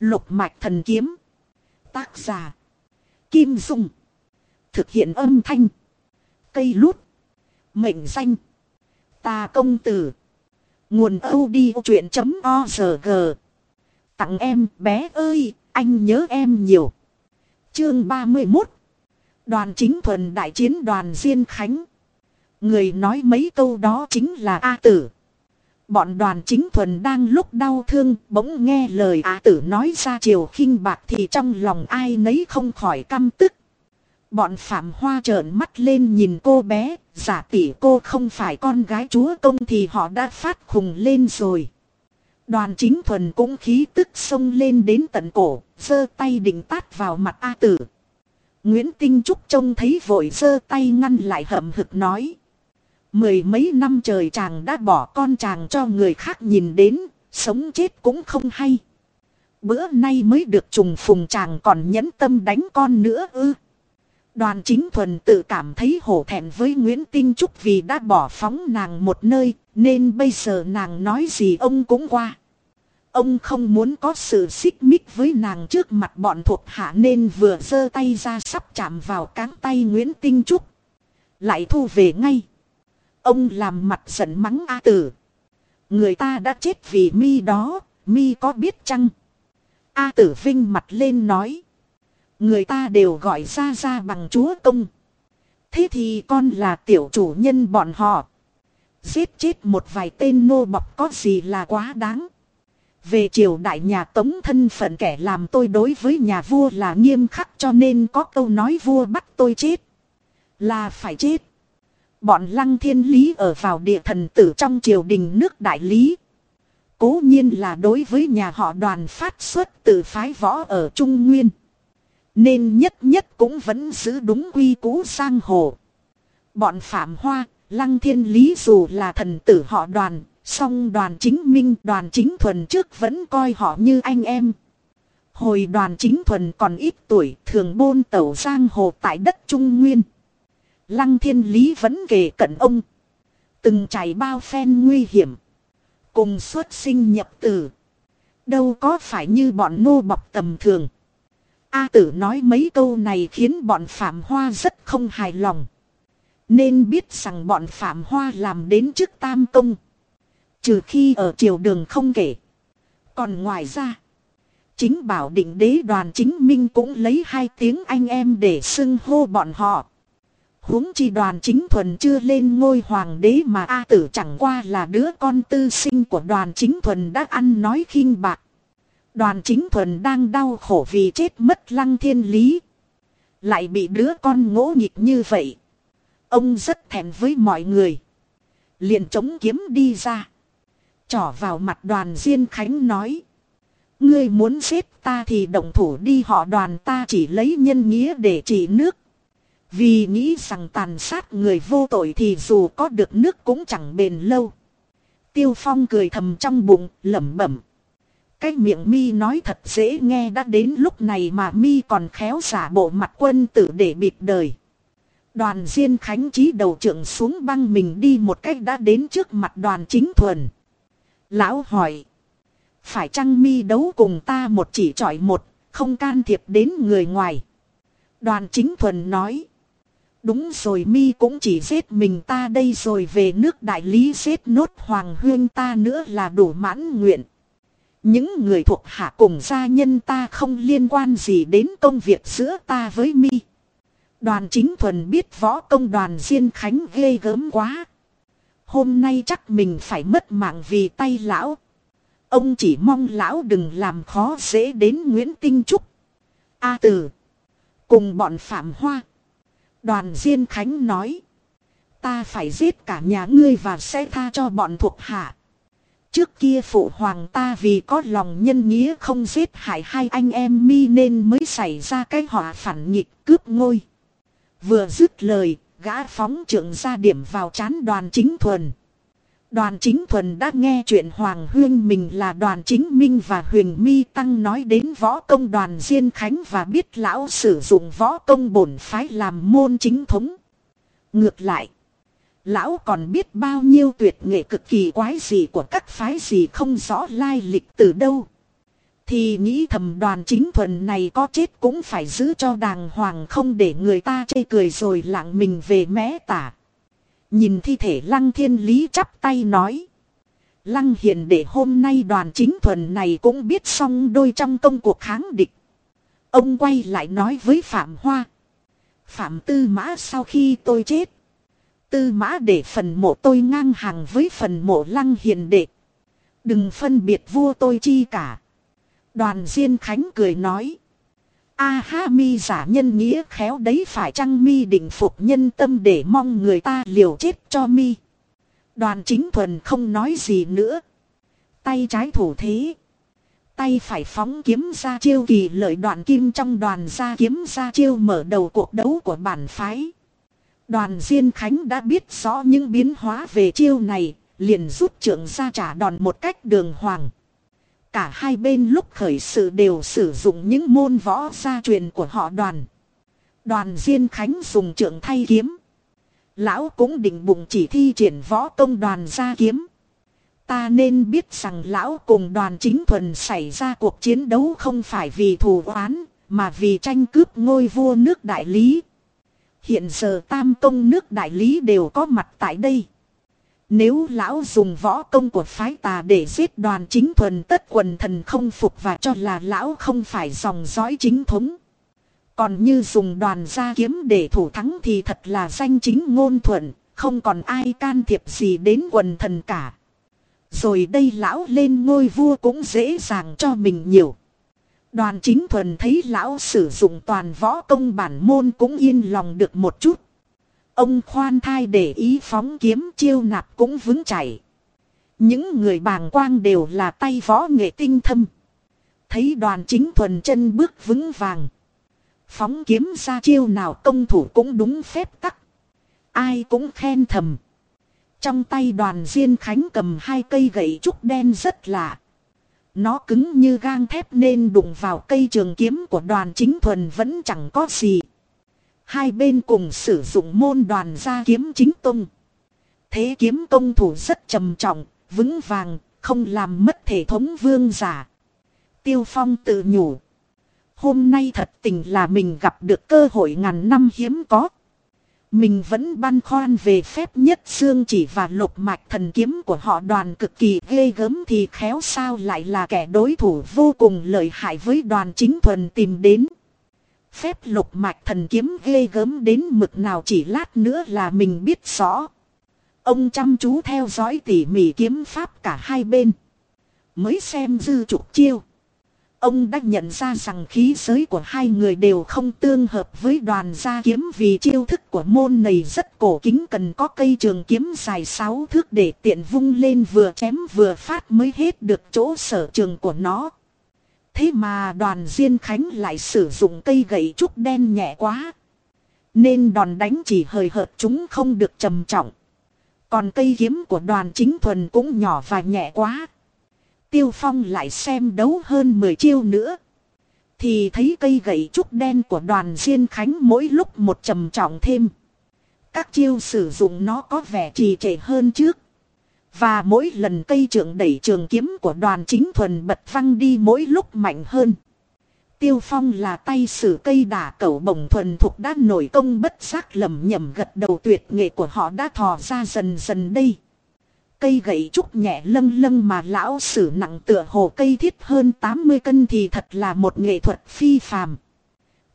Lục mạch thần kiếm. Tác giả. Kim Dung. Thực hiện âm thanh. Cây lút. Mệnh danh. Ta công tử. Nguồn odchuyện.org Tặng em bé ơi, anh nhớ em nhiều. Chương 31 Đoàn chính thuần đại chiến đoàn Diên Khánh. Người nói mấy câu đó chính là A Tử. Bọn đoàn chính thuần đang lúc đau thương bỗng nghe lời A Tử nói ra chiều khinh bạc thì trong lòng ai nấy không khỏi căm tức. Bọn phạm hoa trợn mắt lên nhìn cô bé, giả tỷ cô không phải con gái chúa công thì họ đã phát khùng lên rồi. Đoàn chính thuần cũng khí tức xông lên đến tận cổ, giơ tay định tát vào mặt A tử. Nguyễn Tinh Trúc trông thấy vội giơ tay ngăn lại hậm hực nói. Mười mấy năm trời chàng đã bỏ con chàng cho người khác nhìn đến, sống chết cũng không hay. Bữa nay mới được trùng phùng chàng còn nhẫn tâm đánh con nữa ư. Đoàn chính thuần tự cảm thấy hổ thẹn với Nguyễn Tinh Trúc vì đã bỏ phóng nàng một nơi, nên bây giờ nàng nói gì ông cũng qua. Ông không muốn có sự xích mích với nàng trước mặt bọn thuộc hạ nên vừa giơ tay ra sắp chạm vào cáng tay Nguyễn Tinh Trúc. Lại thu về ngay. Ông làm mặt giận mắng A tử. Người ta đã chết vì mi đó, mi có biết chăng? A tử vinh mặt lên nói. Người ta đều gọi ra ra bằng chúa công. Thế thì con là tiểu chủ nhân bọn họ. Giết chết một vài tên nô bọc có gì là quá đáng. Về triều đại nhà tống thân phận kẻ làm tôi đối với nhà vua là nghiêm khắc cho nên có câu nói vua bắt tôi chết. Là phải chết. Bọn lăng thiên lý ở vào địa thần tử trong triều đình nước đại lý. Cố nhiên là đối với nhà họ đoàn phát xuất từ phái võ ở Trung Nguyên. Nên nhất nhất cũng vẫn giữ đúng quy cũ sang hồ. Bọn Phạm Hoa, Lăng Thiên Lý dù là thần tử họ đoàn, song đoàn chính minh đoàn chính thuần trước vẫn coi họ như anh em. Hồi đoàn chính thuần còn ít tuổi thường bôn tẩu giang hồ tại đất Trung Nguyên. Lăng Thiên Lý vẫn kể cận ông. Từng trải bao phen nguy hiểm. Cùng xuất sinh nhập tử. Đâu có phải như bọn nô bọc tầm thường. A tử nói mấy câu này khiến bọn Phạm Hoa rất không hài lòng. Nên biết rằng bọn Phạm Hoa làm đến trước tam công. Trừ khi ở triều đường không kể. Còn ngoài ra. Chính bảo định đế đoàn chính minh cũng lấy hai tiếng anh em để xưng hô bọn họ huống chi đoàn chính thuần chưa lên ngôi hoàng đế mà A tử chẳng qua là đứa con tư sinh của đoàn chính thuần đã ăn nói khinh bạc. Đoàn chính thuần đang đau khổ vì chết mất lăng thiên lý. Lại bị đứa con ngỗ nghịch như vậy. Ông rất thèm với mọi người. liền chống kiếm đi ra. Chỏ vào mặt đoàn Diên Khánh nói. Ngươi muốn giết ta thì động thủ đi, họ đoàn ta chỉ lấy nhân nghĩa để trị nước. Vì nghĩ rằng tàn sát người vô tội thì dù có được nước cũng chẳng bền lâu. Tiêu Phong cười thầm trong bụng, lẩm bẩm. Cái miệng mi nói thật dễ nghe đã đến lúc này mà mi còn khéo giả bộ mặt quân tử để bịt đời. Đoàn Diên Khánh chí đầu trưởng xuống băng mình đi một cách đã đến trước mặt đoàn chính thuần. Lão hỏi. Phải chăng mi đấu cùng ta một chỉ trọi một, không can thiệp đến người ngoài. Đoàn chính thuần nói. Đúng rồi mi cũng chỉ giết mình ta đây rồi về nước đại lý giết nốt hoàng huyên ta nữa là đủ mãn nguyện. Những người thuộc hạ cùng gia nhân ta không liên quan gì đến công việc giữa ta với mi. Đoàn chính thuần biết võ công đoàn Diên Khánh ghê gớm quá. Hôm nay chắc mình phải mất mạng vì tay lão. Ông chỉ mong lão đừng làm khó dễ đến Nguyễn Tinh Trúc. A à. Cùng bọn Phạm Hoa. Đoàn Diên Khánh nói. Ta phải giết cả nhà ngươi và sẽ tha cho bọn thuộc hạ. Trước kia phụ hoàng ta vì có lòng nhân nghĩa không giết hại hai anh em mi nên mới xảy ra cái họa phản nghịch cướp ngôi. Vừa dứt lời, gã phóng trưởng ra điểm vào chán đoàn chính thuần. Đoàn chính thuần đã nghe chuyện Hoàng Huyên mình là đoàn chính minh và huyền mi tăng nói đến võ công đoàn Diên Khánh và biết lão sử dụng võ công bổn phái làm môn chính thống. Ngược lại. Lão còn biết bao nhiêu tuyệt nghệ cực kỳ quái gì của các phái gì không rõ lai lịch từ đâu. Thì nghĩ thầm đoàn chính thuần này có chết cũng phải giữ cho đàng hoàng không để người ta chê cười rồi lặng mình về mé tả. Nhìn thi thể lăng thiên lý chắp tay nói. Lăng hiền để hôm nay đoàn chính thuần này cũng biết xong đôi trong công cuộc kháng địch. Ông quay lại nói với Phạm Hoa. Phạm Tư Mã sau khi tôi chết. Tư Mã để phần mộ tôi ngang hàng với phần mộ lăng hiền đệ. Đừng phân biệt vua tôi chi cả. Đoàn Diên Khánh cười nói. A ha mi giả nhân nghĩa khéo đấy phải chăng mi định phục nhân tâm để mong người ta liều chết cho mi. Đoàn chính thuần không nói gì nữa. Tay trái thủ thế. Tay phải phóng kiếm ra chiêu kỳ lợi đoạn kim trong đoàn ra kiếm ra chiêu mở đầu cuộc đấu của bản phái. Đoàn Diên Khánh đã biết rõ những biến hóa về chiêu này, liền rút trưởng ra trả đòn một cách đường hoàng. Cả hai bên lúc khởi sự đều sử dụng những môn võ gia truyền của họ đoàn. Đoàn Diên Khánh dùng trượng thay kiếm. Lão cũng định bụng chỉ thi triển võ công đoàn gia kiếm. Ta nên biết rằng lão cùng đoàn chính thuần xảy ra cuộc chiến đấu không phải vì thù oán, mà vì tranh cướp ngôi vua nước đại lý. Hiện giờ tam công nước đại lý đều có mặt tại đây. Nếu lão dùng võ công của phái tà để giết đoàn chính thuần tất quần thần không phục và cho là lão không phải dòng dõi chính thống. Còn như dùng đoàn gia kiếm để thủ thắng thì thật là danh chính ngôn thuận, không còn ai can thiệp gì đến quần thần cả. Rồi đây lão lên ngôi vua cũng dễ dàng cho mình nhiều. Đoàn chính thuần thấy lão sử dụng toàn võ công bản môn cũng yên lòng được một chút. Ông khoan thai để ý phóng kiếm chiêu nạp cũng vững chảy. Những người bàng quang đều là tay võ nghệ tinh thâm. Thấy đoàn chính thuần chân bước vững vàng. Phóng kiếm ra chiêu nào công thủ cũng đúng phép tắc. Ai cũng khen thầm. Trong tay đoàn Diên Khánh cầm hai cây gậy trúc đen rất lạ. Nó cứng như gang thép nên đụng vào cây trường kiếm của đoàn chính thuần vẫn chẳng có gì. Hai bên cùng sử dụng môn đoàn gia kiếm chính tung. Thế kiếm công thủ rất trầm trọng, vững vàng, không làm mất thể thống vương giả. Tiêu Phong tự nhủ. Hôm nay thật tình là mình gặp được cơ hội ngàn năm hiếm có. Mình vẫn băn khoăn về phép nhất xương chỉ và lục mạch thần kiếm của họ đoàn cực kỳ ghê gớm thì khéo sao lại là kẻ đối thủ vô cùng lợi hại với đoàn chính thuần tìm đến. Phép lục mạch thần kiếm ghê gớm đến mực nào chỉ lát nữa là mình biết rõ. Ông chăm chú theo dõi tỉ mỉ kiếm pháp cả hai bên. Mới xem dư trục chiêu. Ông đã nhận ra rằng khí giới của hai người đều không tương hợp với đoàn gia kiếm vì chiêu thức của môn này rất cổ kính cần có cây trường kiếm dài 6 thước để tiện vung lên vừa chém vừa phát mới hết được chỗ sở trường của nó. Thế mà đoàn Diên Khánh lại sử dụng cây gậy trúc đen nhẹ quá. Nên đòn đánh chỉ hời hợt chúng không được trầm trọng. Còn cây kiếm của đoàn chính thuần cũng nhỏ và nhẹ quá. Tiêu Phong lại xem đấu hơn 10 chiêu nữa. Thì thấy cây gậy trúc đen của đoàn Diên Khánh mỗi lúc một trầm trọng thêm. Các chiêu sử dụng nó có vẻ trì trệ hơn trước. Và mỗi lần cây trưởng đẩy trường kiếm của đoàn chính thuần bật văng đi mỗi lúc mạnh hơn. Tiêu Phong là tay sử cây đả cẩu bổng thuần thuộc đã nổi công bất giác lầm nhầm gật đầu tuyệt nghệ của họ đã thò ra dần dần đây. Cây gậy trúc nhẹ lâng lâng mà lão sử nặng tựa hồ cây thiết hơn 80 cân thì thật là một nghệ thuật phi phàm.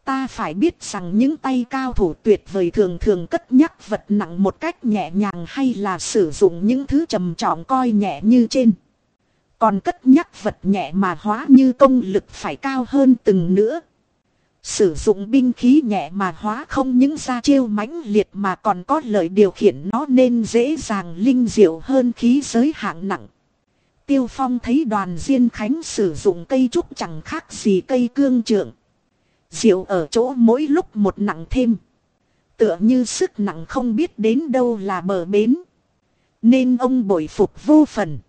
Ta phải biết rằng những tay cao thủ tuyệt vời thường thường cất nhắc vật nặng một cách nhẹ nhàng hay là sử dụng những thứ trầm trọng coi nhẹ như trên. Còn cất nhắc vật nhẹ mà hóa như công lực phải cao hơn từng nữa. Sử dụng binh khí nhẹ mà hóa không những ra chiêu mãnh liệt mà còn có lợi điều khiển nó nên dễ dàng linh diệu hơn khí giới hạng nặng. Tiêu Phong thấy đoàn Diên Khánh sử dụng cây trúc chẳng khác gì cây cương trượng. Diệu ở chỗ mỗi lúc một nặng thêm. Tựa như sức nặng không biết đến đâu là bờ bến. Nên ông bội phục vô phần.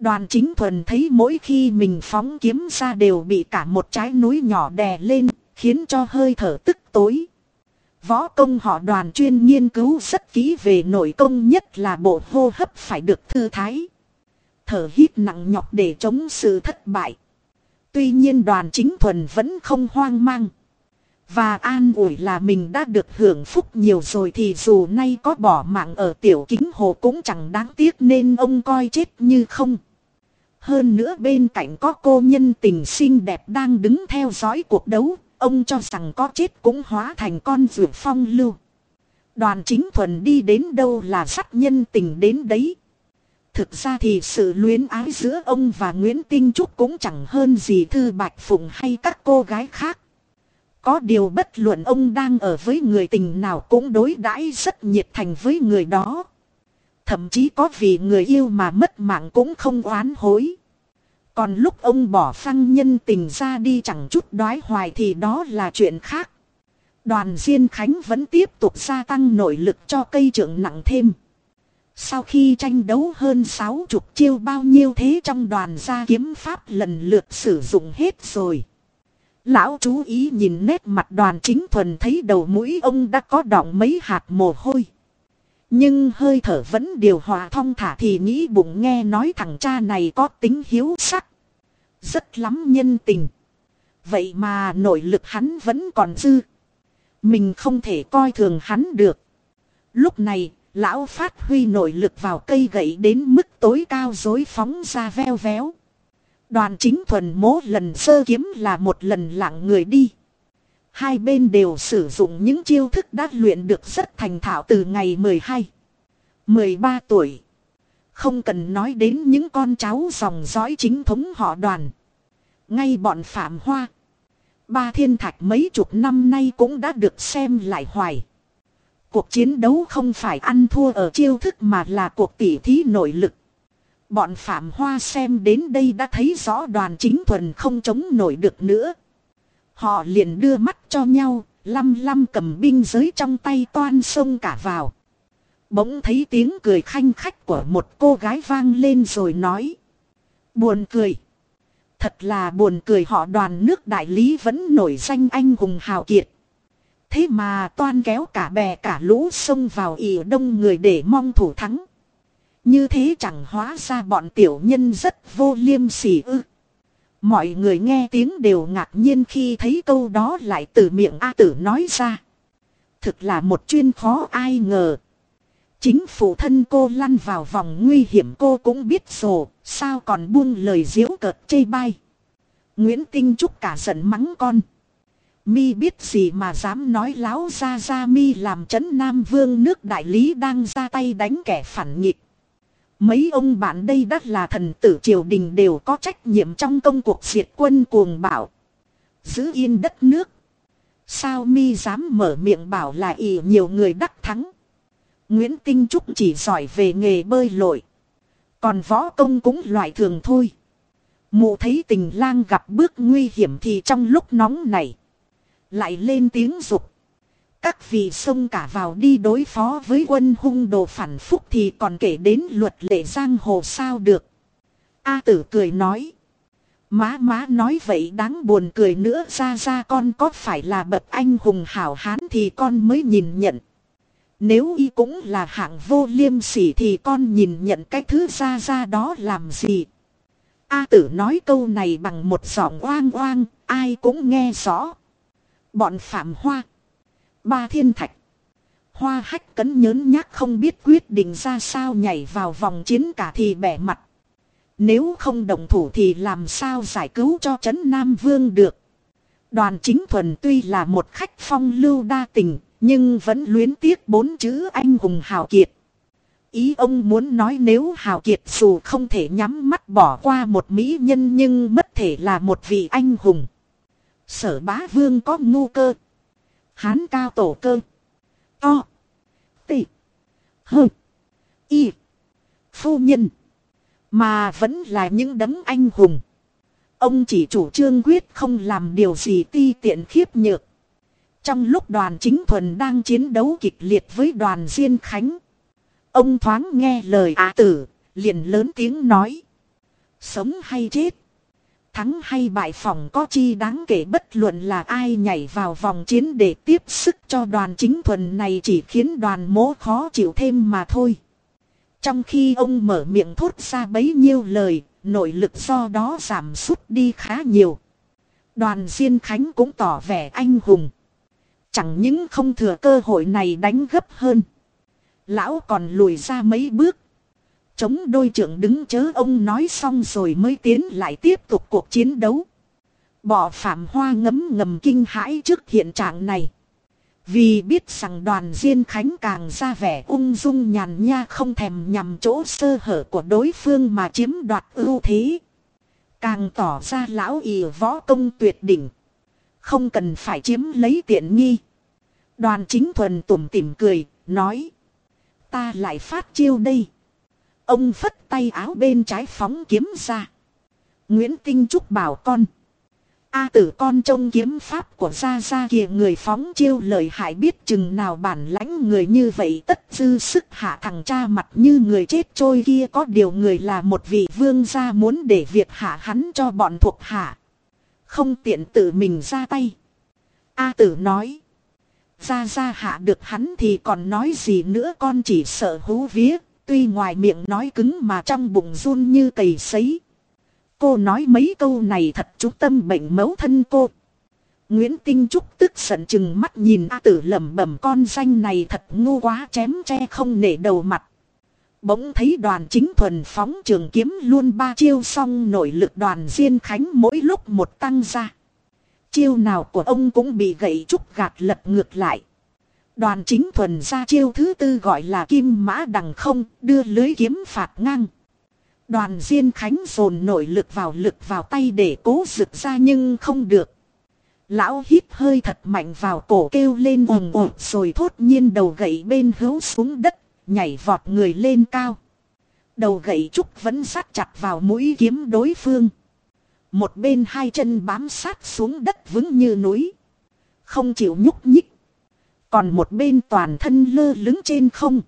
Đoàn chính thuần thấy mỗi khi mình phóng kiếm ra đều bị cả một trái núi nhỏ đè lên, khiến cho hơi thở tức tối. Võ công họ đoàn chuyên nghiên cứu rất kỹ về nội công nhất là bộ hô hấp phải được thư thái. Thở hít nặng nhọc để chống sự thất bại. Tuy nhiên đoàn chính thuần vẫn không hoang mang. Và an ủi là mình đã được hưởng phúc nhiều rồi thì dù nay có bỏ mạng ở tiểu kính hồ cũng chẳng đáng tiếc nên ông coi chết như không. Hơn nữa bên cạnh có cô nhân tình xinh đẹp đang đứng theo dõi cuộc đấu, ông cho rằng có chết cũng hóa thành con rượu phong lưu. Đoàn chính thuần đi đến đâu là sắt nhân tình đến đấy. Thực ra thì sự luyến ái giữa ông và Nguyễn Tinh Trúc cũng chẳng hơn gì Thư Bạch Phụng hay các cô gái khác. Có điều bất luận ông đang ở với người tình nào cũng đối đãi rất nhiệt thành với người đó. Thậm chí có vì người yêu mà mất mạng cũng không oán hối. Còn lúc ông bỏ phăng nhân tình ra đi chẳng chút đoái hoài thì đó là chuyện khác. Đoàn Diên Khánh vẫn tiếp tục gia tăng nội lực cho cây trưởng nặng thêm. Sau khi tranh đấu hơn 60 chiêu bao nhiêu thế trong đoàn gia kiếm pháp lần lượt sử dụng hết rồi. Lão chú ý nhìn nét mặt đoàn chính thuần thấy đầu mũi ông đã có đọng mấy hạt mồ hôi. Nhưng hơi thở vẫn điều hòa thong thả thì nghĩ bụng nghe nói thằng cha này có tính hiếu sắc. Rất lắm nhân tình. Vậy mà nội lực hắn vẫn còn dư. Mình không thể coi thường hắn được. Lúc này, lão phát huy nội lực vào cây gậy đến mức tối cao dối phóng ra veo véo. Đoàn chính thuần mố lần sơ kiếm là một lần lặng người đi. Hai bên đều sử dụng những chiêu thức đã luyện được rất thành thạo từ ngày 12, 13 tuổi. Không cần nói đến những con cháu dòng dõi chính thống họ đoàn. Ngay bọn Phạm Hoa. Ba thiên thạch mấy chục năm nay cũng đã được xem lại hoài. Cuộc chiến đấu không phải ăn thua ở chiêu thức mà là cuộc tỉ thí nội lực. Bọn Phạm Hoa xem đến đây đã thấy rõ đoàn chính thuần không chống nổi được nữa. Họ liền đưa mắt cho nhau, lăm lăm cầm binh giới trong tay toan sông cả vào. Bỗng thấy tiếng cười khanh khách của một cô gái vang lên rồi nói. Buồn cười. Thật là buồn cười họ đoàn nước đại lý vẫn nổi danh anh hùng hào kiệt. Thế mà toan kéo cả bè cả lũ xông vào ỉ đông người để mong thủ thắng. Như thế chẳng hóa ra bọn tiểu nhân rất vô liêm sỉ ư. Mọi người nghe tiếng đều ngạc nhiên khi thấy câu đó lại từ miệng A tử nói ra. Thực là một chuyên khó ai ngờ. Chính phụ thân cô lăn vào vòng nguy hiểm cô cũng biết rồi, sao còn buông lời diễu cợt chê bai. Nguyễn Tinh Trúc cả giận mắng con. Mi biết gì mà dám nói láo ra ra mi làm chấn Nam Vương nước đại lý đang ra tay đánh kẻ phản nghịch. Mấy ông bạn đây đắt là thần tử triều đình đều có trách nhiệm trong công cuộc diệt quân cuồng bạo. Giữ yên đất nước. Sao mi dám mở miệng bảo là ỷ nhiều người đắc thắng. Nguyễn Tinh Trúc chỉ giỏi về nghề bơi lội. Còn võ công cũng loại thường thôi. Mụ thấy tình lang gặp bước nguy hiểm thì trong lúc nóng này. Lại lên tiếng dục. Các vị xông cả vào đi đối phó với quân hung đồ phản phúc thì còn kể đến luật lệ giang hồ sao được. A tử cười nói. Má má nói vậy đáng buồn cười nữa ra ra con có phải là bậc anh hùng hảo hán thì con mới nhìn nhận. Nếu y cũng là hạng vô liêm sỉ thì con nhìn nhận cái thứ ra ra đó làm gì. A tử nói câu này bằng một giọng oang oang, ai cũng nghe rõ. Bọn phạm hoa. Ba thiên thạch. Hoa hách cấn nhớn nhác không biết quyết định ra sao nhảy vào vòng chiến cả thì bẻ mặt. Nếu không đồng thủ thì làm sao giải cứu cho trấn Nam Vương được. Đoàn chính thuần tuy là một khách phong lưu đa tình, nhưng vẫn luyến tiếc bốn chữ anh hùng hào kiệt. Ý ông muốn nói nếu hào kiệt dù không thể nhắm mắt bỏ qua một mỹ nhân nhưng mất thể là một vị anh hùng. Sở bá vương có ngu cơ. Hán cao tổ cơ. To. Tị. Hơ. Y. Phu nhân. Mà vẫn là những đấng anh hùng. Ông chỉ chủ trương quyết không làm điều gì ti tiện khiếp nhược. Trong lúc đoàn chính thuần đang chiến đấu kịch liệt với đoàn Diên Khánh. Ông thoáng nghe lời á tử, liền lớn tiếng nói. Sống hay chết? Thắng hay bại phòng có chi đáng kể bất luận là ai nhảy vào vòng chiến để tiếp sức cho đoàn chính thuần này chỉ khiến đoàn mố khó chịu thêm mà thôi. Trong khi ông mở miệng thốt ra bấy nhiêu lời, nội lực do đó giảm sút đi khá nhiều. Đoàn Diên Khánh cũng tỏ vẻ anh hùng. Chẳng những không thừa cơ hội này đánh gấp hơn. Lão còn lùi ra mấy bước. Chống đôi trưởng đứng chớ ông nói xong rồi mới tiến lại tiếp tục cuộc chiến đấu. Bỏ phạm hoa ngấm ngầm kinh hãi trước hiện trạng này. Vì biết rằng đoàn Diên Khánh càng ra vẻ ung dung nhàn nha không thèm nhằm chỗ sơ hở của đối phương mà chiếm đoạt ưu thế. Càng tỏ ra lão ỉ võ công tuyệt đỉnh. Không cần phải chiếm lấy tiện nghi. Đoàn chính thuần tủm tỉm cười, nói. Ta lại phát chiêu đây. Ông phất tay áo bên trái phóng kiếm ra. Nguyễn Tinh Trúc bảo con. A tử con trông kiếm pháp của Gia Gia kìa, người phóng chiêu lời hại biết chừng nào bản lãnh người như vậy tất dư sức hạ thằng cha mặt như người chết trôi kia có điều người là một vị vương gia muốn để việc hạ hắn cho bọn thuộc hạ. Không tiện tự mình ra tay. A tử nói. Gia Gia hạ được hắn thì còn nói gì nữa, con chỉ sợ hú vía. Tuy ngoài miệng nói cứng mà trong bụng run như cầy sấy. Cô nói mấy câu này thật chú tâm bệnh mấu thân cô. Nguyễn Tinh Trúc tức giận chừng mắt nhìn A tử lẩm bẩm, con danh này thật ngu quá, chém tre không nể đầu mặt. Bỗng thấy đoàn chính thuần phóng trường kiếm luôn ba chiêu xong, nội lực đoàn Diên Khánh mỗi lúc một tăng ra. Chiêu nào của ông cũng bị gậy trúc gạt lật ngược lại. Đoàn chính thuần ra chiêu thứ tư gọi là kim mã đằng không đưa lưới kiếm phạt ngang. Đoàn Diên Khánh dồn nội lực vào lực vào tay để cố rực ra nhưng không được. Lão hít hơi thật mạnh vào cổ kêu lên ồm ồm rồi thốt nhiên đầu gậy bên hữu xuống đất, nhảy vọt người lên cao. Đầu gậy trúc vẫn sát chặt vào mũi kiếm đối phương. Một bên hai chân bám sát xuống đất vững như núi. Không chịu nhúc nhích. Còn một bên toàn thân lơ lứng trên không.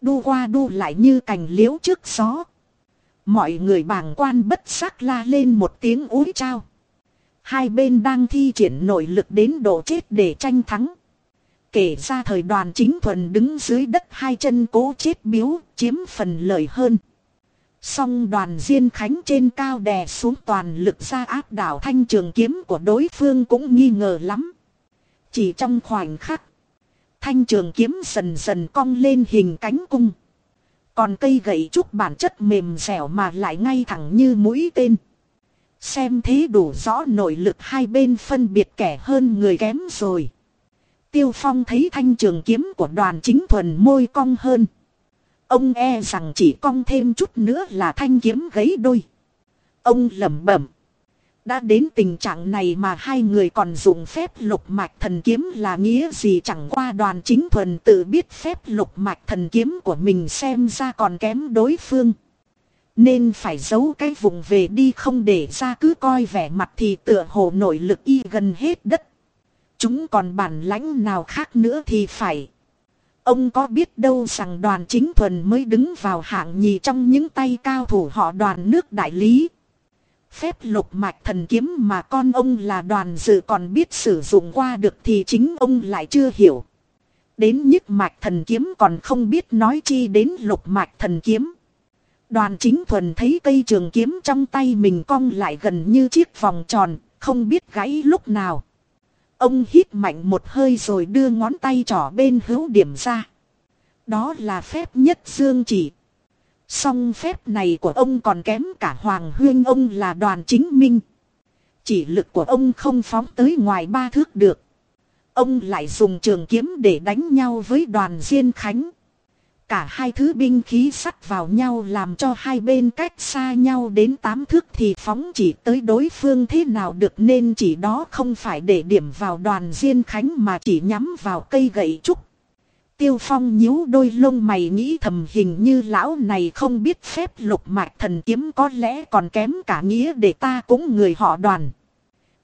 Đu qua đu lại như cành liễu trước gió. Mọi người bàng quan bất giác la lên một tiếng úi trao. Hai bên đang thi triển nội lực đến độ chết để tranh thắng. Kể ra thời đoàn chính thuần đứng dưới đất hai chân cố chết biếu, chiếm phần lợi hơn. Song đoàn Diên Khánh trên cao đè xuống toàn lực ra áp đảo thanh trường kiếm của đối phương cũng nghi ngờ lắm. Chỉ trong khoảnh khắc, thanh trường kiếm dần dần cong lên hình cánh cung. Còn cây gậy trúc bản chất mềm dẻo mà lại ngay thẳng như mũi tên. Xem thế đủ rõ nội lực hai bên phân biệt kẻ hơn người kém rồi. Tiêu Phong thấy thanh trường kiếm của đoàn chính thuần môi cong hơn. Ông e rằng chỉ cong thêm chút nữa là thanh kiếm gấy đôi. Ông lẩm bẩm. Đã đến tình trạng này mà hai người còn dùng phép lục mạch thần kiếm là nghĩa gì chẳng qua đoàn chính thuần tự biết phép lục mạch thần kiếm của mình xem ra còn kém đối phương. Nên phải giấu cái vùng về đi không để ra cứ coi vẻ mặt thì tựa hồ nội lực y gần hết đất. Chúng còn bản lãnh nào khác nữa thì phải. Ông có biết đâu rằng đoàn chính thuần mới đứng vào hạng nhì trong những tay cao thủ họ đoàn nước đại lý. Phép lục mạch thần kiếm mà con ông là đoàn dự còn biết sử dụng qua được thì chính ông lại chưa hiểu. Đến nhất mạch thần kiếm còn không biết nói chi đến lục mạch thần kiếm. Đoàn chính thuần thấy cây trường kiếm trong tay mình cong lại gần như chiếc vòng tròn, không biết gãy lúc nào. Ông hít mạnh một hơi rồi đưa ngón tay trỏ bên hữu điểm ra. Đó là phép nhất dương chỉ. Song phép này của ông còn kém cả Hoàng Huyên, ông là đoàn chính minh. Chỉ lực của ông không phóng tới ngoài ba thước được. Ông lại dùng trường kiếm để đánh nhau với đoàn Diên Khánh. Cả hai thứ binh khí sắt vào nhau làm cho hai bên cách xa nhau đến tám thước thì phóng chỉ tới đối phương thế nào được nên chỉ đó không phải để điểm vào đoàn Diên Khánh mà chỉ nhắm vào cây gậy trúc. Tiêu Phong nhíu đôi lông mày nghĩ thầm hình như lão này không biết phép lục mạch thần kiếm có lẽ còn kém cả nghĩa để ta cũng người họ đoàn.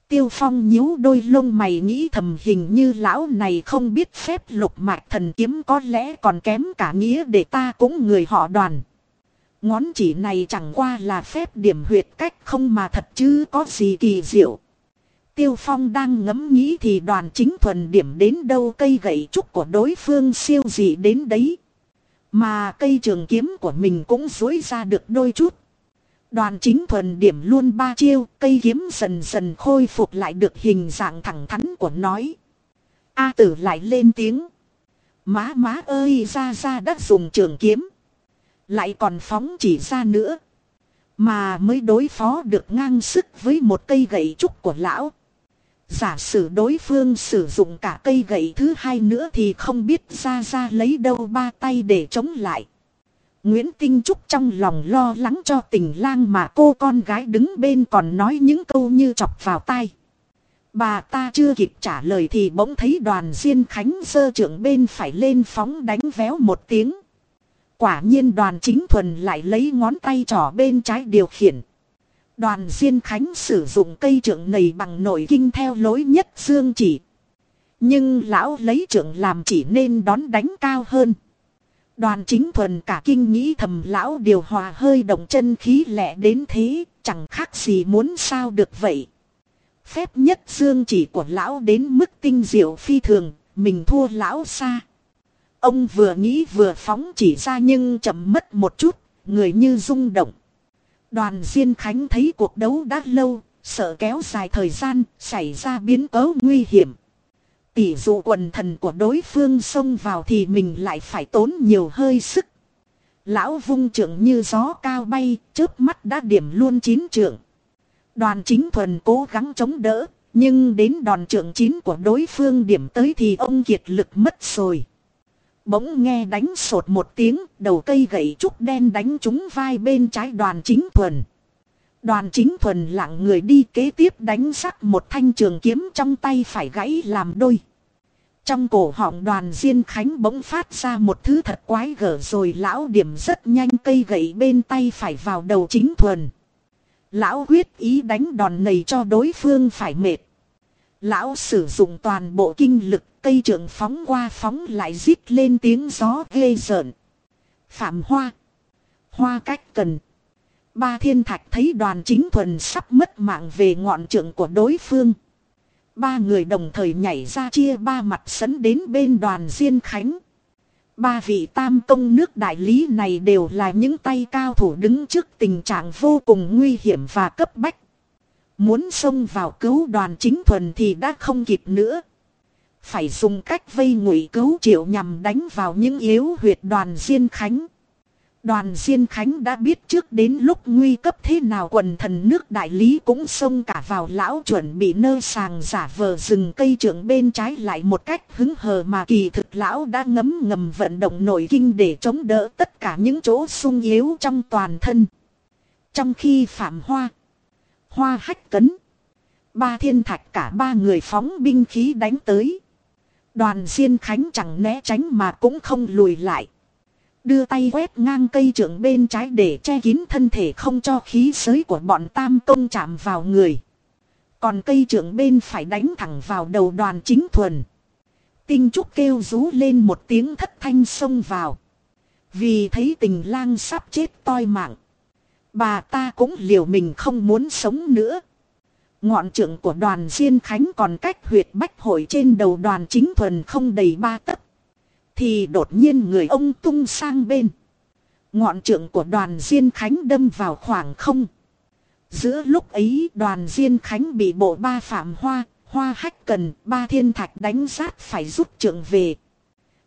Tiêu Phong nhíu đôi lông mày nghĩ thầm hình như lão này không biết phép lục mạch thần kiếm có lẽ còn kém cả nghĩa để ta cũng người họ đoàn. Ngón chỉ này chẳng qua là phép điểm huyệt cách không mà thật chứ có gì kỳ diệu. Tiêu Phong đang ngẫm nghĩ thì đoàn chính thuần điểm đến đâu cây gậy trúc của đối phương siêu dị đến đấy. Mà cây trường kiếm của mình cũng dối ra được đôi chút. Đoàn chính thuần điểm luôn ba chiêu, cây kiếm dần dần khôi phục lại được hình dạng thẳng thắn của nói. A tử lại lên tiếng. Má má ơi ra ra đã dùng trường kiếm. Lại còn phóng chỉ ra nữa. Mà mới đối phó được ngang sức với một cây gậy trúc của lão. Giả sử đối phương sử dụng cả cây gậy thứ hai nữa thì không biết ra ra lấy đâu ba tay để chống lại. Nguyễn Tinh Trúc trong lòng lo lắng cho tình lang mà cô con gái đứng bên còn nói những câu như chọc vào tai. Bà ta chưa kịp trả lời thì bỗng thấy đoàn Diên Khánh sơ trưởng bên phải lên phóng đánh véo một tiếng. Quả nhiên đoàn chính thuần lại lấy ngón tay trỏ bên trái điều khiển. Đoàn Diên Khánh sử dụng cây trưởng này bằng nội kinh theo lối nhất dương chỉ. Nhưng lão lấy trưởng làm chỉ nên đón đánh cao hơn. Đoàn chính thuần cả kinh nghĩ thầm lão điều hòa hơi động chân khí lẻ đến thế, chẳng khác gì muốn sao được vậy. Phép nhất dương chỉ của lão đến mức tinh diệu phi thường, mình thua lão xa. Ông vừa nghĩ vừa phóng chỉ ra nhưng chậm mất một chút, người như rung động. Đoàn Diên Khánh thấy cuộc đấu đã lâu, sợ kéo dài thời gian, xảy ra biến cố nguy hiểm. Tỷ dụ quần thần của đối phương xông vào thì mình lại phải tốn nhiều hơi sức. Lão vung trưởng như gió cao bay, chớp mắt đã điểm luôn chín trưởng. Đoàn chính thuần cố gắng chống đỡ, nhưng đến đòn trưởng chín của đối phương điểm tới thì ông kiệt lực mất rồi. Bỗng nghe đánh sột một tiếng, đầu cây gậy trúc đen đánh trúng vai bên trái đoàn chính thuần. Đoàn chính thuần lặng người đi kế tiếp đánh sắc một thanh trường kiếm trong tay phải gãy làm đôi. Trong cổ họng đoàn Diên Khánh bỗng phát ra một thứ thật quái gở rồi lão điểm rất nhanh cây gậy bên tay phải vào đầu chính thuần. Lão quyết ý đánh đòn này cho đối phương phải mệt. Lão sử dụng toàn bộ kinh lực, cây trưởng phóng qua phóng lại rít lên tiếng gió ghê rợn. Phạm Hoa. Hoa cách cần. Ba thiên thạch thấy đoàn chính thuần sắp mất mạng về ngọn trượng của đối phương. Ba người đồng thời nhảy ra chia ba mặt sấn đến bên đoàn Diên Khánh. Ba vị tam công nước đại lý này đều là những tay cao thủ đứng trước tình trạng vô cùng nguy hiểm và cấp bách. Muốn xông vào cứu đoàn chính thuần thì đã không kịp nữa. Phải dùng cách vây ngụy cứu triệu nhằm đánh vào những yếu huyệt đoàn Diên Khánh. Đoàn Diên Khánh đã biết trước đến lúc nguy cấp thế nào quần thần nước đại lý cũng xông cả vào lão chuẩn bị nơ sàng giả vờ rừng cây trưởng bên trái lại một cách hứng hờ mà kỳ thực lão đã ngấm ngầm vận động nội kinh để chống đỡ tất cả những chỗ sung yếu trong toàn thân. Trong khi Phạm Hoa, Hoa Hách Cấn, Ba Thiên Thạch cả ba người phóng binh khí đánh tới. Đoàn Diên Khánh chẳng né tránh mà cũng không lùi lại. Đưa tay quét ngang cây trưởng bên trái để che kín thân thể không cho khí giới của bọn tam công chạm vào người. Còn cây trưởng bên phải đánh thẳng vào đầu đoàn chính thuần. Tinh Trúc kêu rú lên một tiếng thất thanh xông vào. Vì thấy tình lang sắp chết toi mạng. Bà ta cũng liều mình không muốn sống nữa. Ngọn trưởng của đoàn Diên Khánh còn cách huyệt bách hội trên đầu đoàn chính thuần không đầy ba tấc. Thì đột nhiên người ông tung sang bên. Ngọn trưởng của đoàn Diên Khánh đâm vào khoảng không. Giữa lúc ấy đoàn Diên Khánh bị bộ ba phạm hoa, hoa hách cần, ba thiên thạch đánh sát phải rút trưởng về.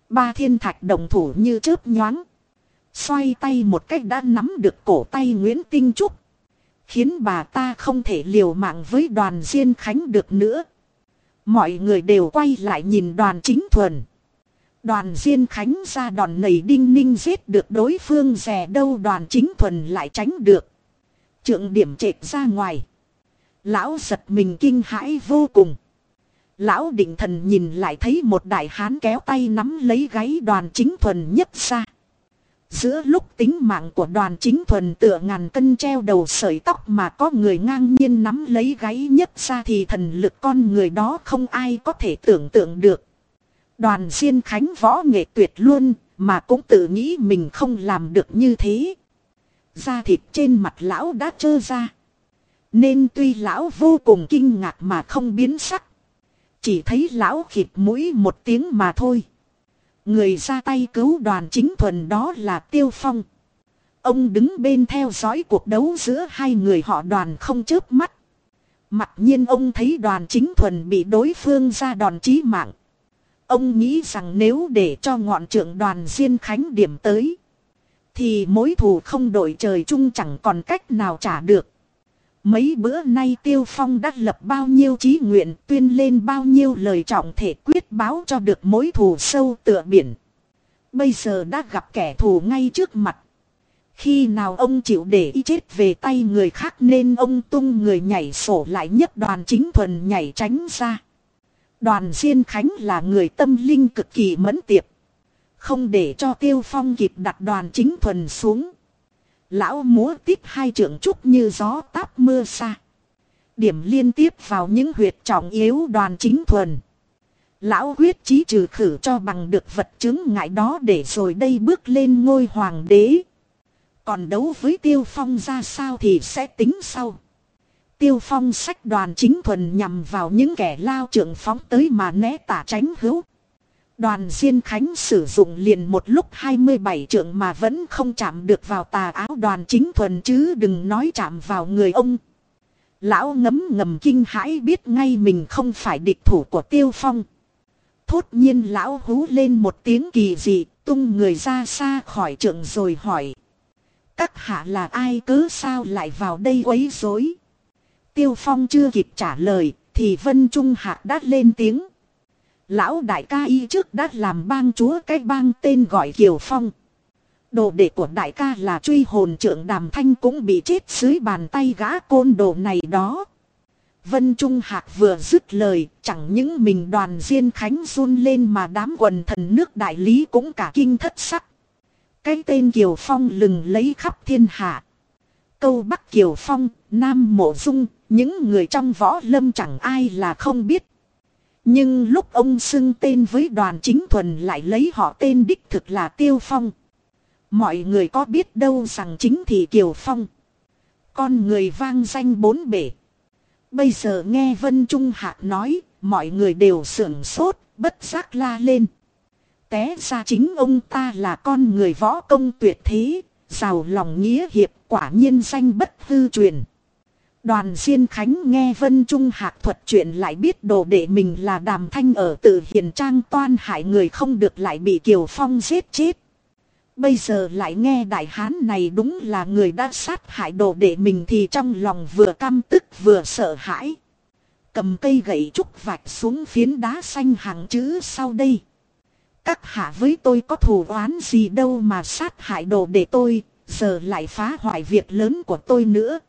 Ba thiên thạch đồng thủ như chớp nhoáng. Xoay tay một cách đã nắm được cổ tay Nguyễn Tinh Trúc. Khiến bà ta không thể liều mạng với đoàn Diên Khánh được nữa. Mọi người đều quay lại nhìn đoàn chính thuần. Đoàn Diên Khánh ra đòn nầy đinh ninh giết được đối phương rẻ đâu đoàn chính thuần lại tránh được. Trượng điểm trệt ra ngoài. Lão giật mình kinh hãi vô cùng. Lão định thần nhìn lại thấy một đại hán kéo tay nắm lấy gáy đoàn chính thuần nhất ra. Giữa lúc tính mạng của đoàn chính thuần tựa ngàn cân treo đầu sợi tóc mà có người ngang nhiên nắm lấy gáy nhất ra thì thần lực con người đó không ai có thể tưởng tượng được. Đoàn Diên Khánh võ nghệ tuyệt luôn, mà cũng tự nghĩ mình không làm được như thế. Da thịt trên mặt lão đã trơ ra. Nên tuy lão vô cùng kinh ngạc mà không biến sắc. Chỉ thấy lão khịt mũi một tiếng mà thôi. Người ra tay cứu đoàn chính thuần đó là Tiêu Phong. Ông đứng bên theo dõi cuộc đấu giữa hai người họ đoàn không chớp mắt. Mặc nhiên ông thấy đoàn chính thuần bị đối phương ra đòn chí mạng. Ông nghĩ rằng nếu để cho ngọn trưởng đoàn Diên Khánh điểm tới. Thì mối thù không đổi trời chung chẳng còn cách nào trả được. Mấy bữa nay Tiêu Phong đã lập bao nhiêu chí nguyện, tuyên lên bao nhiêu lời trọng thể quyết báo cho được mối thù sâu tựa biển. Bây giờ đã gặp kẻ thù ngay trước mặt. Khi nào ông chịu để y chết về tay người khác nên ông tung người nhảy sổ lại nhất đoàn chính thuần nhảy tránh ra. Đoàn Diên Khánh là người tâm linh cực kỳ mẫn tiệp. Không để cho Tiêu Phong kịp đặt đoàn chính thuần xuống. Lão múa tiếp hai trưởng trúc như gió táp mưa xa. Điểm liên tiếp vào những huyệt trọng yếu đoàn chính thuần. Lão quyết chí trừ khử cho bằng được vật chứng ngại đó để rồi đây bước lên ngôi hoàng đế. Còn đấu với Tiêu Phong ra sao thì sẽ tính sau. Tiêu Phong sách đoàn chính thuần nhằm vào những kẻ lao trưởng phóng tới mà né tả tránh hữu. Đoàn Diên Khánh sử dụng liền một lúc 27 trượng mà vẫn không chạm được vào tà áo đoàn chính thuần chứ đừng nói chạm vào người ông. Lão ngấm ngầm kinh hãi biết ngay mình không phải địch thủ của Tiêu Phong. Thốt nhiên lão hú lên một tiếng kỳ dị, tung người ra xa khỏi trượng rồi hỏi. Các hạ là ai cứ sao lại vào đây quấy rối? Tiêu Phong chưa kịp trả lời, thì Vân Trung Hạ đã lên tiếng. Lão đại ca y trước đã làm bang chúa cái bang tên gọi Kiều Phong. Đồ đệ của đại ca là truy hồn trưởng đàm thanh cũng bị chết dưới bàn tay gã côn đồ này đó. Vân Trung Hạc vừa dứt lời, chẳng những mình đoàn Diên Khánh run lên mà đám quần thần nước đại lý cũng cả kinh thất sắc. Cái tên Kiều Phong lừng lấy khắp thiên hạ. Câu Bắc Kiều Phong, Nam Mộ Dung, những người trong võ lâm chẳng ai là không biết. Nhưng lúc ông xưng tên với đoàn chính thuần lại lấy họ tên đích thực là Tiêu Phong. Mọi người có biết đâu rằng chính thì Kiều Phong. Con người vang danh bốn bể. Bây giờ nghe Vân Trung hạ nói, mọi người đều sưởng sốt, bất giác la lên. Té ra chính ông ta là con người võ công tuyệt thế, giàu lòng nghĩa hiệp quả nhiên danh bất hư truyền. Đoàn Diên Khánh nghe Vân Trung Hạc thuật chuyện lại biết đồ để mình là đàm thanh ở tự hiền trang toan hại người không được lại bị Kiều Phong giết chết. Bây giờ lại nghe đại hán này đúng là người đã sát hại đồ để mình thì trong lòng vừa căm tức vừa sợ hãi. Cầm cây gậy trúc vạch xuống phiến đá xanh hàng chữ sau đây. Các hạ với tôi có thù oán gì đâu mà sát hại đồ để tôi, giờ lại phá hoại việc lớn của tôi nữa.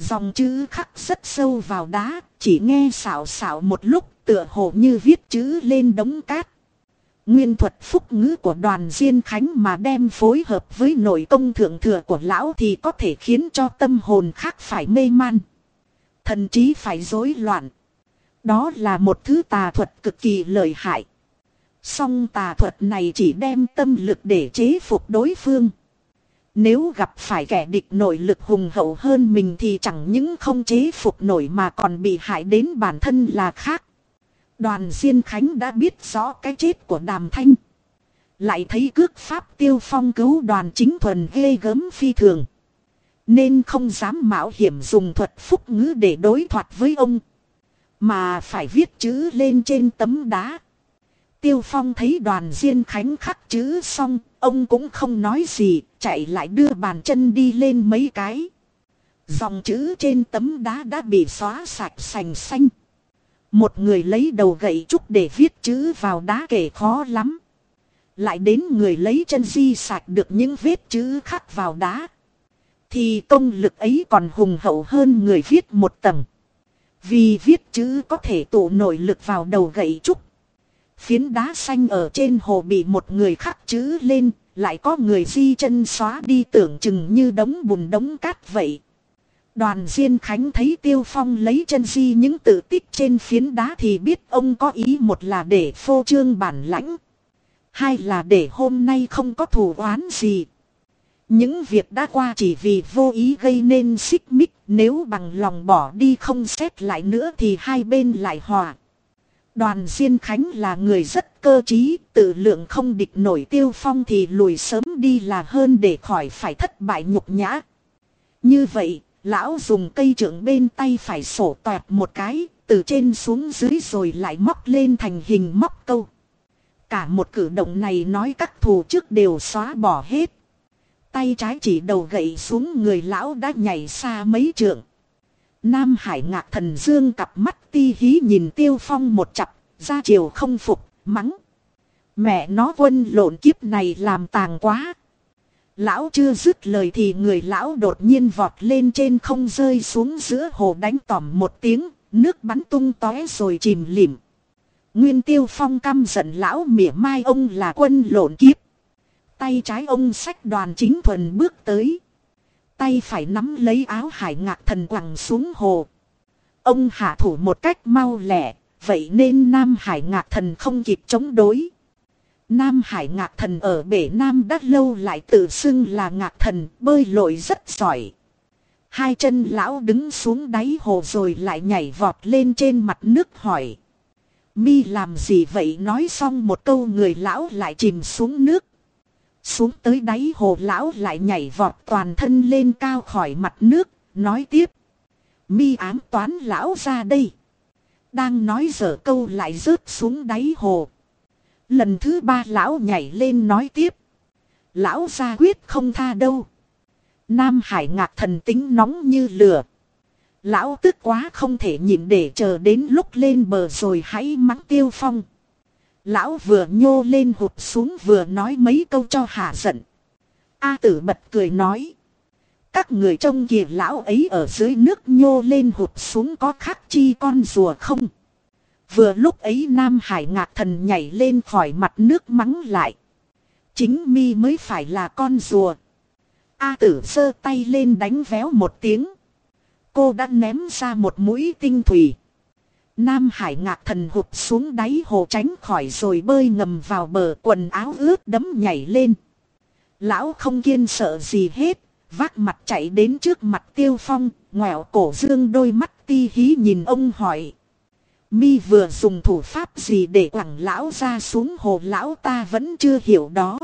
Dòng chữ khắc rất sâu vào đá, chỉ nghe xảo xảo một lúc tựa hồ như viết chữ lên đống cát. Nguyên thuật phúc ngữ của đoàn Diên Khánh mà đem phối hợp với nội công thượng thừa của lão thì có thể khiến cho tâm hồn khác phải mê man. Thần trí phải rối loạn. Đó là một thứ tà thuật cực kỳ lợi hại. Song tà thuật này chỉ đem tâm lực để chế phục đối phương. Nếu gặp phải kẻ địch nội lực hùng hậu hơn mình thì chẳng những không chế phục nổi mà còn bị hại đến bản thân là khác. Đoàn Diên Khánh đã biết rõ cái chết của Đàm Thanh. Lại thấy cước pháp tiêu phong cứu đoàn chính thuần ghê gớm phi thường. Nên không dám mạo hiểm dùng thuật phúc ngữ để đối thoại với ông. Mà phải viết chữ lên trên tấm đá. Tiêu Phong thấy đoàn Diên Khánh khắc chữ xong, ông cũng không nói gì, chạy lại đưa bàn chân đi lên mấy cái. Dòng chữ trên tấm đá đã bị xóa sạch sành xanh. Một người lấy đầu gậy trúc để viết chữ vào đá kể khó lắm. Lại đến người lấy chân di sạch được những vết chữ khắc vào đá. Thì công lực ấy còn hùng hậu hơn người viết một tầng. Vì viết chữ có thể tụ nội lực vào đầu gậy trúc. Phiến đá xanh ở trên hồ bị một người khắc chữ lên, lại có người di chân xóa đi tưởng chừng như đống bùn đống cát vậy. Đoàn Diên Khánh thấy Tiêu Phong lấy chân di những tự tích trên phiến đá thì biết ông có ý một là để phô trương bản lãnh. Hai là để hôm nay không có thù oán gì. Những việc đã qua chỉ vì vô ý gây nên xích mích, nếu bằng lòng bỏ đi không xét lại nữa thì hai bên lại hòa. Đoàn Diên Khánh là người rất cơ trí, tự lượng không địch nổi tiêu phong thì lùi sớm đi là hơn để khỏi phải thất bại nhục nhã. Như vậy, lão dùng cây trưởng bên tay phải sổ toẹt một cái, từ trên xuống dưới rồi lại móc lên thành hình móc câu. Cả một cử động này nói các thù trước đều xóa bỏ hết. Tay trái chỉ đầu gậy xuống người lão đã nhảy xa mấy trượng. Nam Hải ngạc thần dương cặp mắt ti hí nhìn tiêu phong một chặp, ra chiều không phục, mắng. Mẹ nó quân lộn kiếp này làm tàng quá. Lão chưa dứt lời thì người lão đột nhiên vọt lên trên không rơi xuống giữa hồ đánh tỏm một tiếng, nước bắn tung tóe rồi chìm lìm. Nguyên tiêu phong căm giận lão mỉa mai ông là quân lộn kiếp. Tay trái ông sách đoàn chính thuần bước tới. Tay phải nắm lấy áo hải ngạc thần quẳng xuống hồ. Ông hạ thủ một cách mau lẹ, vậy nên Nam Hải ngạc thần không kịp chống đối. Nam Hải ngạc thần ở bể Nam đã lâu lại tự xưng là ngạc thần bơi lội rất giỏi. Hai chân lão đứng xuống đáy hồ rồi lại nhảy vọt lên trên mặt nước hỏi. Mi làm gì vậy nói xong một câu người lão lại chìm xuống nước. Xuống tới đáy hồ lão lại nhảy vọt toàn thân lên cao khỏi mặt nước, nói tiếp. Mi ám toán lão ra đây. Đang nói dở câu lại rớt xuống đáy hồ. Lần thứ ba lão nhảy lên nói tiếp. Lão ra quyết không tha đâu. Nam Hải ngạc thần tính nóng như lửa. Lão tức quá không thể nhịn để chờ đến lúc lên bờ rồi hãy mắng tiêu phong. Lão vừa nhô lên hụt xuống vừa nói mấy câu cho hạ giận. A tử bật cười nói. Các người trông kìa lão ấy ở dưới nước nhô lên hụt xuống có khác chi con rùa không? Vừa lúc ấy Nam Hải ngạc thần nhảy lên khỏi mặt nước mắng lại. Chính mi mới phải là con rùa. A tử sơ tay lên đánh véo một tiếng. Cô đã ném ra một mũi tinh thủy. Nam Hải ngạc thần hụt xuống đáy hồ tránh khỏi rồi bơi ngầm vào bờ quần áo ướt đấm nhảy lên. Lão không kiên sợ gì hết, vác mặt chạy đến trước mặt tiêu phong, ngoẹo cổ dương đôi mắt ti hí nhìn ông hỏi. Mi vừa dùng thủ pháp gì để quẳng lão ra xuống hồ lão ta vẫn chưa hiểu đó.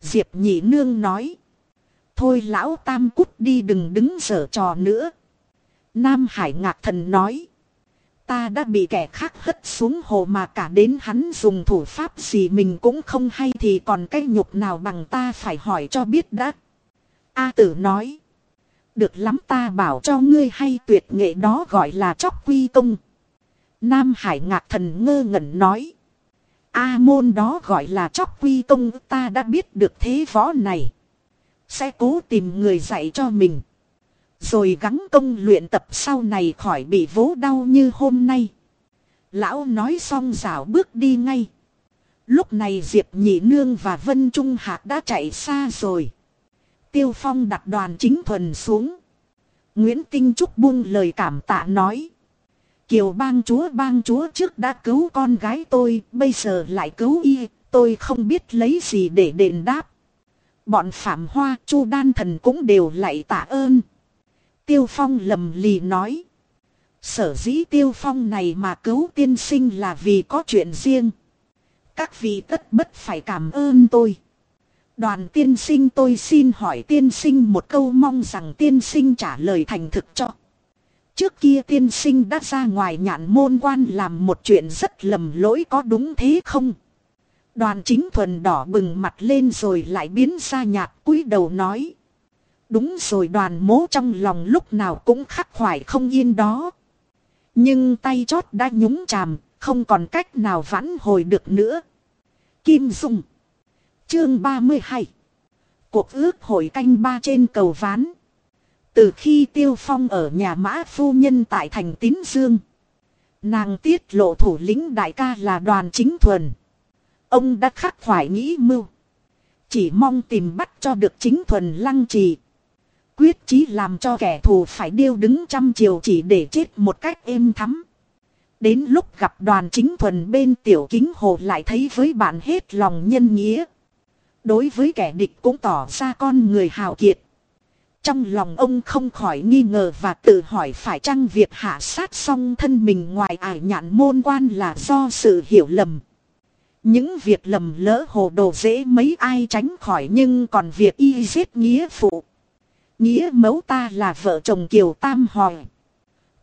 Diệp nhị nương nói. Thôi lão tam cút đi đừng đứng dở trò nữa. Nam Hải ngạc thần nói. Ta đã bị kẻ khác hất xuống hồ mà cả đến hắn dùng thủ pháp gì mình cũng không hay thì còn cái nhục nào bằng ta phải hỏi cho biết đã. A tử nói. Được lắm ta bảo cho ngươi hay tuyệt nghệ đó gọi là chóc quy công. Nam Hải ngạc thần ngơ ngẩn nói. A môn đó gọi là chóc quy công ta đã biết được thế võ này. Sẽ cố tìm người dạy cho mình. Rồi gắng công luyện tập sau này khỏi bị vố đau như hôm nay. Lão nói xong rảo bước đi ngay. Lúc này Diệp Nhị Nương và Vân Trung Hạc đã chạy xa rồi. Tiêu Phong đặt đoàn chính thuần xuống. Nguyễn Tinh Trúc buông lời cảm tạ nói. Kiều bang chúa bang chúa trước đã cứu con gái tôi, bây giờ lại cứu y, tôi không biết lấy gì để đền đáp. Bọn Phạm Hoa, Chu Đan Thần cũng đều lại tạ ơn. Tiêu Phong lầm lì nói. Sở dĩ Tiêu Phong này mà cứu tiên sinh là vì có chuyện riêng. Các vị tất bất phải cảm ơn tôi. Đoàn tiên sinh tôi xin hỏi tiên sinh một câu mong rằng tiên sinh trả lời thành thực cho. Trước kia tiên sinh đã ra ngoài nhạn môn quan làm một chuyện rất lầm lỗi có đúng thế không? Đoàn chính thuần đỏ bừng mặt lên rồi lại biến ra nhạt cúi đầu nói. Đúng rồi đoàn mố trong lòng lúc nào cũng khắc khoải không yên đó. Nhưng tay chót đã nhúng chàm, không còn cách nào vãn hồi được nữa. Kim Dung Chương 32 Cuộc ước hội canh ba trên cầu ván. Từ khi Tiêu Phong ở nhà mã phu nhân tại thành Tín Dương. Nàng tiết lộ thủ lĩnh đại ca là đoàn chính thuần. Ông đã khắc khoải nghĩ mưu. Chỉ mong tìm bắt cho được chính thuần lăng trì. Quyết chí làm cho kẻ thù phải điêu đứng trăm chiều chỉ để chết một cách êm thắm. Đến lúc gặp đoàn chính thuần bên tiểu kính hồ lại thấy với bạn hết lòng nhân nghĩa. Đối với kẻ địch cũng tỏ ra con người hào kiệt. Trong lòng ông không khỏi nghi ngờ và tự hỏi phải chăng việc hạ sát xong thân mình ngoài ải nhạn môn quan là do sự hiểu lầm. Những việc lầm lỡ hồ đồ dễ mấy ai tránh khỏi nhưng còn việc y giết nghĩa phụ. Nghĩa mẫu ta là vợ chồng Kiều Tam Hòi.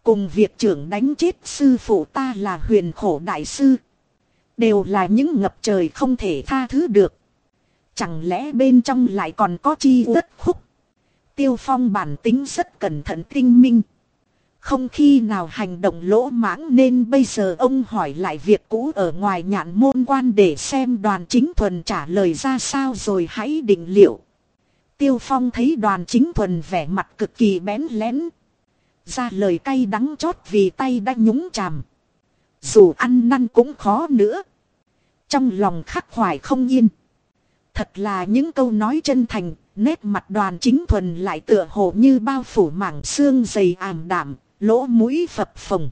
Cùng việc trưởng đánh chết sư phụ ta là huyền khổ đại sư. Đều là những ngập trời không thể tha thứ được. Chẳng lẽ bên trong lại còn có chi tất khúc. Tiêu phong bản tính rất cẩn thận tinh minh. Không khi nào hành động lỗ mãng nên bây giờ ông hỏi lại việc cũ ở ngoài nhạn môn quan để xem đoàn chính thuần trả lời ra sao rồi hãy định liệu. Tiêu phong thấy đoàn chính thuần vẻ mặt cực kỳ bén lén. Ra lời cay đắng chót vì tay đã nhúng chàm. Dù ăn năn cũng khó nữa. Trong lòng khắc khoải không yên. Thật là những câu nói chân thành, nét mặt đoàn chính thuần lại tựa hồ như bao phủ mảng xương dày ảm đạm, lỗ mũi phập phồng.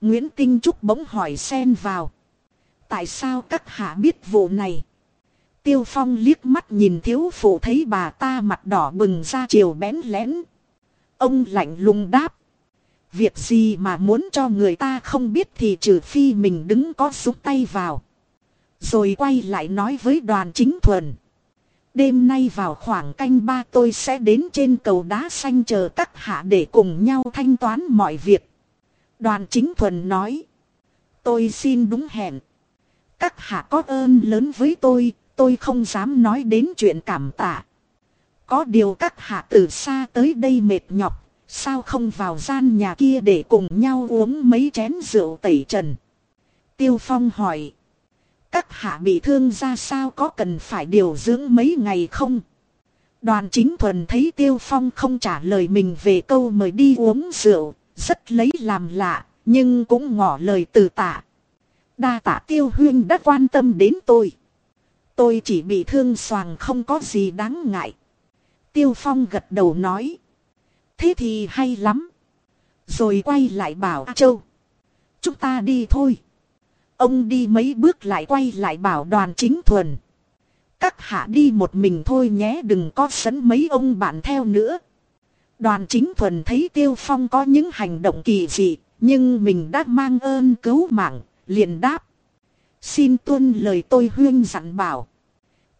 Nguyễn Tinh Trúc bỗng hỏi xen vào. Tại sao các hạ biết vụ này? Tiêu Phong liếc mắt nhìn thiếu phụ thấy bà ta mặt đỏ bừng ra chiều bén lén. Ông lạnh lùng đáp. Việc gì mà muốn cho người ta không biết thì trừ phi mình đứng có súng tay vào. Rồi quay lại nói với đoàn chính thuần. Đêm nay vào khoảng canh ba tôi sẽ đến trên cầu đá xanh chờ các hạ để cùng nhau thanh toán mọi việc. Đoàn chính thuần nói. Tôi xin đúng hẹn. Các hạ có ơn lớn với tôi, tôi không dám nói đến chuyện cảm tạ. Có điều các hạ từ xa tới đây mệt nhọc, sao không vào gian nhà kia để cùng nhau uống mấy chén rượu tẩy trần. Tiêu Phong hỏi. Các hạ bị thương ra sao có cần phải điều dưỡng mấy ngày không? Đoàn chính thuần thấy Tiêu Phong không trả lời mình về câu mời đi uống rượu, rất lấy làm lạ, nhưng cũng ngỏ lời từ tạ. Đa tạ Tiêu Huyên đã quan tâm đến tôi. Tôi chỉ bị thương xoàng không có gì đáng ngại. Tiêu Phong gật đầu nói. Thế thì hay lắm. Rồi quay lại bảo A Châu. Chúng ta đi thôi. Ông đi mấy bước lại quay lại bảo đoàn chính thuần. Các hạ đi một mình thôi nhé đừng có sấn mấy ông bạn theo nữa. Đoàn chính thuần thấy Tiêu Phong có những hành động kỳ dị, nhưng mình đã mang ơn cứu mạng, liền đáp. Xin tuân lời tôi huyên dặn bảo.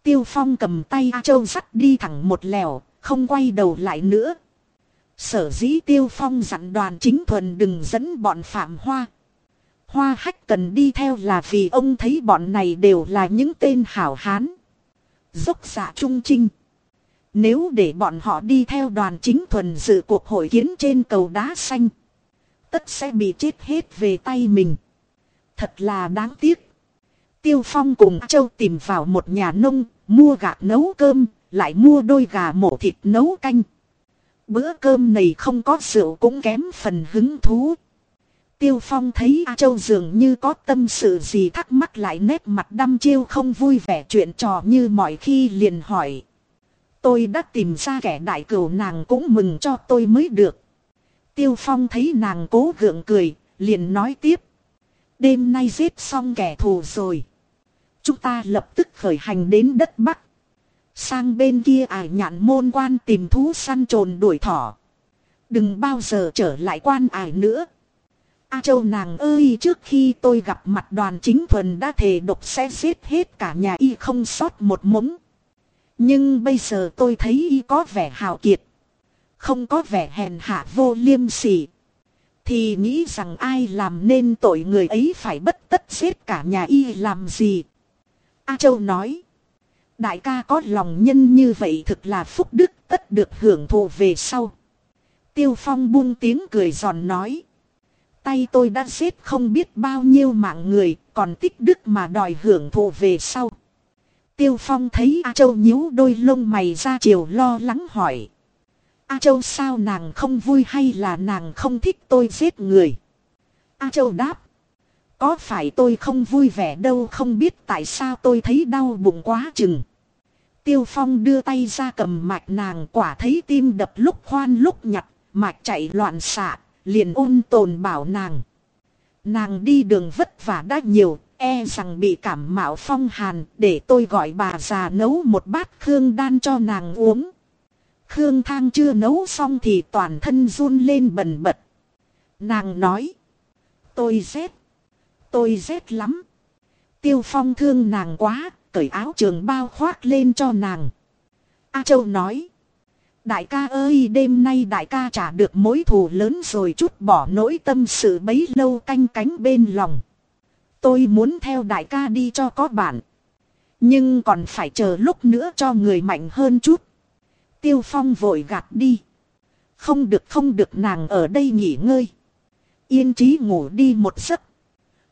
Tiêu Phong cầm tay A Châu sắt đi thẳng một lèo, không quay đầu lại nữa. Sở dĩ Tiêu Phong dặn đoàn chính thuần đừng dẫn bọn Phạm Hoa. Hoa hách cần đi theo là vì ông thấy bọn này đều là những tên hảo hán. Dốc dạ trung trinh. Nếu để bọn họ đi theo đoàn chính thuần dự cuộc hội kiến trên cầu đá xanh. Tất sẽ bị chết hết về tay mình. Thật là đáng tiếc. Tiêu Phong cùng Châu tìm vào một nhà nông, mua gà nấu cơm, lại mua đôi gà mổ thịt nấu canh. Bữa cơm này không có rượu cũng kém phần hứng thú. Tiêu Phong thấy A Châu dường như có tâm sự gì thắc mắc lại nét mặt đăm chiêu không vui vẻ chuyện trò như mọi khi liền hỏi. Tôi đã tìm ra kẻ đại cửu nàng cũng mừng cho tôi mới được. Tiêu Phong thấy nàng cố gượng cười, liền nói tiếp. Đêm nay giết xong kẻ thù rồi. Chúng ta lập tức khởi hành đến đất Bắc. Sang bên kia ải nhạn môn quan tìm thú săn trồn đuổi thỏ. Đừng bao giờ trở lại quan ải nữa. A Châu nàng ơi, trước khi tôi gặp mặt đoàn chính thuần đã thề độc sẽ giết hết cả nhà y không sót một mống. Nhưng bây giờ tôi thấy y có vẻ hào kiệt. Không có vẻ hèn hạ vô liêm sỉ. Thì nghĩ rằng ai làm nên tội người ấy phải bất tất giết cả nhà y làm gì. A Châu nói. Đại ca có lòng nhân như vậy thực là phúc đức tất được hưởng thụ về sau. Tiêu Phong buông tiếng cười giòn nói tay tôi đã giết không biết bao nhiêu mạng người, còn tích đức mà đòi hưởng thụ về sau. Tiêu Phong thấy A Châu nhíu đôi lông mày ra chiều lo lắng hỏi. A Châu sao nàng không vui hay là nàng không thích tôi giết người? A Châu đáp. Có phải tôi không vui vẻ đâu không biết tại sao tôi thấy đau bụng quá chừng. Tiêu Phong đưa tay ra cầm mạch nàng quả thấy tim đập lúc khoan lúc nhặt, mạch chạy loạn xạ, liền ôn tồn bảo nàng. Nàng đi đường vất vả đã nhiều, e rằng bị cảm mạo phong hàn, để tôi gọi bà già nấu một bát khương đan cho nàng uống. Khương Thang chưa nấu xong thì toàn thân run lên bần bật. Nàng nói. Tôi rét. Tôi rét lắm. Tiêu Phong thương nàng quá, cởi áo trường bao khoác lên cho nàng. A Châu nói. Đại ca ơi đêm nay đại ca trả được mối thù lớn rồi chút bỏ nỗi tâm sự bấy lâu canh cánh bên lòng. Tôi muốn theo đại ca đi cho có bạn. Nhưng còn phải chờ lúc nữa cho người mạnh hơn chút. Tiêu Phong vội gạt đi. Không được không được nàng ở đây nghỉ ngơi. Yên trí ngủ đi một giấc.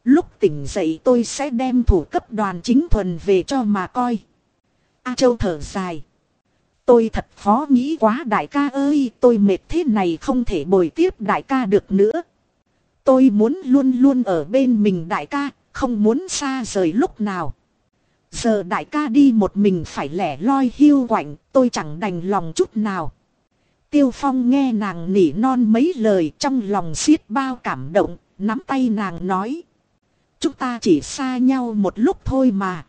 Lúc tỉnh dậy tôi sẽ đem thủ cấp đoàn chính thuần về cho mà coi. A Châu thở dài. Tôi thật khó nghĩ quá đại ca ơi tôi mệt thế này không thể bồi tiếp đại ca được nữa. Tôi muốn luôn luôn ở bên mình đại ca, không muốn xa rời lúc nào. Giờ đại ca đi một mình phải lẻ loi hiu quạnh, tôi chẳng đành lòng chút nào. Tiêu Phong nghe nàng nỉ non mấy lời trong lòng xiết bao cảm động, nắm tay nàng nói. Chúng ta chỉ xa nhau một lúc thôi mà.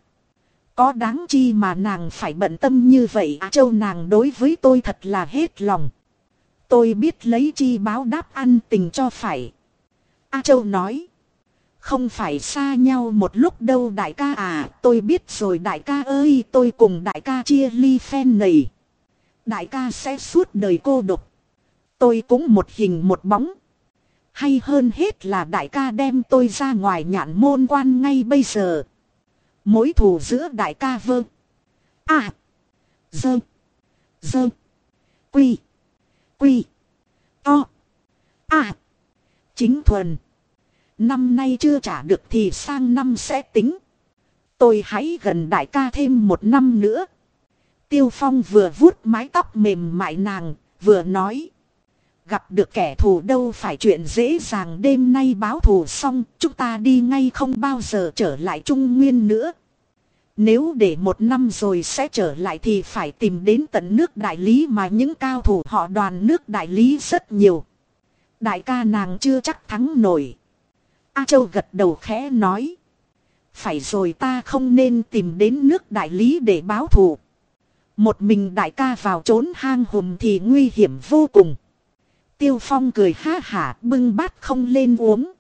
Có đáng chi mà nàng phải bận tâm như vậy à, châu nàng đối với tôi thật là hết lòng. Tôi biết lấy chi báo đáp ăn tình cho phải. A Châu nói. Không phải xa nhau một lúc đâu đại ca à, tôi biết rồi đại ca ơi, tôi cùng đại ca chia ly phen này. Đại ca sẽ suốt đời cô độc. Tôi cũng một hình một bóng. Hay hơn hết là đại ca đem tôi ra ngoài nhạn môn quan ngay bây giờ. Mối thù giữa đại ca vơ. À. Dơ. Dơ. Quy. Quy. To. À. Chính thuần. Năm nay chưa trả được thì sang năm sẽ tính. Tôi hãy gần đại ca thêm một năm nữa. Tiêu Phong vừa vuốt mái tóc mềm mại nàng, vừa nói. Gặp được kẻ thù đâu phải chuyện dễ dàng đêm nay báo thù xong, chúng ta đi ngay không bao giờ trở lại Trung Nguyên nữa. Nếu để một năm rồi sẽ trở lại thì phải tìm đến tận nước đại lý mà những cao thủ họ đoàn nước đại lý rất nhiều. Đại ca nàng chưa chắc thắng nổi. A Châu gật đầu khẽ nói. Phải rồi ta không nên tìm đến nước đại lý để báo thù. Một mình đại ca vào trốn hang hùm thì nguy hiểm vô cùng. Tiêu Phong cười ha hả bưng bát không lên uống.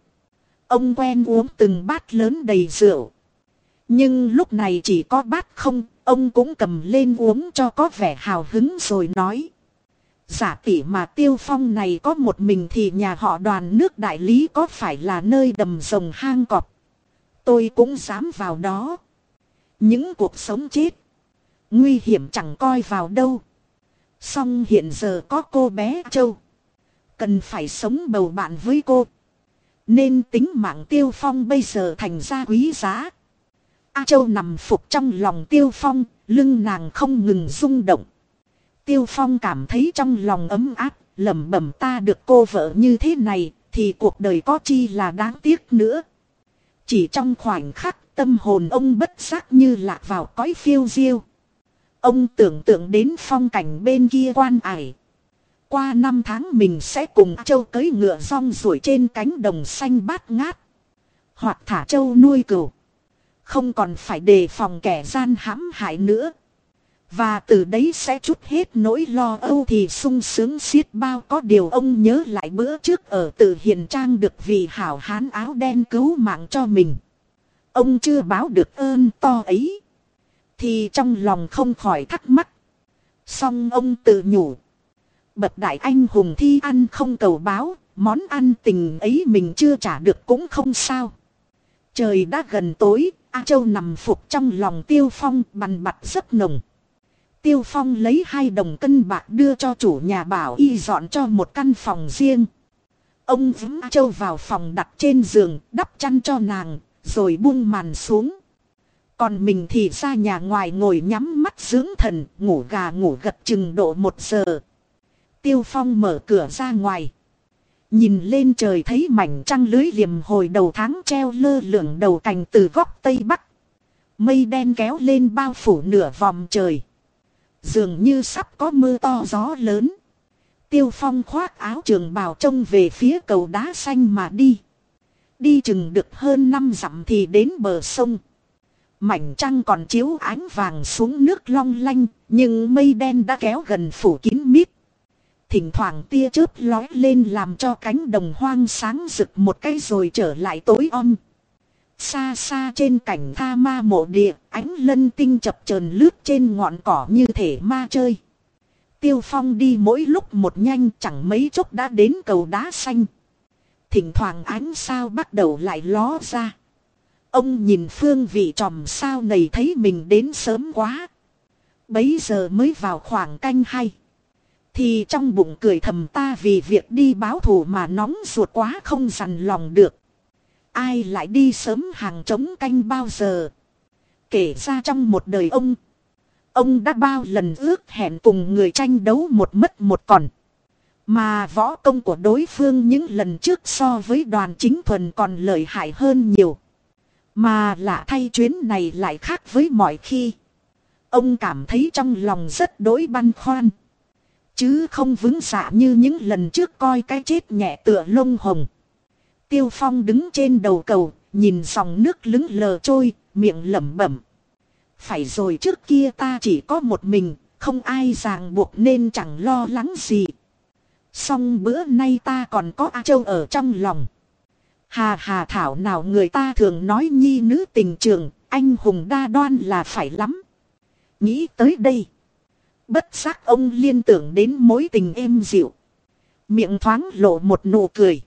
Ông quen uống từng bát lớn đầy rượu. Nhưng lúc này chỉ có bát không, ông cũng cầm lên uống cho có vẻ hào hứng rồi nói. Giả tỷ mà tiêu phong này có một mình thì nhà họ đoàn nước đại lý có phải là nơi đầm rồng hang cọp. Tôi cũng dám vào đó. Những cuộc sống chết. Nguy hiểm chẳng coi vào đâu. Song hiện giờ có cô bé Châu. Cần phải sống bầu bạn với cô. Nên tính mạng tiêu phong bây giờ thành ra quý giá. A Châu nằm phục trong lòng tiêu phong, lưng nàng không ngừng rung động. Tiêu Phong cảm thấy trong lòng ấm áp, lẩm bẩm ta được cô vợ như thế này, thì cuộc đời có chi là đáng tiếc nữa. Chỉ trong khoảnh khắc tâm hồn ông bất giác như lạc vào cõi phiêu diêu. Ông tưởng tượng đến phong cảnh bên kia quan ải. Qua năm tháng mình sẽ cùng châu cưới ngựa rong ruổi trên cánh đồng xanh bát ngát. Hoặc thả châu nuôi cừu. Không còn phải đề phòng kẻ gian hãm hại nữa. Và từ đấy sẽ chút hết nỗi lo âu thì sung sướng xiết bao có điều ông nhớ lại bữa trước ở từ hiền trang được vì hảo hán áo đen cứu mạng cho mình. Ông chưa báo được ơn to ấy. Thì trong lòng không khỏi thắc mắc. Xong ông tự nhủ. Bậc đại anh hùng thi ăn không cầu báo, món ăn tình ấy mình chưa trả được cũng không sao. Trời đã gần tối, A Châu nằm phục trong lòng tiêu phong bằn bặt rất nồng. Tiêu Phong lấy hai đồng cân bạc đưa cho chủ nhà bảo y dọn cho một căn phòng riêng. Ông vững châu vào phòng đặt trên giường, đắp chăn cho nàng, rồi buông màn xuống. Còn mình thì ra nhà ngoài ngồi nhắm mắt dưỡng thần, ngủ gà ngủ gật chừng độ một giờ. Tiêu Phong mở cửa ra ngoài. Nhìn lên trời thấy mảnh trăng lưới liềm hồi đầu tháng treo lơ lửng đầu cành từ góc tây bắc. Mây đen kéo lên bao phủ nửa vòng trời. Dường như sắp có mưa to gió lớn. Tiêu phong khoác áo trường bào trông về phía cầu đá xanh mà đi. Đi chừng được hơn năm dặm thì đến bờ sông. Mảnh trăng còn chiếu ánh vàng xuống nước long lanh, nhưng mây đen đã kéo gần phủ kín mít. Thỉnh thoảng tia chớp lói lên làm cho cánh đồng hoang sáng rực một cái rồi trở lại tối om. Xa xa trên cảnh tha ma mộ địa, ánh lân tinh chập chờn lướt trên ngọn cỏ như thể ma chơi. Tiêu phong đi mỗi lúc một nhanh chẳng mấy chốc đã đến cầu đá xanh. Thỉnh thoảng ánh sao bắt đầu lại ló ra. Ông nhìn phương vị tròm sao này thấy mình đến sớm quá. Bấy giờ mới vào khoảng canh hay. Thì trong bụng cười thầm ta vì việc đi báo thù mà nóng ruột quá không dằn lòng được. Ai lại đi sớm hàng trống canh bao giờ. Kể ra trong một đời ông. Ông đã bao lần ước hẹn cùng người tranh đấu một mất một còn. Mà võ công của đối phương những lần trước so với đoàn chính thuần còn lợi hại hơn nhiều. Mà lạ thay chuyến này lại khác với mọi khi. Ông cảm thấy trong lòng rất đối băn khoăn. Chứ không vững dạ như những lần trước coi cái chết nhẹ tựa lông hồng. Tiêu Phong đứng trên đầu cầu, nhìn dòng nước lững lờ trôi, miệng lẩm bẩm. Phải rồi trước kia ta chỉ có một mình, không ai ràng buộc nên chẳng lo lắng gì. Xong bữa nay ta còn có A Châu ở trong lòng. Hà hà thảo nào người ta thường nói nhi nữ tình trường, anh hùng đa đoan là phải lắm. Nghĩ tới đây. Bất giác ông liên tưởng đến mối tình êm dịu. Miệng thoáng lộ một nụ cười.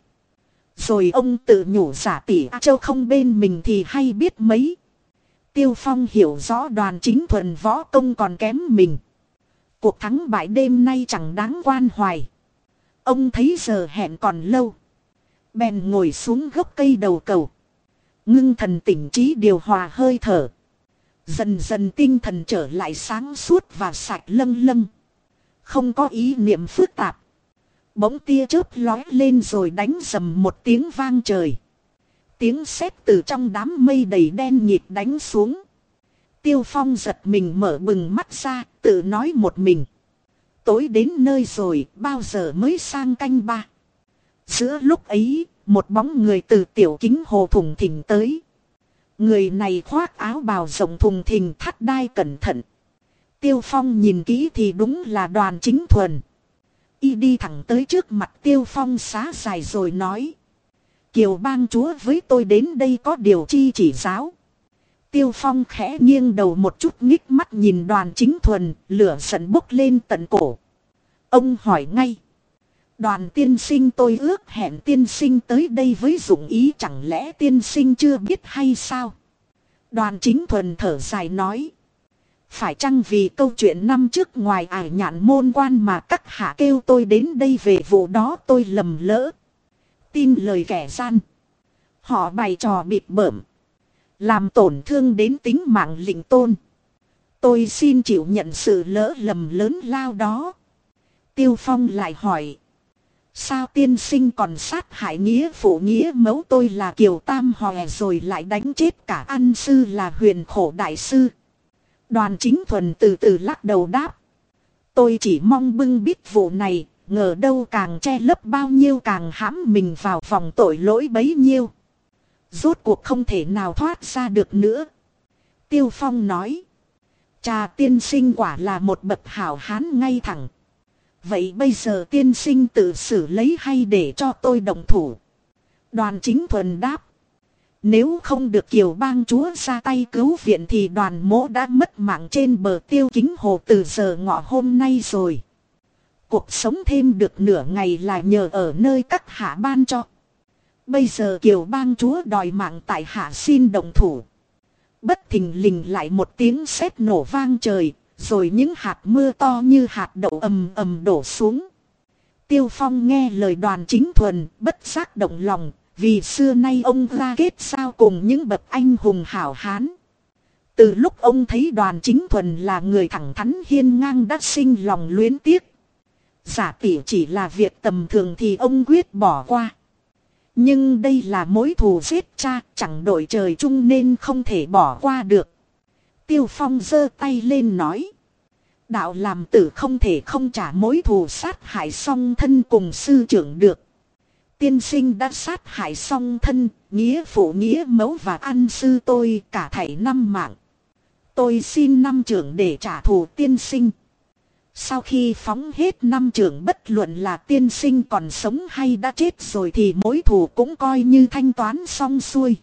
Rồi ông tự nhủ giả tỷ, A Châu không bên mình thì hay biết mấy. Tiêu Phong hiểu rõ đoàn chính thuần võ công còn kém mình. Cuộc thắng bại đêm nay chẳng đáng quan hoài. Ông thấy giờ hẹn còn lâu. Bèn ngồi xuống gốc cây đầu cầu. Ngưng thần tỉnh trí điều hòa hơi thở. Dần dần tinh thần trở lại sáng suốt và sạch lâng lâng. Không có ý niệm phức tạp. Bỗng tia chớp lói lên rồi đánh dầm một tiếng vang trời. Tiếng sét từ trong đám mây đầy đen nhịp đánh xuống. Tiêu phong giật mình mở bừng mắt ra, tự nói một mình. Tối đến nơi rồi, bao giờ mới sang canh ba. Giữa lúc ấy, một bóng người từ tiểu kính hồ thùng thỉnh tới. Người này khoác áo bào rộng thùng thình thắt đai cẩn thận. Tiêu Phong nhìn kỹ thì đúng là đoàn chính thuần. Y đi thẳng tới trước mặt Tiêu Phong xá dài rồi nói. Kiều bang chúa với tôi đến đây có điều chi chỉ giáo. Tiêu Phong khẽ nghiêng đầu một chút nhích mắt nhìn đoàn chính thuần, lửa giận bốc lên tận cổ. Ông hỏi ngay. Đoàn tiên sinh tôi ước hẹn tiên sinh tới đây với dụng ý chẳng lẽ tiên sinh chưa biết hay sao? Đoàn chính thuần thở dài nói. Phải chăng vì câu chuyện năm trước ngoài ải nhạn môn quan mà các hạ kêu tôi đến đây về vụ đó tôi lầm lỡ. Tin lời kẻ gian. Họ bày trò bịp bợm. Làm tổn thương đến tính mạng lĩnh tôn. Tôi xin chịu nhận sự lỡ lầm lớn lao đó. Tiêu Phong lại hỏi. Sao tiên sinh còn sát hại nghĩa phụ nghĩa mẫu tôi là Kiều Tam Hòe rồi lại đánh chết cả ăn sư là huyền khổ đại sư. Đoàn chính thuần từ từ lắc đầu đáp. Tôi chỉ mong bưng biết vụ này, ngờ đâu càng che lấp bao nhiêu càng hãm mình vào vòng tội lỗi bấy nhiêu. Rốt cuộc không thể nào thoát ra được nữa. Tiêu Phong nói. Cha tiên sinh quả là một bậc hảo hán ngay thẳng. Vậy bây giờ tiên sinh tự xử lấy hay để cho tôi đồng thủ? Đoàn chính thuần đáp. Nếu không được kiều bang chúa ra tay cứu viện thì đoàn mỗ đã mất mạng trên bờ tiêu kính hồ từ giờ ngọ hôm nay rồi. Cuộc sống thêm được nửa ngày là nhờ ở nơi các hạ ban cho. Bây giờ kiều bang chúa đòi mạng tại hạ xin đồng thủ. Bất thình lình lại một tiếng sét nổ vang trời, rồi những hạt mưa to như hạt đậu ầm ầm đổ xuống. Tiêu Phong nghe lời đoàn chính thuần, bất giác động lòng, vì xưa nay ông ra kết sao cùng những bậc anh hùng hảo hán. Từ lúc ông thấy đoàn chính thuần là người thẳng thắn hiên ngang đã sinh lòng luyến tiếc. Giả tỉ chỉ là việc tầm thường thì ông quyết bỏ qua. Nhưng đây là mối thù giết cha chẳng đổi trời chung nên không thể bỏ qua được. Tiêu Phong giơ tay lên nói. Đạo làm tử không thể không trả mối thù sát hại song thân cùng sư trưởng được. Tiên sinh đã sát hại song thân, nghĩa phụ nghĩa mẫu và ăn sư tôi cả thảy năm mạng. Tôi xin năm trưởng để trả thù tiên sinh. Sau khi phóng hết năm trưởng bất luận là tiên sinh còn sống hay đã chết rồi thì mối thù cũng coi như thanh toán xong xuôi.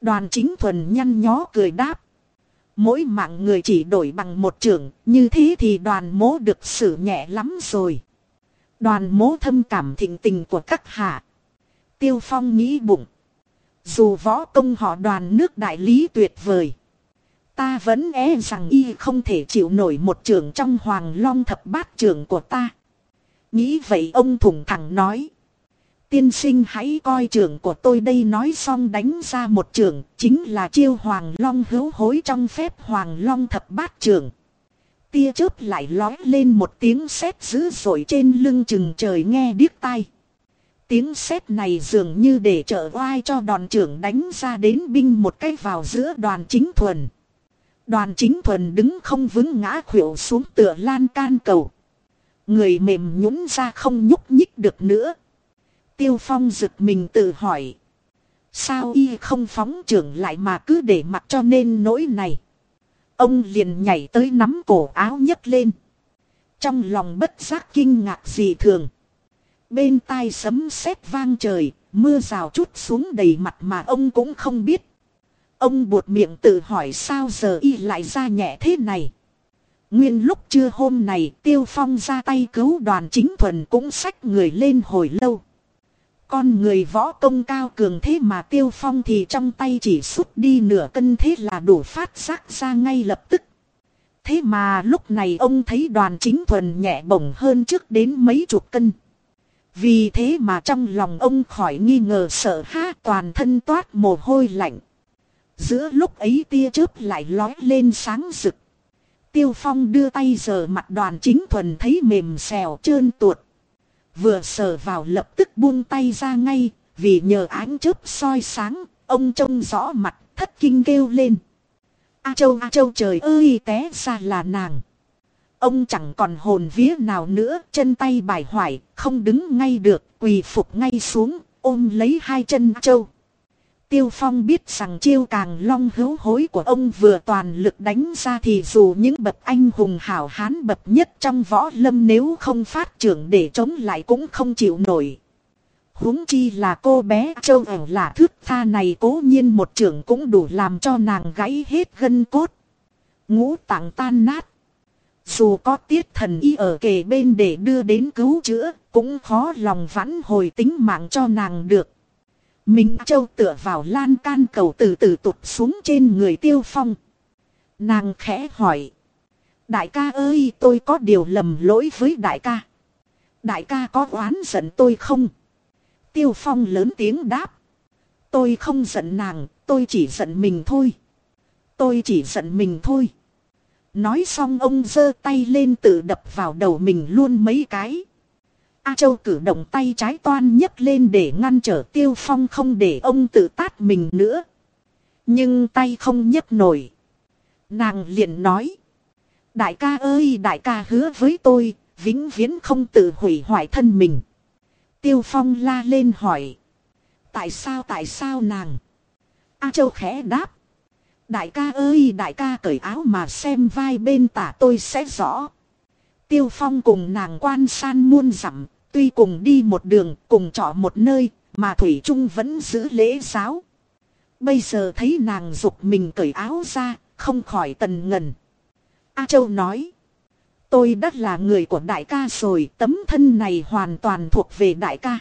Đoàn chính thuần nhăn nhó cười đáp. Mỗi mạng người chỉ đổi bằng một trưởng, như thế thì đoàn mố được xử nhẹ lắm rồi. Đoàn mố thâm cảm thịnh tình của các hạ. Tiêu Phong nghĩ bụng. Dù võ công họ đoàn nước đại lý tuyệt vời. Ta vẫn e rằng y không thể chịu nổi một trưởng trong hoàng long thập bát trưởng của ta. Nghĩ vậy ông thủng thẳng nói. Tiên sinh hãy coi trưởng của tôi đây nói xong đánh ra một trưởng, chính là chiêu hoàng long hữu hối trong phép hoàng long thập bát trưởng. Tia chớp lại lói lên một tiếng sét dữ dội trên lưng chừng trời nghe điếc tai. Tiếng sét này dường như để trợ oai cho đòn trưởng đánh ra đến binh một cái vào giữa đoàn chính thuần. Đoàn chính thuần đứng không vững ngã khuỵu xuống tựa lan can cầu. Người mềm nhũn ra không nhúc nhích được nữa. Tiêu Phong giật mình tự hỏi. Sao y không phóng trưởng lại mà cứ để mặc cho nên nỗi này. Ông liền nhảy tới nắm cổ áo nhấc lên. Trong lòng bất giác kinh ngạc dị thường. Bên tai sấm sét vang trời, mưa rào chút xuống đầy mặt mà ông cũng không biết. Ông buột miệng tự hỏi sao giờ y lại ra nhẹ thế này. Nguyên lúc trưa hôm này Tiêu Phong ra tay cứu đoàn chính thuần cũng xách người lên hồi lâu. Con người võ công cao cường thế mà tiêu phong thì trong tay chỉ xúc đi nửa cân thế là đủ phát giác ra ngay lập tức. Thế mà lúc này ông thấy đoàn chính thuần nhẹ bổng hơn trước đến mấy chục cân. Vì thế mà trong lòng ông khỏi nghi ngờ sợ ha toàn thân toát mồ hôi lạnh. Giữa lúc ấy tia chớp lại lói lên sáng rực. Tiêu phong đưa tay giờ mặt đoàn chính thuần thấy mềm xèo trơn tuột. Vừa sờ vào lập tức buông tay ra ngay, vì nhờ ánh chớp soi sáng, ông trông rõ mặt, thất kinh kêu lên. A châu A châu trời ơi té ra là nàng. Ông chẳng còn hồn vía nào nữa, chân tay bài hoài, không đứng ngay được, quỳ phục ngay xuống, ôm lấy hai chân A châu. Tiêu Phong biết rằng chiêu càng long hữu hối của ông vừa toàn lực đánh ra thì dù những bậc anh hùng hảo hán bậc nhất trong võ lâm nếu không phát trưởng để chống lại cũng không chịu nổi. huống chi là cô bé châu ẩu là thước tha này cố nhiên một trưởng cũng đủ làm cho nàng gãy hết gân cốt. Ngũ tạng tan nát. Dù có tiết thần y ở kề bên để đưa đến cứu chữa, cũng khó lòng vãn hồi tính mạng cho nàng được. Minh Châu tựa vào lan can cầu từ từ tụt xuống trên người tiêu phong. Nàng khẽ hỏi. Đại ca ơi tôi có điều lầm lỗi với đại ca. Đại ca có oán giận tôi không? Tiêu phong lớn tiếng đáp. Tôi không giận nàng, tôi chỉ giận mình thôi. Tôi chỉ giận mình thôi. Nói xong ông giơ tay lên tự đập vào đầu mình luôn mấy cái. A Châu cử động tay trái toan nhấc lên để ngăn trở Tiêu Phong không để ông tự tát mình nữa. Nhưng tay không nhấc nổi. Nàng liền nói. Đại ca ơi đại ca hứa với tôi, vĩnh viễn không tự hủy hoại thân mình. Tiêu Phong la lên hỏi. Tại sao tại sao nàng? A Châu khẽ đáp. Đại ca ơi đại ca cởi áo mà xem vai bên tả tôi sẽ rõ. Tiêu Phong cùng nàng quan san muôn dặm, tuy cùng đi một đường, cùng trọ một nơi, mà Thủy Trung vẫn giữ lễ giáo. Bây giờ thấy nàng dục mình cởi áo ra, không khỏi tần ngần. A Châu nói, tôi đã là người của đại ca rồi, tấm thân này hoàn toàn thuộc về đại ca.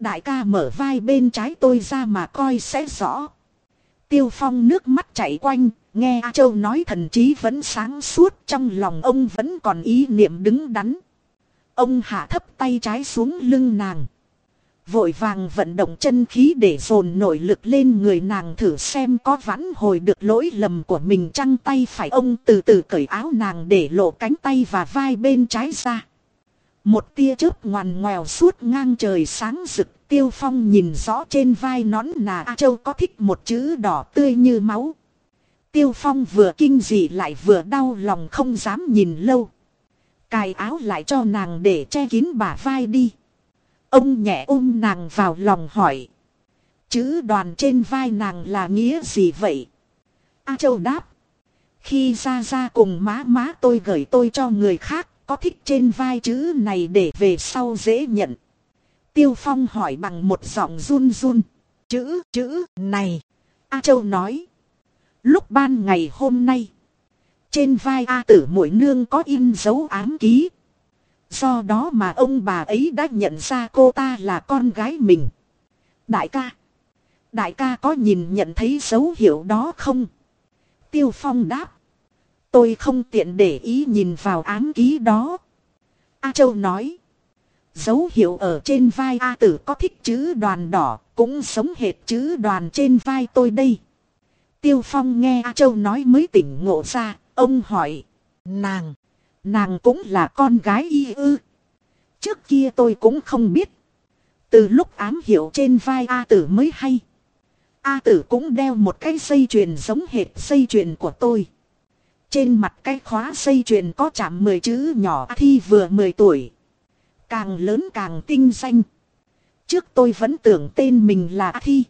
Đại ca mở vai bên trái tôi ra mà coi sẽ rõ. Tiêu Phong nước mắt chảy quanh, nghe A Châu nói thần trí vẫn sáng suốt trong lòng ông vẫn còn ý niệm đứng đắn. Ông hạ thấp tay trái xuống lưng nàng. Vội vàng vận động chân khí để dồn nội lực lên người nàng thử xem có vãn hồi được lỗi lầm của mình chăng. tay phải ông từ từ cởi áo nàng để lộ cánh tay và vai bên trái ra. Một tia chớp ngoằn ngoèo suốt ngang trời sáng rực, tiêu phong nhìn rõ trên vai nón nà A Châu có thích một chữ đỏ tươi như máu. Tiêu phong vừa kinh dị lại vừa đau lòng không dám nhìn lâu. Cài áo lại cho nàng để che kín bả vai đi. Ông nhẹ ôm nàng vào lòng hỏi. Chữ đoàn trên vai nàng là nghĩa gì vậy? A Châu đáp. Khi ra ra cùng má má tôi gửi tôi cho người khác, có thích trên vai chữ này để về sau dễ nhận. Tiêu Phong hỏi bằng một giọng run run. Chữ, chữ, này. A Châu nói. Lúc ban ngày hôm nay. Trên vai A tử mũi nương có in dấu ám ký. Do đó mà ông bà ấy đã nhận ra cô ta là con gái mình. Đại ca. Đại ca có nhìn nhận thấy dấu hiệu đó không? Tiêu Phong đáp. Tôi không tiện để ý nhìn vào ám ký đó. A Châu nói. Dấu hiệu ở trên vai A tử có thích chữ đoàn đỏ, cũng sống hệt chữ đoàn trên vai tôi đây. Tiêu Phong nghe A Châu nói mới tỉnh ngộ ra, ông hỏi. Nàng, nàng cũng là con gái y ư. Trước kia tôi cũng không biết. Từ lúc ám hiệu trên vai A tử mới hay. A tử cũng đeo một cái dây chuyền giống hệt dây chuyền của tôi. Trên mặt cái khóa dây chuyền có chạm 10 chữ nhỏ A thi vừa 10 tuổi. Càng lớn càng tinh danh. Trước tôi vẫn tưởng tên mình là A thi.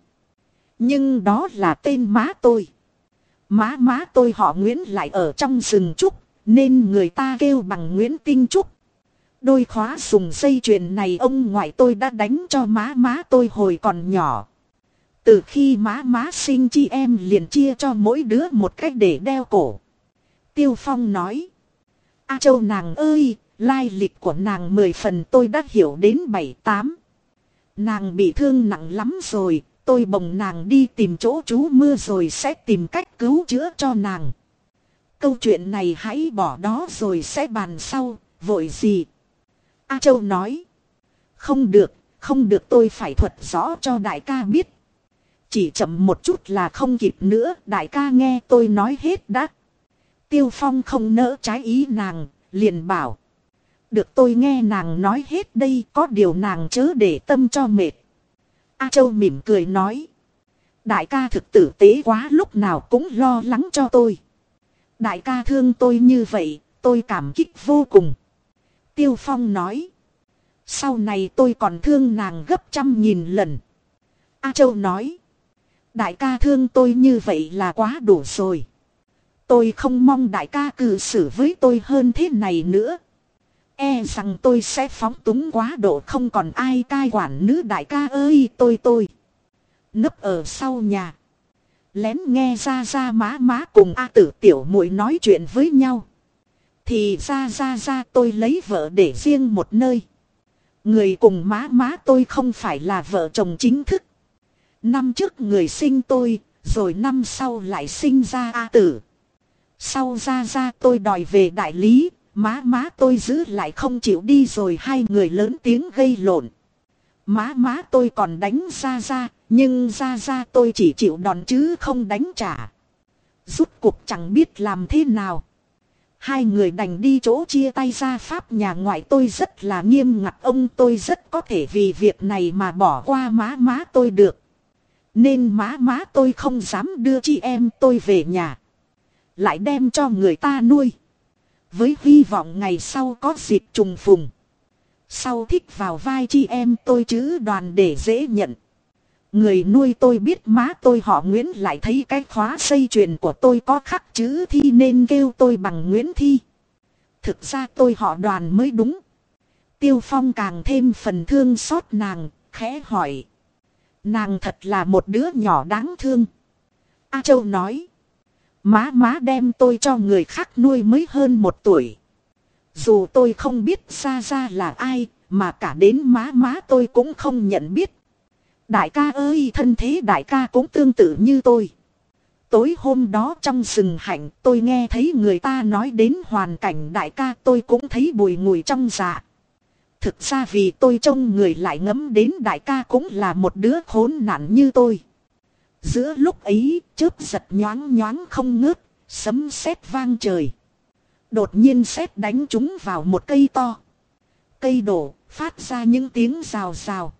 Nhưng đó là tên má tôi. Má má tôi họ Nguyễn lại ở trong rừng trúc. Nên người ta kêu bằng Nguyễn Tinh Trúc. Đôi khóa sùng dây chuyền này ông ngoại tôi đã đánh cho má má tôi hồi còn nhỏ. Từ khi má má sinh chi em liền chia cho mỗi đứa một cách để đeo cổ. Tiêu Phong nói. A Châu nàng ơi, lai lịch của nàng mười phần tôi đã hiểu đến bảy tám. Nàng bị thương nặng lắm rồi, tôi bồng nàng đi tìm chỗ trú mưa rồi sẽ tìm cách cứu chữa cho nàng. Câu chuyện này hãy bỏ đó rồi sẽ bàn sau, vội gì. A Châu nói. Không được, không được tôi phải thuật rõ cho đại ca biết. Chỉ chậm một chút là không kịp nữa, đại ca nghe tôi nói hết đã. Tiêu Phong không nỡ trái ý nàng, liền bảo. Được tôi nghe nàng nói hết đây, có điều nàng chớ để tâm cho mệt. A Châu mỉm cười nói. Đại ca thực tử tế quá lúc nào cũng lo lắng cho tôi. Đại ca thương tôi như vậy, tôi cảm kích vô cùng. Tiêu Phong nói. Sau này tôi còn thương nàng gấp trăm nghìn lần. A Châu nói. Đại ca thương tôi như vậy là quá đủ rồi. Tôi không mong đại ca cư xử với tôi hơn thế này nữa. E rằng tôi sẽ phóng túng quá độ không còn ai cai quản nữ đại ca ơi tôi tôi. Nấp ở sau nhà. Lén nghe ra ra má má cùng A tử tiểu muội nói chuyện với nhau. Thì ra ra ra tôi lấy vợ để riêng một nơi. Người cùng má má tôi không phải là vợ chồng chính thức. Năm trước người sinh tôi, rồi năm sau lại sinh ra A tử. Sau ra ra tôi đòi về đại lý, má má tôi giữ lại không chịu đi rồi hai người lớn tiếng gây lộn. Má má tôi còn đánh ra ra, nhưng ra ra tôi chỉ chịu đòn chứ không đánh trả. Rút cuộc chẳng biết làm thế nào. Hai người đành đi chỗ chia tay ra pháp nhà ngoại tôi rất là nghiêm ngặt ông tôi rất có thể vì việc này mà bỏ qua má má tôi được. Nên má má tôi không dám đưa chị em tôi về nhà. Lại đem cho người ta nuôi. Với hy vọng ngày sau có dịp trùng phùng. Sau thích vào vai chị em tôi chứ đoàn để dễ nhận. Người nuôi tôi biết má tôi họ Nguyễn lại thấy cái khóa xây truyền của tôi có khắc chữ thi nên kêu tôi bằng Nguyễn Thi. Thực ra tôi họ đoàn mới đúng. Tiêu Phong càng thêm phần thương xót nàng, khẽ hỏi. Nàng thật là một đứa nhỏ đáng thương. A Châu nói. Má má đem tôi cho người khác nuôi mới hơn một tuổi. Dù tôi không biết xa ra là ai, mà cả đến má má tôi cũng không nhận biết. Đại ca ơi thân thế đại ca cũng tương tự như tôi. Tối hôm đó trong rừng hạnh tôi nghe thấy người ta nói đến hoàn cảnh đại ca tôi cũng thấy bùi ngùi trong dạ. Thực ra vì tôi trông người lại ngấm đến đại ca cũng là một đứa khốn nạn như tôi. Giữa lúc ấy chớp giật nhoáng nhoáng không ngớt, sấm sét vang trời. Đột nhiên sét đánh chúng vào một cây to. Cây đổ, phát ra những tiếng rào rào.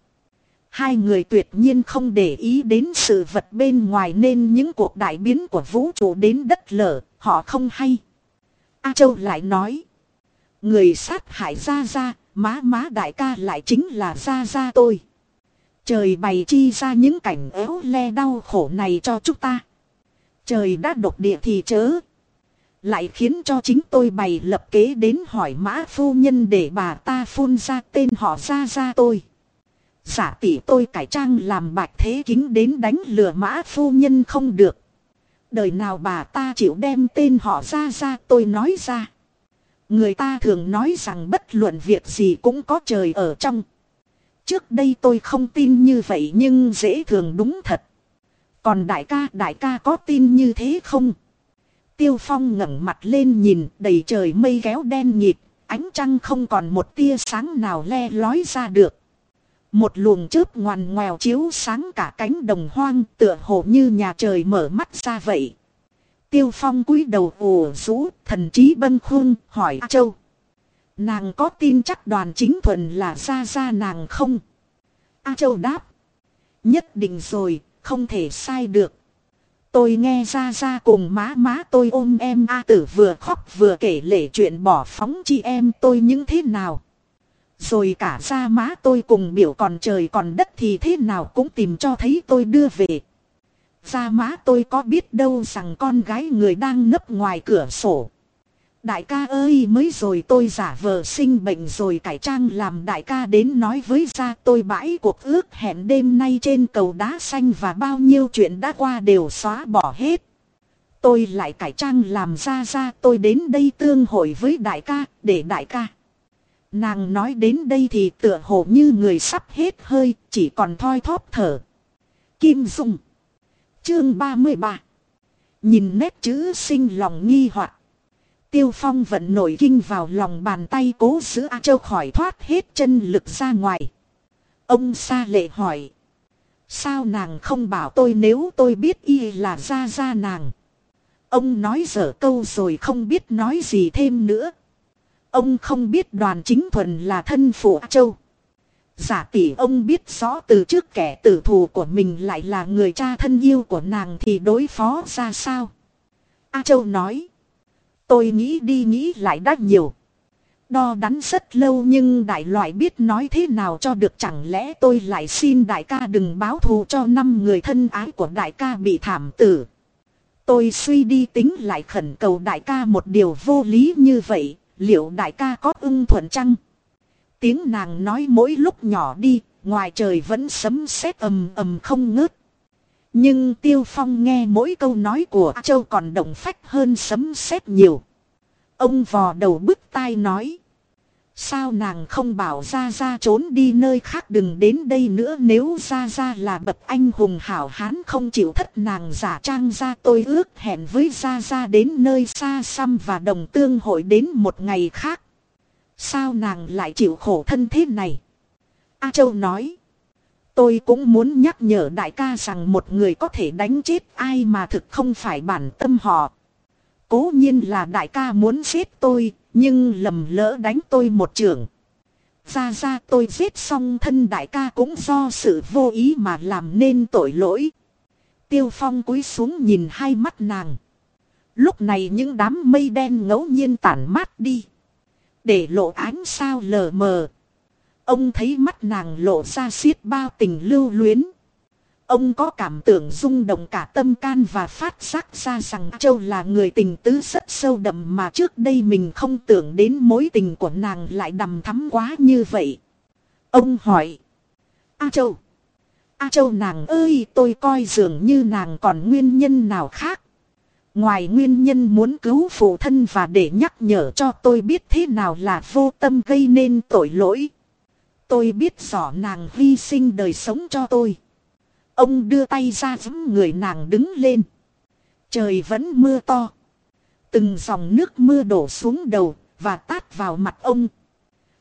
Hai người tuyệt nhiên không để ý đến sự vật bên ngoài nên những cuộc đại biến của vũ trụ đến đất lở, họ không hay. A Châu lại nói. Người sát hại ra ra, má má đại ca lại chính là gia gia tôi. Trời bày chi ra những cảnh éo le đau khổ này cho chúng ta. Trời đã độc địa thì chớ. Lại khiến cho chính tôi bày lập kế đến hỏi mã phu nhân để bà ta phun ra tên họ ra ra tôi. Giả tỷ tôi cải trang làm bạch thế kính đến đánh lừa mã phu nhân không được. Đời nào bà ta chịu đem tên họ ra ra tôi nói ra. Người ta thường nói rằng bất luận việc gì cũng có trời ở trong. Trước đây tôi không tin như vậy nhưng dễ thường đúng thật. Còn đại ca, đại ca có tin như thế không? Tiêu Phong ngẩng mặt lên nhìn đầy trời mây kéo đen nhịp, ánh trăng không còn một tia sáng nào le lói ra được. Một luồng chớp ngoằn ngoèo chiếu sáng cả cánh đồng hoang tựa hồ như nhà trời mở mắt ra vậy. Tiêu Phong cúi đầu ủ rũ, thần trí bâng khuôn, hỏi A Châu. Nàng có tin chắc đoàn chính thuần là ra ra nàng không? A Châu đáp. Nhất định rồi, không thể sai được. Tôi nghe ra ra cùng má má tôi ôm em A tử vừa khóc vừa kể lể chuyện bỏ phóng chị em tôi những thế nào. Rồi cả ra má tôi cùng biểu còn trời còn đất thì thế nào cũng tìm cho thấy tôi đưa về. Ra má tôi có biết đâu rằng con gái người đang nấp ngoài cửa sổ. Đại ca ơi, mới rồi tôi giả vờ sinh bệnh rồi cải trang làm đại ca đến nói với ra tôi bãi cuộc ước hẹn đêm nay trên cầu đá xanh và bao nhiêu chuyện đã qua đều xóa bỏ hết. Tôi lại cải trang làm ra ra, tôi đến đây tương hội với đại ca, để đại ca. Nàng nói đến đây thì tựa hồ như người sắp hết hơi, chỉ còn thoi thóp thở. Kim Dung Chương 33 Nhìn nét chữ sinh lòng nghi hoặc Tiêu Phong vận nổi kinh vào lòng bàn tay cố giữ A Châu khỏi thoát hết chân lực ra ngoài. Ông Sa lệ hỏi. Sao nàng không bảo tôi nếu tôi biết y là ra ra nàng. Ông nói dở câu rồi không biết nói gì thêm nữa. Ông không biết đoàn chính thuần là thân phụ A Châu. Giả tỷ ông biết rõ từ trước kẻ tử thù của mình lại là người cha thân yêu của nàng thì đối phó ra sao. A Châu nói. Tôi nghĩ đi nghĩ lại đã nhiều. Đo đắn rất lâu nhưng đại loại biết nói thế nào cho được chẳng lẽ tôi lại xin đại ca đừng báo thù cho năm người thân ái của đại ca bị thảm tử. Tôi suy đi tính lại khẩn cầu đại ca một điều vô lý như vậy, liệu đại ca có ưng thuận chăng? Tiếng nàng nói mỗi lúc nhỏ đi, ngoài trời vẫn sấm sét ầm ầm không ngớt. Nhưng Tiêu Phong nghe mỗi câu nói của Châu còn động phách hơn sấm sét nhiều. Ông vò đầu bứt tai nói. Sao nàng không bảo ra ra trốn đi nơi khác đừng đến đây nữa nếu ra ra là bậc anh hùng hảo hán không chịu thất nàng giả trang ra, tôi ước hẹn với ra ra đến nơi xa xăm và đồng tương hội đến một ngày khác. Sao nàng lại chịu khổ thân thế này? A Châu nói. Tôi cũng muốn nhắc nhở đại ca rằng một người có thể đánh chết ai mà thực không phải bản tâm họ. Cố nhiên là đại ca muốn giết tôi, nhưng lầm lỡ đánh tôi một trường. Ra ra tôi giết xong thân đại ca cũng do sự vô ý mà làm nên tội lỗi. Tiêu phong cúi xuống nhìn hai mắt nàng. Lúc này những đám mây đen ngẫu nhiên tản mát đi. Để lộ ánh sao lờ mờ. Ông thấy mắt nàng lộ ra xiết bao tình lưu luyến. Ông có cảm tưởng rung động cả tâm can và phát giác ra rằng Châu là người tình tứ rất sâu đậm mà trước đây mình không tưởng đến mối tình của nàng lại đầm thắm quá như vậy. Ông hỏi. A Châu. A Châu nàng ơi, tôi coi dường như nàng còn nguyên nhân nào khác. Ngoài nguyên nhân muốn cứu phụ thân và để nhắc nhở cho tôi biết thế nào là vô tâm gây nên tội lỗi. Tôi biết rõ nàng hy sinh đời sống cho tôi. Ông đưa tay ra giẫm người nàng đứng lên. Trời vẫn mưa to. Từng dòng nước mưa đổ xuống đầu và tát vào mặt ông.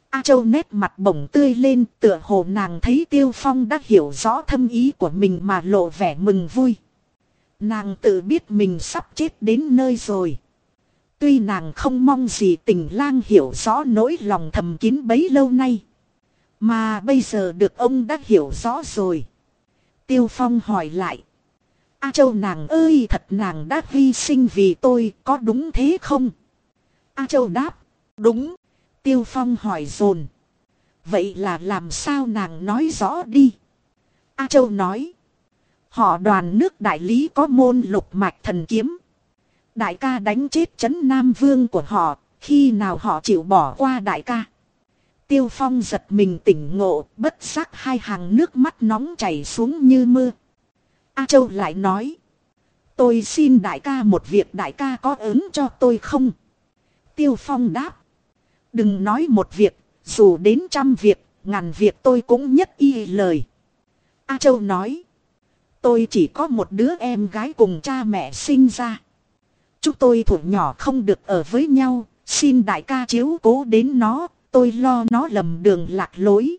A Châu nét mặt bổng tươi lên tựa hồ nàng thấy Tiêu Phong đã hiểu rõ thâm ý của mình mà lộ vẻ mừng vui. Nàng tự biết mình sắp chết đến nơi rồi. Tuy nàng không mong gì tình lang hiểu rõ nỗi lòng thầm kín bấy lâu nay. Mà bây giờ được ông đã hiểu rõ rồi. Tiêu Phong hỏi lại. A Châu nàng ơi thật nàng đã hy sinh vì tôi có đúng thế không? A Châu đáp. Đúng. Tiêu Phong hỏi dồn Vậy là làm sao nàng nói rõ đi. A Châu nói. Họ đoàn nước đại lý có môn lục mạch thần kiếm. Đại ca đánh chết chấn Nam Vương của họ, khi nào họ chịu bỏ qua đại ca. Tiêu Phong giật mình tỉnh ngộ, bất giác hai hàng nước mắt nóng chảy xuống như mưa. A Châu lại nói. Tôi xin đại ca một việc đại ca có ứng cho tôi không? Tiêu Phong đáp. Đừng nói một việc, dù đến trăm việc, ngàn việc tôi cũng nhất y lời. A Châu nói. Tôi chỉ có một đứa em gái cùng cha mẹ sinh ra. Chúng tôi thủ nhỏ không được ở với nhau, xin đại ca chiếu cố đến nó, tôi lo nó lầm đường lạc lối.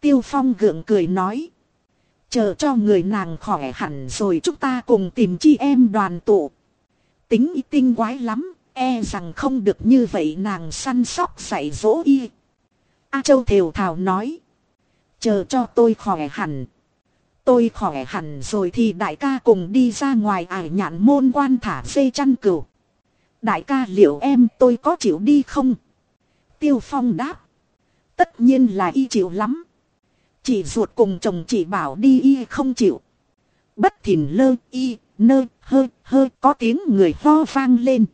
Tiêu Phong gượng cười nói. Chờ cho người nàng khỏe hẳn rồi chúng ta cùng tìm chi em đoàn tụ. Tính y tinh quái lắm, e rằng không được như vậy nàng săn sóc dạy dỗ y. A Châu Thều Thảo nói. Chờ cho tôi khỏe hẳn. Tôi khỏe hẳn rồi thì đại ca cùng đi ra ngoài ải nhạn môn quan thả dây chăn cừu. Đại ca liệu em tôi có chịu đi không? Tiêu Phong đáp. Tất nhiên là y chịu lắm. Chị ruột cùng chồng chị bảo đi y không chịu. Bất thìn lơ y, nơ, hơ, hơ có tiếng người ho vang lên.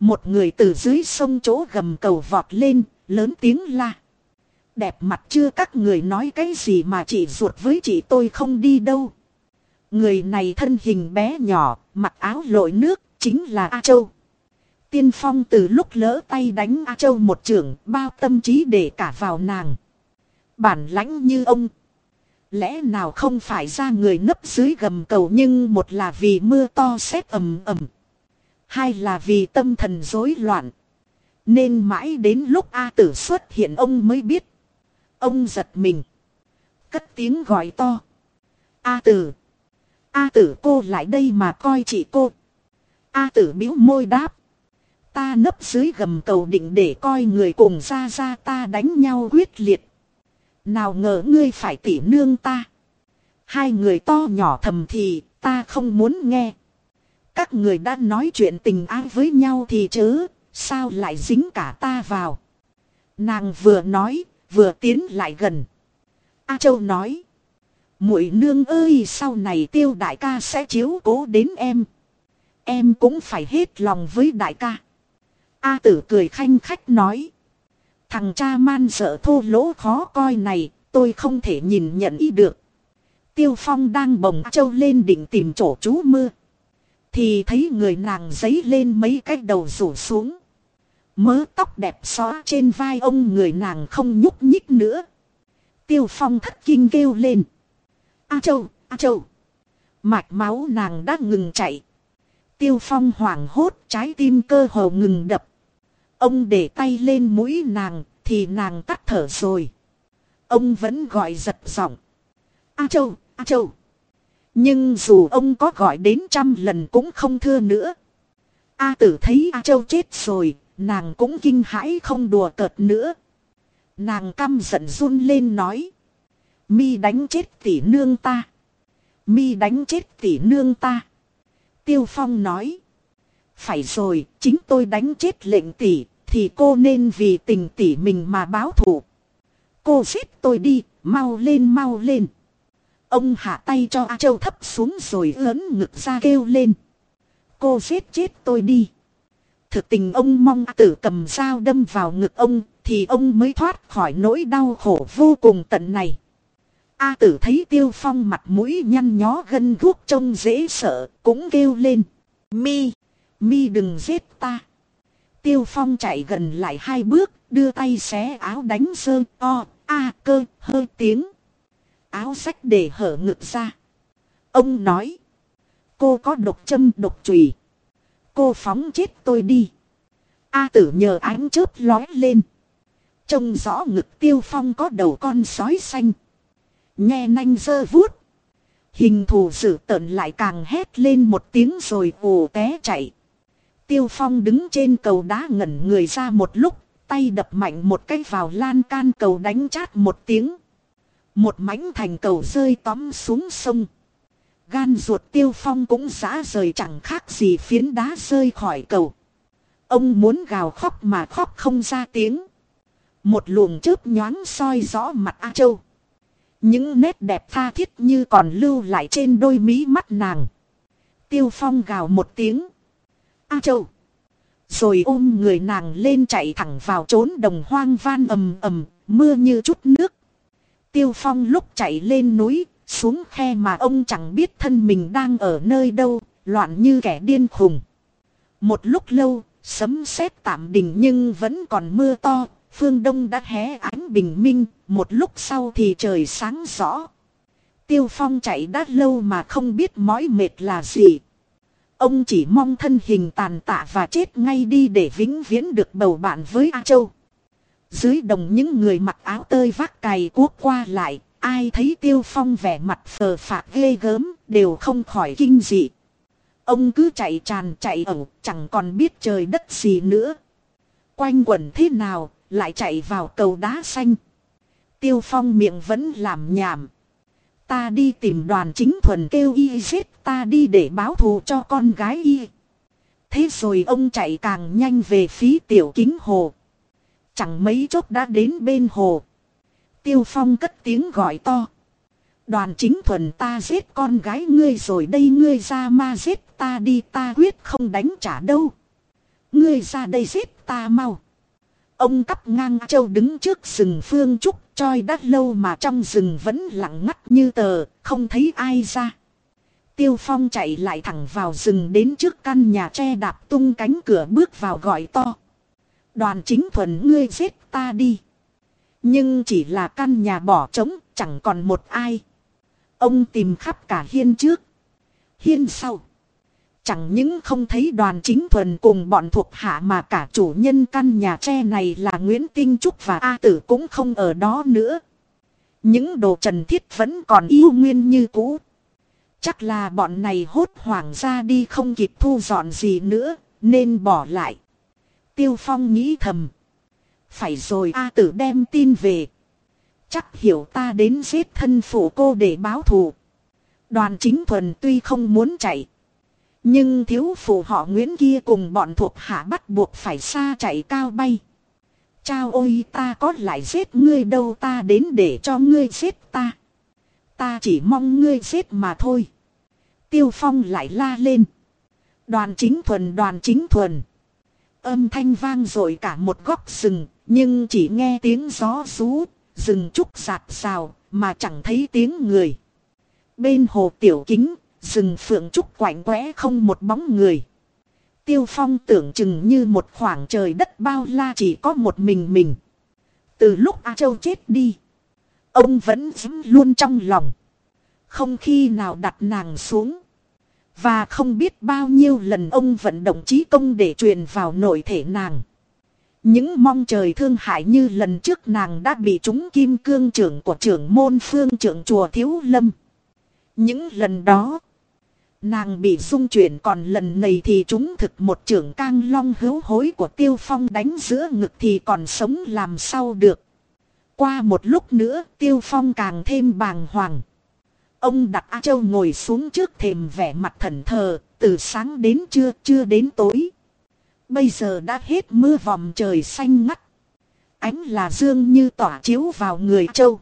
Một người từ dưới sông chỗ gầm cầu vọt lên, lớn tiếng la. Đẹp mặt chưa các người nói cái gì mà chị ruột với chị tôi không đi đâu. Người này thân hình bé nhỏ, mặc áo lội nước, chính là A Châu. Tiên Phong từ lúc lỡ tay đánh A Châu một trưởng, bao tâm trí để cả vào nàng. Bản lãnh như ông. Lẽ nào không phải ra người nấp dưới gầm cầu nhưng một là vì mưa to sét ầm ầm. Hai là vì tâm thần rối loạn. Nên mãi đến lúc A tử xuất hiện ông mới biết. Ông giật mình. Cất tiếng gọi to. A tử. A tử cô lại đây mà coi chị cô. A tử biếu môi đáp. Ta nấp dưới gầm cầu định để coi người cùng ra ra ta đánh nhau quyết liệt. Nào ngờ ngươi phải tỉ nương ta. Hai người to nhỏ thầm thì ta không muốn nghe. Các người đã nói chuyện tình ái với nhau thì chớ, sao lại dính cả ta vào. Nàng vừa nói, vừa tiến lại gần. A Châu nói. muội nương ơi sau này tiêu đại ca sẽ chiếu cố đến em. Em cũng phải hết lòng với đại ca. A tử cười khanh khách nói. Thằng cha man sợ thô lỗ khó coi này, tôi không thể nhìn nhận ý được. Tiêu Phong đang bồng châu lên định tìm chỗ trú mưa. Thì thấy người nàng giấy lên mấy cái đầu rủ xuống. Mớ tóc đẹp xóa trên vai ông người nàng không nhúc nhích nữa. Tiêu Phong thất kinh kêu lên. A Châu, A Châu. Mạch máu nàng đã ngừng chạy. Tiêu Phong hoảng hốt trái tim cơ hồ ngừng đập. Ông để tay lên mũi nàng, thì nàng tắt thở rồi. Ông vẫn gọi giật giọng. A Châu, A Châu. Nhưng dù ông có gọi đến trăm lần cũng không thưa nữa. A tử thấy A Châu chết rồi, nàng cũng kinh hãi không đùa cợt nữa. Nàng căm giận run lên nói. Mi đánh chết tỷ nương ta. Mi đánh chết tỷ nương ta. Tiêu Phong nói. Phải rồi, chính tôi đánh chết lệnh tỷ, thì cô nên vì tình tỷ mình mà báo thù. Cô giết tôi đi, mau lên mau lên. Ông hạ tay cho A Châu thấp xuống rồi lớn ngực ra kêu lên. Cô giết chết tôi đi. Thực tình ông mong tử cầm dao đâm vào ngực ông, thì ông mới thoát khỏi nỗi đau khổ vô cùng tận này. A tử thấy tiêu phong mặt mũi nhăn nhó gân guốc trông dễ sợ, cũng kêu lên. Mi, mi đừng giết ta. Tiêu Phong chạy gần lại hai bước, đưa tay xé áo đánh sơ o, a cơ, hơi tiếng. Áo sách để hở ngực ra. Ông nói. Cô có độc châm độc chùy. Cô phóng chết tôi đi. A tử nhờ ánh chớp lói lên. Trông rõ ngực tiêu phong có đầu con sói xanh. Nghe nanh dơ vuốt. Hình thù sự tợn lại càng hét lên một tiếng rồi ồ té chạy. Tiêu Phong đứng trên cầu đá ngẩn người ra một lúc, tay đập mạnh một cái vào lan can cầu đánh chát một tiếng. Một mảnh thành cầu rơi tóm xuống sông. Gan ruột Tiêu Phong cũng giã rời chẳng khác gì phiến đá rơi khỏi cầu. Ông muốn gào khóc mà khóc không ra tiếng. Một luồng chớp nhoáng soi rõ mặt A Châu. Những nét đẹp tha thiết như còn lưu lại trên đôi mí mắt nàng. Tiêu Phong gào một tiếng. A Châu. Rồi ôm người nàng lên chạy thẳng vào trốn đồng hoang van ầm ầm, mưa như chút nước. Tiêu Phong lúc chạy lên núi, xuống khe mà ông chẳng biết thân mình đang ở nơi đâu, loạn như kẻ điên khùng. Một lúc lâu, sấm sét tạm đình nhưng vẫn còn mưa to, phương đông đã hé ánh bình minh, một lúc sau thì trời sáng rõ. Tiêu Phong chạy đã lâu mà không biết mỏi mệt là gì. Ông chỉ mong thân hình tàn tạ và chết ngay đi để vĩnh viễn được bầu bạn với A Châu. Dưới đồng những người mặc áo tơi vác cày cuốc qua lại, ai thấy Tiêu Phong vẻ mặt phờ phạc ghê gớm, đều không khỏi kinh dị. Ông cứ chạy tràn chạy ẩu, chẳng còn biết trời đất gì nữa. Quanh quẩn thế nào, lại chạy vào cầu đá xanh. Tiêu Phong miệng vẫn làm nhảm. Ta đi tìm đoàn chính thuần kêu y giết ta đi để báo thù cho con gái y. Thế rồi ông chạy càng nhanh về phía tiểu kính hồ. Chẳng mấy chốc đã đến bên hồ. Tiêu Phong cất tiếng gọi to. Đoàn chính thuần ta giết con gái ngươi rồi đây ngươi ra ma giết ta đi ta quyết không đánh trả đâu. Ngươi ra đây giết ta mau. Ông cắp ngang châu đứng trước sừng phương trúc choi đắt lâu mà trong rừng vẫn lặng ngắt như tờ, không thấy ai ra. Tiêu Phong chạy lại thẳng vào rừng đến trước căn nhà tre đạp tung cánh cửa bước vào gọi to. Đoàn chính thuần ngươi giết ta đi. Nhưng chỉ là căn nhà bỏ trống, chẳng còn một ai. Ông tìm khắp cả hiên trước. Hiên sau. Chẳng những không thấy đoàn chính thuần cùng bọn thuộc hạ mà cả chủ nhân căn nhà tre này là Nguyễn Tinh Trúc và A Tử cũng không ở đó nữa. Những đồ trần thiết vẫn còn yêu nguyên như cũ. Chắc là bọn này hốt hoảng ra đi không kịp thu dọn gì nữa, nên bỏ lại. Tiêu Phong nghĩ thầm. Phải rồi A Tử đem tin về. Chắc hiểu ta đến giết thân phụ cô để báo thù. Đoàn chính thuần tuy không muốn chạy. Nhưng thiếu phụ họ Nguyễn kia cùng bọn thuộc hạ bắt buộc phải xa chạy cao bay. Chao ôi ta có lại giết ngươi đâu ta đến để cho ngươi giết ta. Ta chỉ mong ngươi giết mà thôi. Tiêu phong lại la lên. Đoàn chính thuần, đoàn chính thuần. Âm thanh vang rồi cả một góc rừng. Nhưng chỉ nghe tiếng gió rú. Rừng trúc sạt xào mà chẳng thấy tiếng người. Bên hồ tiểu kính Rừng phượng trúc quạnh quẽ không một bóng người. Tiêu phong tưởng chừng như một khoảng trời đất bao la chỉ có một mình mình. Từ lúc A Châu chết đi. Ông vẫn dám luôn trong lòng. Không khi nào đặt nàng xuống. Và không biết bao nhiêu lần ông vận động trí công để truyền vào nội thể nàng. Những mong trời thương hại như lần trước nàng đã bị trúng kim cương trưởng của trưởng môn phương trưởng chùa Thiếu Lâm. Những lần đó, Nàng bị dung chuyển còn lần này thì chúng thực một trưởng cang long hữu hối của tiêu phong đánh giữa ngực thì còn sống làm sao được. Qua một lúc nữa tiêu phong càng thêm bàng hoàng. Ông đặt A Châu ngồi xuống trước thềm vẻ mặt thần thờ, từ sáng đến trưa, chưa đến tối. Bây giờ đã hết mưa vòng trời xanh ngắt. Ánh là dương như tỏa chiếu vào người Châu.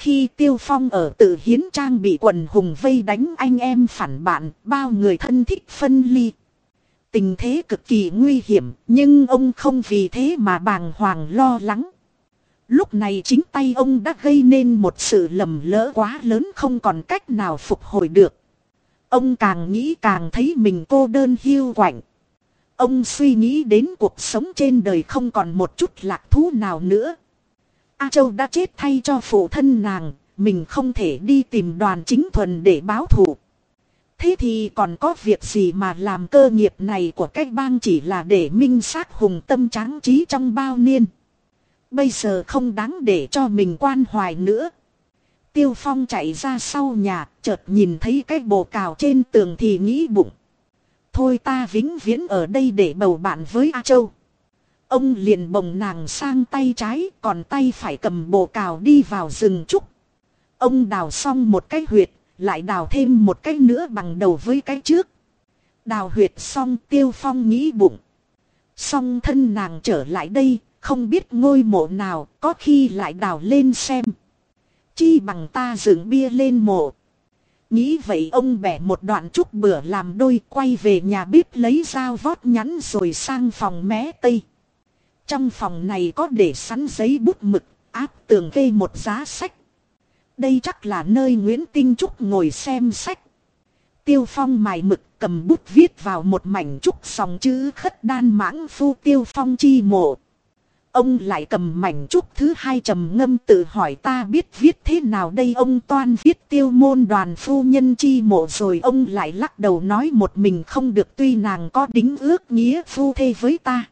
Khi Tiêu Phong ở tự hiến trang bị quần hùng vây đánh anh em phản bạn, bao người thân thích phân ly. Tình thế cực kỳ nguy hiểm, nhưng ông không vì thế mà bàng hoàng lo lắng. Lúc này chính tay ông đã gây nên một sự lầm lỡ quá lớn không còn cách nào phục hồi được. Ông càng nghĩ càng thấy mình cô đơn hiu quạnh. Ông suy nghĩ đến cuộc sống trên đời không còn một chút lạc thú nào nữa. A Châu đã chết thay cho phụ thân nàng, mình không thể đi tìm đoàn chính thuần để báo thù. Thế thì còn có việc gì mà làm cơ nghiệp này của cách bang chỉ là để minh xác hùng tâm tráng trí trong bao niên. Bây giờ không đáng để cho mình quan hoài nữa. Tiêu Phong chạy ra sau nhà, chợt nhìn thấy cái bồ cào trên tường thì nghĩ bụng. Thôi ta vĩnh viễn ở đây để bầu bạn với A Châu. Ông liền bồng nàng sang tay trái còn tay phải cầm bồ cào đi vào rừng trúc. Ông đào xong một cái huyệt, lại đào thêm một cái nữa bằng đầu với cái trước. Đào huyệt xong tiêu phong nghĩ bụng. Xong thân nàng trở lại đây, không biết ngôi mộ nào có khi lại đào lên xem. Chi bằng ta dựng bia lên mộ. Nghĩ vậy ông bẻ một đoạn trúc bữa làm đôi quay về nhà bếp lấy dao vót nhắn rồi sang phòng mé tây. Trong phòng này có để sẵn giấy bút mực, áp tường kê một giá sách. Đây chắc là nơi Nguyễn Tinh Trúc ngồi xem sách. Tiêu Phong mài mực cầm bút viết vào một mảnh trúc dòng chữ khất đan mãng phu Tiêu Phong chi mộ. Ông lại cầm mảnh trúc thứ hai trầm ngâm tự hỏi ta biết viết thế nào đây ông toan viết tiêu môn đoàn phu nhân chi mộ rồi ông lại lắc đầu nói một mình không được tuy nàng có đính ước nghĩa phu thê với ta.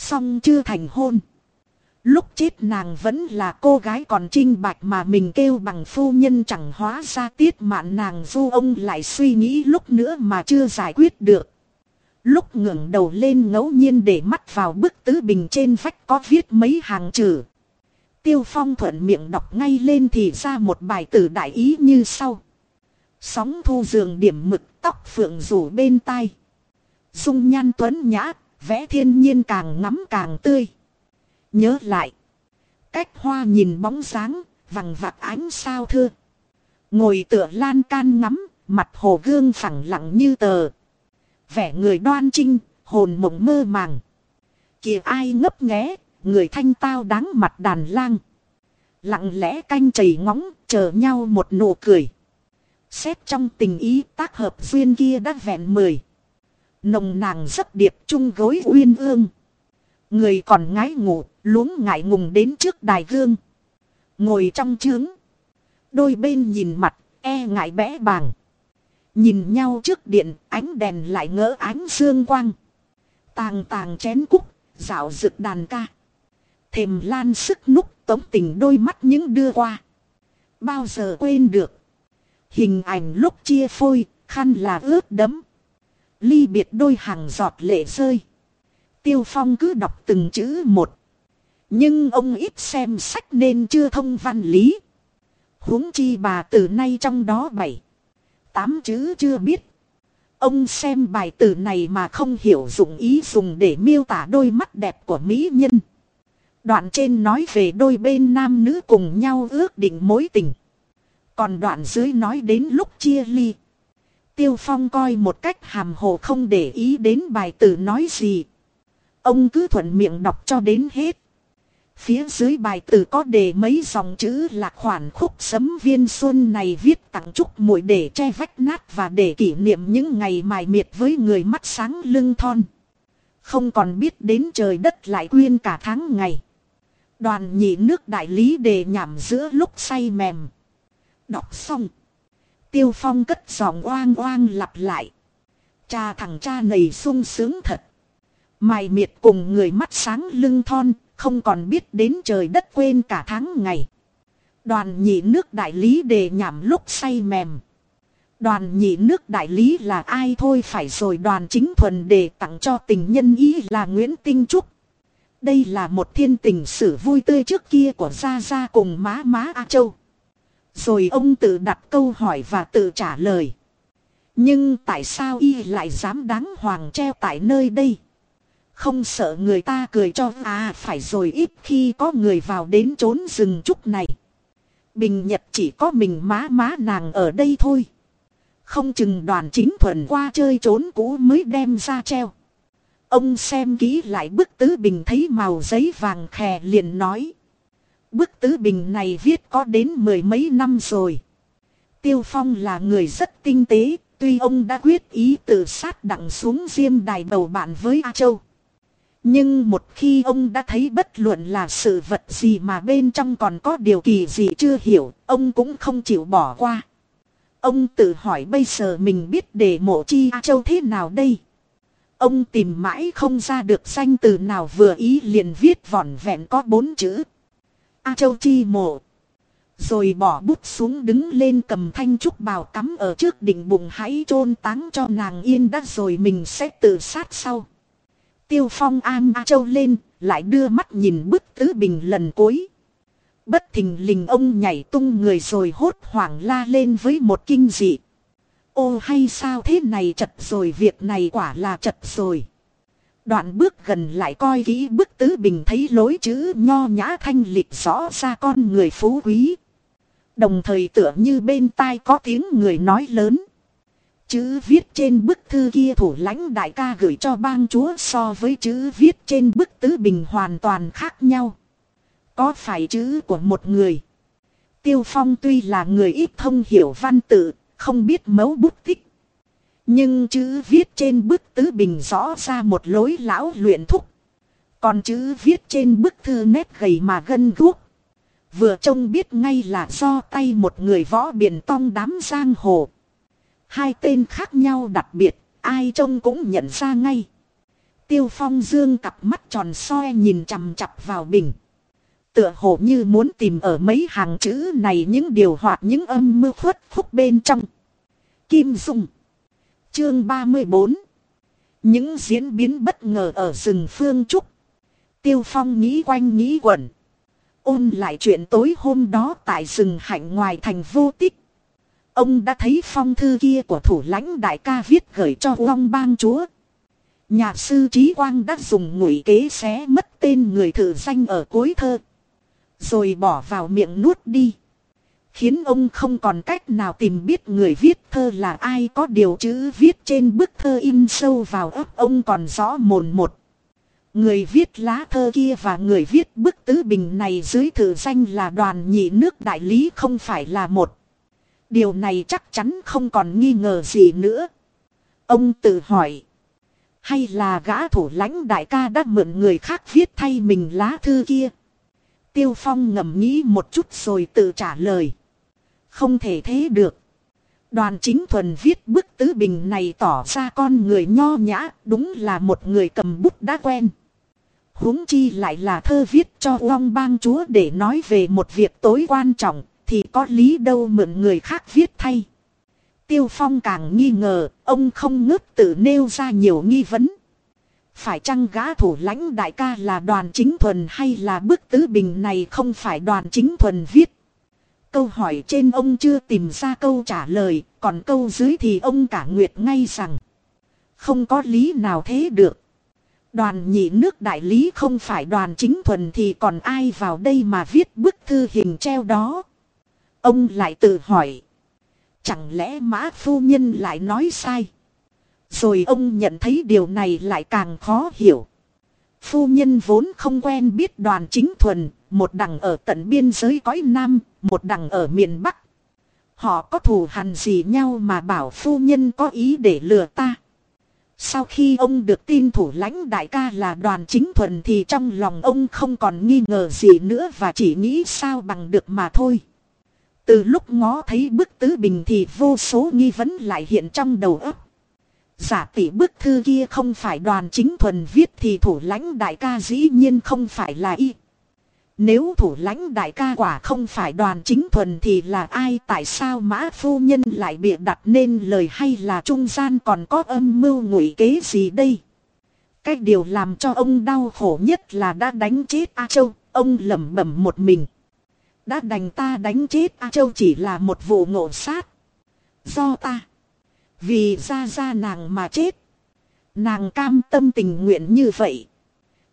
Xong chưa thành hôn. Lúc chết nàng vẫn là cô gái còn trinh bạch mà mình kêu bằng phu nhân chẳng hóa ra tiết mạn nàng du ông lại suy nghĩ lúc nữa mà chưa giải quyết được. Lúc ngẩng đầu lên ngẫu nhiên để mắt vào bức tứ bình trên vách có viết mấy hàng chữ. Tiêu Phong thuận miệng đọc ngay lên thì ra một bài tử đại ý như sau. Sóng thu giường điểm mực tóc phượng rủ bên tai. Dung nhan tuấn nhã, vẽ thiên nhiên càng ngắm càng tươi. Nhớ lại. Cách hoa nhìn bóng dáng, vằng vặt ánh sao thưa. Ngồi tựa lan can ngắm, mặt hồ gương phẳng lặng như tờ vẻ người đoan trinh, hồn mộng mơ màng. Kìa ai ngấp nghé, người thanh tao đáng mặt đàn lang. Lặng lẽ canh chảy ngóng, chờ nhau một nụ cười. Xét trong tình ý tác hợp duyên kia đã vẹn mười. Nồng nàng rất điệp chung gối uyên ương. Người còn ngái ngủ, luống ngại ngùng đến trước đài gương. Ngồi trong trướng. Đôi bên nhìn mặt, e ngại bẽ bàng. Nhìn nhau trước điện, ánh đèn lại ngỡ ánh dương quang. Tàng tàng chén cúc, dạo rực đàn ca. Thềm lan sức núc tống tình đôi mắt những đưa qua. Bao giờ quên được. Hình ảnh lúc chia phôi, khăn là ướt đấm. Ly biệt đôi hàng giọt lệ rơi. Tiêu Phong cứ đọc từng chữ một. Nhưng ông ít xem sách nên chưa thông văn lý. huống chi bà từ nay trong đó bảy, tám chữ chưa biết. Ông xem bài từ này mà không hiểu dụng ý dùng để miêu tả đôi mắt đẹp của mỹ nhân. Đoạn trên nói về đôi bên nam nữ cùng nhau ước định mối tình. Còn đoạn dưới nói đến lúc chia ly. Tiêu Phong coi một cách hàm hồ không để ý đến bài từ nói gì. Ông cứ thuận miệng đọc cho đến hết. Phía dưới bài từ có đề mấy dòng chữ là khoản khúc sấm viên xuân này viết tặng chúc muội để che vách nát và để kỷ niệm những ngày mài miệt với người mắt sáng lưng thon. Không còn biết đến trời đất lại quyên cả tháng ngày. Đoàn nhị nước đại lý đề nhảm giữa lúc say mềm. Đọc xong. Tiêu phong cất giọng oang oang lặp lại. Cha thằng cha này sung sướng thật. Mài miệt cùng người mắt sáng lưng thon, không còn biết đến trời đất quên cả tháng ngày. Đoàn nhị nước đại lý đề nhảm lúc say mềm. Đoàn nhị nước đại lý là ai thôi phải rồi đoàn chính thuần đề tặng cho tình nhân ý là Nguyễn Tinh Trúc. Đây là một thiên tình sử vui tươi trước kia của Gia Gia cùng má má A Châu. Rồi ông tự đặt câu hỏi và tự trả lời. Nhưng tại sao y lại dám đáng hoàng treo tại nơi đây? Không sợ người ta cười cho à phải rồi ít khi có người vào đến trốn rừng trúc này. Bình Nhật chỉ có mình má má nàng ở đây thôi. Không chừng đoàn chính thuần qua chơi trốn cũ mới đem ra treo. Ông xem kỹ lại bức tứ bình thấy màu giấy vàng khè liền nói. Bức tứ bình này viết có đến mười mấy năm rồi. Tiêu Phong là người rất tinh tế, tuy ông đã quyết ý tự sát đặng xuống diêm đài bầu bạn với A Châu. Nhưng một khi ông đã thấy bất luận là sự vật gì mà bên trong còn có điều kỳ gì chưa hiểu, ông cũng không chịu bỏ qua. Ông tự hỏi bây giờ mình biết để mộ chi A Châu thế nào đây? Ông tìm mãi không ra được danh từ nào vừa ý liền viết vỏn vẹn có bốn chữ. A Châu chi mộ. Rồi bỏ bút xuống đứng lên cầm thanh trúc bào cắm ở trước đỉnh bụng hãy chôn táng cho nàng yên đã rồi mình sẽ tự sát sau. Tiêu Phong an A Châu lên, lại đưa mắt nhìn bức tứ bình lần cuối. Bất thình lình ông nhảy tung người rồi hốt hoảng la lên với một kinh dị. Ô hay sao thế này chật rồi việc này quả là chật rồi. Đoạn bước gần lại coi kỹ bức tứ bình thấy lối chữ nho nhã thanh lịch rõ ra con người phú quý. Đồng thời tựa như bên tai có tiếng người nói lớn. Chữ viết trên bức thư kia thủ lãnh đại ca gửi cho bang chúa so với chữ viết trên bức tứ bình hoàn toàn khác nhau. Có phải chữ của một người? Tiêu Phong tuy là người ít thông hiểu văn tự, không biết mấu bút tích. Nhưng chữ viết trên bức tứ bình rõ ra một lối lão luyện thúc. Còn chữ viết trên bức thư nét gầy mà gân guốc. Vừa trông biết ngay là do tay một người võ biển tong đám giang hồ. Hai tên khác nhau đặc biệt, ai trông cũng nhận ra ngay. Tiêu phong dương cặp mắt tròn soi nhìn chằm chặp vào bình. Tựa hồ như muốn tìm ở mấy hàng chữ này những điều hoặc những âm mưu khuất khúc bên trong. Kim Dung Chương 34 Những diễn biến bất ngờ ở rừng Phương Trúc. Tiêu Phong nghĩ quanh nghĩ quẩn. Ôn lại chuyện tối hôm đó tại rừng hạnh ngoài thành vô tích. Ông đã thấy phong thư kia của thủ lãnh đại ca viết gửi cho Long bang chúa. Nhà sư Trí Quang đã dùng ngụy kế xé mất tên người thử danh ở cuối thơ. Rồi bỏ vào miệng nuốt đi. Khiến ông không còn cách nào tìm biết người viết thơ là ai có điều chữ viết trên bức thơ in sâu vào ấp ông còn rõ mồn một. Người viết lá thơ kia và người viết bức tứ bình này dưới thử danh là đoàn nhị nước đại lý không phải là một. Điều này chắc chắn không còn nghi ngờ gì nữa. Ông tự hỏi. Hay là gã thủ lãnh đại ca đã mượn người khác viết thay mình lá thư kia? Tiêu Phong ngầm nghĩ một chút rồi tự trả lời. Không thể thế được. Đoàn chính thuần viết bức tứ bình này tỏ ra con người nho nhã, đúng là một người cầm bút đã quen. huống chi lại là thơ viết cho Long bang chúa để nói về một việc tối quan trọng, thì có lý đâu mượn người khác viết thay. Tiêu Phong càng nghi ngờ, ông không ngớt tự nêu ra nhiều nghi vấn. Phải chăng gã thủ lãnh đại ca là đoàn chính thuần hay là bức tứ bình này không phải đoàn chính thuần viết? Câu hỏi trên ông chưa tìm ra câu trả lời, còn câu dưới thì ông cả nguyệt ngay rằng. Không có lý nào thế được. Đoàn nhị nước đại lý không phải đoàn chính thuần thì còn ai vào đây mà viết bức thư hình treo đó. Ông lại tự hỏi. Chẳng lẽ mã phu nhân lại nói sai? Rồi ông nhận thấy điều này lại càng khó hiểu. Phu nhân vốn không quen biết đoàn chính thuần, một đằng ở tận biên giới cõi Nam, một đằng ở miền Bắc. Họ có thù hằn gì nhau mà bảo phu nhân có ý để lừa ta. Sau khi ông được tin thủ lãnh đại ca là đoàn chính thuần thì trong lòng ông không còn nghi ngờ gì nữa và chỉ nghĩ sao bằng được mà thôi. Từ lúc ngó thấy bức tứ bình thì vô số nghi vấn lại hiện trong đầu óc. Giả tỷ bức thư kia không phải đoàn chính thuần viết thì thủ lãnh đại ca dĩ nhiên không phải là y. Nếu thủ lãnh đại ca quả không phải đoàn chính thuần thì là ai tại sao mã phu nhân lại bịa đặt nên lời hay là trung gian còn có âm mưu ngụy kế gì đây? Cái điều làm cho ông đau khổ nhất là đã đánh chết A Châu, ông lẩm bẩm một mình. Đã đành ta đánh chết A Châu chỉ là một vụ ngộ sát. Do ta. Vì ra ra nàng mà chết. Nàng cam tâm tình nguyện như vậy.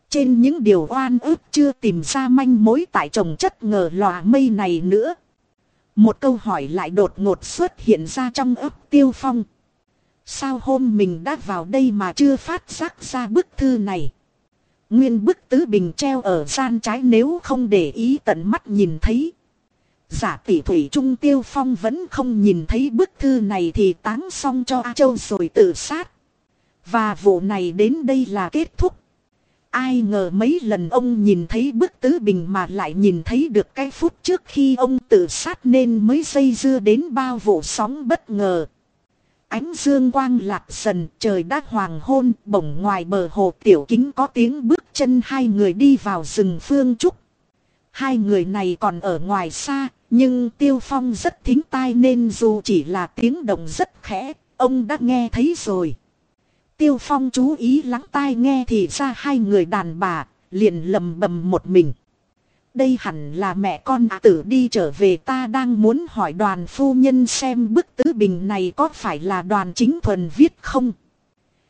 Trên những điều oan ức chưa tìm ra manh mối tại trồng chất ngờ lòa mây này nữa. Một câu hỏi lại đột ngột xuất hiện ra trong ấp tiêu phong. Sao hôm mình đã vào đây mà chưa phát giác ra bức thư này? Nguyên bức tứ bình treo ở gian trái nếu không để ý tận mắt nhìn thấy. Giả tỷ thủy trung tiêu phong vẫn không nhìn thấy bức thư này thì táng xong cho A Châu rồi tự sát. Và vụ này đến đây là kết thúc. Ai ngờ mấy lần ông nhìn thấy bức tứ bình mà lại nhìn thấy được cái phút trước khi ông tự sát nên mới dây dưa đến bao vụ sóng bất ngờ. Ánh dương quang lạc dần, trời đã hoàng hôn, bổng ngoài bờ hồ tiểu kính có tiếng bước chân hai người đi vào rừng phương trúc. Hai người này còn ở ngoài xa, nhưng tiêu phong rất thính tai nên dù chỉ là tiếng động rất khẽ, ông đã nghe thấy rồi. Tiêu Phong chú ý lắng tai nghe thì ra hai người đàn bà, liền lầm bầm một mình. Đây hẳn là mẹ con tử đi trở về ta đang muốn hỏi đoàn phu nhân xem bức tứ bình này có phải là đoàn chính thuần viết không.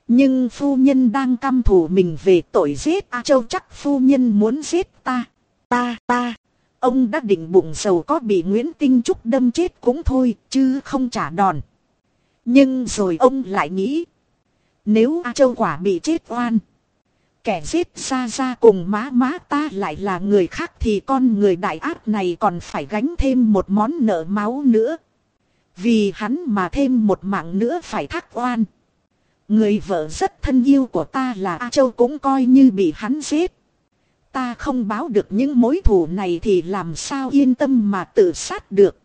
Nhưng phu nhân đang căm thù mình về tội giết A Châu chắc phu nhân muốn giết ta. Ta, ta. Ông đã định bụng sầu có bị Nguyễn Tinh Trúc đâm chết cũng thôi, chứ không trả đòn. Nhưng rồi ông lại nghĩ. Nếu A Châu quả bị chết oan. Kẻ giết ra ra cùng má má ta lại là người khác thì con người đại ác này còn phải gánh thêm một món nợ máu nữa. Vì hắn mà thêm một mạng nữa phải thác oan. Người vợ rất thân yêu của ta là A Châu cũng coi như bị hắn giết. Ta không báo được những mối thù này thì làm sao yên tâm mà tự sát được.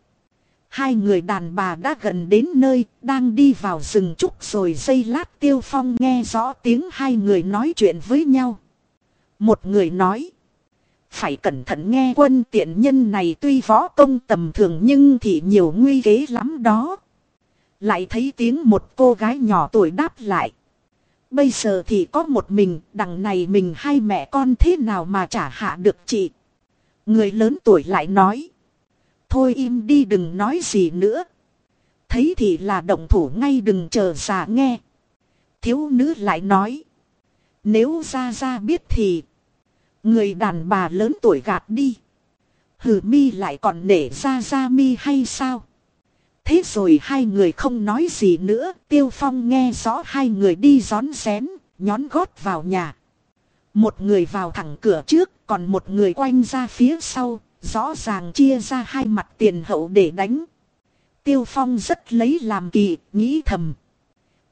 Hai người đàn bà đã gần đến nơi, đang đi vào rừng trúc rồi dây lát tiêu phong nghe rõ tiếng hai người nói chuyện với nhau. Một người nói. Phải cẩn thận nghe quân tiện nhân này tuy võ công tầm thường nhưng thì nhiều nguy kế lắm đó. Lại thấy tiếng một cô gái nhỏ tuổi đáp lại. Bây giờ thì có một mình, đằng này mình hai mẹ con thế nào mà trả hạ được chị. Người lớn tuổi lại nói. Thôi im đi đừng nói gì nữa. Thấy thì là động thủ ngay đừng chờ già nghe. Thiếu nữ lại nói. Nếu ra ra biết thì. Người đàn bà lớn tuổi gạt đi. Hử mi lại còn nể ra ra mi hay sao? Thế rồi hai người không nói gì nữa. Tiêu Phong nghe rõ hai người đi gión xén, nhón gót vào nhà. Một người vào thẳng cửa trước, còn một người quanh ra phía sau, rõ ràng chia ra hai mặt tiền hậu để đánh. Tiêu Phong rất lấy làm kỳ, nghĩ thầm.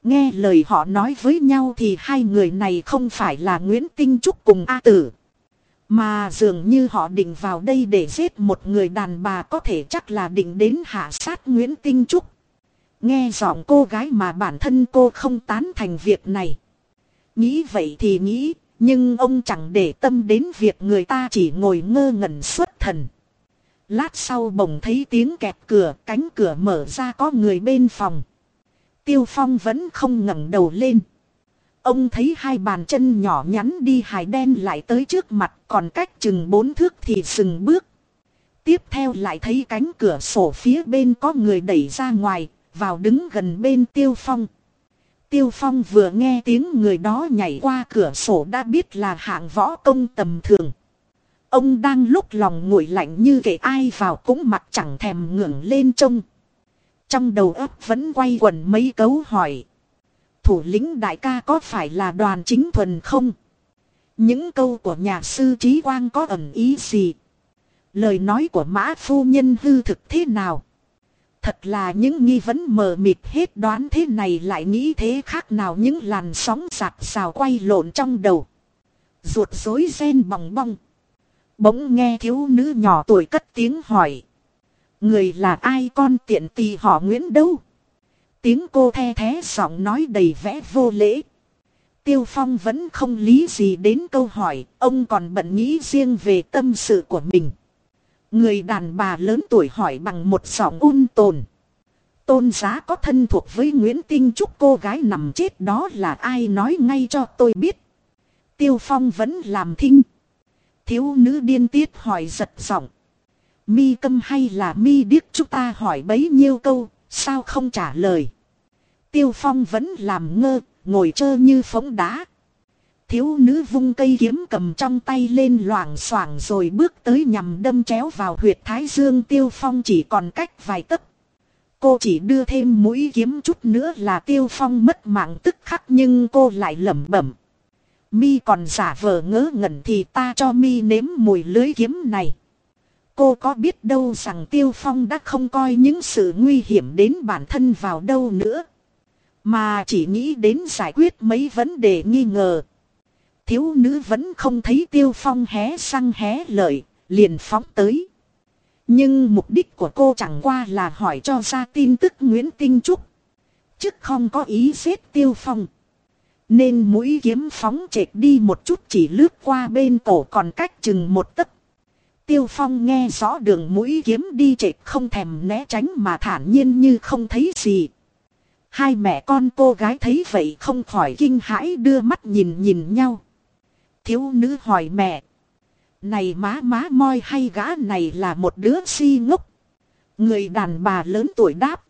Nghe lời họ nói với nhau thì hai người này không phải là Nguyễn Tinh Trúc cùng A Tử. Mà dường như họ định vào đây để giết một người đàn bà có thể chắc là định đến hạ sát Nguyễn Tinh Trúc. Nghe giọng cô gái mà bản thân cô không tán thành việc này. Nghĩ vậy thì nghĩ, nhưng ông chẳng để tâm đến việc người ta chỉ ngồi ngơ ngẩn suốt thần. Lát sau bỗng thấy tiếng kẹt cửa, cánh cửa mở ra có người bên phòng. Tiêu Phong vẫn không ngẩng đầu lên. Ông thấy hai bàn chân nhỏ nhắn đi hài đen lại tới trước mặt còn cách chừng bốn thước thì dừng bước. Tiếp theo lại thấy cánh cửa sổ phía bên có người đẩy ra ngoài, vào đứng gần bên Tiêu Phong. Tiêu Phong vừa nghe tiếng người đó nhảy qua cửa sổ đã biết là hạng võ công tầm thường. Ông đang lúc lòng nguội lạnh như kể ai vào cũng mặt chẳng thèm ngưỡng lên trông. Trong đầu óc vẫn quay quẩn mấy cấu hỏi. Thủ lĩnh đại ca có phải là đoàn chính thuần không? Những câu của nhà sư trí quang có ẩn ý gì? Lời nói của mã phu nhân hư thực thế nào? Thật là những nghi vấn mờ mịt hết đoán thế này lại nghĩ thế khác nào những làn sóng giạt xào quay lộn trong đầu. Ruột rối ren bòng bong. Bỗng nghe thiếu nữ nhỏ tuổi cất tiếng hỏi. Người là ai con tiện tì họ Nguyễn đâu? Tiếng cô the thế giọng nói đầy vẻ vô lễ. Tiêu Phong vẫn không lý gì đến câu hỏi, ông còn bận nghĩ riêng về tâm sự của mình. Người đàn bà lớn tuổi hỏi bằng một giọng un tồn. Tôn giá có thân thuộc với Nguyễn Tinh Trúc cô gái nằm chết đó là ai nói ngay cho tôi biết. Tiêu Phong vẫn làm thinh. Thiếu nữ điên tiết hỏi giật giọng. Mi câm hay là mi điếc chúng ta hỏi bấy nhiêu câu, sao không trả lời. Tiêu Phong vẫn làm ngơ, ngồi trơ như phóng đá. Thiếu nữ vung cây kiếm cầm trong tay lên loảng xoảng rồi bước tới nhằm đâm chéo vào huyệt thái dương Tiêu Phong chỉ còn cách vài tấc. Cô chỉ đưa thêm mũi kiếm chút nữa là Tiêu Phong mất mạng tức khắc nhưng cô lại lẩm bẩm. Mi còn giả vờ ngớ ngẩn thì ta cho mi nếm mùi lưới kiếm này. Cô có biết đâu rằng Tiêu Phong đã không coi những sự nguy hiểm đến bản thân vào đâu nữa. Mà chỉ nghĩ đến giải quyết mấy vấn đề nghi ngờ. Thiếu nữ vẫn không thấy Tiêu Phong hé răng hé lợi, liền phóng tới. Nhưng mục đích của cô chẳng qua là hỏi cho ra tin tức Nguyễn Tinh Trúc. Chứ không có ý giết Tiêu Phong. Nên mũi kiếm phóng chệch đi một chút chỉ lướt qua bên cổ còn cách chừng một tấc. Tiêu Phong nghe rõ đường mũi kiếm đi chệch không thèm né tránh mà thản nhiên như không thấy gì. Hai mẹ con cô gái thấy vậy không khỏi kinh hãi đưa mắt nhìn nhìn nhau. Thiếu nữ hỏi mẹ. Này má má moi hay gã này là một đứa si ngốc. Người đàn bà lớn tuổi đáp.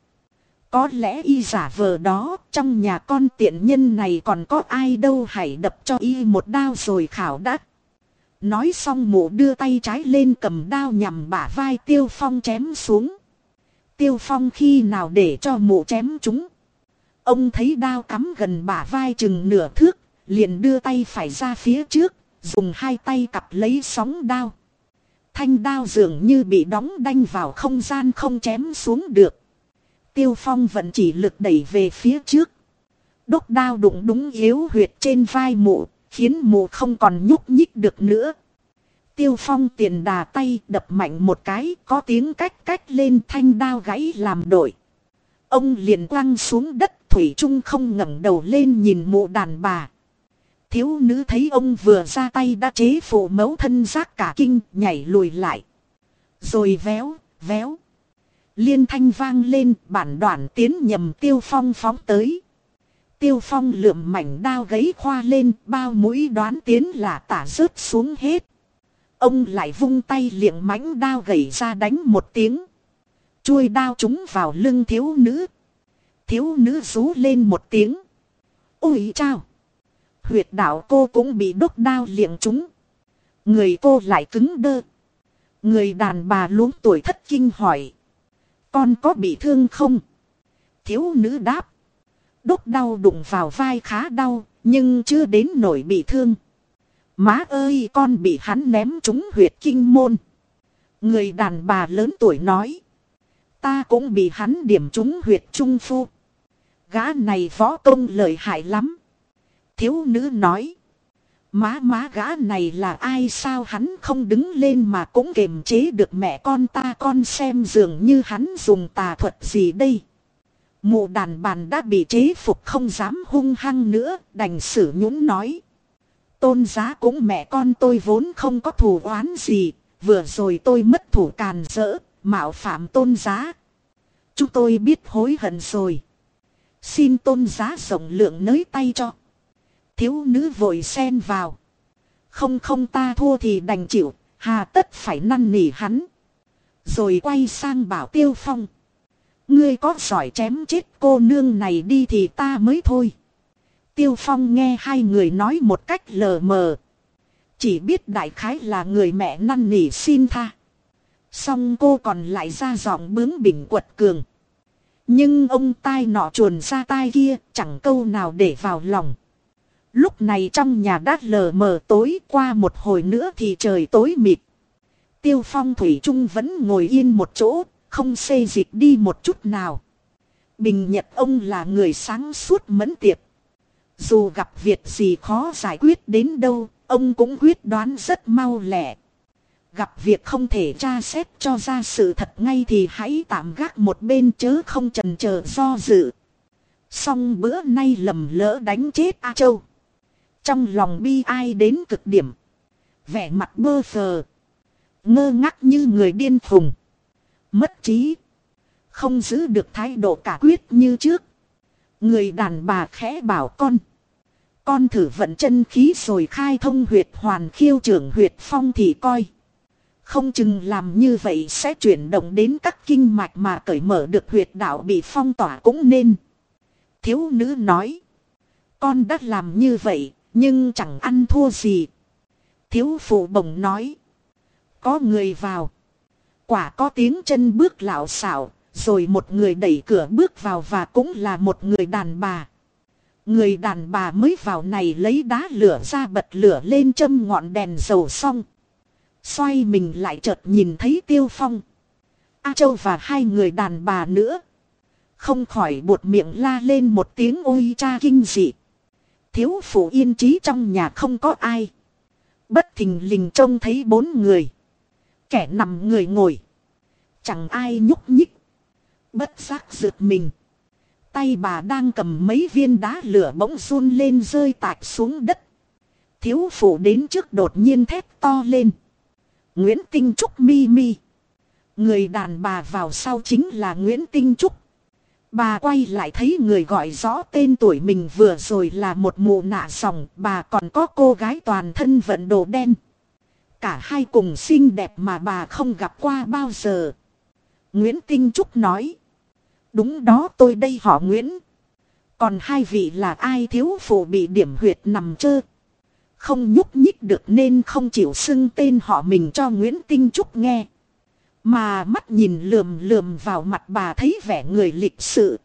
Có lẽ y giả vờ đó, trong nhà con tiện nhân này còn có ai đâu hãy đập cho y một đao rồi khảo đắc. Nói xong mụ đưa tay trái lên cầm đao nhằm bả vai tiêu phong chém xuống. Tiêu phong khi nào để cho mụ chém chúng. Ông thấy đao cắm gần bả vai chừng nửa thước, liền đưa tay phải ra phía trước, dùng hai tay cặp lấy sóng đao. Thanh đao dường như bị đóng đanh vào không gian không chém xuống được. Tiêu phong vẫn chỉ lực đẩy về phía trước. Đốt đao đụng đúng yếu huyệt trên vai mụ, khiến mụ không còn nhúc nhích được nữa. Tiêu phong tiền đà tay đập mạnh một cái có tiếng cách cách lên thanh đao gãy làm đổi. Ông liền quăng xuống đất Thủy Trung không ngẩng đầu lên nhìn mụ đàn bà. Thiếu nữ thấy ông vừa ra tay đã chế phụ mẫu thân giác cả kinh nhảy lùi lại. Rồi véo, véo. Liên thanh vang lên, bản đoạn tiến nhầm tiêu phong phóng tới. Tiêu phong lượm mảnh đao gấy khoa lên, bao mũi đoán tiến là tả rớt xuống hết. Ông lại vung tay liệng mảnh đao gầy ra đánh một tiếng. Chuôi đao chúng vào lưng thiếu nữ. Thiếu nữ rú lên một tiếng. Ôi chao! Huyệt đạo cô cũng bị đốt đao liệng chúng. Người cô lại cứng đơ. Người đàn bà luống tuổi thất kinh hỏi. Con có bị thương không? Thiếu nữ đáp. Đốt đau đụng vào vai khá đau, nhưng chưa đến nổi bị thương. Má ơi con bị hắn ném trúng huyệt kinh môn. Người đàn bà lớn tuổi nói. Ta cũng bị hắn điểm trúng huyệt trung phu. Gã này võ công lợi hại lắm. Thiếu nữ nói. Má má gã này là ai sao hắn không đứng lên mà cũng kiềm chế được mẹ con ta con xem dường như hắn dùng tà thuật gì đây. Mụ đàn bàn đã bị chế phục không dám hung hăng nữa, đành sử nhũng nói. Tôn giá cũng mẹ con tôi vốn không có thù oán gì, vừa rồi tôi mất thủ càn rỡ, mạo phạm tôn giá. Chúng tôi biết hối hận rồi. Xin tôn giá rộng lượng nới tay cho. Thiếu nữ vội xen vào. Không không ta thua thì đành chịu, hà tất phải năn nỉ hắn. Rồi quay sang bảo tiêu phong. Ngươi có giỏi chém chết cô nương này đi thì ta mới thôi. Tiêu phong nghe hai người nói một cách lờ mờ. Chỉ biết đại khái là người mẹ năn nỉ xin tha. Xong cô còn lại ra giọng bướng bỉnh quật cường. Nhưng ông tai nọ chuồn ra tai kia chẳng câu nào để vào lòng. Lúc này trong nhà đã lờ mờ tối qua một hồi nữa thì trời tối mịt. Tiêu phong thủy trung vẫn ngồi yên một chỗ, không xê dịch đi một chút nào. Bình Nhật ông là người sáng suốt mẫn tiệp. Dù gặp việc gì khó giải quyết đến đâu, ông cũng quyết đoán rất mau lẹ. Gặp việc không thể tra xét cho ra sự thật ngay thì hãy tạm gác một bên chớ không trần chờ do dự. Xong bữa nay lầm lỡ đánh chết A Châu. Trong lòng bi ai đến cực điểm. Vẻ mặt bơ phờ. Ngơ ngác như người điên phùng. Mất trí. Không giữ được thái độ cả quyết như trước. Người đàn bà khẽ bảo con. Con thử vận chân khí rồi khai thông huyệt hoàn khiêu trưởng huyệt phong thì coi. Không chừng làm như vậy sẽ chuyển động đến các kinh mạch mà cởi mở được huyệt đạo bị phong tỏa cũng nên. Thiếu nữ nói. Con đã làm như vậy, nhưng chẳng ăn thua gì. Thiếu phụ bồng nói. Có người vào. Quả có tiếng chân bước lạo xảo, rồi một người đẩy cửa bước vào và cũng là một người đàn bà. Người đàn bà mới vào này lấy đá lửa ra bật lửa lên châm ngọn đèn dầu xong. Xoay mình lại chợt nhìn thấy Tiêu Phong. A Châu và hai người đàn bà nữa. Không khỏi buột miệng la lên một tiếng ôi cha kinh dị. Thiếu phụ yên trí trong nhà không có ai. Bất thình lình trông thấy bốn người. Kẻ nằm người ngồi. Chẳng ai nhúc nhích. Bất giác rượt mình. Tay bà đang cầm mấy viên đá lửa bỗng run lên rơi tạch xuống đất. Thiếu phụ đến trước đột nhiên thét to lên. Nguyễn Tinh Trúc mi mi. Người đàn bà vào sau chính là Nguyễn Tinh Trúc. Bà quay lại thấy người gọi rõ tên tuổi mình vừa rồi là một mụ nạ sòng, bà còn có cô gái toàn thân vận đồ đen. Cả hai cùng xinh đẹp mà bà không gặp qua bao giờ. Nguyễn Tinh Trúc nói. Đúng đó tôi đây họ Nguyễn. Còn hai vị là ai thiếu phụ bị điểm huyệt nằm chơ. Không nhúc nhích được nên không chịu xưng tên họ mình cho Nguyễn Tinh Trúc nghe. Mà mắt nhìn lườm lườm vào mặt bà thấy vẻ người lịch sự.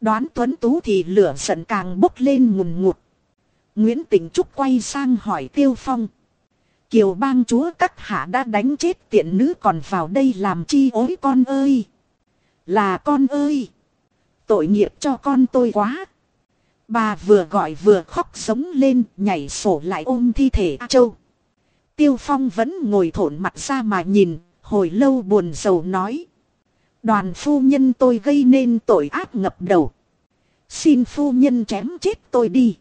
Đoán tuấn tú thì lửa giận càng bốc lên ngùn ngụt. Nguyễn Tịnh Trúc quay sang hỏi Tiêu Phong. Kiều bang chúa các hạ đã đánh chết tiện nữ còn vào đây làm chi ối con ơi. Là con ơi. Tội nghiệp cho con tôi quá. Bà vừa gọi vừa khóc sống lên nhảy sổ lại ôm thi thể A Châu. Tiêu Phong vẫn ngồi thổn mặt ra mà nhìn, hồi lâu buồn rầu nói. Đoàn phu nhân tôi gây nên tội ác ngập đầu. Xin phu nhân chém chết tôi đi.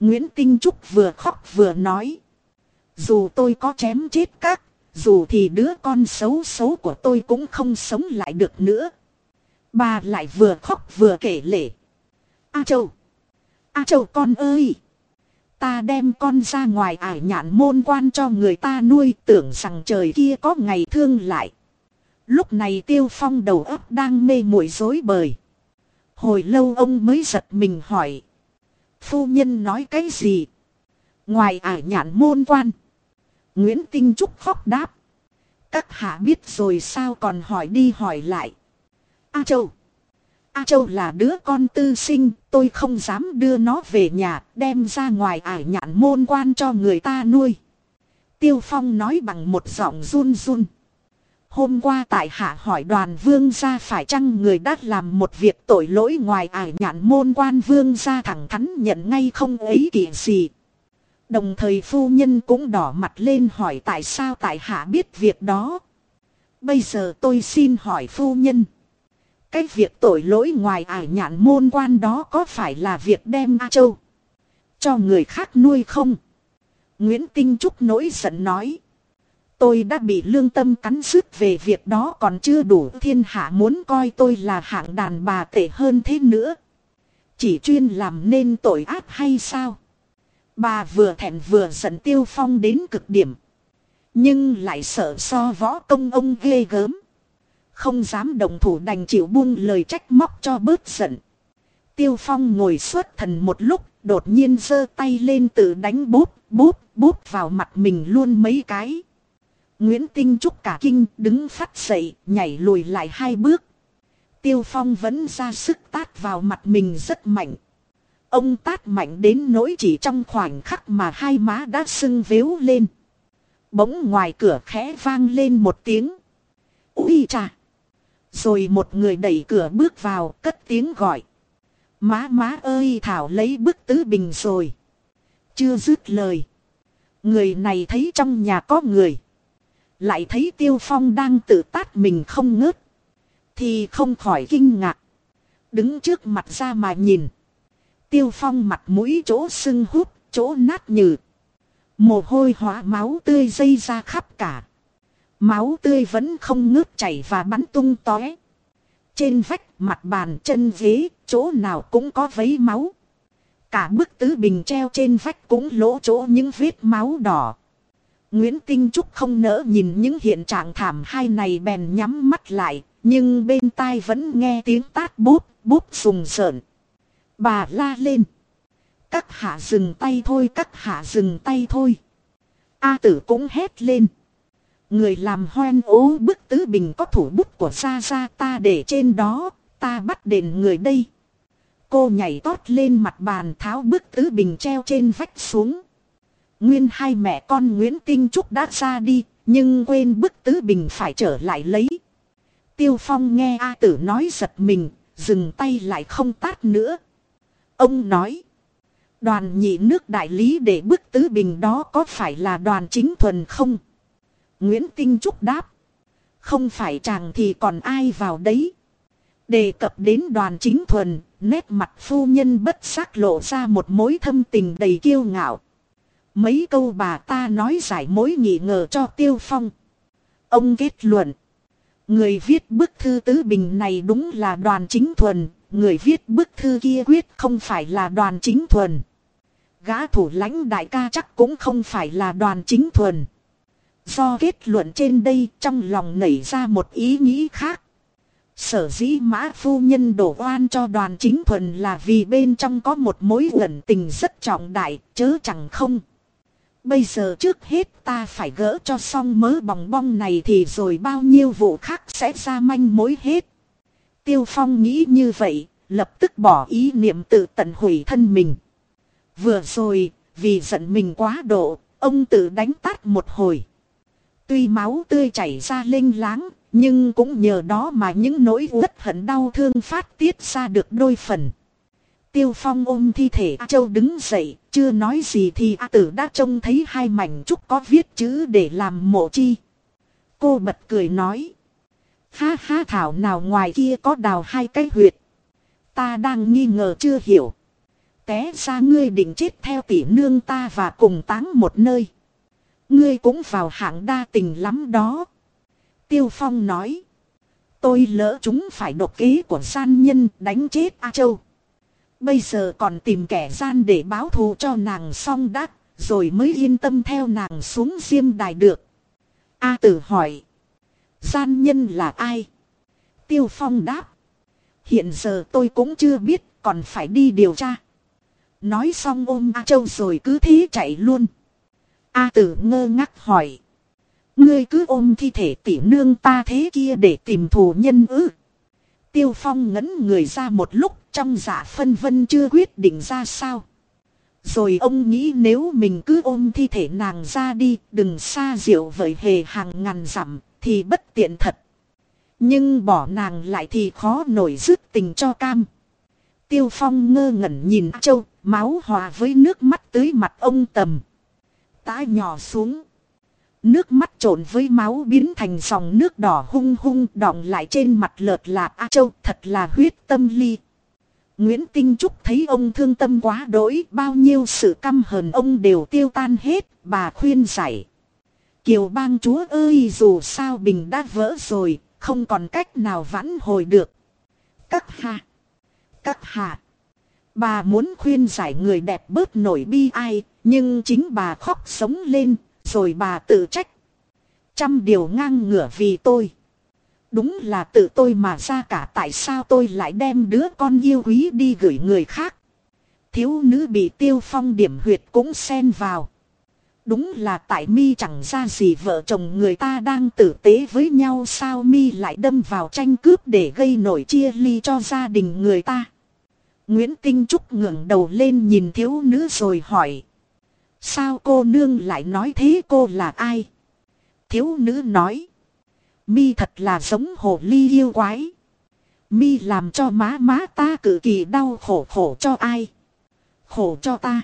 Nguyễn Tinh Trúc vừa khóc vừa nói. Dù tôi có chém chết các, dù thì đứa con xấu xấu của tôi cũng không sống lại được nữa. Bà lại vừa khóc vừa kể lể. A Châu! A Châu con ơi! Ta đem con ra ngoài ải nhạn môn quan cho người ta nuôi, tưởng rằng trời kia có ngày thương lại. Lúc này tiêu phong đầu óc đang mê muội dối bời. Hồi lâu ông mới giật mình hỏi. Phu nhân nói cái gì? Ngoài ải nhạn môn quan. Nguyễn Tinh Trúc khóc đáp. Các hạ biết rồi sao còn hỏi đi hỏi lại. A Châu. A Châu là đứa con tư sinh, tôi không dám đưa nó về nhà, đem ra ngoài ải nhạn môn quan cho người ta nuôi. Tiêu Phong nói bằng một giọng run run. Hôm qua tại hạ hỏi đoàn vương gia phải chăng người đã làm một việc tội lỗi ngoài ải nhạn môn quan vương gia thẳng thắn nhận ngay không ấy kỳ gì. Đồng thời phu nhân cũng đỏ mặt lên hỏi tại sao tại hạ biết việc đó. Bây giờ tôi xin hỏi phu nhân. Cái việc tội lỗi ngoài ải nhạn môn quan đó có phải là việc đem A Châu cho người khác nuôi không? Nguyễn Tinh Trúc nổi giận nói. Tôi đã bị lương tâm cắn rứt về việc đó còn chưa đủ, thiên hạ muốn coi tôi là hạng đàn bà tệ hơn thế nữa. Chỉ chuyên làm nên tội ác hay sao? Bà vừa thẹn vừa giận tiêu phong đến cực điểm. Nhưng lại sợ so võ công ông ghê gớm. Không dám đồng thủ đành chịu buông lời trách móc cho bớt giận. Tiêu phong ngồi suốt thần một lúc, đột nhiên giơ tay lên tự đánh bút, bút, bút vào mặt mình luôn mấy cái. Nguyễn Tinh Trúc cả kinh đứng phát dậy, nhảy lùi lại hai bước. Tiêu Phong vẫn ra sức tát vào mặt mình rất mạnh. Ông tát mạnh đến nỗi chỉ trong khoảnh khắc mà hai má đã sưng vếu lên. Bỗng ngoài cửa khẽ vang lên một tiếng. Úi trà! Rồi một người đẩy cửa bước vào cất tiếng gọi. Má má ơi Thảo lấy bức tứ bình rồi. Chưa dứt lời. Người này thấy trong nhà có người. Lại thấy Tiêu Phong đang tự tát mình không ngớt. Thì không khỏi kinh ngạc. Đứng trước mặt ra mà nhìn. Tiêu Phong mặt mũi chỗ sưng hút, chỗ nát nhừ. Mồ hôi hóa máu tươi dây ra khắp cả. Máu tươi vẫn không ngớt chảy và bắn tung tóe. Trên vách, mặt bàn, chân ghế, chỗ nào cũng có vấy máu. Cả bức tứ bình treo trên vách cũng lỗ chỗ những vết máu đỏ. Nguyễn Tinh Trúc không nỡ nhìn những hiện trạng thảm hai này bèn nhắm mắt lại, nhưng bên tai vẫn nghe tiếng tát bút, bút sùng sợn. Bà la lên. Các hạ dừng tay thôi, các hạ dừng tay thôi. A tử cũng hét lên. Người làm hoen ố bức tứ bình có thủ bút của Gia Gia ta để trên đó, ta bắt đền người đây. Cô nhảy tót lên mặt bàn tháo bức tứ bình treo trên vách xuống. Nguyên hai mẹ con Nguyễn Tinh Trúc đã ra đi, nhưng quên bức tứ bình phải trở lại lấy. Tiêu Phong nghe A tử nói giật mình, dừng tay lại không tát nữa. Ông nói, đoàn nhị nước đại lý để bức tứ bình đó có phải là đoàn chính thuần không? Nguyễn Tinh Trúc đáp, không phải chàng thì còn ai vào đấy. Đề cập đến đoàn chính thuần, nét mặt phu nhân bất giác lộ ra một mối thâm tình đầy kiêu ngạo. Mấy câu bà ta nói giải mối nghi ngờ cho Tiêu Phong. Ông kết luận. Người viết bức thư tứ bình này đúng là đoàn chính thuần. Người viết bức thư kia quyết không phải là đoàn chính thuần. Gã thủ lãnh đại ca chắc cũng không phải là đoàn chính thuần. Do kết luận trên đây trong lòng nảy ra một ý nghĩ khác. Sở dĩ mã phu nhân đổ oan cho đoàn chính thuần là vì bên trong có một mối lẩn tình rất trọng đại, chớ chẳng không. Bây giờ trước hết ta phải gỡ cho xong mớ bòng bong này thì rồi bao nhiêu vụ khác sẽ ra manh mối hết. Tiêu Phong nghĩ như vậy, lập tức bỏ ý niệm tự tận hủy thân mình. Vừa rồi, vì giận mình quá độ, ông tự đánh tát một hồi. Tuy máu tươi chảy ra linh láng, nhưng cũng nhờ đó mà những nỗi uất hận đau thương phát tiết ra được đôi phần. Tiêu Phong ôm thi thể A Châu đứng dậy, chưa nói gì thì A Tử đã trông thấy hai mảnh trúc có viết chữ để làm mộ chi. Cô bật cười nói. Ha ha thảo nào ngoài kia có đào hai cái huyệt. Ta đang nghi ngờ chưa hiểu. Té ra ngươi định chết theo tỷ nương ta và cùng táng một nơi. Ngươi cũng vào hạng đa tình lắm đó. Tiêu Phong nói. Tôi lỡ chúng phải độc kế của gian nhân đánh chết A Châu. Bây giờ còn tìm kẻ gian để báo thù cho nàng xong đắc. Rồi mới yên tâm theo nàng xuống diêm đài được. A tử hỏi. Gian nhân là ai? Tiêu Phong đáp. Hiện giờ tôi cũng chưa biết, còn phải đi điều tra. Nói xong ôm A Châu rồi cứ thế chạy luôn. A tử ngơ ngác hỏi. Ngươi cứ ôm thi thể tỷ nương ta thế kia để tìm thù nhân ư. Tiêu Phong ngấn người ra một lúc trong dạ phân vân chưa quyết định ra sao. Rồi ông nghĩ nếu mình cứ ôm thi thể nàng ra đi, đừng xa diệu vời hề hàng ngàn dặm, thì bất tiện thật. Nhưng bỏ nàng lại thì khó nổi dứt tình cho cam. Tiêu Phong ngơ ngẩn nhìn Châu, máu hòa với nước mắt tưới mặt ông tầm tã nhỏ xuống. Nước mắt trộn với máu biến thành dòng nước đỏ hung hung đọng lại trên mặt lợt là A Châu thật là huyết tâm ly. Nguyễn Tinh Trúc thấy ông thương tâm quá đỗi bao nhiêu sự căm hờn ông đều tiêu tan hết, bà khuyên giải. Kiều bang chúa ơi dù sao bình đã vỡ rồi, không còn cách nào vãn hồi được. Các hạ, các hạ, bà muốn khuyên giải người đẹp bớt nổi bi ai, nhưng chính bà khóc sống lên, rồi bà tự trách. Trăm điều ngang ngửa vì tôi. Đúng là tự tôi mà ra cả tại sao tôi lại đem đứa con yêu quý đi gửi người khác. Thiếu nữ bị tiêu phong điểm huyệt cũng xen vào. Đúng là tại mi chẳng ra gì vợ chồng người ta đang tử tế với nhau sao mi lại đâm vào tranh cướp để gây nổi chia ly cho gia đình người ta. Nguyễn Tinh Trúc ngẩng đầu lên nhìn thiếu nữ rồi hỏi. Sao cô nương lại nói thế cô là ai? Thiếu nữ nói. Mi thật là giống hồ ly yêu quái. Mi làm cho má má ta cử kỳ đau khổ khổ cho ai? Khổ cho ta.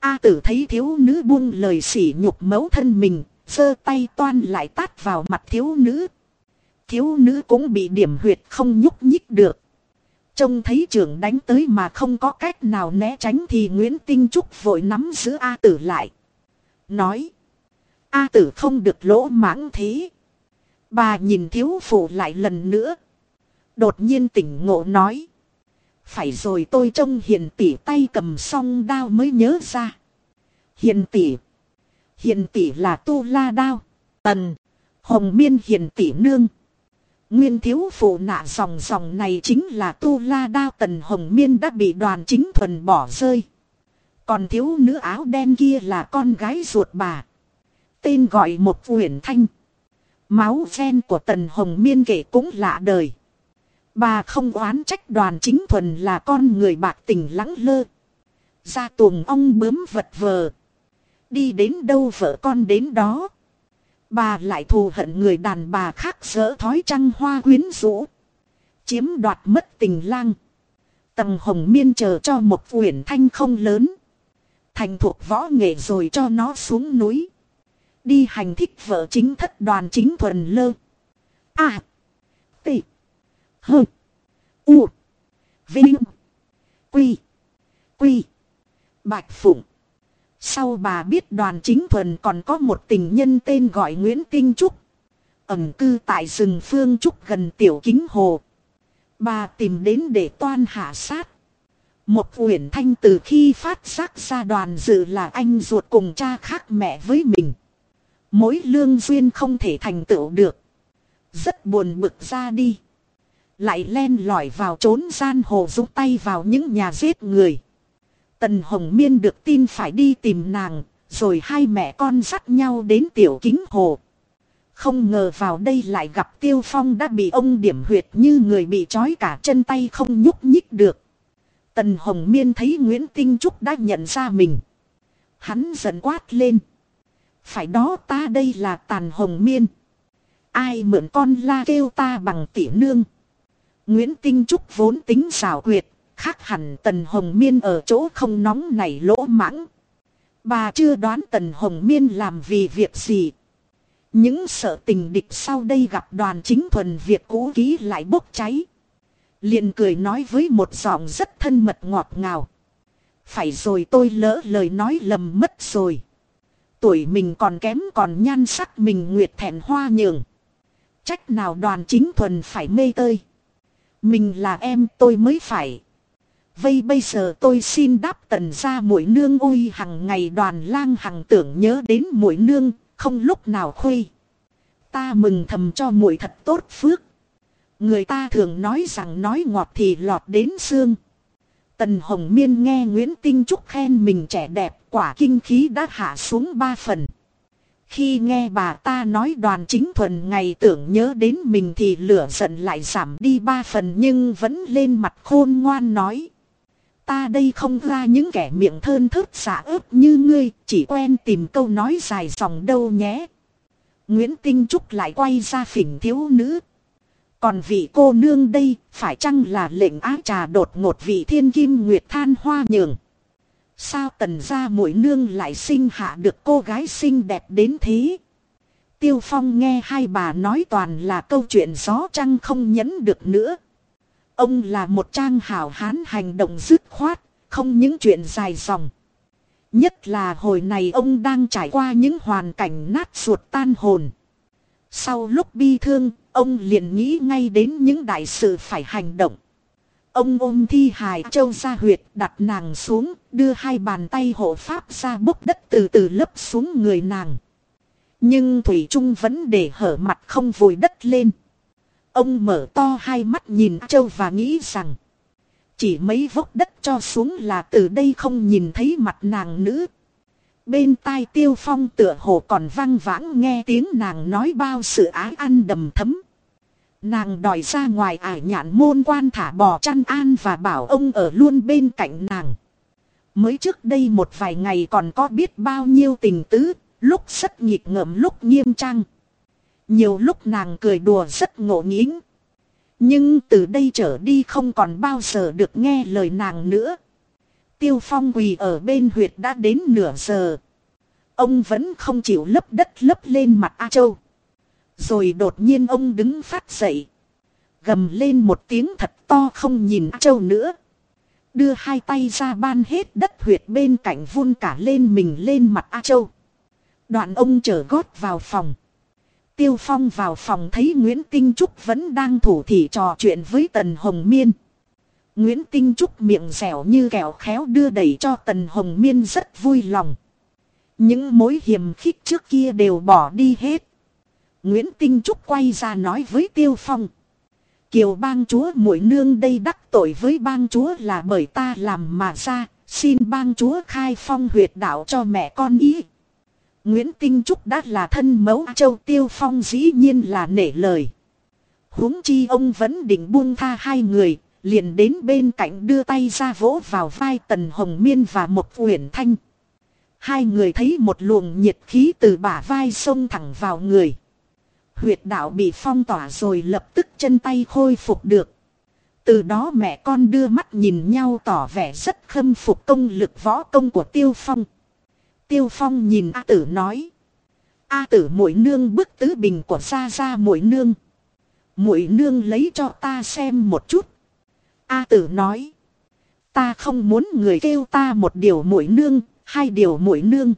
A tử thấy thiếu nữ buông lời sỉ nhục mấu thân mình, giơ tay toan lại tát vào mặt thiếu nữ. Thiếu nữ cũng bị điểm huyệt không nhúc nhích được. Trông thấy trưởng đánh tới mà không có cách nào né tránh thì Nguyễn Tinh Trúc vội nắm giữ A tử lại. Nói. A tử không được lỗ mãng thế. Bà nhìn thiếu phụ lại lần nữa. Đột nhiên tỉnh ngộ nói. Phải rồi tôi trông hiền tỷ tay cầm song đao mới nhớ ra. Hiền tỷ. Hiền tỷ là tu la đao. Tần. Hồng miên hiền tỷ nương. Nguyên thiếu phụ nạ dòng dòng này chính là tu la đao tần hồng miên đã bị đoàn chính thuần bỏ rơi. Còn thiếu nữ áo đen kia là con gái ruột bà. Tên gọi một huyền thanh. Máu ven của tần hồng miên kể cũng lạ đời. Bà không oán trách đoàn chính thuần là con người bạc tình lắng lơ. Ra tuồng ong bướm vật vờ. Đi đến đâu vợ con đến đó. Bà lại thù hận người đàn bà khác dỡ thói trăng hoa quyến rũ. Chiếm đoạt mất tình lang. Tầng hồng miên chờ cho một quyển thanh không lớn. Thành thuộc võ nghệ rồi cho nó xuống núi. Đi hành thích vợ chính thất đoàn chính thuần lơ. À. T. H. U. Vinh. Quy. Quy. Bạch Phụng. Sau bà biết đoàn chính thuần còn có một tình nhân tên gọi Nguyễn kinh Trúc. Ẩm cư tại rừng phương Trúc gần tiểu kính hồ. Bà tìm đến để toan hạ sát. Một uyển thanh từ khi phát giác ra đoàn dự là anh ruột cùng cha khác mẹ với mình. Mối lương duyên không thể thành tựu được. Rất buồn bực ra đi. Lại len lỏi vào trốn gian hồ rút tay vào những nhà giết người. Tần Hồng Miên được tin phải đi tìm nàng, rồi hai mẹ con dắt nhau đến tiểu kính hồ. Không ngờ vào đây lại gặp Tiêu Phong đã bị ông điểm huyệt như người bị trói cả chân tay không nhúc nhích được. Tần Hồng Miên thấy Nguyễn Tinh Trúc đã nhận ra mình. Hắn giận quát lên. Phải đó ta đây là Tàn Hồng Miên. Ai mượn con la kêu ta bằng tỉ nương. Nguyễn Tinh Trúc vốn tính xảo quyệt, khác hẳn Tần Hồng Miên ở chỗ không nóng này lỗ mãng. Bà chưa đoán Tần Hồng Miên làm vì việc gì. Những sợ tình địch sau đây gặp đoàn chính thuần việc cũ ký lại bốc cháy. liền cười nói với một giọng rất thân mật ngọt ngào. Phải rồi tôi lỡ lời nói lầm mất rồi. Tuổi mình còn kém còn nhan sắc mình nguyệt thẹn hoa nhường. Trách nào đoàn chính thuần phải mê tơi. Mình là em tôi mới phải. Vây bây giờ tôi xin đáp tần ra mũi nương ôi hằng ngày đoàn lang hằng tưởng nhớ đến mũi nương, không lúc nào khuây. Ta mừng thầm cho mũi thật tốt phước. Người ta thường nói rằng nói ngọt thì lọt đến xương. Tần Hồng Miên nghe Nguyễn Tinh Trúc khen mình trẻ đẹp quả kinh khí đã hạ xuống ba phần. Khi nghe bà ta nói đoàn chính thuần ngày tưởng nhớ đến mình thì lửa giận lại giảm đi ba phần nhưng vẫn lên mặt khôn ngoan nói. Ta đây không ra những kẻ miệng thơn thớt xả ướp như ngươi, chỉ quen tìm câu nói dài dòng đâu nhé. Nguyễn Tinh Trúc lại quay ra phỉnh thiếu nữ. Còn vị cô nương đây, phải chăng là lệnh á trà đột ngột vị thiên kim nguyệt than hoa nhường. Sao tần gia mũi nương lại sinh hạ được cô gái xinh đẹp đến thế? Tiêu Phong nghe hai bà nói toàn là câu chuyện gió trăng không nhẫn được nữa. Ông là một trang hảo hán hành động dứt khoát, không những chuyện dài dòng. Nhất là hồi này ông đang trải qua những hoàn cảnh nát ruột tan hồn. Sau lúc bi thương, ông liền nghĩ ngay đến những đại sự phải hành động. Ông ôm thi hài châu ra huyệt đặt nàng xuống, đưa hai bàn tay hộ pháp ra bốc đất từ từ lấp xuống người nàng. Nhưng Thủy Trung vẫn để hở mặt không vùi đất lên. Ông mở to hai mắt nhìn châu và nghĩ rằng. Chỉ mấy vốc đất cho xuống là từ đây không nhìn thấy mặt nàng nữ. Bên tai tiêu phong tựa hồ còn vang vãng nghe tiếng nàng nói bao sự ái ăn đầm thấm. Nàng đòi ra ngoài ải nhạn môn quan thả bò chăn an và bảo ông ở luôn bên cạnh nàng. Mới trước đây một vài ngày còn có biết bao nhiêu tình tứ, lúc rất nghịch ngợm lúc nghiêm trang. Nhiều lúc nàng cười đùa rất ngộ nghĩnh. Nhưng từ đây trở đi không còn bao giờ được nghe lời nàng nữa. Tiêu phong quỳ ở bên huyệt đã đến nửa giờ. Ông vẫn không chịu lấp đất lấp lên mặt A Châu. Rồi đột nhiên ông đứng phát dậy. Gầm lên một tiếng thật to không nhìn A Châu nữa. Đưa hai tay ra ban hết đất huyệt bên cạnh vun cả lên mình lên mặt A Châu. Đoạn ông trở gót vào phòng. Tiêu Phong vào phòng thấy Nguyễn Tinh Trúc vẫn đang thủ thị trò chuyện với Tần Hồng Miên. Nguyễn Tinh Trúc miệng dẻo như kẹo khéo đưa đẩy cho Tần Hồng Miên rất vui lòng. Những mối hiểm khích trước kia đều bỏ đi hết. Nguyễn Tinh Trúc quay ra nói với Tiêu Phong. Kiều bang chúa mũi nương đây đắc tội với bang chúa là bởi ta làm mà ra, xin bang chúa khai phong huyệt đạo cho mẹ con ý. Nguyễn Tinh Trúc đã là thân mẫu châu Tiêu Phong dĩ nhiên là nể lời. huống chi ông vẫn định buông tha hai người, liền đến bên cạnh đưa tay ra vỗ vào vai Tần Hồng Miên và một Uyển Thanh. Hai người thấy một luồng nhiệt khí từ bả vai xông thẳng vào người. Huyệt đạo bị phong tỏa rồi lập tức chân tay khôi phục được. Từ đó mẹ con đưa mắt nhìn nhau tỏ vẻ rất khâm phục công lực võ công của Tiêu Phong. Tiêu Phong nhìn A Tử nói. A Tử mũi nương bức tứ bình của Gia Gia mũi nương. Mũi nương lấy cho ta xem một chút. A Tử nói. Ta không muốn người kêu ta một điều mũi nương, hai điều mũi nương.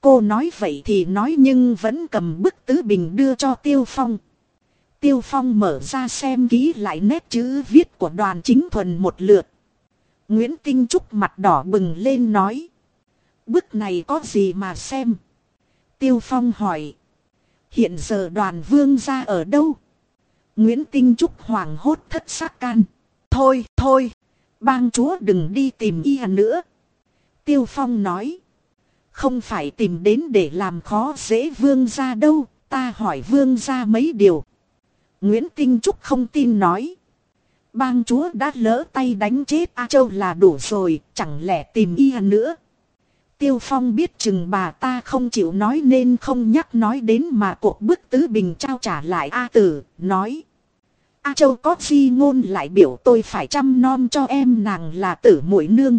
Cô nói vậy thì nói nhưng vẫn cầm bức tứ bình đưa cho Tiêu Phong. Tiêu Phong mở ra xem ký lại nét chữ viết của đoàn chính thuần một lượt. Nguyễn Tinh Trúc mặt đỏ bừng lên nói. Bức này có gì mà xem? Tiêu Phong hỏi. Hiện giờ đoàn vương ra ở đâu? Nguyễn Tinh Trúc hoàng hốt thất sắc can. Thôi, thôi, bang chúa đừng đi tìm y nữa. Tiêu Phong nói. Không phải tìm đến để làm khó dễ vương ra đâu, ta hỏi vương ra mấy điều. Nguyễn Tinh Trúc không tin nói. Bang chúa đã lỡ tay đánh chết A Châu là đủ rồi, chẳng lẽ tìm y nữa. Tiêu Phong biết chừng bà ta không chịu nói nên không nhắc nói đến mà cuộc bức tứ bình trao trả lại A Tử, nói. A Châu có gì ngôn lại biểu tôi phải chăm nom cho em nàng là tử Mũi nương.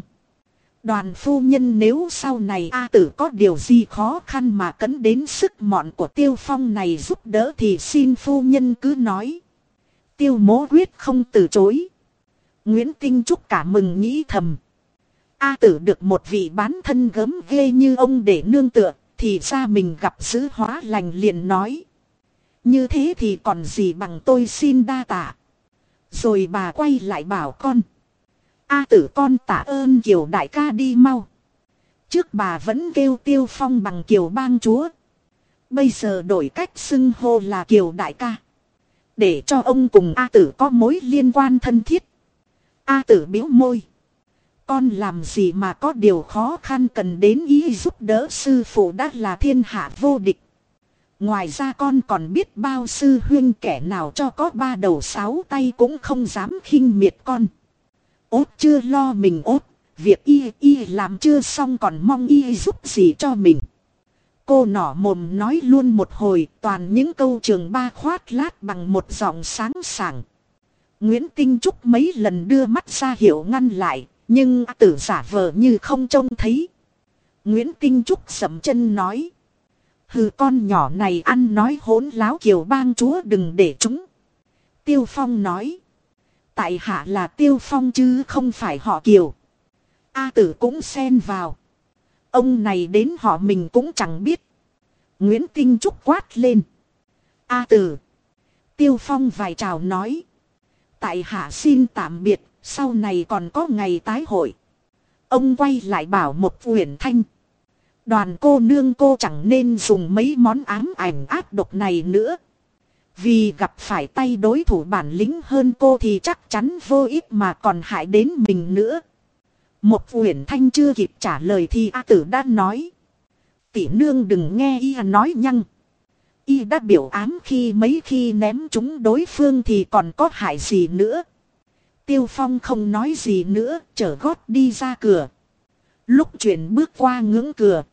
Đoàn phu nhân nếu sau này A tử có điều gì khó khăn mà cấn đến sức mọn của tiêu phong này giúp đỡ thì xin phu nhân cứ nói. Tiêu mố quyết không từ chối. Nguyễn Tinh Trúc cả mừng nghĩ thầm. A tử được một vị bán thân gớm ghê như ông để nương tựa, thì ra mình gặp sứ hóa lành liền nói. Như thế thì còn gì bằng tôi xin đa tạ. Rồi bà quay lại bảo con. A tử con tạ ơn kiều đại ca đi mau. Trước bà vẫn kêu tiêu phong bằng kiều bang chúa. Bây giờ đổi cách xưng hô là kiều đại ca. Để cho ông cùng A tử có mối liên quan thân thiết. A tử biếu môi. Con làm gì mà có điều khó khăn cần đến ý giúp đỡ sư phụ đã là thiên hạ vô địch. Ngoài ra con còn biết bao sư huyên kẻ nào cho có ba đầu sáu tay cũng không dám khinh miệt con. Ốt chưa lo mình ốt, việc y y làm chưa xong còn mong y giúp gì cho mình. Cô nỏ mồm nói luôn một hồi toàn những câu trường ba khoát lát bằng một giọng sáng sảng. Nguyễn Tinh Trúc mấy lần đưa mắt ra hiểu ngăn lại, nhưng tử giả vờ như không trông thấy. Nguyễn Tinh Trúc sầm chân nói. Hừ con nhỏ này ăn nói hỗn láo kiều bang chúa đừng để chúng. Tiêu Phong nói. Tại hạ là Tiêu Phong chứ không phải họ kiều. A tử cũng xen vào. Ông này đến họ mình cũng chẳng biết. Nguyễn Tinh Trúc quát lên. A tử. Tiêu Phong vài chào nói. Tại hạ xin tạm biệt, sau này còn có ngày tái hội. Ông quay lại bảo một huyền thanh. Đoàn cô nương cô chẳng nên dùng mấy món ám ảnh áp độc này nữa. Vì gặp phải tay đối thủ bản lĩnh hơn cô thì chắc chắn vô ích mà còn hại đến mình nữa. Một huyền thanh chưa kịp trả lời thì A tử đã nói. Tỷ nương đừng nghe y nói nhăng. Y đã biểu ám khi mấy khi ném chúng đối phương thì còn có hại gì nữa. Tiêu Phong không nói gì nữa, chở gót đi ra cửa. Lúc chuyển bước qua ngưỡng cửa.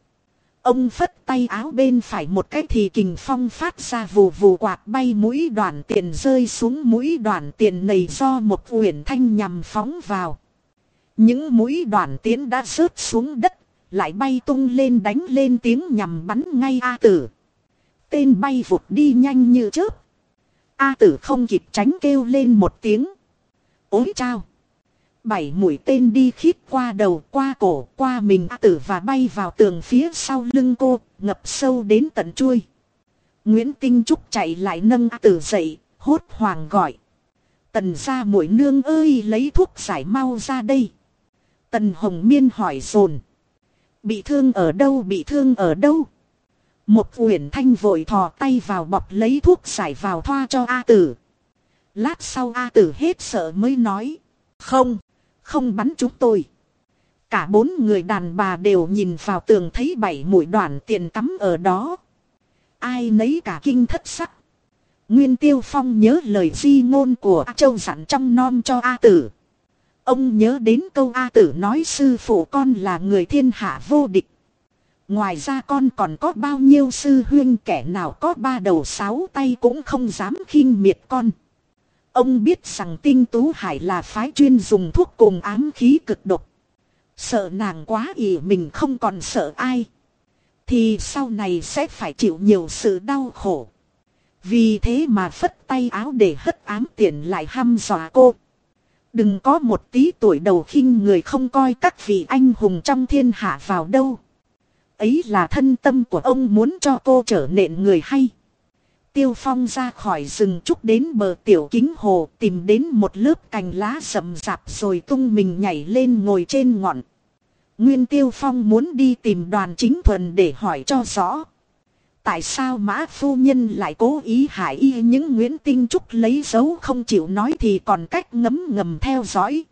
Ông phất tay áo bên phải một cái thì kình phong phát ra vù vù quạt bay mũi đoàn tiền rơi xuống mũi đoàn tiền này do một uyển thanh nhằm phóng vào. Những mũi đoàn tiến đã rớt xuống đất, lại bay tung lên đánh lên tiếng nhằm bắn ngay A tử. Tên bay vụt đi nhanh như chớp. A tử không kịp tránh kêu lên một tiếng ối chao! bảy mũi tên đi khít qua đầu, qua cổ, qua mình tử và bay vào tường phía sau lưng cô, ngập sâu đến tận chuôi. Nguyễn Tinh Trúc chạy lại nâng tử dậy, hốt hoàng gọi. Tần ra mũi nương ơi lấy thuốc giải mau ra đây. Tần Hồng Miên hỏi dồn Bị thương ở đâu bị thương ở đâu? Một uyển thanh vội thò tay vào bọc lấy thuốc giải vào thoa cho A tử. Lát sau A tử hết sợ mới nói. Không, không bắn chúng tôi. Cả bốn người đàn bà đều nhìn vào tường thấy bảy mũi đoạn tiền cắm ở đó. Ai nấy cả kinh thất sắc. Nguyên Tiêu Phong nhớ lời di ngôn của A Châu dặn trong non cho A Tử. Ông nhớ đến câu A Tử nói sư phụ con là người thiên hạ vô địch. Ngoài ra con còn có bao nhiêu sư huyên kẻ nào có ba đầu sáu tay cũng không dám khinh miệt con. Ông biết rằng tinh tú hải là phái chuyên dùng thuốc cùng ám khí cực độc. Sợ nàng quá ỉ mình không còn sợ ai. Thì sau này sẽ phải chịu nhiều sự đau khổ. Vì thế mà phất tay áo để hất ám tiền lại hăm dọa cô. Đừng có một tí tuổi đầu khinh người không coi các vị anh hùng trong thiên hạ vào đâu. Ấy là thân tâm của ông muốn cho cô trở nện người hay. Tiêu Phong ra khỏi rừng trúc đến bờ tiểu kính hồ, tìm đến một lớp cành lá rậm rạp rồi tung mình nhảy lên ngồi trên ngọn. Nguyên Tiêu Phong muốn đi tìm đoàn chính thuần để hỏi cho rõ. Tại sao mã phu nhân lại cố ý hại y những Nguyễn Tinh Trúc lấy dấu không chịu nói thì còn cách ngấm ngầm theo dõi.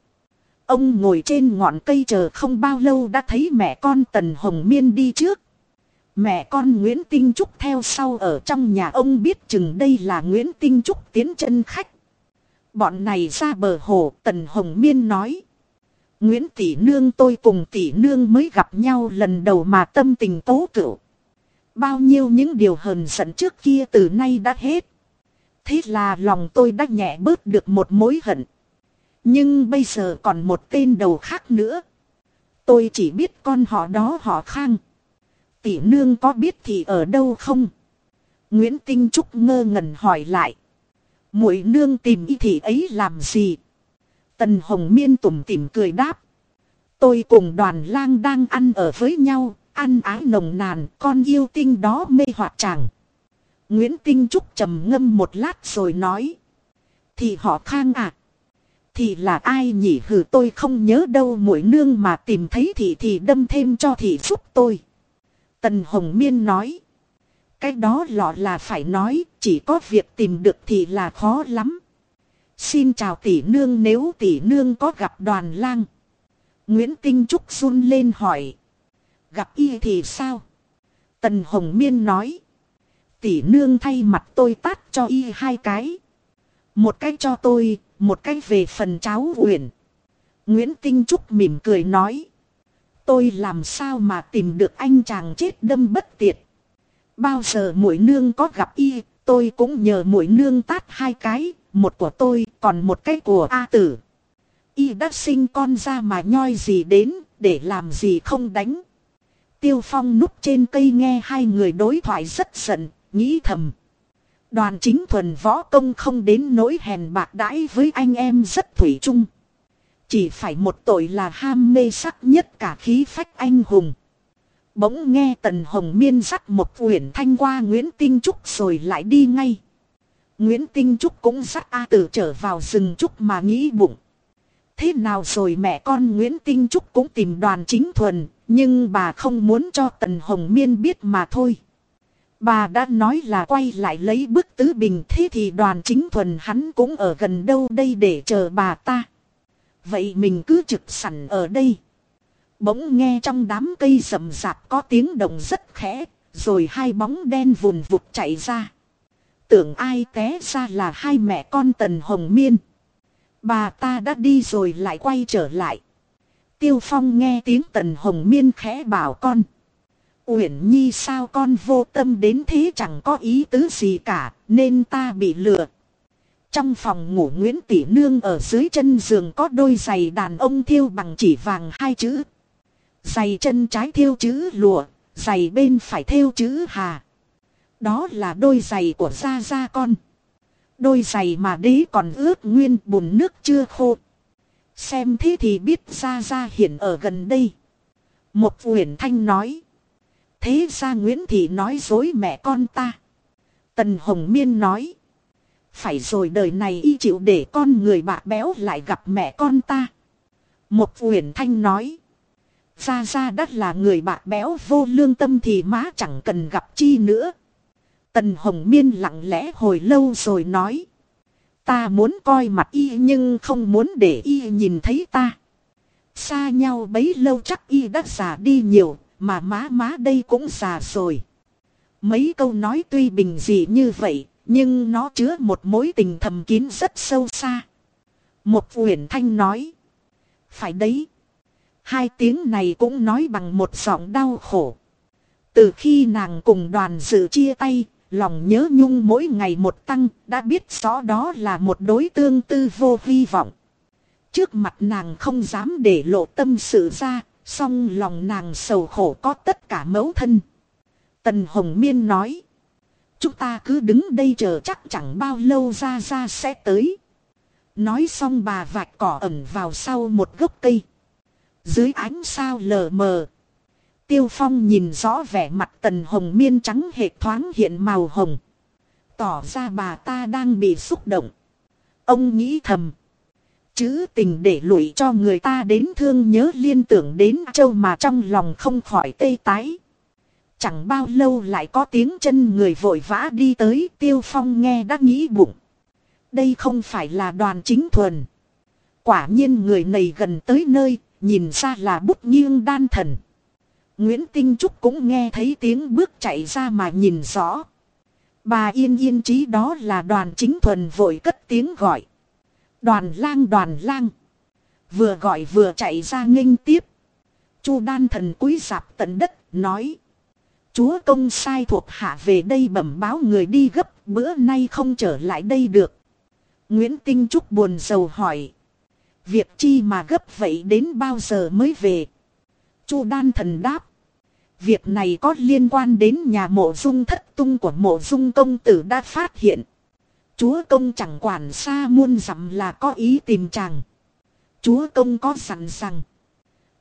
Ông ngồi trên ngọn cây chờ không bao lâu đã thấy mẹ con Tần Hồng Miên đi trước. Mẹ con Nguyễn Tinh Trúc theo sau ở trong nhà ông biết chừng đây là Nguyễn Tinh Trúc tiến chân khách. Bọn này ra bờ hồ, Tần Hồng Miên nói. Nguyễn Tỷ Nương tôi cùng Tỷ Nương mới gặp nhau lần đầu mà tâm tình tố cửu. Bao nhiêu những điều hờn giận trước kia từ nay đã hết. Thế là lòng tôi đã nhẹ bớt được một mối hận. Nhưng bây giờ còn một tên đầu khác nữa. Tôi chỉ biết con họ đó họ khang. Tỷ nương có biết thì ở đâu không? Nguyễn Tinh Trúc ngơ ngẩn hỏi lại. Muội nương tìm y thị ấy làm gì? Tần Hồng Miên tủm tỉm cười đáp. Tôi cùng đoàn lang đang ăn ở với nhau, ăn ái nồng nàn, con yêu tinh đó mê hoặc chàng. Nguyễn Tinh Trúc trầm ngâm một lát rồi nói. Thì họ khang à? Thì là ai nhỉ hử tôi không nhớ đâu mũi nương mà tìm thấy thì thì đâm thêm cho thì giúp tôi. Tần Hồng Miên nói. Cái đó lọ là phải nói, chỉ có việc tìm được thì là khó lắm. Xin chào tỷ nương nếu tỷ nương có gặp đoàn lang. Nguyễn Tinh Trúc run lên hỏi. Gặp y thì sao? Tần Hồng Miên nói. Tỷ nương thay mặt tôi tát cho y hai cái. Một cái cho tôi, một cái về phần cháu Uyển. Nguyễn Tinh Trúc mỉm cười nói. Tôi làm sao mà tìm được anh chàng chết đâm bất tiệt. Bao giờ mũi nương có gặp y, tôi cũng nhờ mũi nương tát hai cái, một của tôi, còn một cái của A tử. Y đã sinh con ra mà nhoi gì đến, để làm gì không đánh. Tiêu Phong núp trên cây nghe hai người đối thoại rất giận, nghĩ thầm. Đoàn chính thuần võ công không đến nỗi hèn bạc đãi với anh em rất thủy chung. Chỉ phải một tội là ham mê sắc nhất cả khí phách anh hùng. Bỗng nghe Tần Hồng Miên dắt một quyển thanh qua Nguyễn Tinh Trúc rồi lại đi ngay. Nguyễn Tinh Trúc cũng dắt A Tử trở vào rừng Trúc mà nghĩ bụng. Thế nào rồi mẹ con Nguyễn Tinh Trúc cũng tìm đoàn chính thuần, nhưng bà không muốn cho Tần Hồng Miên biết mà thôi. Bà đã nói là quay lại lấy bức tứ bình thế thì đoàn chính thuần hắn cũng ở gần đâu đây để chờ bà ta. Vậy mình cứ trực sẵn ở đây. Bỗng nghe trong đám cây rậm rạp có tiếng động rất khẽ, rồi hai bóng đen vùn vụt chạy ra. Tưởng ai té ra là hai mẹ con Tần Hồng Miên. Bà ta đã đi rồi lại quay trở lại. Tiêu Phong nghe tiếng Tần Hồng Miên khẽ bảo con. Uyển Nhi sao con vô tâm đến thế chẳng có ý tứ gì cả, nên ta bị lừa. Trong phòng ngủ Nguyễn Tỷ Nương ở dưới chân giường có đôi giày đàn ông thiêu bằng chỉ vàng hai chữ. Giày chân trái thiêu chữ lụa, giày bên phải thiêu chữ hà. Đó là đôi giày của Gia Gia con. Đôi giày mà đế còn ướt nguyên bùn nước chưa khô. Xem thế thì biết Gia Gia hiện ở gần đây. Một huyền thanh nói. Thế ra Nguyễn Thị nói dối mẹ con ta. Tần Hồng Miên nói. Phải rồi đời này y chịu để con người bạc béo lại gặp mẹ con ta. Một huyền thanh nói. Ra ra đất là người bạc béo vô lương tâm thì má chẳng cần gặp chi nữa. Tần Hồng Miên lặng lẽ hồi lâu rồi nói. Ta muốn coi mặt y nhưng không muốn để y nhìn thấy ta. Xa nhau bấy lâu chắc y đã già đi nhiều, mà má má đây cũng già rồi. Mấy câu nói tuy bình dị như vậy, nhưng nó chứa một mối tình thầm kín rất sâu xa. Một huyền thanh nói. Phải đấy. Hai tiếng này cũng nói bằng một giọng đau khổ. Từ khi nàng cùng đoàn dự chia tay, lòng nhớ nhung mỗi ngày một tăng, đã biết rõ đó là một đối tương tư vô hy vọng. Trước mặt nàng không dám để lộ tâm sự ra, song lòng nàng sầu khổ có tất cả mẫu thân. Tần Hồng Miên nói. Chúng ta cứ đứng đây chờ chắc chẳng bao lâu ra ra sẽ tới. Nói xong bà vạch cỏ ẩn vào sau một gốc cây. Dưới ánh sao lờ mờ. Tiêu Phong nhìn rõ vẻ mặt tần hồng miên trắng hệt thoáng hiện màu hồng. Tỏ ra bà ta đang bị xúc động. Ông nghĩ thầm. Chữ tình để lụy cho người ta đến thương nhớ liên tưởng đến châu mà trong lòng không khỏi tê tái. Chẳng bao lâu lại có tiếng chân người vội vã đi tới tiêu phong nghe đã nghĩ bụng. Đây không phải là đoàn chính thuần. Quả nhiên người này gần tới nơi, nhìn ra là bút nghiêng đan thần. Nguyễn Tinh Trúc cũng nghe thấy tiếng bước chạy ra mà nhìn rõ. Bà yên yên trí đó là đoàn chính thuần vội cất tiếng gọi. Đoàn lang đoàn lang. Vừa gọi vừa chạy ra nghênh tiếp. Chu đan thần cúi dạp tận đất, nói. Chúa công sai thuộc hạ về đây bẩm báo người đi gấp, bữa nay không trở lại đây được. Nguyễn Tinh Trúc buồn sầu hỏi. Việc chi mà gấp vậy đến bao giờ mới về? Chu đan thần đáp. Việc này có liên quan đến nhà mộ dung thất tung của mộ dung công tử đã phát hiện. Chúa công chẳng quản xa muôn dặm là có ý tìm chàng. Chúa công có sẵn rằng.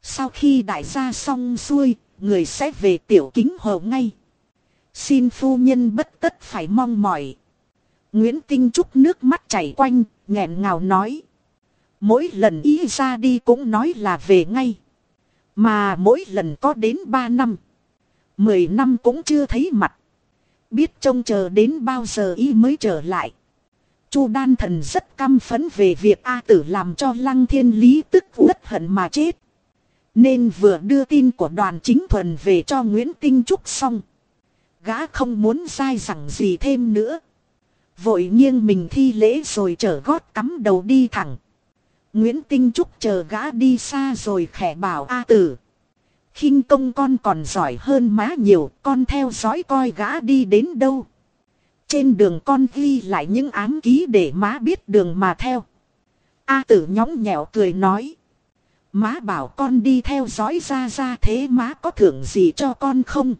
Sau khi đại gia xong xuôi, người sẽ về tiểu kính hồ ngay. Xin phu nhân bất tất phải mong mỏi. Nguyễn Tinh Trúc nước mắt chảy quanh, nghẹn ngào nói. Mỗi lần ý ra đi cũng nói là về ngay. Mà mỗi lần có đến ba năm. Mười năm cũng chưa thấy mặt. Biết trông chờ đến bao giờ y mới trở lại. Chu đan thần rất căm phấn về việc A tử làm cho lăng thiên lý tức uất hận mà chết. Nên vừa đưa tin của đoàn chính thuần về cho Nguyễn Tinh Trúc xong. Gã không muốn dai dẳng gì thêm nữa. Vội nghiêng mình thi lễ rồi chở gót cắm đầu đi thẳng. Nguyễn Tinh Trúc chờ gã đi xa rồi khẽ bảo A tử khinh công con còn giỏi hơn má nhiều, con theo dõi coi gã đi đến đâu. Trên đường con ghi lại những ám ký để má biết đường mà theo. A tử nhõng nhẽo cười nói. Má bảo con đi theo dõi ra ra thế má có thưởng gì cho con không?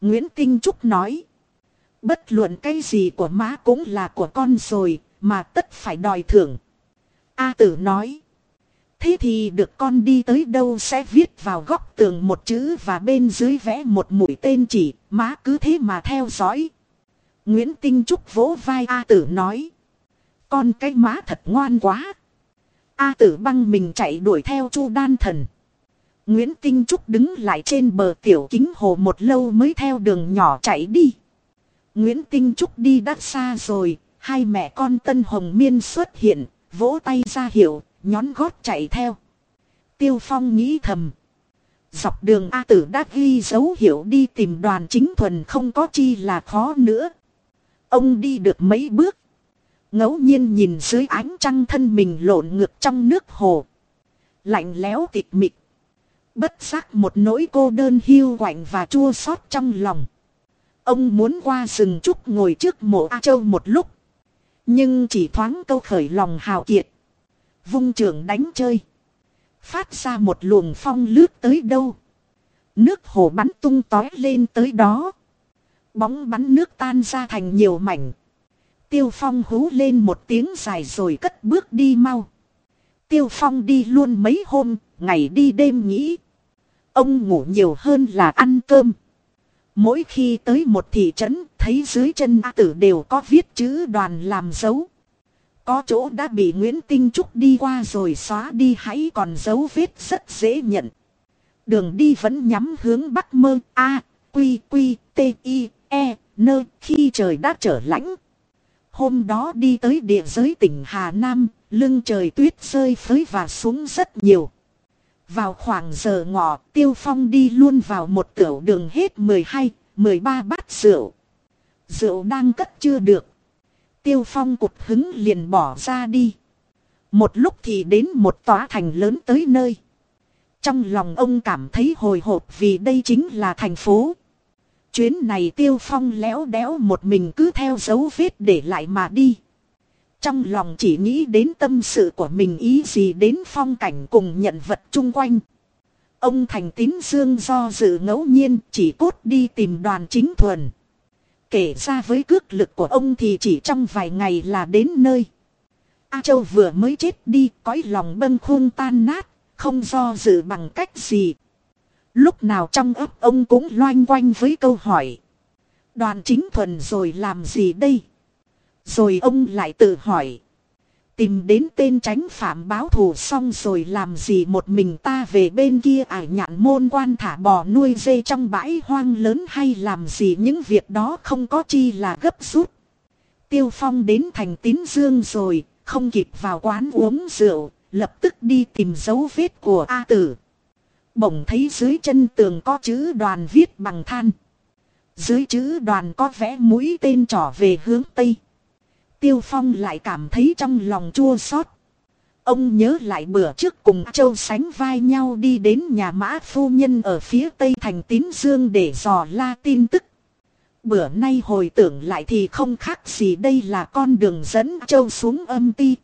Nguyễn Tinh Trúc nói. Bất luận cái gì của má cũng là của con rồi, mà tất phải đòi thưởng. A tử nói. Thế thì được con đi tới đâu sẽ viết vào góc tường một chữ và bên dưới vẽ một mũi tên chỉ, má cứ thế mà theo dõi. Nguyễn Tinh Trúc vỗ vai A tử nói. Con cái má thật ngoan quá. A tử băng mình chạy đuổi theo chu đan thần. Nguyễn Tinh Trúc đứng lại trên bờ tiểu kính hồ một lâu mới theo đường nhỏ chạy đi. Nguyễn Tinh Trúc đi đắt xa rồi, hai mẹ con Tân Hồng Miên xuất hiện, vỗ tay ra hiệu, nhón gót chạy theo. Tiêu Phong nghĩ thầm. Dọc đường A tử đã ghi dấu hiệu đi tìm đoàn chính thuần không có chi là khó nữa. Ông đi được mấy bước ngẫu nhiên nhìn dưới ánh trăng thân mình lộn ngược trong nước hồ. Lạnh lẽo tịch mịch. Bất giác một nỗi cô đơn hiu quạnh và chua xót trong lòng. Ông muốn qua rừng trúc ngồi trước mộ A Châu một lúc. Nhưng chỉ thoáng câu khởi lòng hào kiệt. Vung trường đánh chơi. Phát ra một luồng phong lướt tới đâu. Nước hồ bắn tung tói lên tới đó. Bóng bắn nước tan ra thành nhiều mảnh. Tiêu phong hú lên một tiếng dài rồi cất bước đi mau. Tiêu phong đi luôn mấy hôm, ngày đi đêm nghĩ. Ông ngủ nhiều hơn là ăn cơm. Mỗi khi tới một thị trấn, thấy dưới chân A tử đều có viết chữ đoàn làm dấu. Có chỗ đã bị Nguyễn Tinh Trúc đi qua rồi xóa đi hãy còn dấu vết rất dễ nhận. Đường đi vẫn nhắm hướng bắc mơ A, Quy, Quy, T, I, E, Nơ khi trời đã trở lạnh. Hôm đó đi tới địa giới tỉnh Hà Nam, lưng trời tuyết rơi phới và xuống rất nhiều. Vào khoảng giờ ngọ, Tiêu Phong đi luôn vào một tiểu đường hết 12, 13 bát rượu. Rượu đang cất chưa được. Tiêu Phong cục hứng liền bỏ ra đi. Một lúc thì đến một tòa thành lớn tới nơi. Trong lòng ông cảm thấy hồi hộp vì đây chính là thành phố. Chuyến này Tiêu Phong léo đéo một mình cứ theo dấu vết để lại mà đi. Trong lòng chỉ nghĩ đến tâm sự của mình ý gì đến phong cảnh cùng nhận vật chung quanh. Ông Thành Tín Dương do dự ngẫu nhiên chỉ cốt đi tìm đoàn chính thuần. Kể ra với cước lực của ông thì chỉ trong vài ngày là đến nơi. A Châu vừa mới chết đi, cõi lòng bâng khuâng tan nát, không do dự bằng cách gì. Lúc nào trong ấp ông cũng loanh quanh với câu hỏi. Đoàn chính thuần rồi làm gì đây? Rồi ông lại tự hỏi. Tìm đến tên tránh phạm báo thù xong rồi làm gì một mình ta về bên kia ải nhạn môn quan thả bò nuôi dê trong bãi hoang lớn hay làm gì những việc đó không có chi là gấp rút. Tiêu Phong đến thành tín dương rồi, không kịp vào quán uống rượu, lập tức đi tìm dấu vết của A Tử. Bỗng thấy dưới chân tường có chữ đoàn viết bằng than. Dưới chữ đoàn có vẽ mũi tên trỏ về hướng Tây. Tiêu Phong lại cảm thấy trong lòng chua xót. Ông nhớ lại bữa trước cùng Châu sánh vai nhau đi đến nhà mã phu nhân ở phía tây thành tín dương để dò la tin tức. Bữa nay hồi tưởng lại thì không khác gì đây là con đường dẫn Châu xuống âm ti.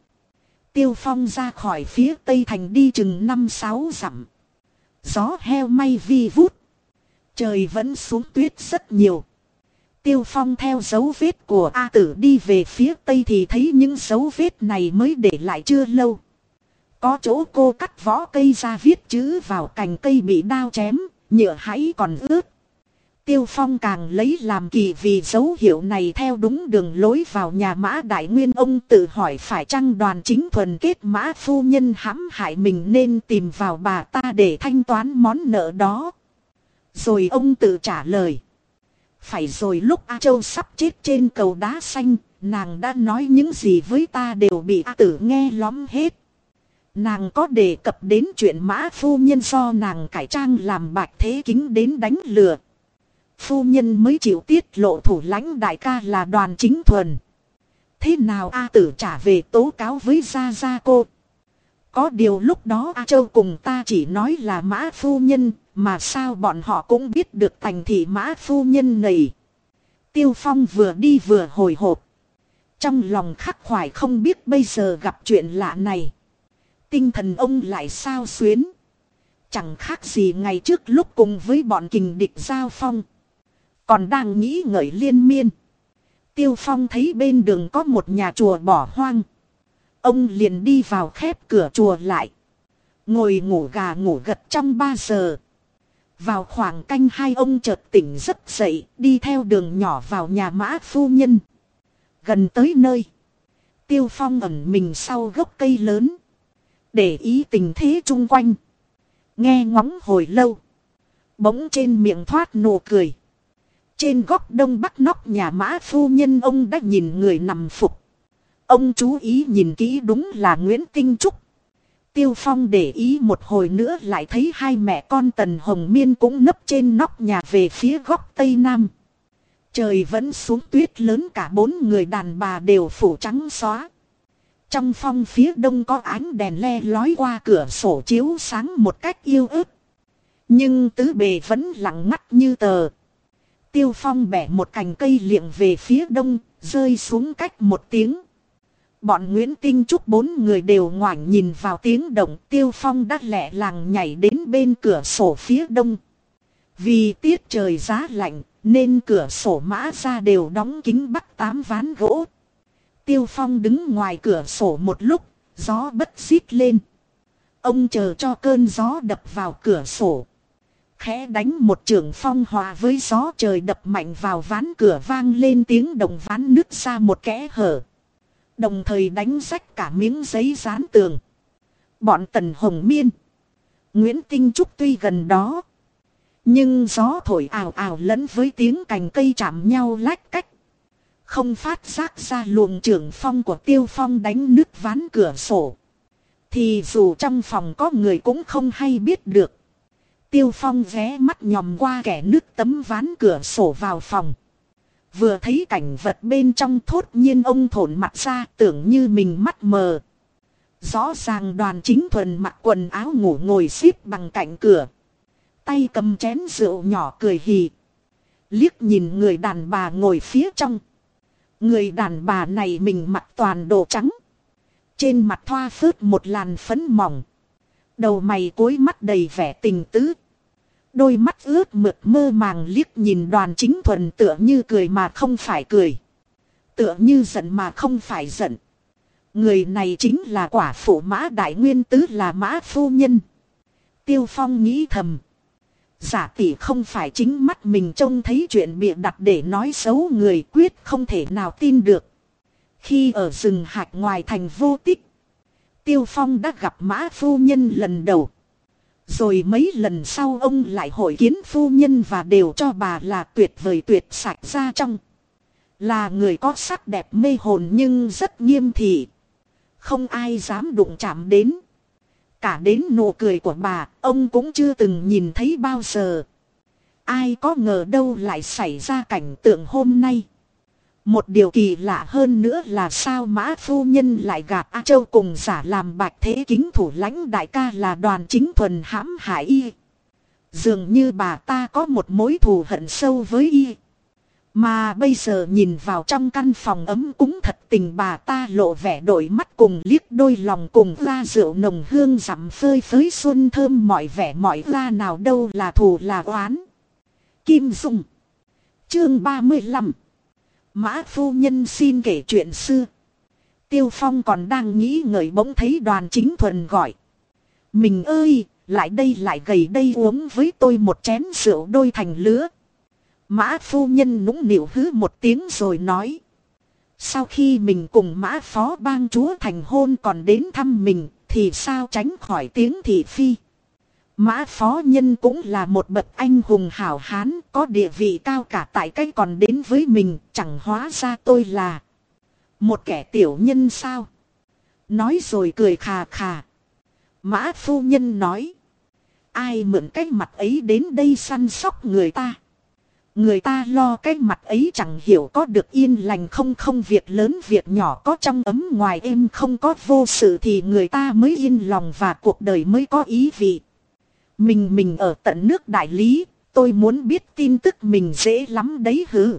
Tiêu Phong ra khỏi phía tây thành đi chừng 5-6 dặm. Gió heo may vi vút. Trời vẫn xuống tuyết rất nhiều. Tiêu Phong theo dấu vết của A tử đi về phía tây thì thấy những dấu vết này mới để lại chưa lâu. Có chỗ cô cắt vỏ cây ra viết chữ vào cành cây bị đao chém, nhựa hãy còn ướt. Tiêu Phong càng lấy làm kỳ vì dấu hiệu này theo đúng đường lối vào nhà mã đại nguyên ông tự hỏi phải chăng đoàn chính thuần kết mã phu nhân hãm hại mình nên tìm vào bà ta để thanh toán món nợ đó. Rồi ông tự trả lời. Phải rồi lúc A Châu sắp chết trên cầu đá xanh, nàng đã nói những gì với ta đều bị A Tử nghe lóm hết. Nàng có đề cập đến chuyện mã phu nhân do nàng cải trang làm bạch thế kính đến đánh lừa. Phu nhân mới chịu tiết lộ thủ lãnh đại ca là đoàn chính thuần. Thế nào A tử trả về tố cáo với Gia Gia cô? Có điều lúc đó A Châu cùng ta chỉ nói là mã phu nhân, mà sao bọn họ cũng biết được thành thị mã phu nhân này. Tiêu Phong vừa đi vừa hồi hộp. Trong lòng khắc khoải không biết bây giờ gặp chuyện lạ này. Tinh thần ông lại sao xuyến. Chẳng khác gì ngày trước lúc cùng với bọn kình địch giao phong. Còn đang nghĩ ngợi liên miên. Tiêu Phong thấy bên đường có một nhà chùa bỏ hoang. Ông liền đi vào khép cửa chùa lại. Ngồi ngủ gà ngủ gật trong 3 giờ. Vào khoảng canh hai ông chợt tỉnh giấc dậy, đi theo đường nhỏ vào nhà mã phu nhân. Gần tới nơi. Tiêu Phong ẩn mình sau gốc cây lớn. Để ý tình thế chung quanh. Nghe ngóng hồi lâu. Bỗng trên miệng thoát nụ cười. Trên góc đông bắc nóc nhà mã phu nhân ông đã nhìn người nằm phục. Ông chú ý nhìn kỹ đúng là Nguyễn Tinh Trúc. Tiêu Phong để ý một hồi nữa lại thấy hai mẹ con Tần Hồng Miên cũng nấp trên nóc nhà về phía góc Tây Nam. Trời vẫn xuống tuyết lớn cả bốn người đàn bà đều phủ trắng xóa. Trong phong phía đông có ánh đèn le lói qua cửa sổ chiếu sáng một cách yêu ớt. Nhưng tứ bề vẫn lặng ngắt như tờ. Tiêu Phong bẻ một cành cây liệng về phía đông, rơi xuống cách một tiếng. Bọn Nguyễn Tinh Trúc bốn người đều ngoảnh nhìn vào tiếng động Tiêu Phong đắt lẹ làng nhảy đến bên cửa sổ phía đông. Vì tiết trời giá lạnh nên cửa sổ mã ra đều đóng kính bắt tám ván gỗ. Tiêu Phong đứng ngoài cửa sổ một lúc, gió bất xít lên. Ông chờ cho cơn gió đập vào cửa sổ. Khẽ đánh một trường phong hòa với gió trời đập mạnh vào ván cửa vang lên tiếng đồng ván nứt ra một kẽ hở. Đồng thời đánh rách cả miếng giấy dán tường. Bọn Tần Hồng Miên. Nguyễn Tinh Trúc tuy gần đó. Nhưng gió thổi ảo ảo lẫn với tiếng cành cây chạm nhau lách cách. Không phát giác ra luồng trưởng phong của tiêu phong đánh nứt ván cửa sổ. Thì dù trong phòng có người cũng không hay biết được. Tiêu phong ghé mắt nhòm qua kẻ nước tấm ván cửa sổ vào phòng. Vừa thấy cảnh vật bên trong thốt nhiên ông thổn mặt ra, tưởng như mình mắt mờ. Rõ ràng đoàn chính thuần mặc quần áo ngủ ngồi xếp bằng cạnh cửa. Tay cầm chén rượu nhỏ cười hì. Liếc nhìn người đàn bà ngồi phía trong. Người đàn bà này mình mặc toàn đồ trắng. Trên mặt thoa phớt một làn phấn mỏng. Đầu mày cối mắt đầy vẻ tình tứ. Đôi mắt ướt mượt mơ màng liếc nhìn đoàn chính thuần tựa như cười mà không phải cười. Tựa như giận mà không phải giận. Người này chính là quả phụ mã đại nguyên tứ là mã phu nhân. Tiêu Phong nghĩ thầm. Giả tỷ không phải chính mắt mình trông thấy chuyện bịa đặt để nói xấu người quyết không thể nào tin được. Khi ở rừng hạch ngoài thành vô tích. Tiêu Phong đã gặp mã phu nhân lần đầu. Rồi mấy lần sau ông lại hội kiến phu nhân và đều cho bà là tuyệt vời tuyệt sạch ra trong. Là người có sắc đẹp mê hồn nhưng rất nghiêm thị. Không ai dám đụng chạm đến. Cả đến nụ cười của bà, ông cũng chưa từng nhìn thấy bao giờ. Ai có ngờ đâu lại xảy ra cảnh tượng hôm nay. Một điều kỳ lạ hơn nữa là sao mã phu nhân lại gạt A Châu cùng giả làm bạch thế kính thủ lãnh đại ca là đoàn chính thuần hãm hại y. Dường như bà ta có một mối thù hận sâu với y. Mà bây giờ nhìn vào trong căn phòng ấm cũng thật tình bà ta lộ vẻ đổi mắt cùng liếc đôi lòng cùng ra rượu nồng hương rằm phơi phới xuân thơm mọi vẻ mọi ra nào đâu là thù là oán. Kim Dung Chương 35 Mã phu nhân xin kể chuyện xưa. Tiêu Phong còn đang nghĩ ngợi bỗng thấy đoàn chính thuần gọi. Mình ơi, lại đây lại gầy đây uống với tôi một chén rượu đôi thành lứa. Mã phu nhân nũng nịu hứ một tiếng rồi nói. Sau khi mình cùng mã phó bang chúa thành hôn còn đến thăm mình thì sao tránh khỏi tiếng thị phi. Mã phó nhân cũng là một bậc anh hùng hảo hán, có địa vị cao cả tại cái còn đến với mình, chẳng hóa ra tôi là một kẻ tiểu nhân sao. Nói rồi cười khà khà. Mã phu nhân nói. Ai mượn cái mặt ấy đến đây săn sóc người ta. Người ta lo cái mặt ấy chẳng hiểu có được yên lành không không, việc lớn việc nhỏ có trong ấm ngoài êm, không có vô sự thì người ta mới yên lòng và cuộc đời mới có ý vị. Mình mình ở tận nước đại lý, tôi muốn biết tin tức mình dễ lắm đấy hử?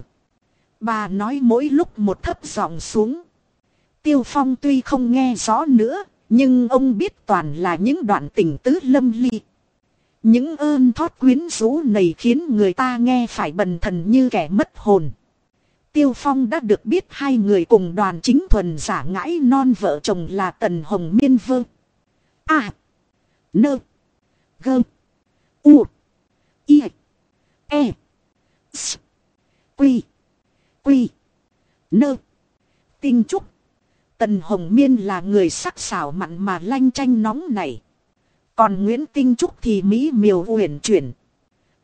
Bà nói mỗi lúc một thấp giọng xuống. Tiêu Phong tuy không nghe rõ nữa, nhưng ông biết toàn là những đoạn tình tứ lâm ly. Những ơn thoát quyến rũ này khiến người ta nghe phải bần thần như kẻ mất hồn. Tiêu Phong đã được biết hai người cùng đoàn chính thuần giả ngãi non vợ chồng là Tần Hồng Miên Vương. À. Nơ. Gơ. U. I. E. S. Quy. Quy. Nơ. Tinh Trúc. Tần Hồng Miên là người sắc sảo mặn mà lanh chanh nóng này. Còn Nguyễn Tinh Trúc thì mỹ miều uyển chuyển.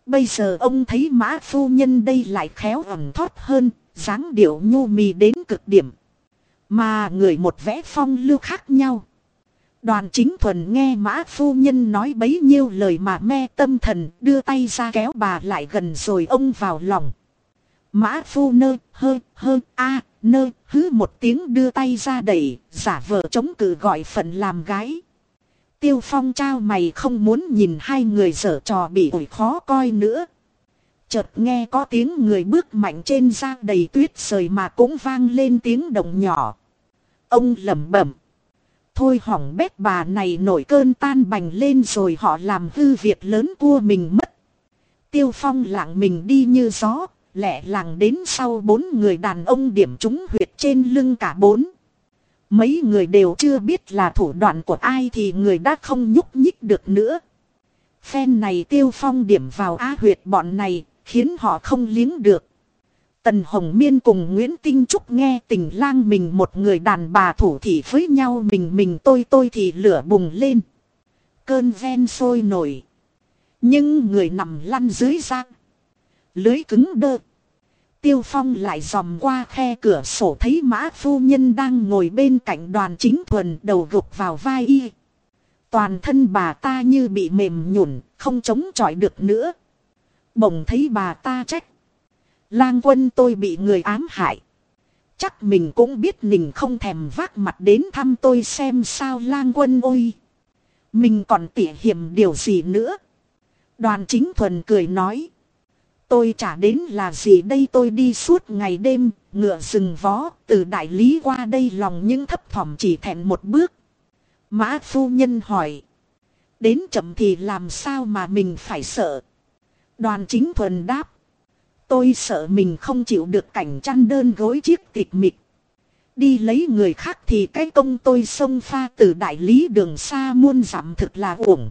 Bây giờ ông thấy mã phu nhân đây lại khéo ẩm thoát hơn, dáng điệu nhu mì đến cực điểm. Mà người một vẽ phong lưu khác nhau. Đoàn chính thuần nghe mã phu nhân nói bấy nhiêu lời mà me tâm thần, đưa tay ra kéo bà lại gần rồi ông vào lòng. Mã phu nơ, hơ hơ, a, nơ, hứ một tiếng đưa tay ra đẩy, giả vờ chống cự gọi phận làm gái. Tiêu phong trao mày không muốn nhìn hai người dở trò bị ủi khó coi nữa. Chợt nghe có tiếng người bước mạnh trên da đầy tuyết rời mà cũng vang lên tiếng động nhỏ. Ông lẩm bẩm. Thôi hỏng bét bà này nổi cơn tan bành lên rồi họ làm hư việc lớn của mình mất. Tiêu phong lặng mình đi như gió, lẻ làng đến sau bốn người đàn ông điểm trúng huyệt trên lưng cả bốn. Mấy người đều chưa biết là thủ đoạn của ai thì người đã không nhúc nhích được nữa. Phen này tiêu phong điểm vào á huyệt bọn này, khiến họ không liếng được. Tần Hồng Miên cùng Nguyễn Tinh Trúc nghe tình lang mình một người đàn bà thủ thị với nhau mình mình tôi tôi thì lửa bùng lên. Cơn ven sôi nổi. Nhưng người nằm lăn dưới giang. Lưới cứng đơ. Tiêu Phong lại dòm qua khe cửa sổ thấy mã phu nhân đang ngồi bên cạnh đoàn chính thuần đầu gục vào vai y. Toàn thân bà ta như bị mềm nhũn, không chống chọi được nữa. Bỗng thấy bà ta trách. Lang quân tôi bị người ám hại. Chắc mình cũng biết mình không thèm vác mặt đến thăm tôi xem sao lang quân ôi. Mình còn tỉa hiểm điều gì nữa. Đoàn chính thuần cười nói. Tôi trả đến là gì đây tôi đi suốt ngày đêm, ngựa rừng vó, từ đại lý qua đây lòng những thấp thỏm chỉ thẹn một bước. Mã phu nhân hỏi. Đến chậm thì làm sao mà mình phải sợ. Đoàn chính thuần đáp. Tôi sợ mình không chịu được cảnh chăn đơn gối chiếc tịch mịch. Đi lấy người khác thì cái công tôi xông pha từ đại lý đường xa muôn dặm thực là uổng.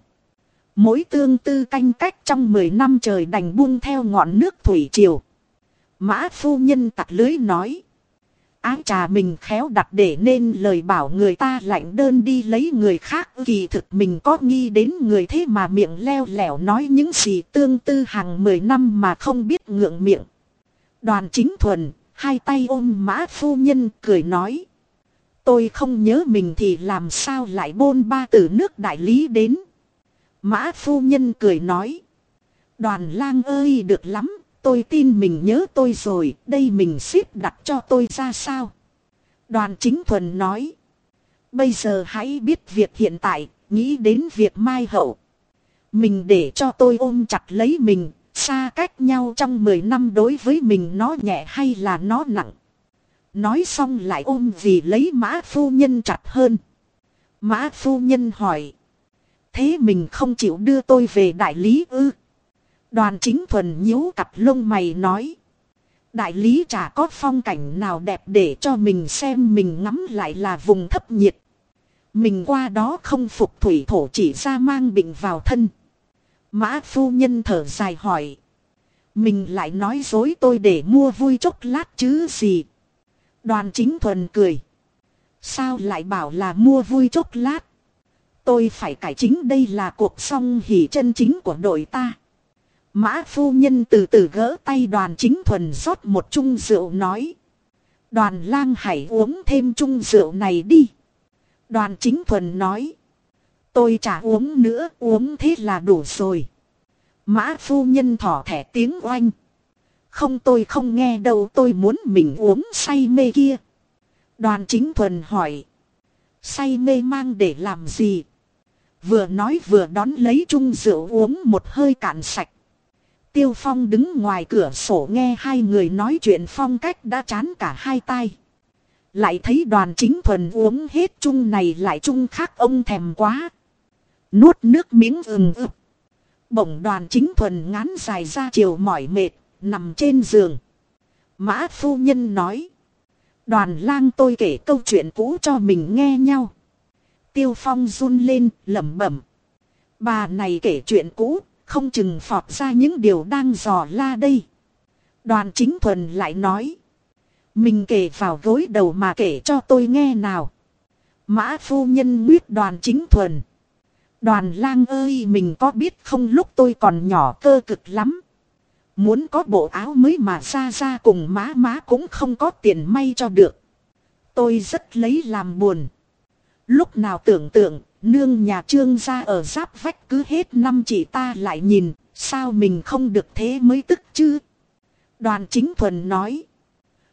Mỗi tương tư canh cách trong 10 năm trời đành buông theo ngọn nước thủy triều. Mã phu nhân tặc lưới nói. Ái trà mình khéo đặt để nên lời bảo người ta lạnh đơn đi lấy người khác kỳ thực mình có nghi đến người thế mà miệng leo lẻo nói những gì tương tư hàng mười năm mà không biết ngượng miệng. Đoàn chính thuần, hai tay ôm mã phu nhân cười nói. Tôi không nhớ mình thì làm sao lại bôn ba từ nước đại lý đến. Mã phu nhân cười nói. Đoàn lang ơi được lắm, tôi tin mình nhớ tôi rồi, đây mình xếp đặt cho tôi ra sao? Đoàn chính thuần nói. Bây giờ hãy biết việc hiện tại, nghĩ đến việc mai hậu. Mình để cho tôi ôm chặt lấy mình, xa cách nhau trong 10 năm đối với mình nó nhẹ hay là nó nặng. Nói xong lại ôm vì lấy mã phu nhân chặt hơn. Mã phu nhân hỏi. Thế mình không chịu đưa tôi về đại lý ư? Đoàn chính thuần nhíu cặp lông mày nói. Đại lý chả có phong cảnh nào đẹp để cho mình xem mình ngắm lại là vùng thấp nhiệt. Mình qua đó không phục thủy thổ chỉ ra mang bệnh vào thân. Mã phu nhân thở dài hỏi. Mình lại nói dối tôi để mua vui chốc lát chứ gì. Đoàn chính thuần cười. Sao lại bảo là mua vui chốc lát? Tôi phải cải chính đây là cuộc song hỉ chân chính của đội ta. Mã phu nhân từ từ gỡ tay đoàn chính thuần rót một chung rượu nói. Đoàn lang hãy uống thêm chung rượu này đi. Đoàn chính thuần nói. Tôi chả uống nữa, uống thế là đủ rồi. Mã phu nhân thỏ thẻ tiếng oanh. Không tôi không nghe đâu tôi muốn mình uống say mê kia. Đoàn chính thuần hỏi. Say mê mang để làm gì? Vừa nói vừa đón lấy chung rượu uống một hơi cạn sạch. Tiêu Phong đứng ngoài cửa sổ nghe hai người nói chuyện phong cách đã chán cả hai tay. Lại thấy đoàn chính thuần uống hết chung này lại chung khác ông thèm quá. Nuốt nước miếng ừng ực. Bỗng đoàn chính thuần ngán dài ra chiều mỏi mệt, nằm trên giường. Mã phu nhân nói. Đoàn lang tôi kể câu chuyện cũ cho mình nghe nhau. Tiêu phong run lên, lẩm bẩm. Bà này kể chuyện cũ, không chừng phọt ra những điều đang dò la đây. Đoàn chính thuần lại nói. Mình kể vào gối đầu mà kể cho tôi nghe nào. Mã phu nhân nguyết đoàn chính thuần. Đoàn lang ơi mình có biết không lúc tôi còn nhỏ cơ cực lắm. Muốn có bộ áo mới mà ra ra cùng má má cũng không có tiền may cho được. Tôi rất lấy làm buồn. Lúc nào tưởng tượng, nương nhà trương gia ở giáp vách cứ hết năm chị ta lại nhìn, sao mình không được thế mới tức chứ? Đoàn chính thuần nói.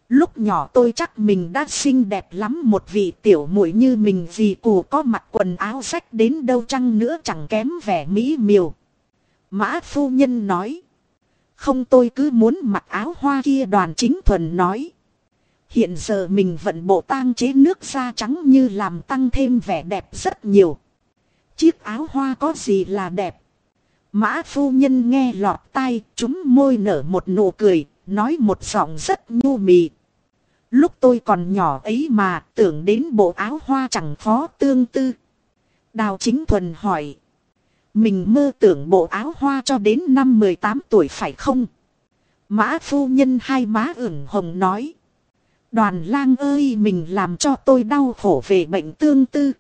Lúc nhỏ tôi chắc mình đã xinh đẹp lắm một vị tiểu muội như mình vì cù có mặc quần áo rách đến đâu chăng nữa chẳng kém vẻ mỹ miều. Mã phu nhân nói. Không tôi cứ muốn mặc áo hoa kia đoàn chính thuần nói. Hiện giờ mình vận bộ tang chế nước da trắng như làm tăng thêm vẻ đẹp rất nhiều. Chiếc áo hoa có gì là đẹp. Mã phu nhân nghe lọt tai, chúng môi nở một nụ cười, nói một giọng rất nhu mì. Lúc tôi còn nhỏ ấy mà tưởng đến bộ áo hoa chẳng khó tương tư. Đào chính thuần hỏi. Mình mơ tưởng bộ áo hoa cho đến năm 18 tuổi phải không? Mã phu nhân hai má ửng hồng nói. Đoàn lang ơi mình làm cho tôi đau khổ về bệnh tương tư.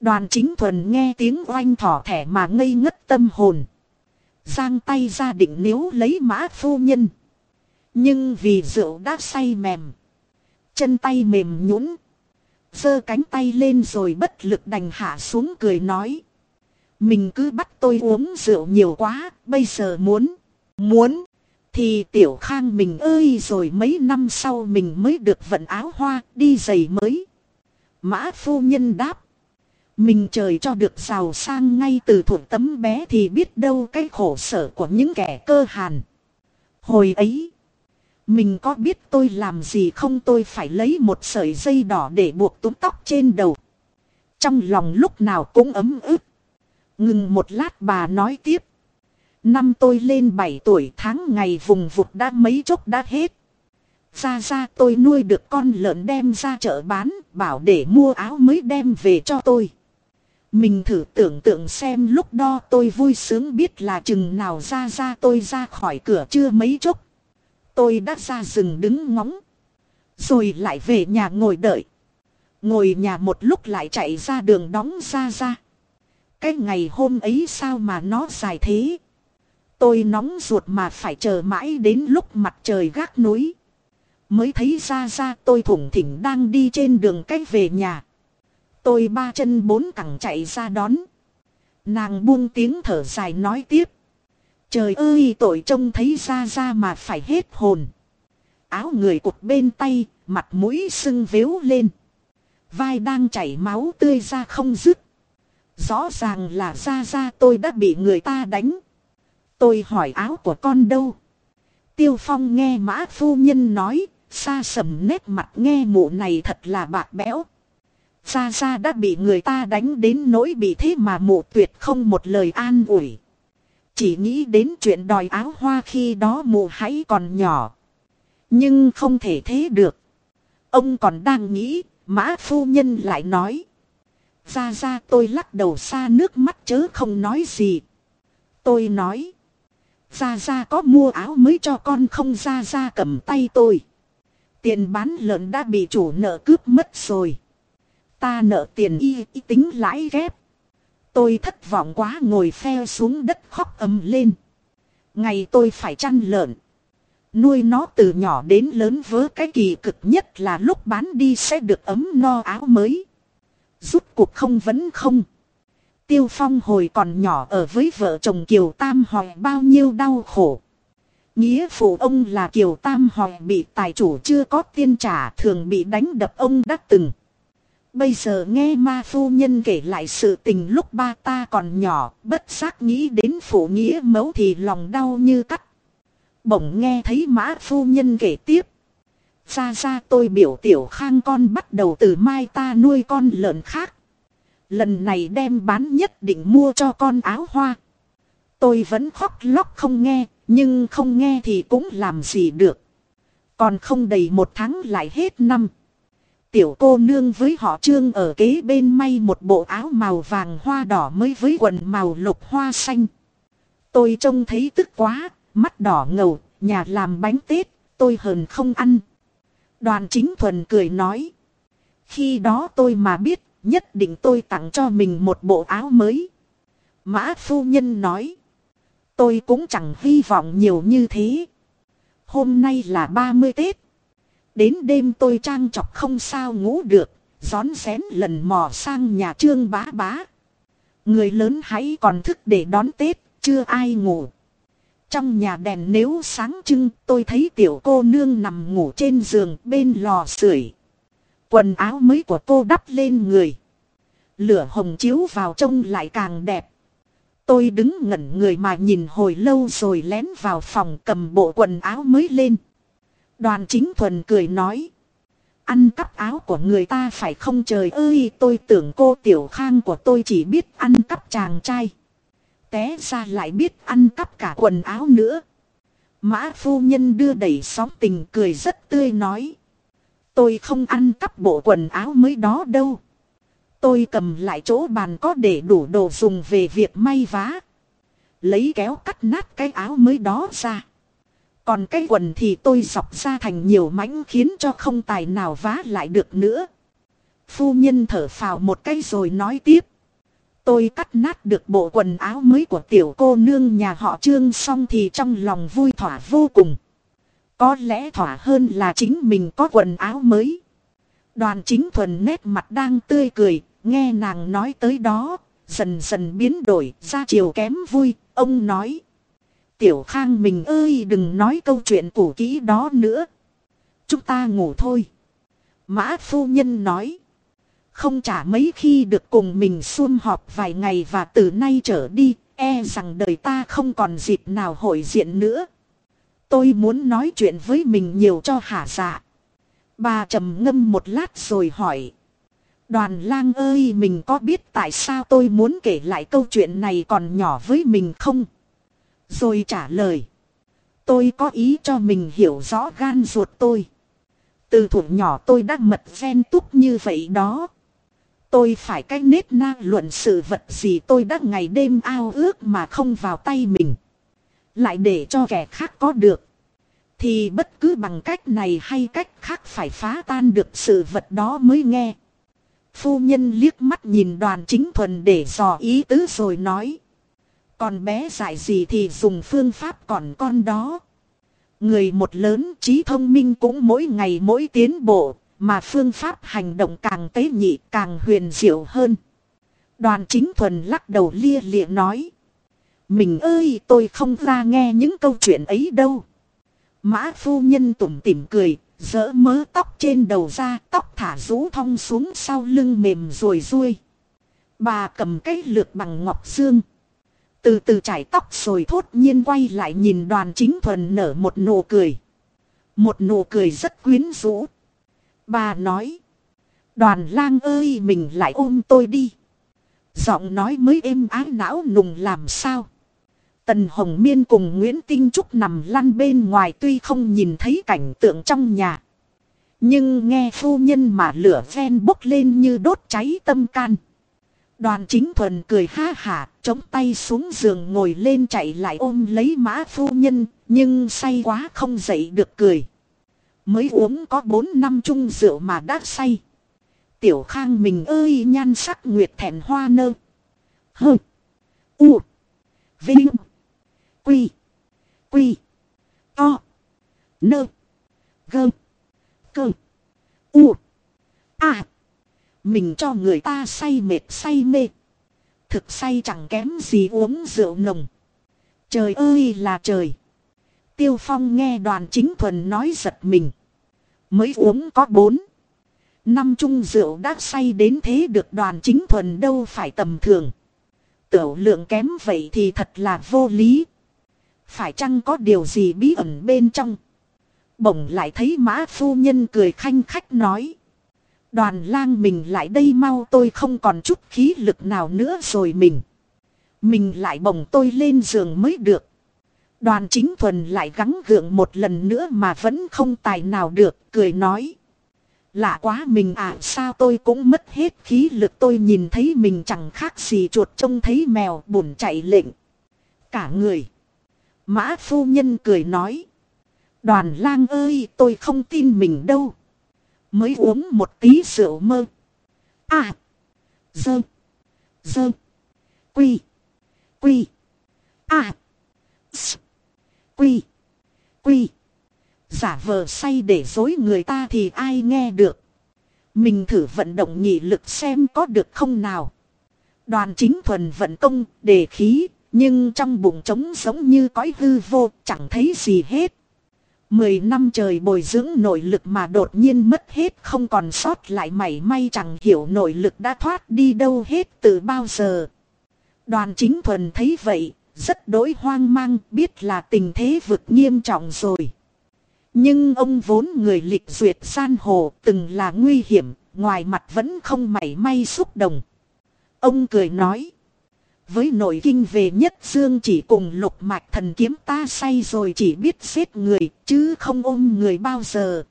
Đoàn chính thuần nghe tiếng oanh thỏ thẻ mà ngây ngất tâm hồn. Giang tay ra định nếu lấy mã phu nhân. Nhưng vì rượu đã say mềm. Chân tay mềm nhũn giơ cánh tay lên rồi bất lực đành hạ xuống cười nói. Mình cứ bắt tôi uống rượu nhiều quá, bây giờ muốn, muốn, thì tiểu khang mình ơi rồi mấy năm sau mình mới được vận áo hoa, đi giày mới. Mã phu nhân đáp. Mình trời cho được giàu sang ngay từ thuộc tấm bé thì biết đâu cái khổ sở của những kẻ cơ hàn. Hồi ấy, mình có biết tôi làm gì không tôi phải lấy một sợi dây đỏ để buộc túm tóc trên đầu. Trong lòng lúc nào cũng ấm ức. Ngừng một lát bà nói tiếp. Năm tôi lên 7 tuổi tháng ngày vùng vụt đã mấy chốc đã hết. Ra ra tôi nuôi được con lợn đem ra chợ bán, bảo để mua áo mới đem về cho tôi. Mình thử tưởng tượng xem lúc đó tôi vui sướng biết là chừng nào ra ra tôi ra khỏi cửa chưa mấy chốc. Tôi đã ra rừng đứng ngóng. Rồi lại về nhà ngồi đợi. Ngồi nhà một lúc lại chạy ra đường đóng ra ra. Cái ngày hôm ấy sao mà nó dài thế? Tôi nóng ruột mà phải chờ mãi đến lúc mặt trời gác núi. Mới thấy ra ra tôi thủng thỉnh đang đi trên đường cách về nhà. Tôi ba chân bốn cẳng chạy ra đón. Nàng buông tiếng thở dài nói tiếp. Trời ơi tội trông thấy ra ra mà phải hết hồn. Áo người cụt bên tay, mặt mũi sưng vếu lên. Vai đang chảy máu tươi ra không dứt. Rõ ràng là ra ra tôi đã bị người ta đánh. Tôi hỏi áo của con đâu? Tiêu Phong nghe mã phu nhân nói, xa sầm nét mặt nghe mụ này thật là bạc bẽo. Xa xa đã bị người ta đánh đến nỗi bị thế mà mụ tuyệt không một lời an ủi. Chỉ nghĩ đến chuyện đòi áo hoa khi đó mụ hãy còn nhỏ. Nhưng không thể thế được. Ông còn đang nghĩ, mã phu nhân lại nói. Ra ra tôi lắc đầu xa nước mắt chớ không nói gì. Tôi nói. Ra ra có mua áo mới cho con không ra ra cầm tay tôi. Tiền bán lợn đã bị chủ nợ cướp mất rồi. Ta nợ tiền y, y tính lãi ghép. Tôi thất vọng quá ngồi phe xuống đất khóc ầm lên. Ngày tôi phải chăn lợn. Nuôi nó từ nhỏ đến lớn với cái kỳ cực nhất là lúc bán đi sẽ được ấm no áo mới. Rút cuộc không vấn không. Tiêu Phong hồi còn nhỏ ở với vợ chồng Kiều Tam hỏi bao nhiêu đau khổ. Nghĩa phụ ông là Kiều Tam hỏi bị tài chủ chưa có tiên trả thường bị đánh đập ông đã từng. Bây giờ nghe ma phu nhân kể lại sự tình lúc ba ta còn nhỏ, bất giác nghĩ đến phụ nghĩa mẫu thì lòng đau như cắt. Bỗng nghe thấy mã phu nhân kể tiếp. Ra ra tôi biểu tiểu khang con bắt đầu từ mai ta nuôi con lợn khác. Lần này đem bán nhất định mua cho con áo hoa. Tôi vẫn khóc lóc không nghe, nhưng không nghe thì cũng làm gì được. Còn không đầy một tháng lại hết năm. Tiểu cô nương với họ trương ở kế bên may một bộ áo màu vàng hoa đỏ mới với quần màu lục hoa xanh. Tôi trông thấy tức quá, mắt đỏ ngầu, nhà làm bánh tết, tôi hờn không ăn. Đoàn chính thuần cười nói. Khi đó tôi mà biết, nhất định tôi tặng cho mình một bộ áo mới. Mã phu nhân nói. Tôi cũng chẳng hy vọng nhiều như thế. Hôm nay là 30 Tết. Đến đêm tôi trang chọc không sao ngủ được, gión xén lần mò sang nhà trương bá bá. Người lớn hãy còn thức để đón Tết, chưa ai ngủ. Trong nhà đèn nếu sáng trưng tôi thấy tiểu cô nương nằm ngủ trên giường bên lò sưởi. Quần áo mới của cô đắp lên người. Lửa hồng chiếu vào trông lại càng đẹp. Tôi đứng ngẩn người mà nhìn hồi lâu rồi lén vào phòng cầm bộ quần áo mới lên. Đoàn chính thuần cười nói. Ăn cắp áo của người ta phải không trời ơi, tôi tưởng cô tiểu khang của tôi chỉ biết ăn cắp chàng trai té ra lại biết ăn cắp cả quần áo nữa. Mã phu nhân đưa đẩy sóng tình cười rất tươi nói. Tôi không ăn cắp bộ quần áo mới đó đâu. Tôi cầm lại chỗ bàn có để đủ đồ dùng về việc may vá. Lấy kéo cắt nát cái áo mới đó ra. Còn cái quần thì tôi dọc ra thành nhiều mảnh khiến cho không tài nào vá lại được nữa. Phu nhân thở phào một cái rồi nói tiếp. Tôi cắt nát được bộ quần áo mới của tiểu cô nương nhà họ trương xong thì trong lòng vui thỏa vô cùng. Có lẽ thỏa hơn là chính mình có quần áo mới. Đoàn chính thuần nét mặt đang tươi cười, nghe nàng nói tới đó, dần dần biến đổi ra chiều kém vui, ông nói. Tiểu khang mình ơi đừng nói câu chuyện cũ kỹ đó nữa. Chúng ta ngủ thôi. Mã phu nhân nói. Không trả mấy khi được cùng mình sum họp vài ngày và từ nay trở đi, e rằng đời ta không còn dịp nào hội diện nữa. Tôi muốn nói chuyện với mình nhiều cho hả dạ. Bà trầm ngâm một lát rồi hỏi. Đoàn lang ơi, mình có biết tại sao tôi muốn kể lại câu chuyện này còn nhỏ với mình không? Rồi trả lời. Tôi có ý cho mình hiểu rõ gan ruột tôi. Từ thủ nhỏ tôi đã mật ven túc như vậy đó. Tôi phải cái nết na luận sự vật gì tôi đã ngày đêm ao ước mà không vào tay mình. Lại để cho kẻ khác có được. Thì bất cứ bằng cách này hay cách khác phải phá tan được sự vật đó mới nghe. Phu nhân liếc mắt nhìn đoàn chính thuần để dò ý tứ rồi nói. Còn bé giải gì thì dùng phương pháp còn con đó. Người một lớn trí thông minh cũng mỗi ngày mỗi tiến bộ, mà phương pháp hành động càng tế nhị càng huyền diệu hơn. Đoàn chính thuần lắc đầu lia lịa nói. Mình ơi tôi không ra nghe những câu chuyện ấy đâu. Mã phu nhân tủm tỉm cười, dỡ mớ tóc trên đầu ra, tóc thả rũ thong xuống sau lưng mềm rồi ruôi. Bà cầm cái lược bằng ngọc xương. Từ từ chải tóc rồi thốt nhiên quay lại nhìn đoàn chính thuần nở một nụ cười. Một nụ cười rất quyến rũ. Bà nói. Đoàn lang ơi mình lại ôm tôi đi. Giọng nói mới êm ái não nùng làm sao. Tần Hồng Miên cùng Nguyễn Tinh Trúc nằm lăn bên ngoài tuy không nhìn thấy cảnh tượng trong nhà. Nhưng nghe phu nhân mà lửa ven bốc lên như đốt cháy tâm can. Đoàn chính thuần cười ha hả, chống tay xuống giường ngồi lên chạy lại ôm lấy mã phu nhân, nhưng say quá không dậy được cười. Mới uống có 4 năm chung rượu mà đã say. Tiểu khang mình ơi nhan sắc nguyệt thẹn hoa nơ. Hơ. U. Vinh. Quy. Quy. To. Nơ. Gơm. Cơm. U. À. Mình cho người ta say mệt say mê. Thực say chẳng kém gì uống rượu nồng. Trời ơi là trời. Tiêu Phong nghe đoàn chính thuần nói giật mình. Mới uống có bốn. Năm chung rượu đã say đến thế được đoàn chính thuần đâu phải tầm thường. Tiểu lượng kém vậy thì thật là vô lý. Phải chăng có điều gì bí ẩn bên trong? Bỗng lại thấy mã phu nhân cười khanh khách nói. Đoàn lang mình lại đây mau tôi không còn chút khí lực nào nữa rồi mình. Mình lại bồng tôi lên giường mới được. Đoàn chính thuần lại gắng gượng một lần nữa mà vẫn không tài nào được, cười nói. Lạ quá mình à sao tôi cũng mất hết khí lực tôi nhìn thấy mình chẳng khác gì chuột trông thấy mèo buồn chạy lệnh. Cả người. Mã phu nhân cười nói. Đoàn lang ơi tôi không tin mình đâu. Mới uống một tí rượu mơ. À. Dơ. Dơ. Quy. Quy. À. S. Quy. Quy. Giả vờ say để dối người ta thì ai nghe được. Mình thử vận động nhị lực xem có được không nào. Đoàn chính thuần vận công, đề khí, nhưng trong bụng trống giống như cõi hư vô, chẳng thấy gì hết. Mười năm trời bồi dưỡng nội lực mà đột nhiên mất hết không còn sót lại mảy may chẳng hiểu nội lực đã thoát đi đâu hết từ bao giờ. Đoàn chính thuần thấy vậy, rất đối hoang mang biết là tình thế vực nghiêm trọng rồi. Nhưng ông vốn người lịch duyệt san hồ từng là nguy hiểm, ngoài mặt vẫn không mảy may xúc động. Ông cười nói. Với nội kinh về nhất dương chỉ cùng lục mạch thần kiếm ta say rồi chỉ biết giết người, chứ không ôm người bao giờ.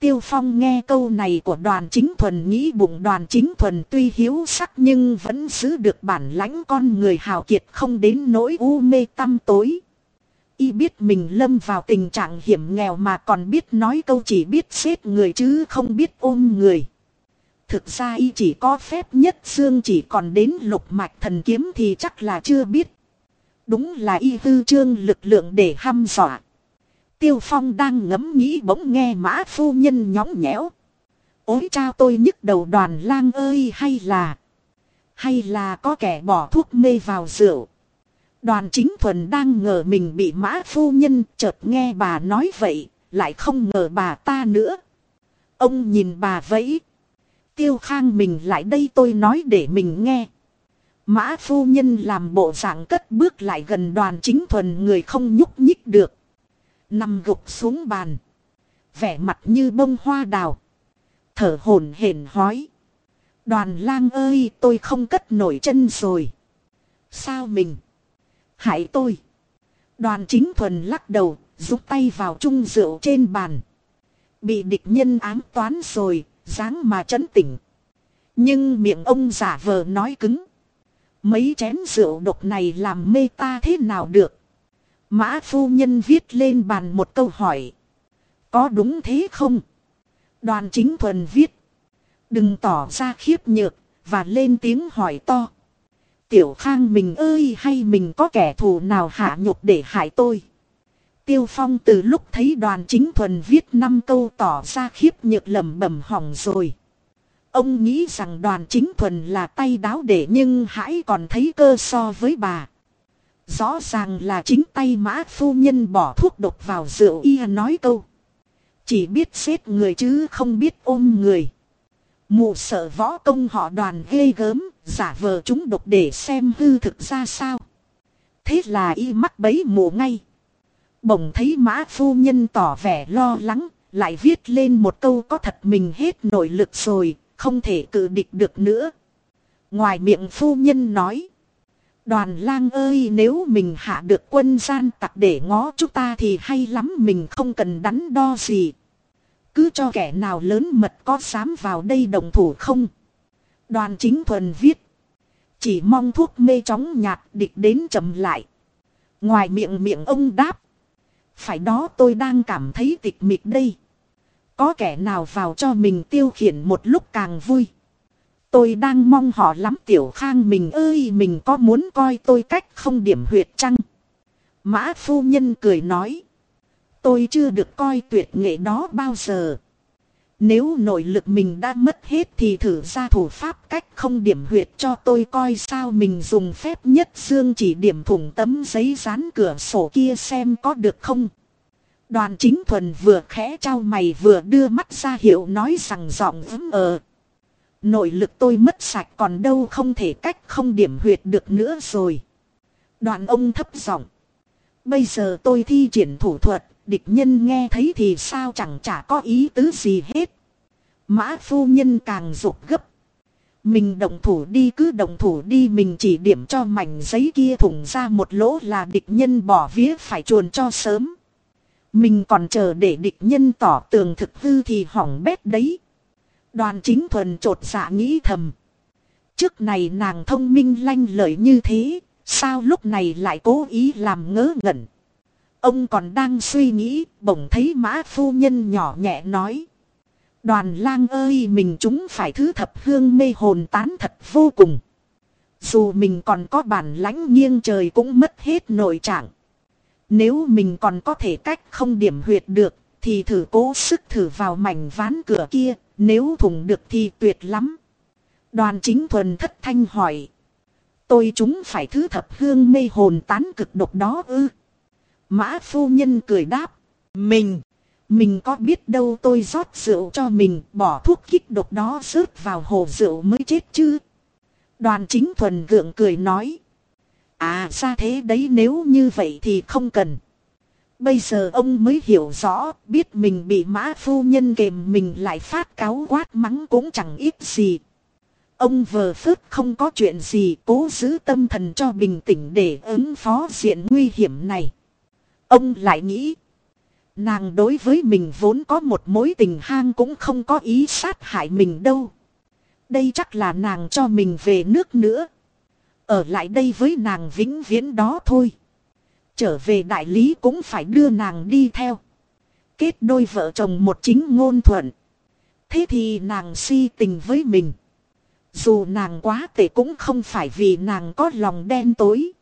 Tiêu Phong nghe câu này của đoàn chính thuần nghĩ bụng đoàn chính thuần tuy hiếu sắc nhưng vẫn giữ được bản lãnh con người hào kiệt không đến nỗi u mê tâm tối. Y biết mình lâm vào tình trạng hiểm nghèo mà còn biết nói câu chỉ biết xếp người chứ không biết ôm người. Thực ra y chỉ có phép nhất xương chỉ còn đến lục mạch thần kiếm thì chắc là chưa biết. Đúng là y tư trương lực lượng để hăm dọa. Tiêu Phong đang ngẫm nghĩ bỗng nghe mã phu nhân nhõng nhẽo. Ôi trao tôi nhức đầu đoàn lang ơi hay là... Hay là có kẻ bỏ thuốc mê vào rượu. Đoàn chính thuần đang ngờ mình bị mã phu nhân chợt nghe bà nói vậy, lại không ngờ bà ta nữa. Ông nhìn bà vẫy. Tiêu khang mình lại đây tôi nói để mình nghe. Mã phu nhân làm bộ dạng cất bước lại gần đoàn chính thuần người không nhúc nhích được. Nằm gục xuống bàn. Vẻ mặt như bông hoa đào. Thở hổn hển hói. Đoàn lang ơi tôi không cất nổi chân rồi. Sao mình? Hãy tôi. Đoàn chính thuần lắc đầu, rút tay vào chung rượu trên bàn. Bị địch nhân ám toán rồi, dáng mà chấn tỉnh. Nhưng miệng ông giả vờ nói cứng. Mấy chén rượu độc này làm mê ta thế nào được. Mã phu nhân viết lên bàn một câu hỏi. Có đúng thế không? Đoàn chính thuần viết. Đừng tỏ ra khiếp nhược, và lên tiếng hỏi to. Tiểu khang mình ơi hay mình có kẻ thù nào hạ nhục để hại tôi? Tiêu Phong từ lúc thấy đoàn chính thuần viết năm câu tỏ ra khiếp nhược lầm bẩm hỏng rồi. Ông nghĩ rằng đoàn chính thuần là tay đáo để nhưng hãy còn thấy cơ so với bà. Rõ ràng là chính tay mã phu nhân bỏ thuốc độc vào rượu y nói câu. Chỉ biết xếp người chứ không biết ôm người. Mụ sợ võ công họ đoàn ghê gớm, giả vờ chúng độc để xem hư thực ra sao. Thế là y mắc bấy mụ ngay. Bỗng thấy mã phu nhân tỏ vẻ lo lắng, lại viết lên một câu có thật mình hết nội lực rồi, không thể cự địch được nữa. Ngoài miệng phu nhân nói. Đoàn lang ơi nếu mình hạ được quân gian tặc để ngó chúng ta thì hay lắm mình không cần đắn đo gì. Cứ cho kẻ nào lớn mật có dám vào đây đồng thủ không. Đoàn chính thuần viết. Chỉ mong thuốc mê chóng nhạt địch đến chậm lại. Ngoài miệng miệng ông đáp. Phải đó tôi đang cảm thấy tịch mịch đây. Có kẻ nào vào cho mình tiêu khiển một lúc càng vui. Tôi đang mong họ lắm tiểu khang mình ơi, mình có muốn coi tôi cách không điểm huyệt chăng. Mã phu nhân cười nói. Tôi chưa được coi tuyệt nghệ đó bao giờ. Nếu nội lực mình đã mất hết thì thử ra thủ pháp cách không điểm huyệt cho tôi coi sao mình dùng phép nhất dương chỉ điểm thủng tấm giấy dán cửa sổ kia xem có được không. Đoàn chính thuần vừa khẽ trao mày vừa đưa mắt ra hiệu nói rằng giọng ấm ờ. Nội lực tôi mất sạch còn đâu không thể cách không điểm huyệt được nữa rồi. Đoàn ông thấp giọng. Bây giờ tôi thi triển thủ thuật, địch nhân nghe thấy thì sao chẳng chả có ý tứ gì hết. Mã phu nhân càng rụt gấp. Mình động thủ đi cứ động thủ đi mình chỉ điểm cho mảnh giấy kia thủng ra một lỗ là địch nhân bỏ vía phải chuồn cho sớm. Mình còn chờ để địch nhân tỏ tường thực hư thì hỏng bét đấy. Đoàn chính thuần trột dạ nghĩ thầm. Trước này nàng thông minh lanh lợi như thế, sao lúc này lại cố ý làm ngớ ngẩn. Ông còn đang suy nghĩ, bỗng thấy mã phu nhân nhỏ nhẹ nói. Đoàn lang ơi mình chúng phải thứ thập hương mê hồn tán thật vô cùng. Dù mình còn có bản lãnh nghiêng trời cũng mất hết nội trạng. Nếu mình còn có thể cách không điểm huyệt được, thì thử cố sức thử vào mảnh ván cửa kia, nếu thủng được thì tuyệt lắm. Đoàn chính thuần thất thanh hỏi. Tôi chúng phải thứ thập hương mê hồn tán cực độc đó ư. Mã phu nhân cười đáp. Mình, mình có biết đâu tôi rót rượu cho mình bỏ thuốc kích độc đó rớt vào hồ rượu mới chết chứ. Đoàn chính thuần gượng cười nói. À ra thế đấy nếu như vậy thì không cần. Bây giờ ông mới hiểu rõ, biết mình bị mã phu nhân kềm mình lại phát cáo quát mắng cũng chẳng ít gì. Ông vờ phớt không có chuyện gì cố giữ tâm thần cho bình tĩnh để ứng phó diện nguy hiểm này. Ông lại nghĩ, nàng đối với mình vốn có một mối tình hang cũng không có ý sát hại mình đâu. Đây chắc là nàng cho mình về nước nữa. Ở lại đây với nàng vĩnh viễn đó thôi. Trở về đại lý cũng phải đưa nàng đi theo. Kết đôi vợ chồng một chính ngôn thuận. Thế thì nàng si tình với mình. Dù nàng quá tệ cũng không phải vì nàng có lòng đen tối.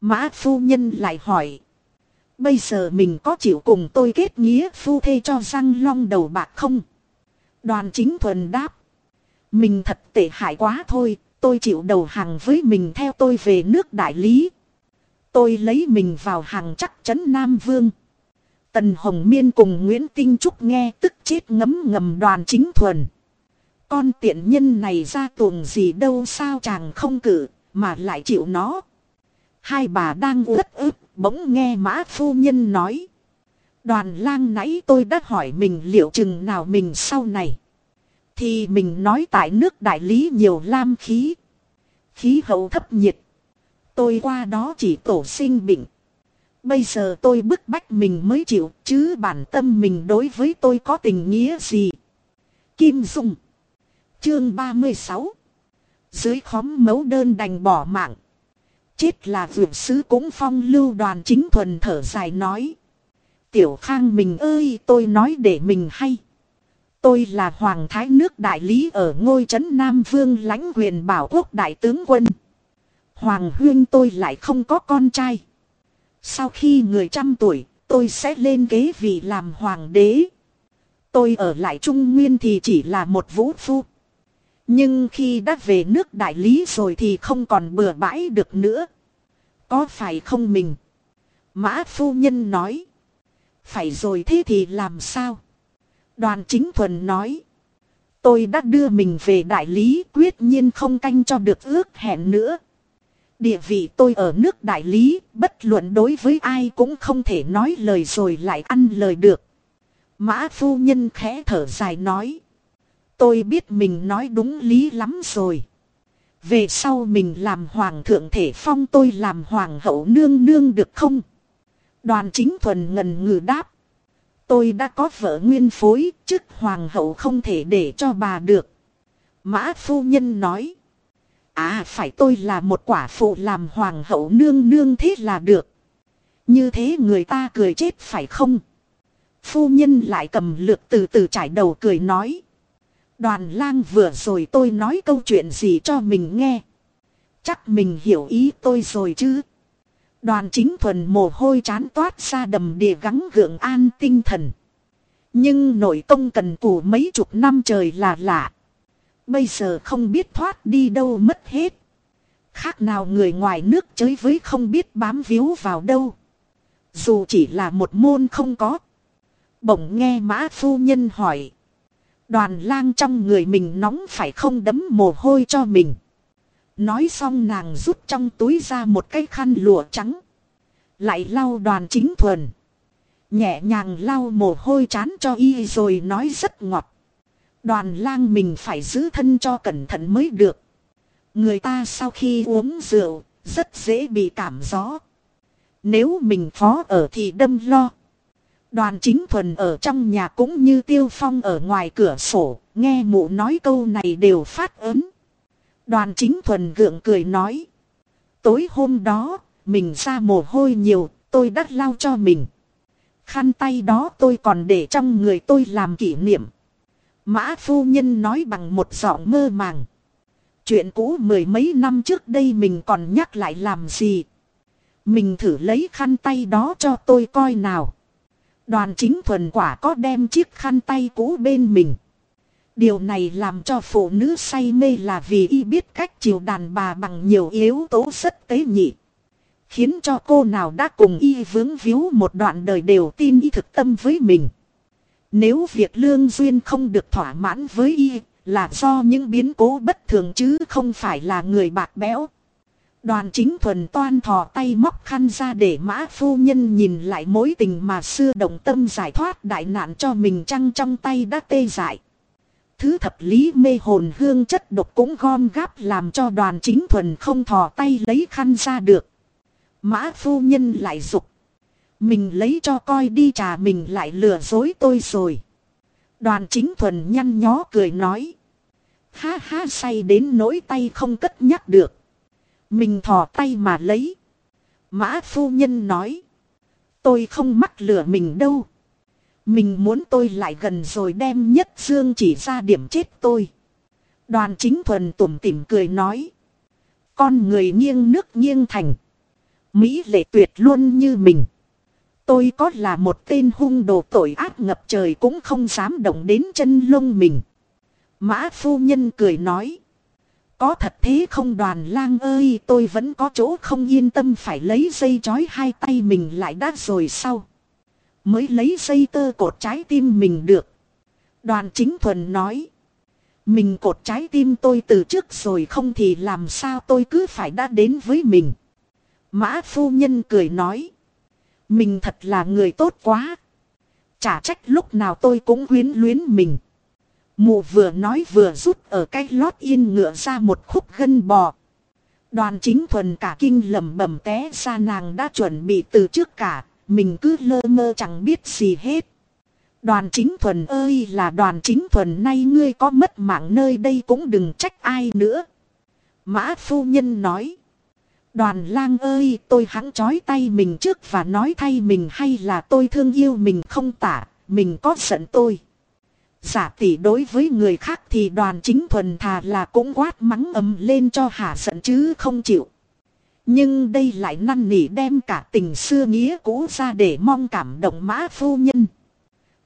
Mã phu nhân lại hỏi. Bây giờ mình có chịu cùng tôi kết nghĩa phu thê cho răng long đầu bạc không? Đoàn chính thuần đáp. Mình thật tệ hại quá thôi, tôi chịu đầu hàng với mình theo tôi về nước đại lý. Tôi lấy mình vào hàng chắc chắn Nam Vương. Tần Hồng Miên cùng Nguyễn Tinh Trúc nghe tức chết ngấm ngầm đoàn chính thuần. Con tiện nhân này ra tuồng gì đâu sao chàng không cử, mà lại chịu nó. Hai bà đang uất ức, bỗng nghe mã phu nhân nói. Đoàn lang nãy tôi đã hỏi mình liệu chừng nào mình sau này. Thì mình nói tại nước đại lý nhiều lam khí. Khí hậu thấp nhiệt. Tôi qua đó chỉ tổ sinh bệnh. Bây giờ tôi bức bách mình mới chịu chứ bản tâm mình đối với tôi có tình nghĩa gì. Kim Dung Chương 36 Dưới khóm mấu đơn đành bỏ mạng Chết là vượt sứ cũng phong lưu đoàn chính thuần thở dài nói. Tiểu khang mình ơi tôi nói để mình hay. Tôi là Hoàng Thái nước đại lý ở ngôi trấn Nam Vương lãnh quyền bảo quốc đại tướng quân. Hoàng huyên tôi lại không có con trai. Sau khi người trăm tuổi, tôi sẽ lên kế vị làm hoàng đế. Tôi ở lại Trung Nguyên thì chỉ là một vũ phu. Nhưng khi đã về nước đại lý rồi thì không còn bừa bãi được nữa. Có phải không mình? Mã phu nhân nói. Phải rồi thế thì làm sao? Đoàn chính thuần nói. Tôi đã đưa mình về đại lý quyết nhiên không canh cho được ước hẹn nữa. Địa vị tôi ở nước đại lý, bất luận đối với ai cũng không thể nói lời rồi lại ăn lời được. Mã phu nhân khẽ thở dài nói. Tôi biết mình nói đúng lý lắm rồi. Về sau mình làm hoàng thượng thể phong tôi làm hoàng hậu nương nương được không? Đoàn chính thuần ngần ngừ đáp. Tôi đã có vợ nguyên phối, chức hoàng hậu không thể để cho bà được. Mã phu nhân nói. À phải tôi là một quả phụ làm hoàng hậu nương nương thế là được. Như thế người ta cười chết phải không? Phu nhân lại cầm lược từ từ trải đầu cười nói. Đoàn lang vừa rồi tôi nói câu chuyện gì cho mình nghe. Chắc mình hiểu ý tôi rồi chứ. Đoàn chính thuần mồ hôi chán toát ra đầm địa gắng gượng an tinh thần. Nhưng nội công cần củ mấy chục năm trời là lạ. Bây giờ không biết thoát đi đâu mất hết. Khác nào người ngoài nước chơi với không biết bám víu vào đâu. Dù chỉ là một môn không có. Bỗng nghe mã phu nhân hỏi. Đoàn lang trong người mình nóng phải không đấm mồ hôi cho mình. Nói xong nàng rút trong túi ra một cái khăn lụa trắng. Lại lau đoàn chính thuần. Nhẹ nhàng lau mồ hôi chán cho y rồi nói rất ngọt. Đoàn lang mình phải giữ thân cho cẩn thận mới được. Người ta sau khi uống rượu, rất dễ bị cảm gió. Nếu mình phó ở thì đâm lo. Đoàn chính thuần ở trong nhà cũng như tiêu phong ở ngoài cửa sổ, nghe mụ nói câu này đều phát ớn. Đoàn chính thuần gượng cười nói. Tối hôm đó, mình ra mồ hôi nhiều, tôi đắt lau cho mình. Khăn tay đó tôi còn để trong người tôi làm kỷ niệm. Mã phu nhân nói bằng một giọng mơ màng. Chuyện cũ mười mấy năm trước đây mình còn nhắc lại làm gì. Mình thử lấy khăn tay đó cho tôi coi nào. Đoàn chính thuần quả có đem chiếc khăn tay cũ bên mình. Điều này làm cho phụ nữ say mê là vì y biết cách chiều đàn bà bằng nhiều yếu tố rất tế nhị. Khiến cho cô nào đã cùng y vướng víu một đoạn đời đều tin y thực tâm với mình. Nếu việc lương duyên không được thỏa mãn với y là do những biến cố bất thường chứ không phải là người bạc béo. Đoàn chính thuần toan thò tay móc khăn ra để mã phu nhân nhìn lại mối tình mà xưa đồng tâm giải thoát đại nạn cho mình trăng trong tay đã tê dại. Thứ thập lý mê hồn hương chất độc cũng gom gáp làm cho đoàn chính thuần không thò tay lấy khăn ra được. Mã phu nhân lại dục, mình lấy cho coi đi, trà mình lại lừa dối tôi rồi. Đoàn chính thuần nhăn nhó cười nói. Ha ha, say đến nỗi tay không cất nhắc được. Mình thò tay mà lấy. Mã phu nhân nói. Tôi không mắc lừa mình đâu. Mình muốn tôi lại gần rồi đem nhất dương chỉ ra điểm chết tôi. Đoàn chính thuần tủm tỉm cười nói. Con người nghiêng nước nghiêng thành. Mỹ lệ tuyệt luôn như mình. Tôi có là một tên hung đồ tội ác ngập trời cũng không dám động đến chân lông mình. Mã phu nhân cười nói. Có thật thế không đoàn lang ơi, tôi vẫn có chỗ không yên tâm phải lấy dây chói hai tay mình lại đã rồi sau. Mới lấy dây tơ cột trái tim mình được. Đoàn chính thuần nói. Mình cột trái tim tôi từ trước rồi không thì làm sao tôi cứ phải đã đến với mình. Mã phu nhân cười nói. Mình thật là người tốt quá. Chả trách lúc nào tôi cũng quyến luyến mình. Mụ vừa nói vừa rút ở cái lót yên ngựa ra một khúc gân bò. Đoàn chính thuần cả kinh lầm bầm té ra nàng đã chuẩn bị từ trước cả, mình cứ lơ mơ chẳng biết gì hết. Đoàn chính thuần ơi là đoàn chính thuần nay ngươi có mất mạng nơi đây cũng đừng trách ai nữa. Mã phu nhân nói. Đoàn lang ơi tôi hãng chói tay mình trước và nói thay mình hay là tôi thương yêu mình không tả, mình có giận tôi. Giả tỷ đối với người khác thì đoàn chính thuần thà là cũng quát mắng ầm lên cho hả giận chứ không chịu. Nhưng đây lại năn nỉ đem cả tình xưa nghĩa cũ ra để mong cảm động mã phu nhân.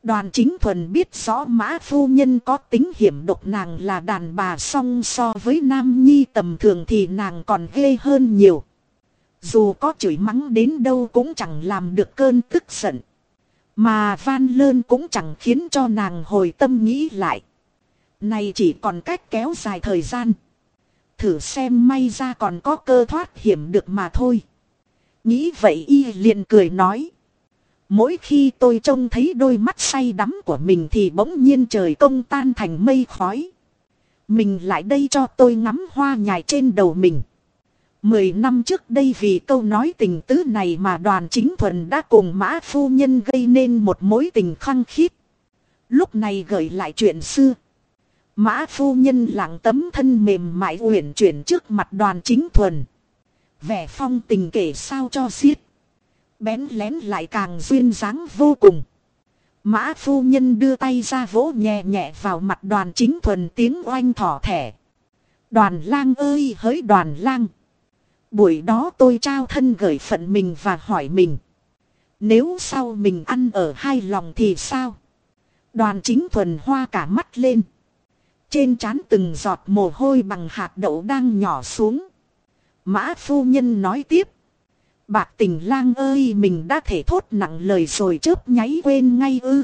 Đoàn chính thuần biết rõ mã phu nhân có tính hiểm độc nàng là đàn bà song so với nam nhi tầm thường thì nàng còn ghê hơn nhiều. Dù có chửi mắng đến đâu cũng chẳng làm được cơn tức giận. Mà van lơn cũng chẳng khiến cho nàng hồi tâm nghĩ lại. Này chỉ còn cách kéo dài thời gian. Thử xem may ra còn có cơ thoát hiểm được mà thôi. Nghĩ vậy y liền cười nói. Mỗi khi tôi trông thấy đôi mắt say đắm của mình thì bỗng nhiên trời công tan thành mây khói. Mình lại đây cho tôi ngắm hoa nhài trên đầu mình. Mười năm trước đây vì câu nói tình tứ này mà đoàn chính thuần đã cùng mã phu nhân gây nên một mối tình khăng khít. Lúc này gợi lại chuyện xưa. Mã phu nhân lặng tấm thân mềm mại uyển chuyển trước mặt đoàn chính thuần. Vẻ phong tình kể sao cho xiết. Bén lén lại càng duyên dáng vô cùng. Mã phu nhân đưa tay ra vỗ nhẹ nhẹ vào mặt đoàn chính thuần tiếng oanh thỏ thẻ. Đoàn lang ơi, hỡi đoàn lang. Buổi đó tôi trao thân gửi phận mình và hỏi mình. Nếu sau mình ăn ở hai lòng thì sao? Đoàn chính thuần hoa cả mắt lên. Trên trán từng giọt mồ hôi bằng hạt đậu đang nhỏ xuống. Mã phu nhân nói tiếp. Bạc tình lang ơi, mình đã thể thốt nặng lời rồi chớp nháy quên ngay ư.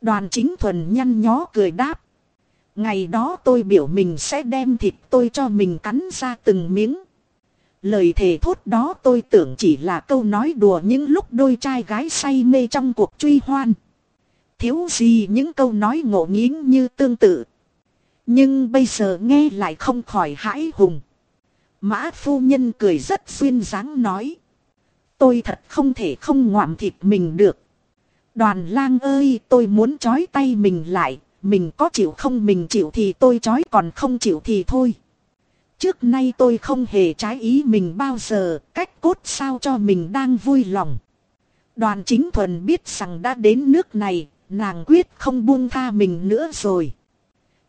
Đoàn chính thuần nhăn nhó cười đáp. Ngày đó tôi biểu mình sẽ đem thịt tôi cho mình cắn ra từng miếng. Lời thề thốt đó tôi tưởng chỉ là câu nói đùa những lúc đôi trai gái say mê trong cuộc truy hoan. Thiếu gì những câu nói ngộ nghiến như tương tự. Nhưng bây giờ nghe lại không khỏi hãi hùng. Mã phu nhân cười rất xuyên dáng nói. Tôi thật không thể không ngoạm thịt mình được. Đoàn lang ơi, tôi muốn trói tay mình lại. Mình có chịu không mình chịu thì tôi trói còn không chịu thì thôi. Trước nay tôi không hề trái ý mình bao giờ, cách cốt sao cho mình đang vui lòng. Đoàn chính thuần biết rằng đã đến nước này, nàng quyết không buông tha mình nữa rồi.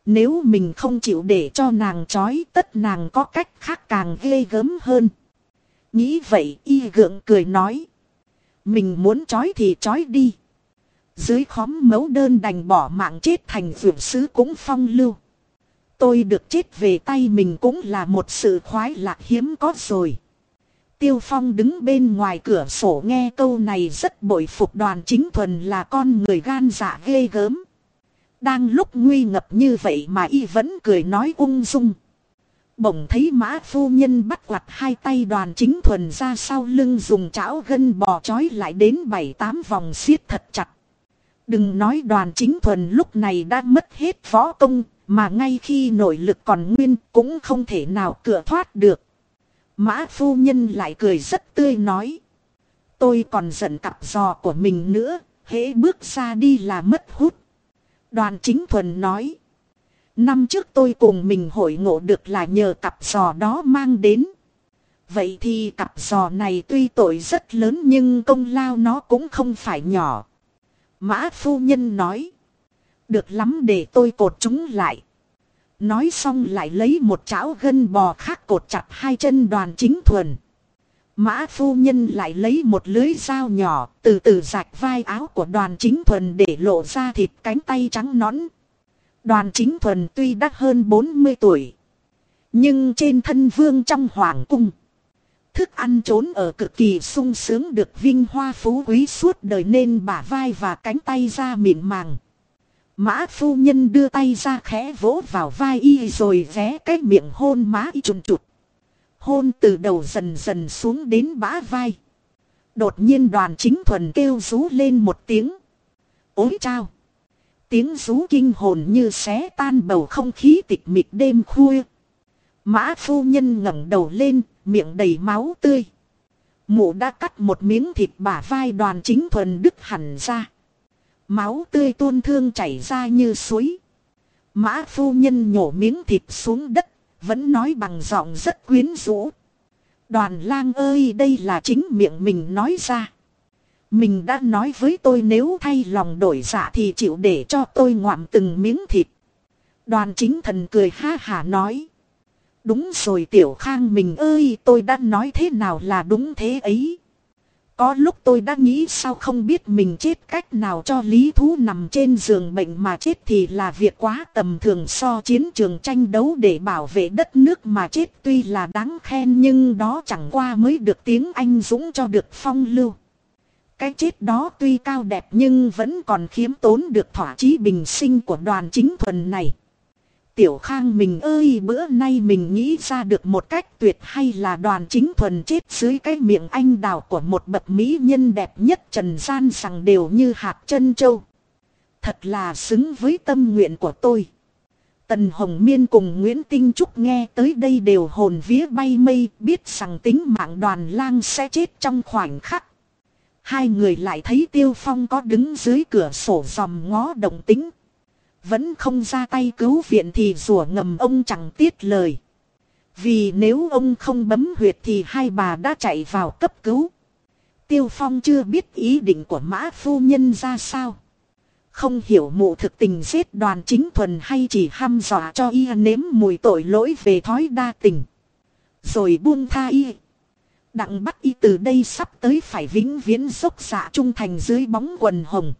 Nếu mình không chịu để cho nàng trói tất nàng có cách khác càng ghê gớm hơn. Nghĩ vậy y gượng cười nói. Mình muốn trói thì trói đi. Dưới khóm mấu đơn đành bỏ mạng chết thành vượt sứ cũng phong lưu. Tôi được chết về tay mình cũng là một sự khoái lạc hiếm có rồi. Tiêu Phong đứng bên ngoài cửa sổ nghe câu này rất bội phục đoàn chính thuần là con người gan dạ ghê gớm. Đang lúc nguy ngập như vậy mà y vẫn cười nói ung dung. Bỗng thấy mã phu nhân bắt quặt hai tay đoàn chính thuần ra sau lưng dùng chảo gân bò chói lại đến bảy tám vòng siết thật chặt. Đừng nói đoàn chính thuần lúc này đã mất hết võ công, mà ngay khi nội lực còn nguyên cũng không thể nào cửa thoát được. Mã phu nhân lại cười rất tươi nói. Tôi còn giận cặp giò của mình nữa, hễ bước ra đi là mất hút. Đoàn chính thuần nói. Năm trước tôi cùng mình hội ngộ được là nhờ cặp giò đó mang đến. Vậy thì cặp giò này tuy tội rất lớn nhưng công lao nó cũng không phải nhỏ. Mã phu nhân nói. Được lắm để tôi cột chúng lại. Nói xong lại lấy một chảo gân bò khác cột chặt hai chân đoàn chính thuần. Mã phu nhân lại lấy một lưới dao nhỏ, từ từ rạch vai áo của đoàn chính thuần để lộ ra thịt cánh tay trắng nõn. Đoàn chính thuần tuy đã hơn 40 tuổi. Nhưng trên thân vương trong hoàng cung. Thức ăn trốn ở cực kỳ sung sướng được vinh hoa phú quý suốt đời nên bả vai và cánh tay ra mịn màng. Mã phu nhân đưa tay ra khẽ vỗ vào vai y rồi vé cái miệng hôn má y trùn trụt. Hôn từ đầu dần dần xuống đến bã vai. Đột nhiên đoàn chính thuần kêu rú lên một tiếng. Ôi chao! Tiếng rú kinh hồn như xé tan bầu không khí tịch mịch đêm khuya. Mã phu nhân ngẩng đầu lên, miệng đầy máu tươi. Mụ đã cắt một miếng thịt bả vai đoàn chính thuần đứt hẳn ra. Máu tươi tuôn thương chảy ra như suối. Mã phu nhân nhổ miếng thịt xuống đất, vẫn nói bằng giọng rất quyến rũ. Đoàn lang ơi đây là chính miệng mình nói ra. Mình đã nói với tôi nếu thay lòng đổi dạ thì chịu để cho tôi ngoạm từng miếng thịt. Đoàn chính thần cười ha hà nói. Đúng rồi tiểu khang mình ơi tôi đã nói thế nào là đúng thế ấy. Có lúc tôi đã nghĩ sao không biết mình chết cách nào cho lý thú nằm trên giường bệnh mà chết thì là việc quá tầm thường so chiến trường tranh đấu để bảo vệ đất nước mà chết tuy là đáng khen nhưng đó chẳng qua mới được tiếng anh dũng cho được phong lưu. Cái chết đó tuy cao đẹp nhưng vẫn còn khiếm tốn được thỏa chí bình sinh của đoàn chính thuần này. Tiểu Khang mình ơi, bữa nay mình nghĩ ra được một cách tuyệt hay là đoàn chính thuần chết dưới cái miệng anh đào của một bậc mỹ nhân đẹp nhất trần gian rằng đều như hạt chân châu. Thật là xứng với tâm nguyện của tôi. Tần Hồng Miên cùng Nguyễn Tinh Trúc nghe tới đây đều hồn vía bay mây, biết rằng tính mạng đoàn lang sẽ chết trong khoảnh khắc. Hai người lại thấy Tiêu Phong có đứng dưới cửa sổ dòm ngó động tính vẫn không ra tay cứu viện thì rủa ngầm ông chẳng tiết lời. Vì nếu ông không bấm huyệt thì hai bà đã chạy vào cấp cứu. Tiêu Phong chưa biết ý định của mã phu nhân ra sao. Không hiểu mụ thực tình giết đoàn chính thuần hay chỉ ham dọa cho y nếm mùi tội lỗi về thói đa tình. Rồi buông tha y. Đặng bắt y từ đây sắp tới phải vĩnh viễn dốc dạ trung thành dưới bóng quần hồng.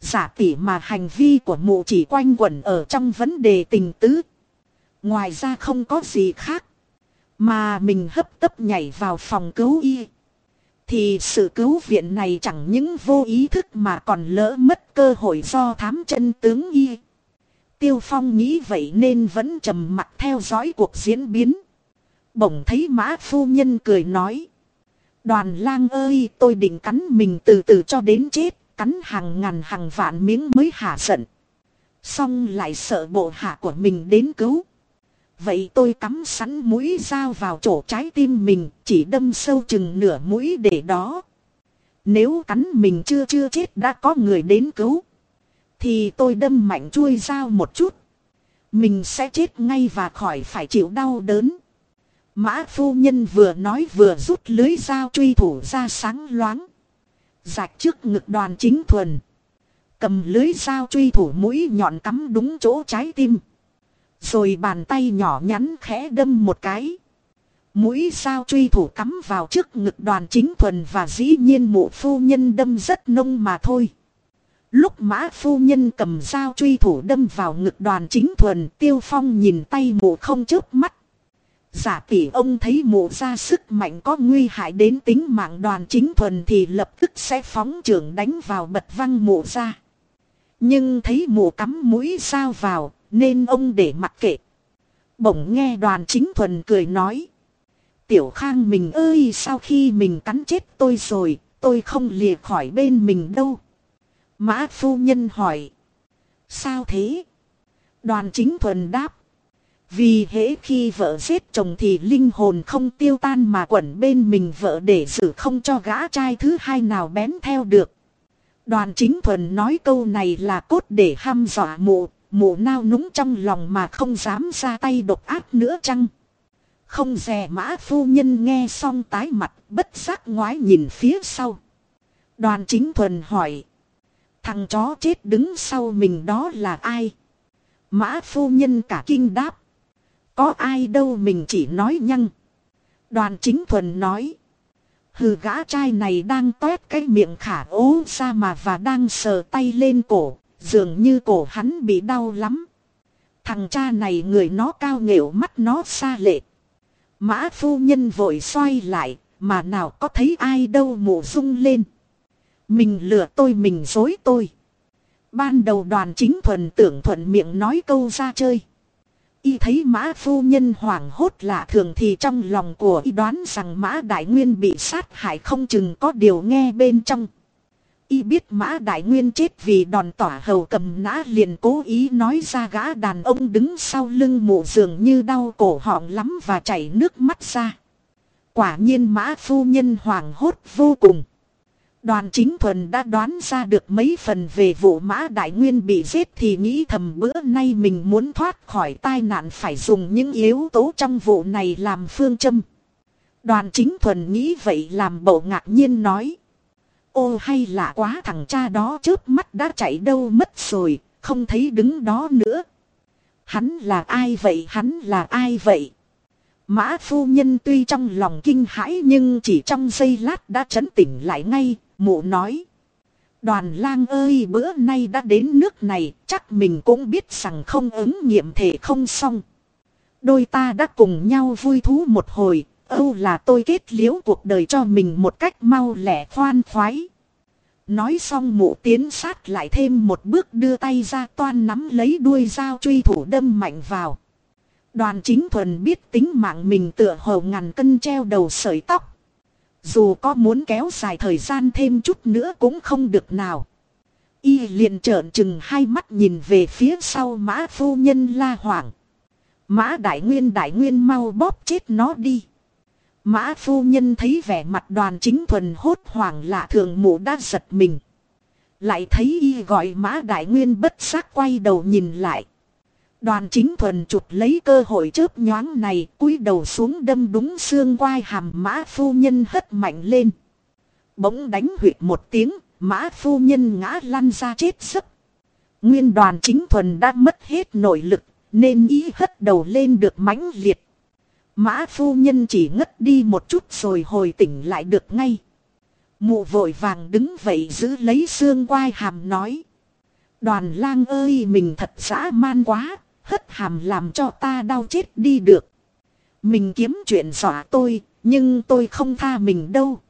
Giả tỷ mà hành vi của mụ chỉ quanh quẩn ở trong vấn đề tình tứ. Ngoài ra không có gì khác. Mà mình hấp tấp nhảy vào phòng cứu y. Thì sự cứu viện này chẳng những vô ý thức mà còn lỡ mất cơ hội do thám chân tướng y. Tiêu Phong nghĩ vậy nên vẫn trầm mặt theo dõi cuộc diễn biến. Bỗng thấy mã phu nhân cười nói. Đoàn lang ơi, tôi định cắn mình từ từ cho đến chết cắn hàng ngàn hàng vạn miếng mới hạ giận. Xong lại sợ bộ hạ của mình đến cứu. Vậy tôi cắm sẵn mũi dao vào chỗ trái tim mình, chỉ đâm sâu chừng nửa mũi để đó. Nếu cắn mình chưa chưa chết đã có người đến cứu. Thì tôi đâm mạnh chui dao một chút. Mình sẽ chết ngay và khỏi phải chịu đau đớn. Mã phu nhân vừa nói vừa rút lưới dao truy thủ ra sáng loáng. Rạch trước ngực đoàn chính thuần. Cầm lưới dao truy thủ mũi nhọn cắm đúng chỗ trái tim. Rồi bàn tay nhỏ nhắn khẽ đâm một cái. Mũi dao truy thủ cắm vào trước ngực đoàn chính thuần và dĩ nhiên mụ phu nhân đâm rất nông mà thôi. Lúc mã phu nhân cầm dao truy thủ đâm vào ngực đoàn chính thuần, tiêu phong nhìn tay mụ không chớp mắt Giả tỷ ông thấy mụ ra sức mạnh có nguy hại đến tính mạng đoàn chính thuần thì lập tức sẽ phóng trưởng đánh vào bật văng mụ ra. Nhưng thấy mụ cắm mũi sao vào, nên ông để mặc kệ. Bỗng nghe đoàn chính thuần cười nói. Tiểu khang mình ơi, sau khi mình cắn chết tôi rồi, tôi không lìa khỏi bên mình đâu. Mã phu nhân hỏi. Sao thế? Đoàn chính thuần đáp. Vì hễ khi vợ giết chồng thì linh hồn không tiêu tan mà quẩn bên mình vợ để giữ không cho gã trai thứ hai nào bén theo được. Đoàn chính thuần nói câu này là cốt để ham dọa mụ, mụ nao núng trong lòng mà không dám ra tay độc ác nữa chăng. Không dè mã phu nhân nghe xong tái mặt bất giác ngoái nhìn phía sau. Đoàn chính thuần hỏi. Thằng chó chết đứng sau mình đó là ai? Mã phu nhân cả kinh đáp. Có ai đâu mình chỉ nói nhăng. Đoàn chính thuần nói. Hừ, gã trai này đang toét cái miệng khả ố ra mà và đang sờ tay lên cổ. Dường như cổ hắn bị đau lắm. Thằng cha này người nó cao nghệu mắt nó xa lệ. Mã phu nhân vội xoay lại. Mà nào có thấy ai đâu mụ rung lên. Mình lừa tôi, mình dối tôi. Ban đầu đoàn chính thuần tưởng thuận miệng nói câu ra chơi. Y thấy mã phu nhân hoảng hốt lạ thường thì trong lòng của y đoán rằng mã đại nguyên bị sát hại không chừng có điều nghe bên trong. Y biết mã đại nguyên chết vì đòn tỏa hầu cầm nã liền cố ý nói ra gã đàn ông đứng sau lưng mụ dường như đau cổ họng lắm và chảy nước mắt ra. Quả nhiên mã phu nhân hoảng hốt vô cùng. Đoàn chính thuần đã đoán ra được mấy phần về vụ mã đại nguyên bị giết thì nghĩ thầm bữa nay mình muốn thoát khỏi tai nạn phải dùng những yếu tố trong vụ này làm phương châm. Đoàn chính thuần nghĩ vậy làm bộ ngạc nhiên nói. Ô hay là quá thằng cha đó chớp mắt đã chạy đâu mất rồi, không thấy đứng đó nữa. Hắn là ai vậy, hắn là ai vậy? Mã phu nhân tuy trong lòng kinh hãi nhưng chỉ trong giây lát đã chấn tỉnh lại ngay, mụ nói. Đoàn lang ơi bữa nay đã đến nước này, chắc mình cũng biết rằng không ứng nghiệm thể không xong. Đôi ta đã cùng nhau vui thú một hồi, âu là tôi kết liễu cuộc đời cho mình một cách mau lẻ khoan khoái. Nói xong mụ tiến sát lại thêm một bước đưa tay ra toan nắm lấy đuôi dao truy thủ đâm mạnh vào. Đoàn chính thuần biết tính mạng mình tựa hồ ngàn cân treo đầu sợi tóc. Dù có muốn kéo dài thời gian thêm chút nữa cũng không được nào. Y liền trợn chừng hai mắt nhìn về phía sau mã phu nhân la hoảng. Mã đại nguyên đại nguyên mau bóp chết nó đi. Mã phu nhân thấy vẻ mặt đoàn chính thuần hốt hoảng lạ thường mụ đã giật mình. Lại thấy y gọi mã đại nguyên bất giác quay đầu nhìn lại. Đoàn chính thuần chụp lấy cơ hội chớp nhoáng này cúi đầu xuống đâm đúng xương quai hàm mã phu nhân hất mạnh lên. Bỗng đánh huyệt một tiếng, mã phu nhân ngã lăn ra chết giấc. Nguyên đoàn chính thuần đã mất hết nội lực, nên ý hất đầu lên được mãnh liệt. Mã phu nhân chỉ ngất đi một chút rồi hồi tỉnh lại được ngay. Mụ vội vàng đứng vậy giữ lấy xương quai hàm nói. Đoàn lang ơi mình thật dã man quá, hất hàm làm cho ta đau chết đi được. Mình kiếm chuyện dọa tôi, nhưng tôi không tha mình đâu.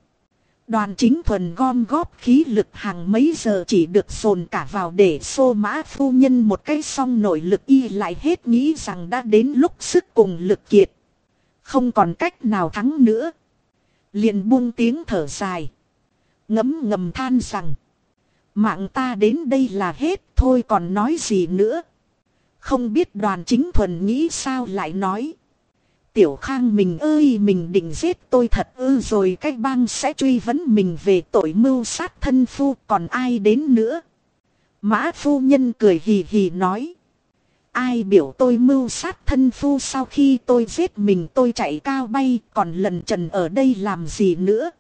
Đoàn chính thuần gom góp khí lực hàng mấy giờ chỉ được sồn cả vào để xô mã phu nhân một cái xong nội lực y lại hết nghĩ rằng đã đến lúc sức cùng lực kiệt. Không còn cách nào thắng nữa. liền buông tiếng thở dài. Ngấm ngầm than rằng. Mạng ta đến đây là hết thôi còn nói gì nữa. Không biết đoàn chính thuần nghĩ sao lại nói. Tiểu khang mình ơi mình định giết tôi thật ư rồi cái bang sẽ truy vấn mình về tội mưu sát thân phu còn ai đến nữa. Mã phu nhân cười hì hì nói. Ai biểu tôi mưu sát thân phu sau khi tôi giết mình tôi chạy cao bay còn lần trần ở đây làm gì nữa.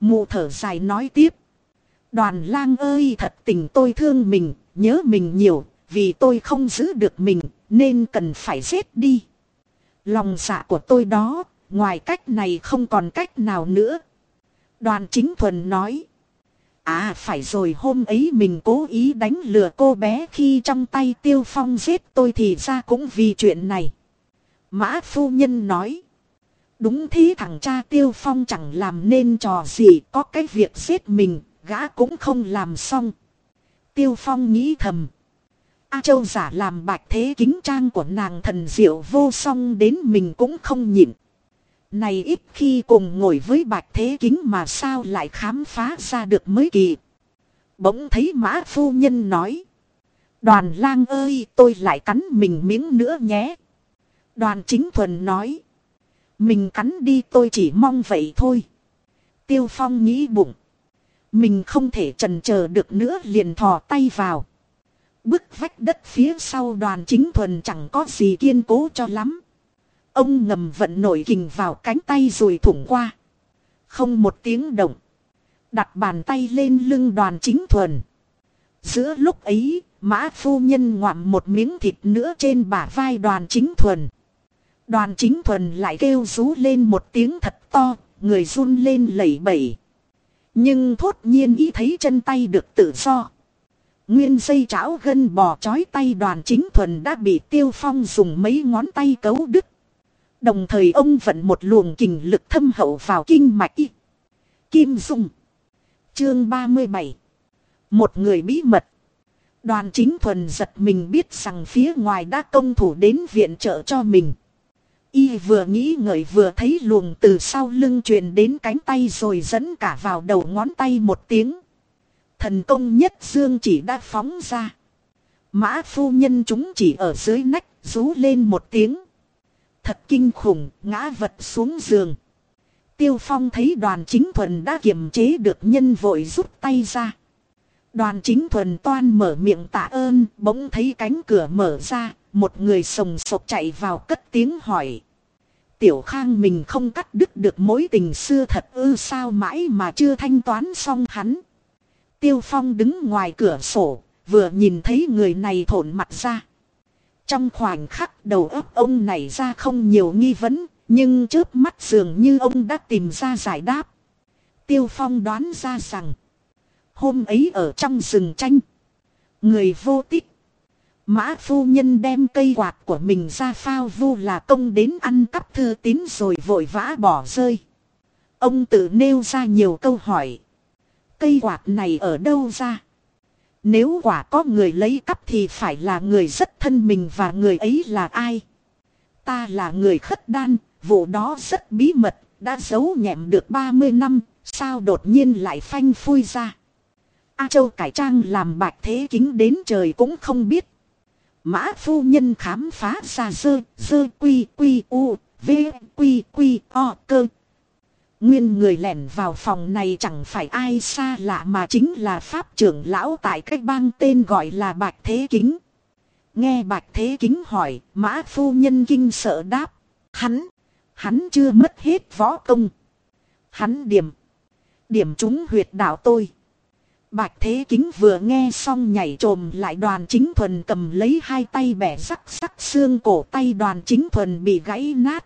Mụ thở dài nói tiếp. Đoàn lang ơi thật tình tôi thương mình, nhớ mình nhiều, vì tôi không giữ được mình, nên cần phải giết đi. Lòng dạ của tôi đó, ngoài cách này không còn cách nào nữa. Đoàn chính thuần nói. À phải rồi hôm ấy mình cố ý đánh lừa cô bé khi trong tay tiêu phong giết tôi thì ra cũng vì chuyện này. Mã phu nhân nói. Đúng thế thằng cha tiêu phong chẳng làm nên trò gì có cái việc giết mình, gã cũng không làm xong. Tiêu phong nghĩ thầm. A Châu giả làm bạch thế kính trang của nàng thần diệu vô song đến mình cũng không nhịn. Này ít khi cùng ngồi với bạch thế kính mà sao lại khám phá ra được mới kỳ. Bỗng thấy mã phu nhân nói. Đoàn lang ơi, tôi lại cắn mình miếng nữa nhé. Đoàn chính thuần nói. Mình cắn đi, tôi chỉ mong vậy thôi. Tiêu phong nghĩ bụng. Mình không thể trần chờ được nữa, liền thò tay vào. Bức vách đất phía sau đoàn chính thuần chẳng có gì kiên cố cho lắm. Ông ngầm vận nổi kình vào cánh tay rồi thủng qua. Không một tiếng động. Đặt bàn tay lên lưng đoàn chính thuần. Giữa lúc ấy, mã phu nhân ngoạm một miếng thịt nữa trên bả vai đoàn chính thuần. Đoàn chính thuần lại kêu rú lên một tiếng thật to, người run lên lẩy bẩy. Nhưng thốt nhiên ý thấy chân tay được tự do. Nguyên dây chảo gân bò chói tay đoàn chính thuần đã bị tiêu phong dùng mấy ngón tay cấu đứt. Đồng thời ông vận một luồng kình lực thâm hậu vào kinh mạch y. Kim Dung. Chương 37. Một người bí mật. Đoàn chính thuần giật mình biết rằng phía ngoài đã công thủ đến viện trợ cho mình. Y vừa nghĩ ngợi vừa thấy luồng từ sau lưng truyền đến cánh tay rồi dẫn cả vào đầu ngón tay một tiếng. Thần công nhất dương chỉ đã phóng ra. Mã phu nhân chúng chỉ ở dưới nách rú lên một tiếng. Thật kinh khủng, ngã vật xuống giường. Tiêu Phong thấy đoàn chính thuần đã kiềm chế được nhân vội rút tay ra. Đoàn chính thuần toan mở miệng tạ ơn, bỗng thấy cánh cửa mở ra, một người sồng sộc chạy vào cất tiếng hỏi. Tiểu khang mình không cắt đứt được mối tình xưa thật ư sao mãi mà chưa thanh toán xong hắn. Tiêu phong đứng ngoài cửa sổ, vừa nhìn thấy người này thổn mặt ra. Trong khoảnh khắc đầu óc ông này ra không nhiều nghi vấn, nhưng trước mắt dường như ông đã tìm ra giải đáp. Tiêu Phong đoán ra rằng, hôm ấy ở trong rừng tranh, người vô tích. Mã phu nhân đem cây quạt của mình ra phao vu là công đến ăn cắp thư tín rồi vội vã bỏ rơi. Ông tự nêu ra nhiều câu hỏi. Cây quạt này ở đâu ra? Nếu quả có người lấy cắp thì phải là người rất thân mình và người ấy là ai? Ta là người khất đan, vụ đó rất bí mật, đã giấu nhẹm được 30 năm, sao đột nhiên lại phanh phui ra? A Châu cải trang làm bạch thế kính đến trời cũng không biết. Mã phu nhân khám phá ra dơ, dơ quy quy u, v quy quy o cơ. Nguyên người lẻn vào phòng này chẳng phải ai xa lạ mà chính là pháp trưởng lão tại cách bang tên gọi là Bạch Thế Kính. Nghe Bạch Thế Kính hỏi, mã phu nhân kinh sợ đáp. Hắn, hắn chưa mất hết võ công. Hắn điểm, điểm chúng huyệt đạo tôi. Bạch Thế Kính vừa nghe xong nhảy trồm lại đoàn chính thuần cầm lấy hai tay bẻ rắc rắc xương cổ tay đoàn chính thuần bị gãy nát.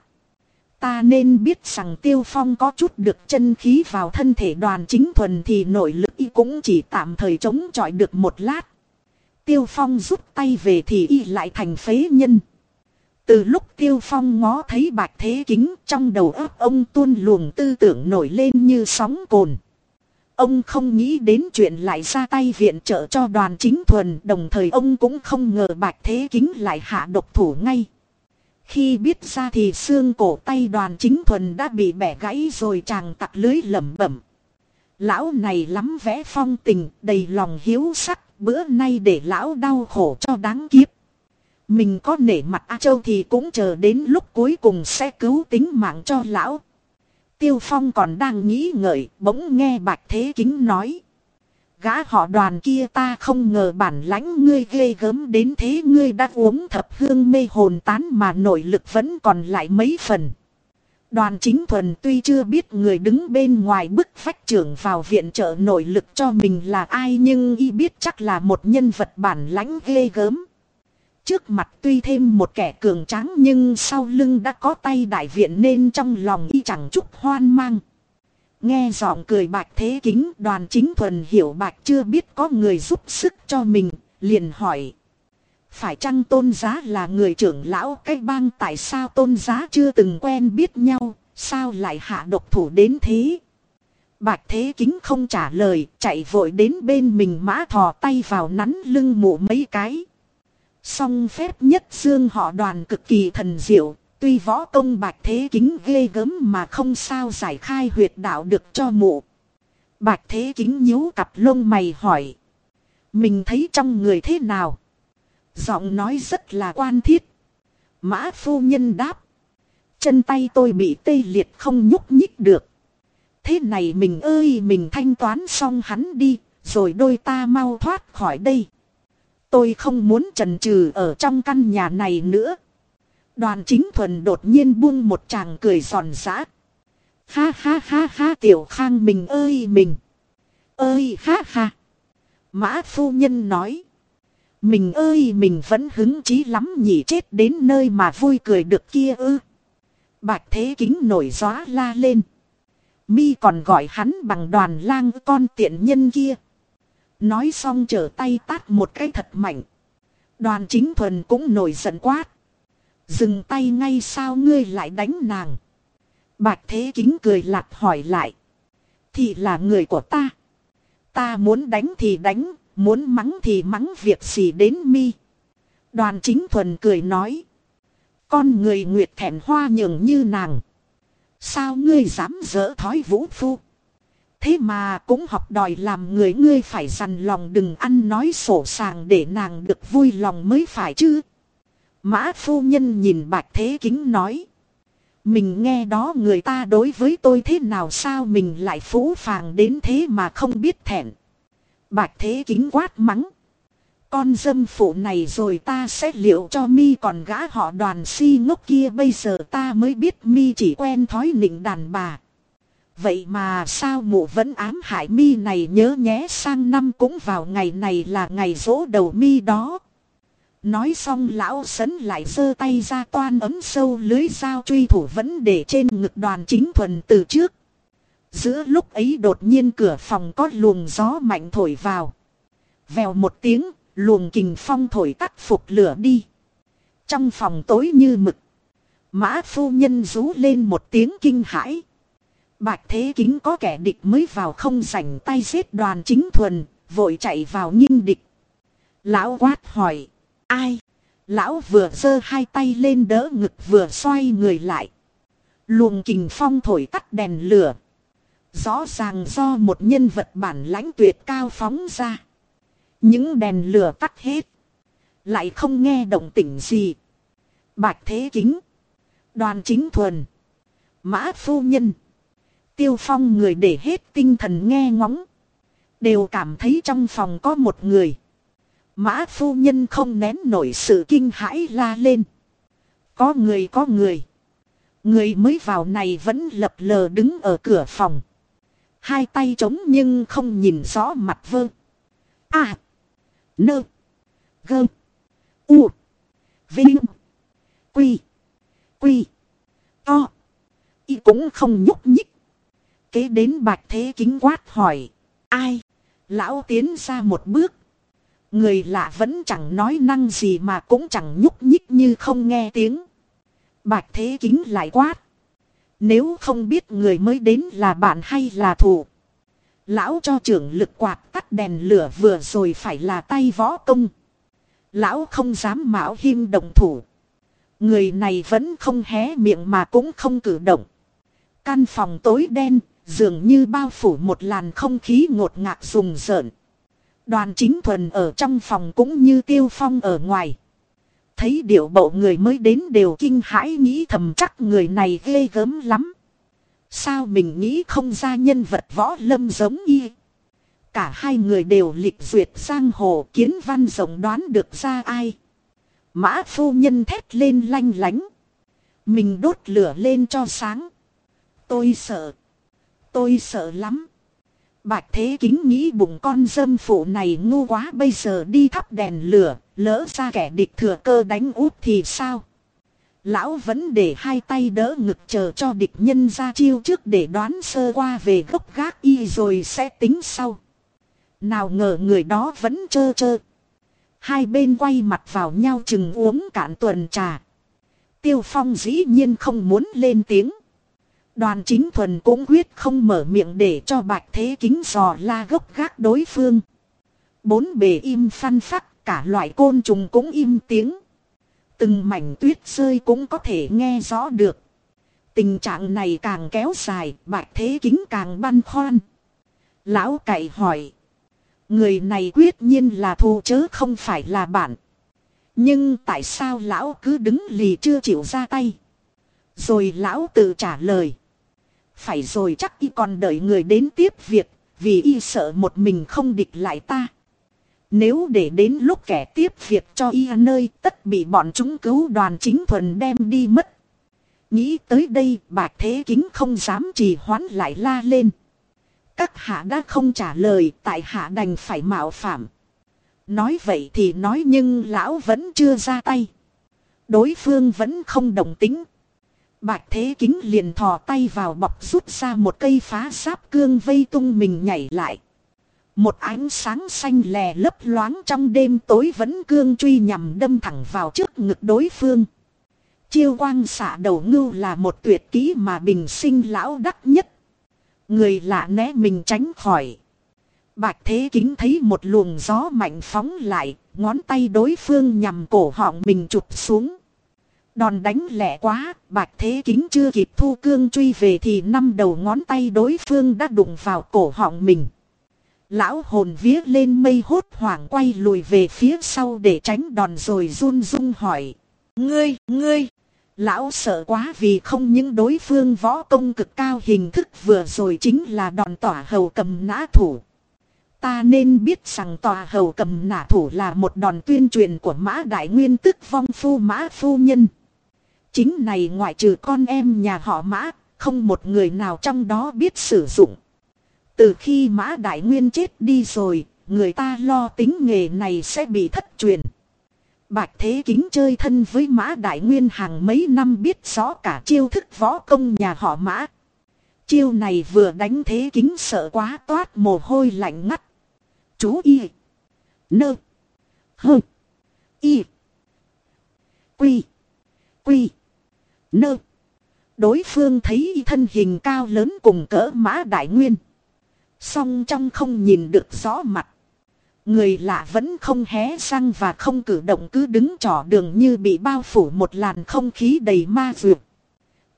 Ta nên biết rằng Tiêu Phong có chút được chân khí vào thân thể đoàn chính thuần thì nội lực y cũng chỉ tạm thời chống chọi được một lát. Tiêu Phong rút tay về thì y lại thành phế nhân. Từ lúc Tiêu Phong ngó thấy bạch thế kính trong đầu óc ông tuôn luồng tư tưởng nổi lên như sóng cồn. Ông không nghĩ đến chuyện lại ra tay viện trợ cho đoàn chính thuần, đồng thời ông cũng không ngờ bạch thế kính lại hạ độc thủ ngay. Khi biết ra thì xương cổ tay đoàn chính thuần đã bị bẻ gãy rồi chàng tặc lưới lẩm bẩm. Lão này lắm vẽ phong tình, đầy lòng hiếu sắc, bữa nay để lão đau khổ cho đáng kiếp. Mình có nể mặt A Châu thì cũng chờ đến lúc cuối cùng sẽ cứu tính mạng cho lão. Tiêu Phong còn đang nghĩ ngợi, bỗng nghe Bạch Thế Kính nói. Gã họ đoàn kia ta không ngờ bản lãnh ngươi ghê gớm đến thế, ngươi đã uống thập hương mê hồn tán mà nội lực vẫn còn lại mấy phần. Đoàn chính thuần tuy chưa biết người đứng bên ngoài bức phách trưởng vào viện trợ nội lực cho mình là ai, nhưng y biết chắc là một nhân vật bản lãnh ghê gớm. Trước mặt tuy thêm một kẻ cường tráng, nhưng sau lưng đã có tay đại viện nên trong lòng y chẳng chút hoan mang. Nghe giọng cười bạch thế kính đoàn chính thuần hiểu bạch chưa biết có người giúp sức cho mình, liền hỏi. Phải chăng tôn giá là người trưởng lão cái bang tại sao tôn giá chưa từng quen biết nhau, sao lại hạ độc thủ đến thế? Bạch thế kính không trả lời, chạy vội đến bên mình mã thò tay vào nắn lưng mụ mấy cái. Song phép nhất dương họ đoàn cực kỳ thần diệu, Tuy võ công bạch thế kính ghê gớm mà không sao giải khai huyệt đạo được cho mụ. Bạch thế kính nhíu cặp lông mày hỏi. Mình thấy trong người thế nào? Giọng nói rất là quan thiết. Mã phu nhân đáp. Chân tay tôi bị tê liệt không nhúc nhích được. Thế này mình ơi mình thanh toán xong hắn đi, rồi đôi ta mau thoát khỏi đây. Tôi không muốn trần trừ ở trong căn nhà này nữa. Đoàn chính thuần đột nhiên buông một chàng cười giòn giã. Ha ha ha ha tiểu khang mình ơi mình. Ơi ha ha. Mã phu nhân nói. Mình ơi mình vẫn hứng chí lắm nhỉ chết đến nơi mà vui cười được kia ư. Bạch thế kính nổi gió la lên. Mi còn gọi hắn bằng đoàn lang con tiện nhân kia. Nói xong trở tay tát một cái thật mạnh. Đoàn chính thuần cũng nổi giận quát. Dừng tay ngay sao ngươi lại đánh nàng. Bạch Thế Kính cười lạt hỏi lại. Thì là người của ta. Ta muốn đánh thì đánh, muốn mắng thì mắng việc gì đến mi. Đoàn chính thuần cười nói. Con người nguyệt thẹn hoa nhường như nàng. Sao ngươi dám dỡ thói vũ phu. Thế mà cũng học đòi làm người ngươi phải dằn lòng đừng ăn nói sổ sàng để nàng được vui lòng mới phải chứ. Mã phu nhân nhìn bạch thế kính nói. Mình nghe đó người ta đối với tôi thế nào sao mình lại phũ phàng đến thế mà không biết thẹn. Bạch thế kính quát mắng. Con dâm phụ này rồi ta sẽ liệu cho mi còn gã họ đoàn si ngốc kia bây giờ ta mới biết mi chỉ quen thói nịnh đàn bà. Vậy mà sao mụ vẫn ám hại mi này nhớ nhé sang năm cũng vào ngày này là ngày dỗ đầu mi đó. Nói xong lão sấn lại giơ tay ra toan ấm sâu lưới dao truy thủ vẫn để trên ngực đoàn chính thuần từ trước. Giữa lúc ấy đột nhiên cửa phòng có luồng gió mạnh thổi vào. Vèo một tiếng, luồng kình phong thổi tắt phục lửa đi. Trong phòng tối như mực. Mã phu nhân rú lên một tiếng kinh hãi. Bạch thế kính có kẻ địch mới vào không rảnh tay giết đoàn chính thuần, vội chạy vào nghinh địch. Lão quát hỏi, ai? Lão vừa giơ hai tay lên đỡ ngực vừa xoay người lại. Luồng kình phong thổi tắt đèn lửa. Rõ ràng do một nhân vật bản lãnh tuyệt cao phóng ra. Những đèn lửa tắt hết. Lại không nghe động tĩnh gì. Bạch thế kính. Đoàn chính thuần. Mã phu nhân. Tiêu phong người để hết tinh thần nghe ngóng. Đều cảm thấy trong phòng có một người. Mã phu nhân không nén nổi sự kinh hãi la lên. Có người có người. Người mới vào này vẫn lập lờ đứng ở cửa phòng. Hai tay trống nhưng không nhìn rõ mặt vơ. À. Nơ. Gơ. U. Vinh. Quy. Quy. To. Y cũng không nhúc nhích. Kế đến bạch thế kính quát hỏi. Ai? Lão tiến ra một bước. Người lạ vẫn chẳng nói năng gì mà cũng chẳng nhúc nhích như không nghe tiếng. Bạch thế kính lại quát. Nếu không biết người mới đến là bạn hay là thủ. Lão cho trưởng lực quạt tắt đèn lửa vừa rồi phải là tay võ công. Lão không dám mạo hiêm động thủ. Người này vẫn không hé miệng mà cũng không cử động. Căn phòng tối đen, dường như bao phủ một làn không khí ngột ngạt rùng rợn. Đoàn chính thuần ở trong phòng cũng như tiêu phong ở ngoài. Thấy điệu bộ người mới đến đều kinh hãi nghĩ thầm chắc người này ghê gớm lắm. Sao mình nghĩ không ra nhân vật võ lâm giống y. Cả hai người đều lịch duyệt giang hồ kiến văn rộng đoán được ra ai. Mã phu nhân thét lên lanh lánh. Mình đốt lửa lên cho sáng. Tôi sợ. Tôi sợ lắm. Bạch thế kính nghĩ bụng con dâm phụ này ngu quá bây giờ đi thắp đèn lửa, lỡ ra kẻ địch thừa cơ đánh úp thì sao? Lão vẫn để hai tay đỡ ngực chờ cho địch nhân ra chiêu trước để đoán sơ qua về gốc gác y rồi sẽ tính sau. Nào ngờ người đó vẫn chơ chơ. Hai bên quay mặt vào nhau chừng uống cạn tuần trà. Tiêu Phong dĩ nhiên không muốn lên tiếng. Đoàn chính thuần cũng quyết không mở miệng để cho bạch thế kính dò la gốc gác đối phương. Bốn bề im phăn phắc, cả loại côn trùng cũng im tiếng. Từng mảnh tuyết rơi cũng có thể nghe rõ được. Tình trạng này càng kéo dài, bạch thế kính càng băn khoăn. Lão cậy hỏi. Người này quyết nhiên là thù chớ không phải là bạn. Nhưng tại sao lão cứ đứng lì chưa chịu ra tay? Rồi lão tự trả lời. Phải rồi chắc y còn đợi người đến tiếp việc, vì y sợ một mình không địch lại ta. Nếu để đến lúc kẻ tiếp việc cho y nơi tất bị bọn chúng cứu đoàn chính thuần đem đi mất. Nghĩ tới đây bạch thế kính không dám trì hoãn lại la lên. Các hạ đã không trả lời tại hạ đành phải mạo phạm. Nói vậy thì nói nhưng lão vẫn chưa ra tay. Đối phương vẫn không đồng tính. Bạch thế kính liền thò tay vào bọc rút ra một cây phá sáp cương vây tung mình nhảy lại. Một ánh sáng xanh lè lấp loáng trong đêm tối vẫn cương truy nhằm đâm thẳng vào trước ngực đối phương. Chiêu quang xạ đầu ngưu là một tuyệt kỹ mà bình sinh lão đắc nhất. Người lạ né mình tránh khỏi. Bạch thế kính thấy một luồng gió mạnh phóng lại, ngón tay đối phương nhằm cổ họng mình chụp xuống. Đòn đánh lẻ quá, bạch thế kính chưa kịp thu cương truy về thì năm đầu ngón tay đối phương đã đụng vào cổ họng mình. Lão hồn vía lên mây hốt hoảng quay lùi về phía sau để tránh đòn rồi run run hỏi. Ngươi, ngươi! Lão sợ quá vì không những đối phương võ công cực cao hình thức vừa rồi chính là đòn tỏa hầu cầm nã thủ. Ta nên biết rằng tòa hầu cầm nã thủ là một đòn tuyên truyền của mã đại nguyên tức vong phu mã phu nhân. Chính này ngoại trừ con em nhà họ mã, không một người nào trong đó biết sử dụng. Từ khi mã đại nguyên chết đi rồi, người ta lo tính nghề này sẽ bị thất truyền. Bạch Thế Kính chơi thân với Mã Đại Nguyên hàng mấy năm biết rõ cả chiêu thức võ công nhà họ Mã. Chiêu này vừa đánh Thế Kính sợ quá toát mồ hôi lạnh ngắt. Chú y. Nơ. Hơ. Y. Quy. Quy. Nơ. Đối phương thấy thân hình cao lớn cùng cỡ Mã Đại Nguyên. Song trong không nhìn được rõ mặt. Người lạ vẫn không hé răng và không cử động cứ đứng trỏ đường như bị bao phủ một làn không khí đầy ma dược.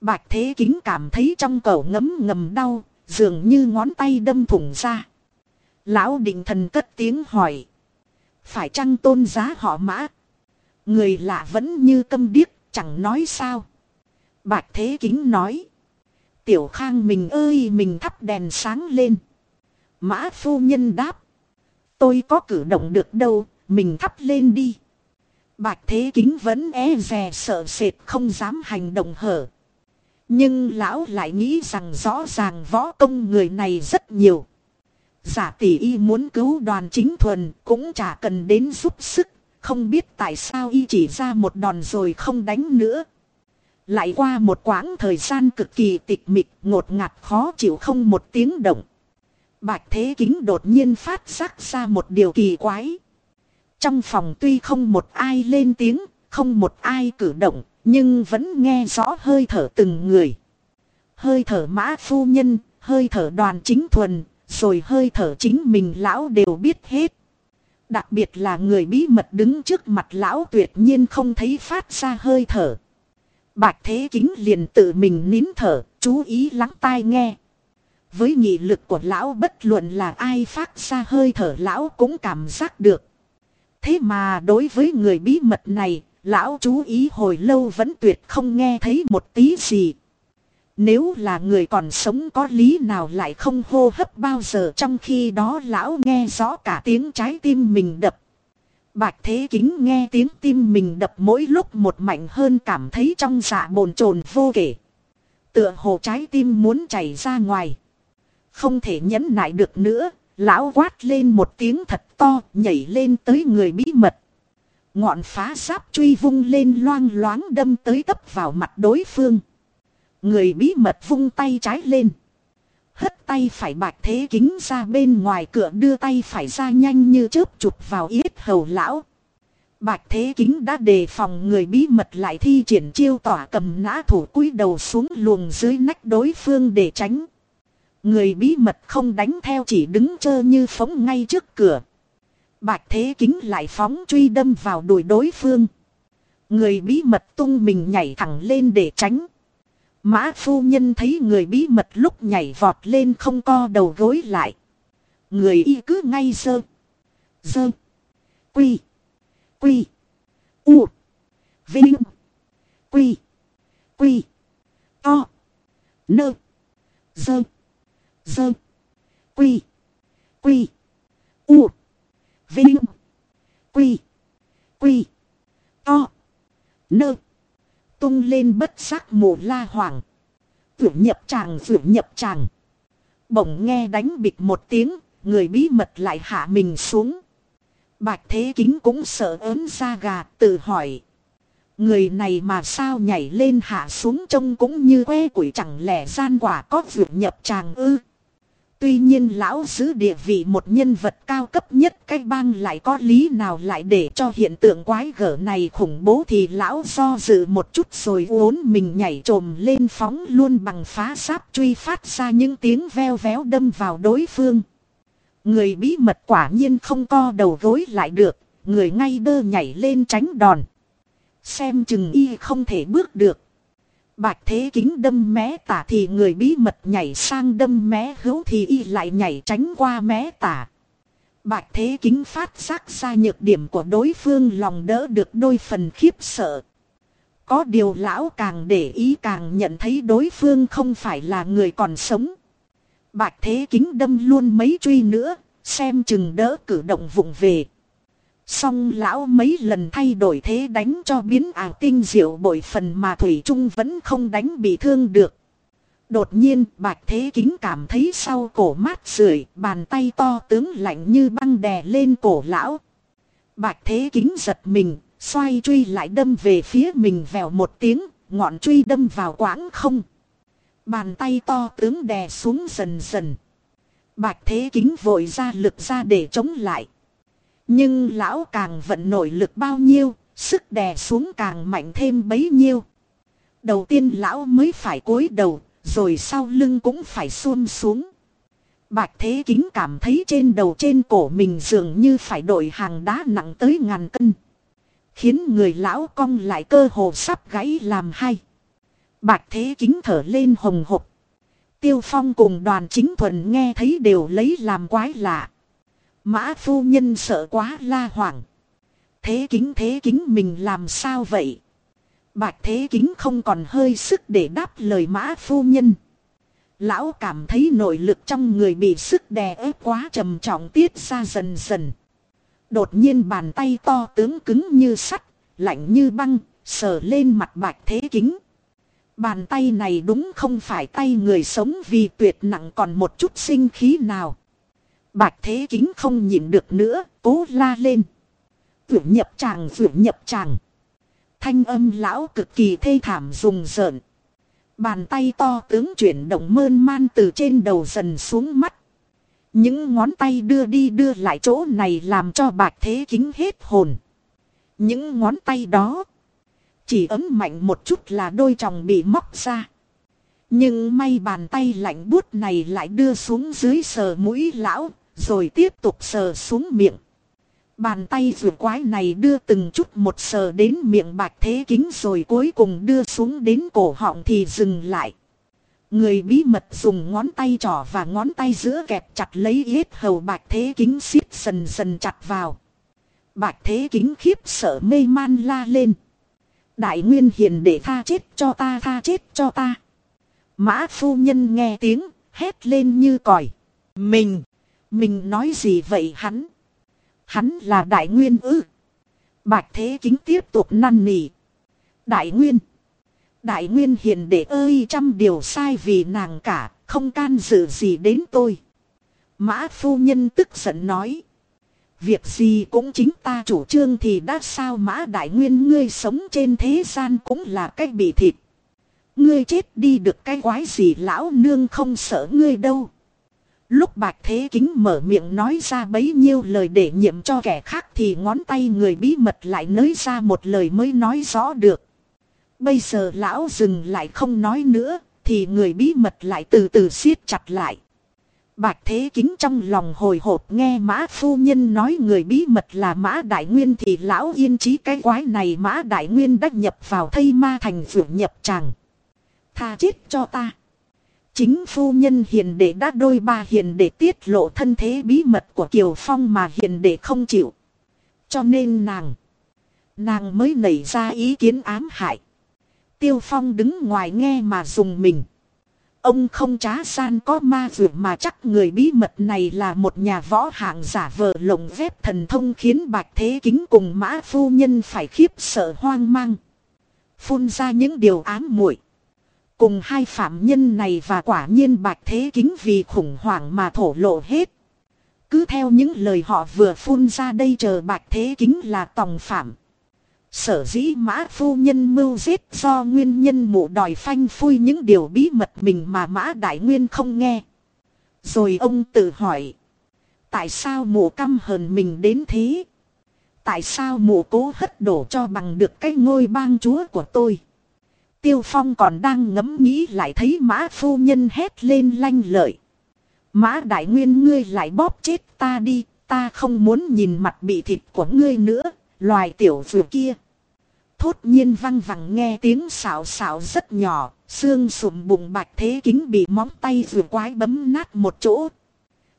Bạch Thế Kính cảm thấy trong cổ ngấm ngầm đau, dường như ngón tay đâm thủng ra. Lão định thần cất tiếng hỏi. Phải chăng tôn giá họ mã? Người lạ vẫn như câm điếc, chẳng nói sao. Bạch Thế Kính nói. Tiểu Khang mình ơi mình thắp đèn sáng lên. Mã phu nhân đáp. Tôi có cử động được đâu, mình thắp lên đi. Bạch Thế Kính vẫn e rè sợ sệt không dám hành động hở. Nhưng lão lại nghĩ rằng rõ ràng võ công người này rất nhiều. Giả tỷ y muốn cứu đoàn chính thuần cũng chả cần đến giúp sức. Không biết tại sao y chỉ ra một đòn rồi không đánh nữa. Lại qua một quãng thời gian cực kỳ tịch mịch ngột ngạt khó chịu không một tiếng động. Bạch Thế Kính đột nhiên phát giác ra một điều kỳ quái. Trong phòng tuy không một ai lên tiếng, không một ai cử động, nhưng vẫn nghe rõ hơi thở từng người. Hơi thở mã phu nhân, hơi thở đoàn chính thuần, rồi hơi thở chính mình lão đều biết hết. Đặc biệt là người bí mật đứng trước mặt lão tuyệt nhiên không thấy phát ra hơi thở. Bạch Thế Kính liền tự mình nín thở, chú ý lắng tai nghe. Với nghị lực của lão bất luận là ai phát ra hơi thở lão cũng cảm giác được. Thế mà đối với người bí mật này, lão chú ý hồi lâu vẫn tuyệt không nghe thấy một tí gì. Nếu là người còn sống có lý nào lại không hô hấp bao giờ trong khi đó lão nghe rõ cả tiếng trái tim mình đập. Bạch Thế Kính nghe tiếng tim mình đập mỗi lúc một mạnh hơn cảm thấy trong dạ bồn chồn vô kể. Tựa hồ trái tim muốn chảy ra ngoài. Không thể nhẫn nại được nữa, lão quát lên một tiếng thật to nhảy lên tới người bí mật. Ngọn phá sáp truy vung lên loang loáng đâm tới tấp vào mặt đối phương. Người bí mật vung tay trái lên. Hất tay phải bạch thế kính ra bên ngoài cửa đưa tay phải ra nhanh như chớp chụp vào yết hầu lão. Bạch thế kính đã đề phòng người bí mật lại thi triển chiêu tỏa cầm nã thủ cúi đầu xuống luồng dưới nách đối phương để tránh. Người bí mật không đánh theo chỉ đứng chơ như phóng ngay trước cửa. Bạch thế kính lại phóng truy đâm vào đùi đối phương. Người bí mật tung mình nhảy thẳng lên để tránh. Mã phu nhân thấy người bí mật lúc nhảy vọt lên không co đầu gối lại. Người y cứ ngay sơ. Sơ. Quy. Quy. U. Vinh. Quy. Quy. To. Nơ. Sơ. Sơ. Quy. Quy. U. Vinh. Quy. Quy. To. Nơ tung lên bất giác mù la hoàng. Vượt nhập tràng vượt nhập tràng. Bỗng nghe đánh bịch một tiếng, người bí mật lại hạ mình xuống. Bạch Thế Kính cũng sợ ớn ra gà, tự hỏi. Người này mà sao nhảy lên hạ xuống trông cũng như que củi chẳng lẽ gian quả có vượt nhập tràng ư. Tuy nhiên lão giữ địa vị một nhân vật cao cấp nhất cái bang lại có lý nào lại để cho hiện tượng quái gở này khủng bố thì lão do dự một chút rồi uốn mình nhảy trồm lên phóng luôn bằng phá sáp truy phát ra những tiếng veo véo đâm vào đối phương. Người bí mật quả nhiên không co đầu gối lại được, người ngay đơ nhảy lên tránh đòn. Xem chừng y không thể bước được, Bạch thế kính đâm mé tả thì người bí mật nhảy sang đâm mé hữu thì y lại nhảy tránh qua mé tả. Bạch thế kính phát giác ra nhược điểm của đối phương lòng đỡ được đôi phần khiếp sợ. Có điều lão càng để ý càng nhận thấy đối phương không phải là người còn sống. Bạch thế kính đâm luôn mấy truy nữa, xem chừng đỡ cử động vụng về. Song lão mấy lần thay đổi thế đánh cho biến ảo tinh diệu bội phần mà Thủy Trung vẫn không đánh bị thương được. Đột nhiên bạch thế kính cảm thấy sau cổ mát rượi bàn tay to tướng lạnh như băng đè lên cổ lão. Bạch thế kính giật mình, xoay truy lại đâm về phía mình vèo một tiếng, ngọn truy đâm vào quãng không. Bàn tay to tướng đè xuống dần dần. Bạch thế kính vội ra lực ra để chống lại. Nhưng lão càng vận nổi lực bao nhiêu, sức đè xuống càng mạnh thêm bấy nhiêu. Đầu tiên lão mới phải cúi đầu, rồi sau lưng cũng phải xuôn xuống. Bạch thế kính cảm thấy trên đầu trên cổ mình dường như phải đội hàng đá nặng tới ngàn cân. Khiến người lão cong lại cơ hồ sắp gãy làm hai. Bạch thế kính thở lên hồng hộc. Tiêu phong cùng đoàn chính thuần nghe thấy đều lấy làm quái lạ. Mã phu nhân sợ quá la hoảng. Thế kính thế kính mình làm sao vậy? Bạch thế kính không còn hơi sức để đáp lời mã phu nhân. Lão cảm thấy nội lực trong người bị sức đè ép quá trầm trọng tiết ra dần dần. Đột nhiên bàn tay to tướng cứng như sắt, lạnh như băng, sờ lên mặt bạch thế kính. Bàn tay này đúng không phải tay người sống vì tuyệt nặng còn một chút sinh khí nào. Bạch thế kính không nhịn được nữa, cố la lên. Vượt nhập tràng vượt nhập tràng. Thanh âm lão cực kỳ thê thảm rùng rợn. Bàn tay to tướng chuyển động mơn man từ trên đầu dần xuống mắt. Những ngón tay đưa đi đưa lại chỗ này làm cho bạch thế kính hết hồn. Những ngón tay đó. Chỉ ấm mạnh một chút là đôi chồng bị móc ra. Nhưng may bàn tay lạnh buốt này lại đưa xuống dưới sờ mũi lão, rồi tiếp tục sờ xuống miệng. Bàn tay vừa quái này đưa từng chút một sờ đến miệng bạch thế kính rồi cuối cùng đưa xuống đến cổ họng thì dừng lại. Người bí mật dùng ngón tay trỏ và ngón tay giữa kẹp chặt lấy yết hầu bạch thế kính siết dần dần chặt vào. Bạch thế kính khiếp sợ mê man la lên. Đại nguyên hiền để tha chết cho ta tha chết cho ta. Mã phu nhân nghe tiếng, hét lên như còi. Mình, mình nói gì vậy hắn? Hắn là đại nguyên ư. Bạch thế kính tiếp tục năn nỉ. Đại nguyên. Đại nguyên hiền đệ ơi trăm điều sai vì nàng cả, không can dự gì đến tôi. Mã phu nhân tức giận nói. Việc gì cũng chính ta chủ trương thì đã sao mã đại nguyên ngươi sống trên thế gian cũng là cách bị thịt. Ngươi chết đi được cái quái gì lão nương không sợ ngươi đâu. Lúc bạch thế kính mở miệng nói ra bấy nhiêu lời để nhiệm cho kẻ khác thì ngón tay người bí mật lại nới ra một lời mới nói rõ được. Bây giờ lão dừng lại không nói nữa, thì người bí mật lại từ từ siết chặt lại. Bạch thế kính trong lòng hồi hộp nghe mã phu nhân nói người bí mật là mã đại nguyên thì lão yên trí cái quái này mã đại nguyên đã nhập vào thây ma thành phượng nhập chàng. Tha chết cho ta. Chính phu nhân hiền đệ đã đôi ba hiền đệ tiết lộ thân thế bí mật của Kiều Phong mà hiền đệ không chịu. Cho nên nàng, nàng mới nảy ra ý kiến ám hại. Tiêu Phong đứng ngoài nghe mà dùng mình. Ông không trá san có ma vượt mà chắc người bí mật này là một nhà võ hạng giả vờ lồng vép thần thông khiến bạch thế kính cùng mã phu nhân phải khiếp sợ hoang mang. Phun ra những điều ám muội Cùng hai phạm nhân này và quả nhiên bạch thế kính vì khủng hoảng mà thổ lộ hết. Cứ theo những lời họ vừa phun ra đây chờ bạch thế kính là tòng phạm. Sở dĩ mã phu nhân mưu giết do nguyên nhân mụ đòi phanh phui những điều bí mật mình mà mã đại nguyên không nghe. Rồi ông tự hỏi. Tại sao mụ căm hờn mình đến thế? Tại sao mụ cố hất đổ cho bằng được cái ngôi bang chúa của tôi? Tiêu Phong còn đang ngẫm nghĩ lại thấy mã phu nhân hét lên lanh lợi. Mã đại nguyên ngươi lại bóp chết ta đi, ta không muốn nhìn mặt bị thịt của ngươi nữa, loài tiểu vừa kia. Thốt nhiên văng vẳng nghe tiếng xào xào rất nhỏ, xương sụm bụng bạch thế kính bị móng tay vừa quái bấm nát một chỗ.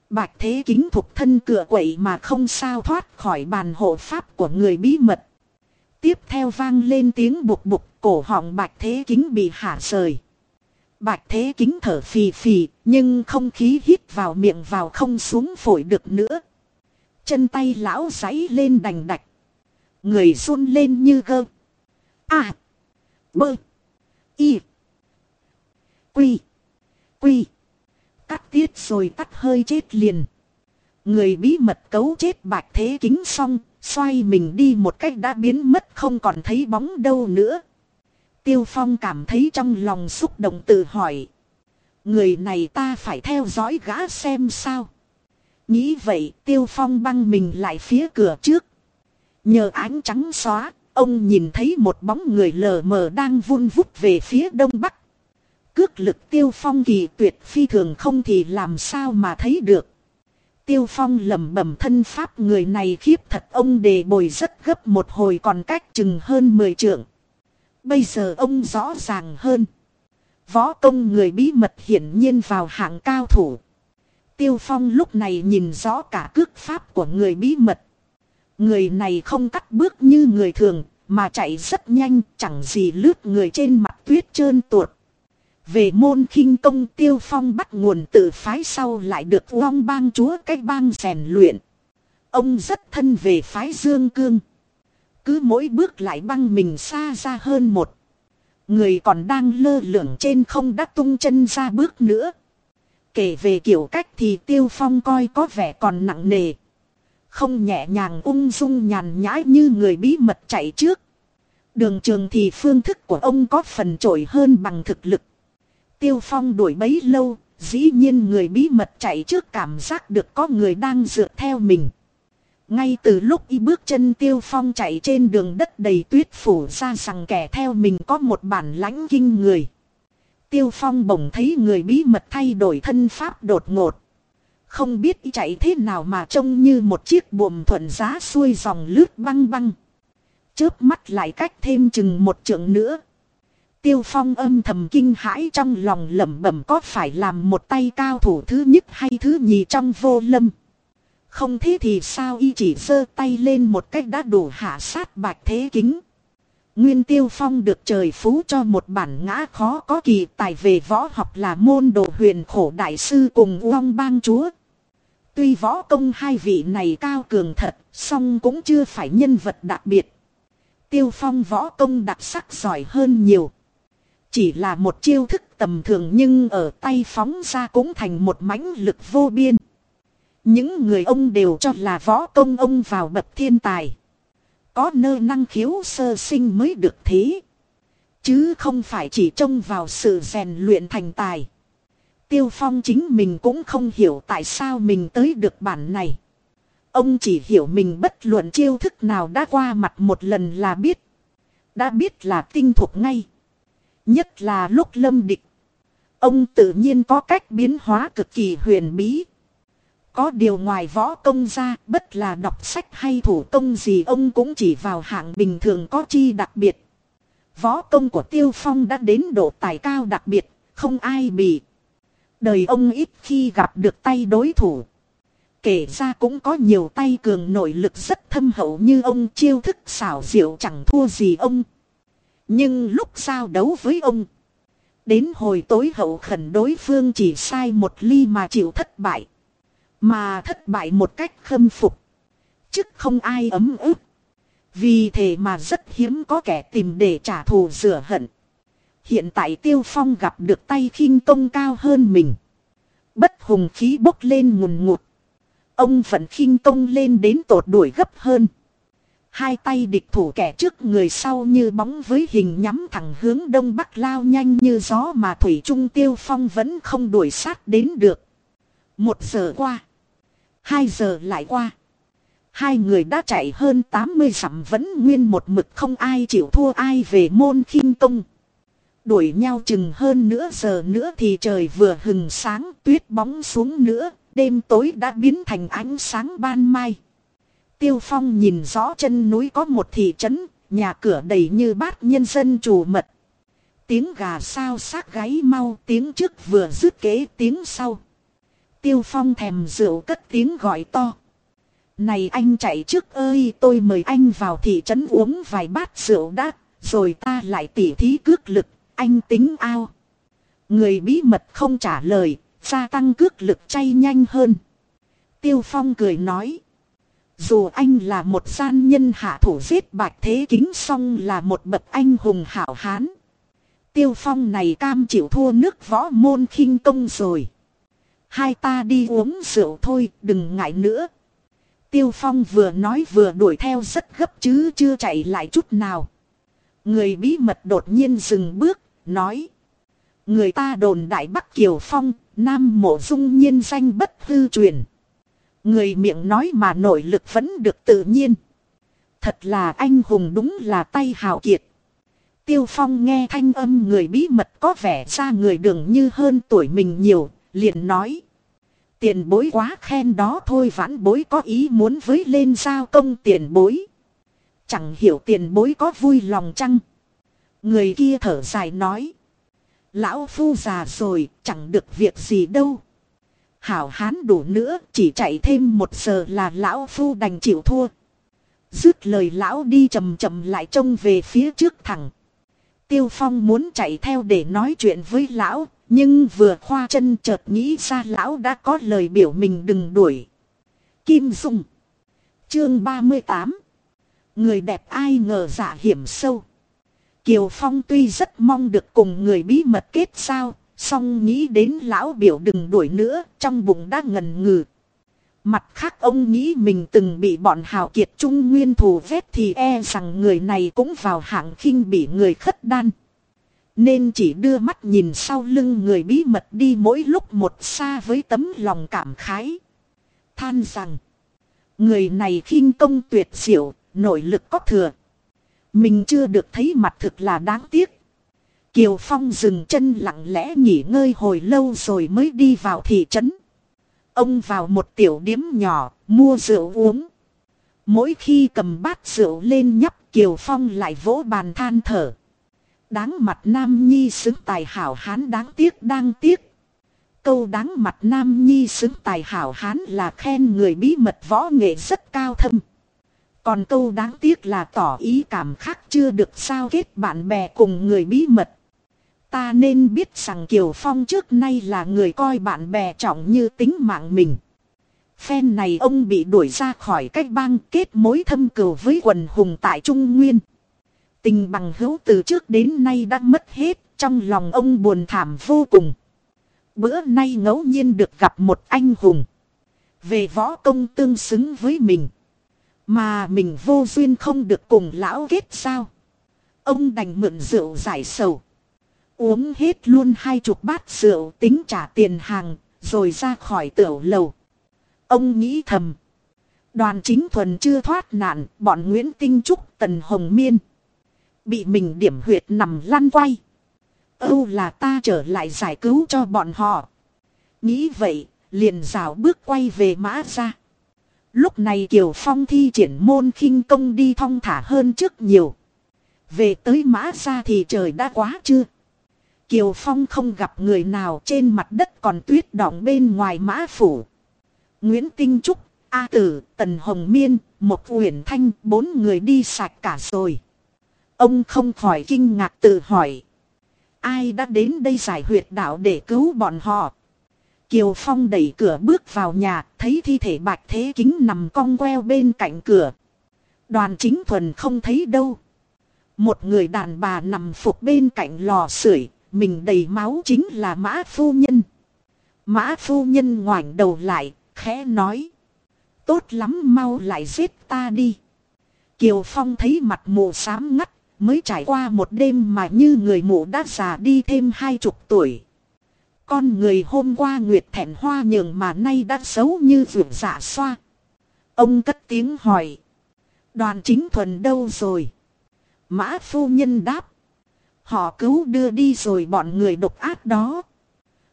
Bạch thế kính thuộc thân cửa quậy mà không sao thoát khỏi bàn hộ pháp của người bí mật. Tiếp theo vang lên tiếng bục bục cổ họng bạch thế kính bị hạ rời. Bạch thế kính thở phì phì, nhưng không khí hít vào miệng vào không xuống phổi được nữa. Chân tay lão giấy lên đành đạch. Người run lên như gơ. À. Bơ. Y. Quy. Quy. Cắt tiết rồi tắt hơi chết liền. Người bí mật cấu chết bạch thế kính xong, xoay mình đi một cách đã biến mất không còn thấy bóng đâu nữa. Tiêu Phong cảm thấy trong lòng xúc động tự hỏi. Người này ta phải theo dõi gã xem sao. Nghĩ vậy Tiêu Phong băng mình lại phía cửa trước. Nhờ ánh trắng xóa, ông nhìn thấy một bóng người lờ mờ đang vun vút về phía đông bắc. Cước lực Tiêu Phong kỳ tuyệt phi thường không thì làm sao mà thấy được. Tiêu Phong lẩm bẩm thân pháp người này khiếp thật ông đề bồi rất gấp một hồi còn cách chừng hơn 10 trượng. Bây giờ ông rõ ràng hơn. Võ công người bí mật hiển nhiên vào hạng cao thủ. Tiêu Phong lúc này nhìn rõ cả cước pháp của người bí mật. Người này không cắt bước như người thường, mà chạy rất nhanh, chẳng gì lướt người trên mặt tuyết trơn tuột. Về môn khinh công Tiêu Phong bắt nguồn tự phái sau lại được long bang chúa cái bang rèn luyện. Ông rất thân về phái Dương Cương. Cứ mỗi bước lại băng mình xa ra hơn một. Người còn đang lơ lửng trên không đã tung chân ra bước nữa. Kể về kiểu cách thì Tiêu Phong coi có vẻ còn nặng nề. Không nhẹ nhàng ung dung nhàn nhã như người bí mật chạy trước. Đường trường thì phương thức của ông có phần trội hơn bằng thực lực. Tiêu Phong đuổi bấy lâu, dĩ nhiên người bí mật chạy trước cảm giác được có người đang dựa theo mình. Ngay từ lúc y bước chân Tiêu Phong chạy trên đường đất đầy tuyết phủ ra rằng kẻ theo mình có một bản lãnh kinh người. Tiêu Phong bỗng thấy người bí mật thay đổi thân pháp đột ngột. Không biết y chạy thế nào mà trông như một chiếc buồm thuận giá xuôi dòng lướt băng băng. Chớp mắt lại cách thêm chừng một trượng nữa. Tiêu Phong âm thầm kinh hãi trong lòng lẩm bẩm có phải làm một tay cao thủ thứ nhất hay thứ nhì trong vô lâm. Không thế thì sao y chỉ giơ tay lên một cách đã đủ hạ sát bạch thế kính. Nguyên Tiêu Phong được trời phú cho một bản ngã khó có kỳ tài về võ học là môn đồ huyền khổ đại sư cùng uong bang chúa. Tuy võ công hai vị này cao cường thật, song cũng chưa phải nhân vật đặc biệt. Tiêu Phong võ công đặc sắc giỏi hơn nhiều. Chỉ là một chiêu thức tầm thường nhưng ở tay phóng ra cũng thành một mãnh lực vô biên. Những người ông đều cho là võ công ông vào bậc thiên tài. Có nơ năng khiếu sơ sinh mới được thế. Chứ không phải chỉ trông vào sự rèn luyện thành tài. Tiêu Phong chính mình cũng không hiểu tại sao mình tới được bản này. Ông chỉ hiểu mình bất luận chiêu thức nào đã qua mặt một lần là biết. Đã biết là tinh thuộc ngay. Nhất là lúc lâm địch. Ông tự nhiên có cách biến hóa cực kỳ huyền bí. Có điều ngoài võ công ra, bất là đọc sách hay thủ công gì ông cũng chỉ vào hạng bình thường có chi đặc biệt. Võ công của Tiêu Phong đã đến độ tài cao đặc biệt, không ai bị. Đời ông ít khi gặp được tay đối thủ. Kể ra cũng có nhiều tay cường nội lực rất thâm hậu như ông chiêu thức xảo diệu chẳng thua gì ông. Nhưng lúc giao đấu với ông. Đến hồi tối hậu khẩn đối phương chỉ sai một ly mà chịu thất bại. Mà thất bại một cách khâm phục. Chứ không ai ấm ức. Vì thế mà rất hiếm có kẻ tìm để trả thù rửa hận. Hiện tại Tiêu Phong gặp được tay khinh công cao hơn mình. Bất hùng khí bốc lên ngùn ngụt. Ông vẫn khinh công lên đến tột đuổi gấp hơn. Hai tay địch thủ kẻ trước người sau như bóng với hình nhắm thẳng hướng đông bắc lao nhanh như gió mà Thủy Trung Tiêu Phong vẫn không đuổi sát đến được. Một giờ qua. Hai giờ lại qua. Hai người đã chạy hơn 80 dặm vẫn nguyên một mực không ai chịu thua ai về môn khinh công. Đuổi nhau chừng hơn nửa giờ nữa thì trời vừa hừng sáng tuyết bóng xuống nữa, đêm tối đã biến thành ánh sáng ban mai. Tiêu Phong nhìn rõ chân núi có một thị trấn, nhà cửa đầy như bát nhân dân chủ mật. Tiếng gà sao sát gáy mau tiếng trước vừa dứt kế tiếng sau. Tiêu Phong thèm rượu cất tiếng gọi to. Này anh chạy trước ơi tôi mời anh vào thị trấn uống vài bát rượu đã, rồi ta lại tỉ thí cước lực, anh tính ao. Người bí mật không trả lời, gia tăng cước lực chay nhanh hơn. Tiêu Phong cười nói. Dù anh là một gian nhân hạ thủ giết bạch thế kính song là một bậc anh hùng hảo hán. Tiêu Phong này cam chịu thua nước võ môn khinh công rồi. Hai ta đi uống rượu thôi, đừng ngại nữa. Tiêu Phong vừa nói vừa đuổi theo rất gấp chứ chưa chạy lại chút nào. Người bí mật đột nhiên dừng bước, nói. Người ta đồn đại Bắc Kiều Phong, Nam Mộ Dung nhiên danh bất hư truyền. Người miệng nói mà nội lực vẫn được tự nhiên. Thật là anh hùng đúng là tay hào kiệt. Tiêu Phong nghe thanh âm người bí mật có vẻ ra người đường như hơn tuổi mình nhiều, liền nói. Tiền bối quá khen đó thôi vãn bối có ý muốn với lên giao công tiền bối. Chẳng hiểu tiền bối có vui lòng chăng? Người kia thở dài nói. Lão phu già rồi, chẳng được việc gì đâu. Hảo hán đủ nữa, chỉ chạy thêm một giờ là lão phu đành chịu thua. Dứt lời lão đi chầm chậm lại trông về phía trước thẳng. Tiêu Phong muốn chạy theo để nói chuyện với lão, nhưng vừa khoa chân chợt nghĩ ra lão đã có lời biểu mình đừng đuổi. Kim Dung Chương 38 Người đẹp ai ngờ dạ hiểm sâu. Kiều Phong tuy rất mong được cùng người bí mật kết sao, xong nghĩ đến lão biểu đừng đuổi nữa, trong bụng đã ngần ngừ. Mặt khác ông nghĩ mình từng bị bọn hào kiệt trung nguyên thù vết thì e rằng người này cũng vào hạng khinh bị người khất đan. Nên chỉ đưa mắt nhìn sau lưng người bí mật đi mỗi lúc một xa với tấm lòng cảm khái. Than rằng, người này khinh công tuyệt diệu, nội lực có thừa. Mình chưa được thấy mặt thực là đáng tiếc. Kiều Phong dừng chân lặng lẽ nghỉ ngơi hồi lâu rồi mới đi vào thị trấn. Ông vào một tiểu điếm nhỏ, mua rượu uống. Mỗi khi cầm bát rượu lên nhấp Kiều Phong lại vỗ bàn than thở. Đáng mặt Nam Nhi xứng tài hảo hán đáng tiếc đang tiếc. Câu đáng mặt Nam Nhi xứng tài hảo hán là khen người bí mật võ nghệ rất cao thâm. Còn câu đáng tiếc là tỏ ý cảm khác chưa được sao kết bạn bè cùng người bí mật. Ta nên biết rằng Kiều Phong trước nay là người coi bạn bè trọng như tính mạng mình. Phen này ông bị đuổi ra khỏi cách bang kết mối thâm cừu với quần hùng tại Trung Nguyên. Tình bằng hữu từ trước đến nay đã mất hết, trong lòng ông buồn thảm vô cùng. Bữa nay ngẫu nhiên được gặp một anh hùng. Về võ công tương xứng với mình. Mà mình vô duyên không được cùng lão kết sao. Ông đành mượn rượu giải sầu. Uống hết luôn hai chục bát rượu tính trả tiền hàng, rồi ra khỏi tiểu lầu. Ông nghĩ thầm. Đoàn chính thuần chưa thoát nạn, bọn Nguyễn Tinh Trúc, Tần Hồng Miên. Bị mình điểm huyệt nằm lăn quay. Âu là ta trở lại giải cứu cho bọn họ. Nghĩ vậy, liền rào bước quay về mã ra. Lúc này Kiều Phong thi triển môn khinh công đi thong thả hơn trước nhiều. Về tới mã ra thì trời đã quá chưa. Kiều Phong không gặp người nào trên mặt đất còn tuyết đọng bên ngoài mã phủ. Nguyễn Tinh Trúc, A Tử, Tần Hồng Miên, một Uyển Thanh, bốn người đi sạch cả rồi. Ông không khỏi kinh ngạc tự hỏi. Ai đã đến đây giải huyệt đạo để cứu bọn họ? Kiều Phong đẩy cửa bước vào nhà, thấy thi thể bạch thế kính nằm cong queo bên cạnh cửa. Đoàn chính thuần không thấy đâu. Một người đàn bà nằm phục bên cạnh lò sưởi, mình đầy máu chính là mã phu nhân. Mã phu nhân ngoảnh đầu lại, khẽ nói. Tốt lắm mau lại giết ta đi. Kiều Phong thấy mặt mù xám ngắt, mới trải qua một đêm mà như người mù đã già đi thêm hai chục tuổi. Con người hôm qua nguyệt thẹn hoa nhường mà nay đã xấu như vượt dạ xoa. Ông cất tiếng hỏi. Đoàn chính thuần đâu rồi? Mã phu nhân đáp. Họ cứu đưa đi rồi bọn người độc ác đó.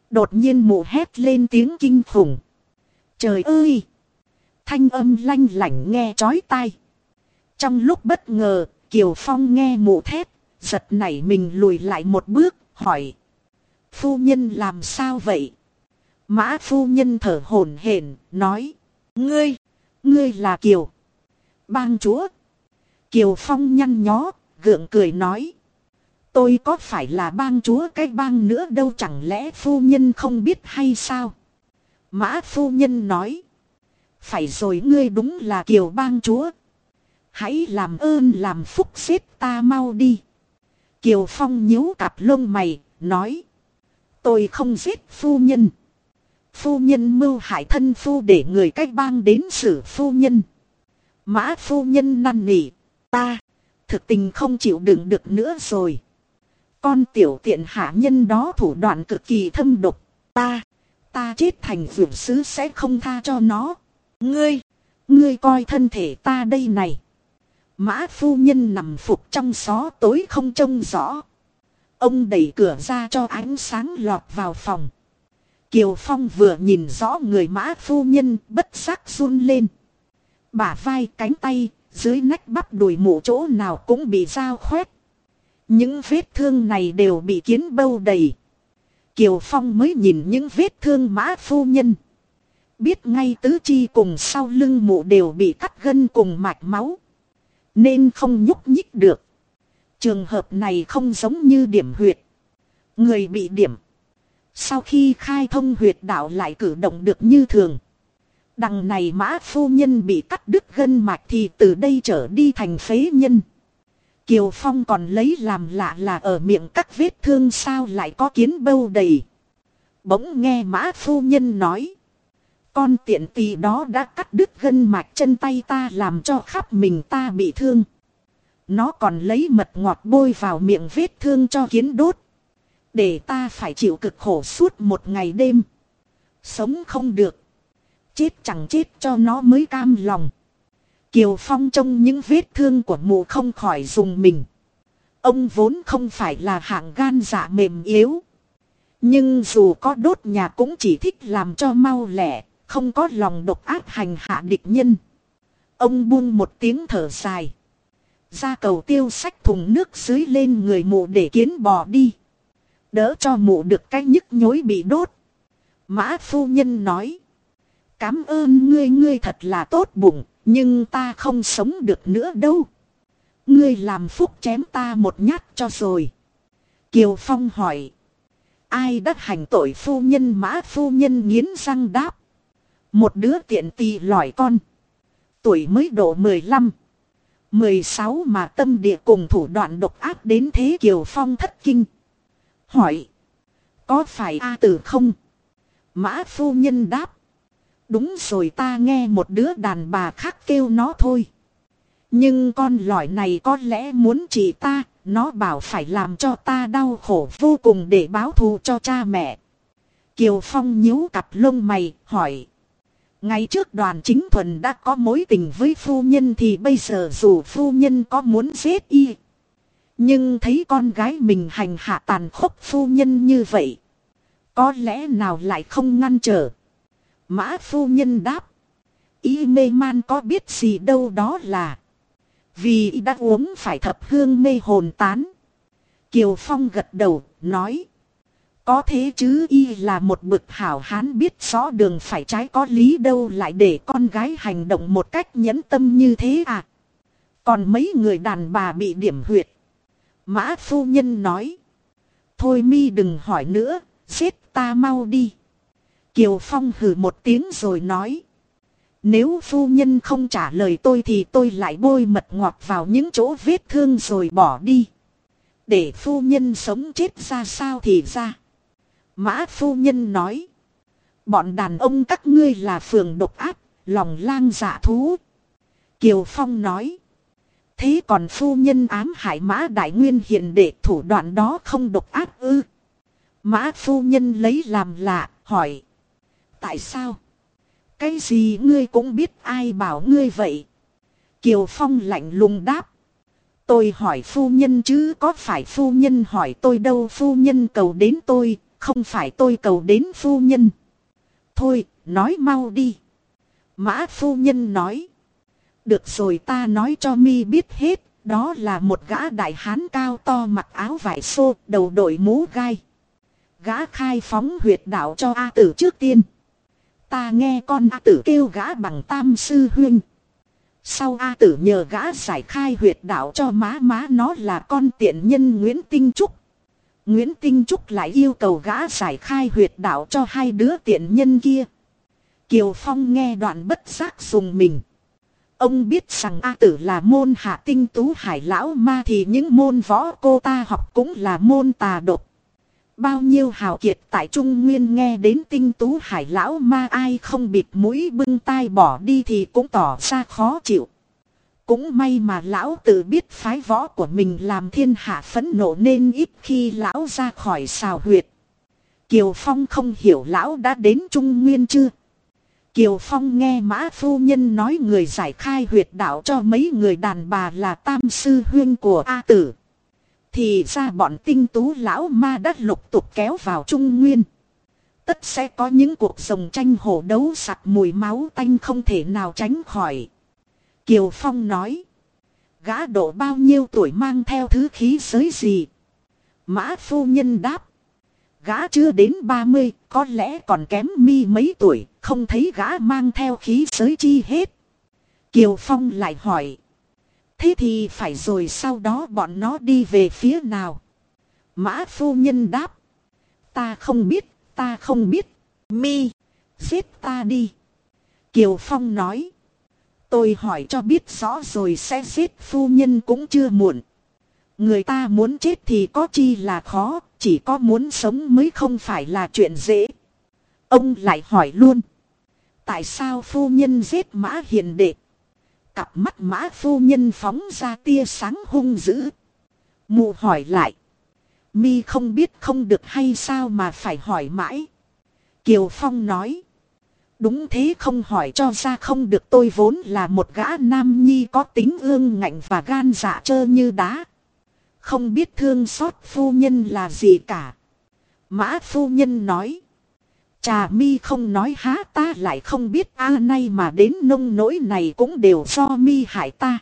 Đột nhiên mụ hét lên tiếng kinh khủng. Trời ơi! Thanh âm lanh lảnh nghe chói tai. Trong lúc bất ngờ, Kiều Phong nghe mụ thét, giật nảy mình lùi lại một bước, hỏi. Phu nhân làm sao vậy? Mã phu nhân thở hổn hển, nói. Ngươi, ngươi là Kiều. Bang chúa. Kiều Phong nhăn nhó, gượng cười nói. Tôi có phải là bang chúa cái bang nữa đâu chẳng lẽ phu nhân không biết hay sao? Mã phu nhân nói. Phải rồi ngươi đúng là kiều bang chúa. Hãy làm ơn làm phúc xếp ta mau đi. Kiều Phong nhíu cặp lông mày, nói. Tôi không giết phu nhân. Phu nhân mưu hại thân phu để người cách bang đến xử phu nhân. Mã phu nhân năn nỉ. Ta, thực tình không chịu đựng được nữa rồi. Con tiểu tiện hạ nhân đó thủ đoạn cực kỳ thâm độc. Ta, ta chết thành vượt sứ sẽ không tha cho nó. Ngươi, ngươi coi thân thể ta đây này. Mã phu nhân nằm phục trong xó tối không trông rõ. Ông đẩy cửa ra cho ánh sáng lọt vào phòng. Kiều Phong vừa nhìn rõ người mã phu nhân bất giác run lên. Bả vai cánh tay, dưới nách bắp đùi mũ chỗ nào cũng bị dao khoét. Những vết thương này đều bị kiến bâu đầy. Kiều Phong mới nhìn những vết thương mã phu nhân. Biết ngay tứ chi cùng sau lưng mụ đều bị cắt gân cùng mạch máu. Nên không nhúc nhích được. Trường hợp này không giống như điểm huyệt. Người bị điểm. Sau khi khai thông huyệt đạo lại cử động được như thường. Đằng này mã phu nhân bị cắt đứt gân mạch thì từ đây trở đi thành phế nhân. Kiều Phong còn lấy làm lạ là ở miệng các vết thương sao lại có kiến bâu đầy. Bỗng nghe mã phu nhân nói. Con tiện tỳ đó đã cắt đứt gân mạch chân tay ta làm cho khắp mình ta bị thương. Nó còn lấy mật ngọt bôi vào miệng vết thương cho kiến đốt. Để ta phải chịu cực khổ suốt một ngày đêm. Sống không được. Chết chẳng chết cho nó mới cam lòng. Kiều Phong trông những vết thương của mụ không khỏi dùng mình. Ông vốn không phải là hạng gan dạ mềm yếu. Nhưng dù có đốt nhà cũng chỉ thích làm cho mau lẻ, không có lòng độc ác hành hạ địch nhân. Ông buông một tiếng thở dài. Ra cầu tiêu sách thùng nước dưới lên người mụ để kiến bò đi. Đỡ cho mụ được cái nhức nhối bị đốt. Mã phu nhân nói. Cám ơn ngươi ngươi thật là tốt bụng, nhưng ta không sống được nữa đâu. Ngươi làm phúc chém ta một nhát cho rồi. Kiều Phong hỏi. Ai đã hành tội phu nhân mã phu nhân nghiến răng đáp. Một đứa tiện tì lỏi con. Tuổi mới độ 15. 16 mà tâm địa cùng thủ đoạn độc ác đến thế Kiều Phong thất kinh. Hỏi. Có phải A tử không? Mã phu nhân đáp. Đúng rồi ta nghe một đứa đàn bà khác kêu nó thôi. Nhưng con lỏi này có lẽ muốn chỉ ta, nó bảo phải làm cho ta đau khổ vô cùng để báo thù cho cha mẹ. Kiều Phong nhíu cặp lông mày, hỏi. Ngày trước đoàn chính thuần đã có mối tình với phu nhân thì bây giờ dù phu nhân có muốn giết y. Nhưng thấy con gái mình hành hạ tàn khốc phu nhân như vậy. Có lẽ nào lại không ngăn trở. Mã phu nhân đáp. Y mê man có biết gì đâu đó là. Vì đã uống phải thập hương mê hồn tán. Kiều Phong gật đầu, nói. Có thế chứ y là một bực hảo hán biết rõ đường phải trái có lý đâu lại để con gái hành động một cách nhẫn tâm như thế à. Còn mấy người đàn bà bị điểm huyệt. Mã phu nhân nói. Thôi mi đừng hỏi nữa, giết ta mau đi. Kiều Phong hừ một tiếng rồi nói. Nếu phu nhân không trả lời tôi thì tôi lại bôi mật ngọt vào những chỗ vết thương rồi bỏ đi. Để phu nhân sống chết ra sao thì ra. Mã phu nhân nói. Bọn đàn ông các ngươi là phường độc ác, lòng lang dạ thú. Kiều Phong nói. Thế còn phu nhân ám hại mã đại nguyên hiện để thủ đoạn đó không độc ác ư. Mã phu nhân lấy làm lạ, hỏi. Tại sao? Cái gì ngươi cũng biết ai bảo ngươi vậy? Kiều Phong lạnh lùng đáp. Tôi hỏi phu nhân chứ có phải phu nhân hỏi tôi đâu phu nhân cầu đến tôi, không phải tôi cầu đến phu nhân. Thôi, nói mau đi. Mã phu nhân nói. Được rồi ta nói cho mi biết hết, đó là một gã đại hán cao to mặc áo vải xô, đầu đội mũ gai. Gã khai phóng huyệt đạo cho A tử trước tiên. Ta nghe con A tử kêu gã bằng tam sư huynh. Sau A tử nhờ gã giải khai huyệt đạo cho má má nó là con tiện nhân Nguyễn Tinh Trúc. Nguyễn Tinh Trúc lại yêu cầu gã giải khai huyệt đạo cho hai đứa tiện nhân kia. Kiều Phong nghe đoạn bất giác dùng mình. Ông biết rằng A tử là môn hạ tinh tú hải lão ma thì những môn võ cô ta học cũng là môn tà độc. Bao nhiêu hào kiệt tại Trung Nguyên nghe đến tinh tú hải lão ma ai không bịt mũi bưng tai bỏ đi thì cũng tỏ ra khó chịu. Cũng may mà lão tự biết phái võ của mình làm thiên hạ phẫn nộ nên ít khi lão ra khỏi xào huyệt. Kiều Phong không hiểu lão đã đến Trung Nguyên chưa? Kiều Phong nghe mã phu nhân nói người giải khai huyệt đạo cho mấy người đàn bà là tam sư huyên của A tử. Thì ra bọn tinh tú lão ma đã lục tục kéo vào Trung Nguyên. Tất sẽ có những cuộc rồng tranh hổ đấu sặc mùi máu tanh không thể nào tránh khỏi. Kiều Phong nói. Gã độ bao nhiêu tuổi mang theo thứ khí giới gì? Mã phu nhân đáp. Gã chưa đến 30, có lẽ còn kém mi mấy tuổi, không thấy gã mang theo khí giới chi hết. Kiều Phong lại hỏi. Thế thì phải rồi sau đó bọn nó đi về phía nào? Mã phu nhân đáp. Ta không biết, ta không biết. Mi, giết ta đi. Kiều Phong nói. Tôi hỏi cho biết rõ rồi sẽ giết phu nhân cũng chưa muộn. Người ta muốn chết thì có chi là khó, chỉ có muốn sống mới không phải là chuyện dễ. Ông lại hỏi luôn. Tại sao phu nhân giết mã hiền đệ? Cặp mắt mã phu nhân phóng ra tia sáng hung dữ. Mụ hỏi lại. Mi không biết không được hay sao mà phải hỏi mãi. Kiều Phong nói. Đúng thế không hỏi cho ra không được tôi vốn là một gã nam nhi có tính ương ngạnh và gan dạ trơ như đá. Không biết thương xót phu nhân là gì cả. Mã phu nhân nói. Trà mi không nói há ta lại không biết a nay mà đến nông nỗi này cũng đều do mi hại ta.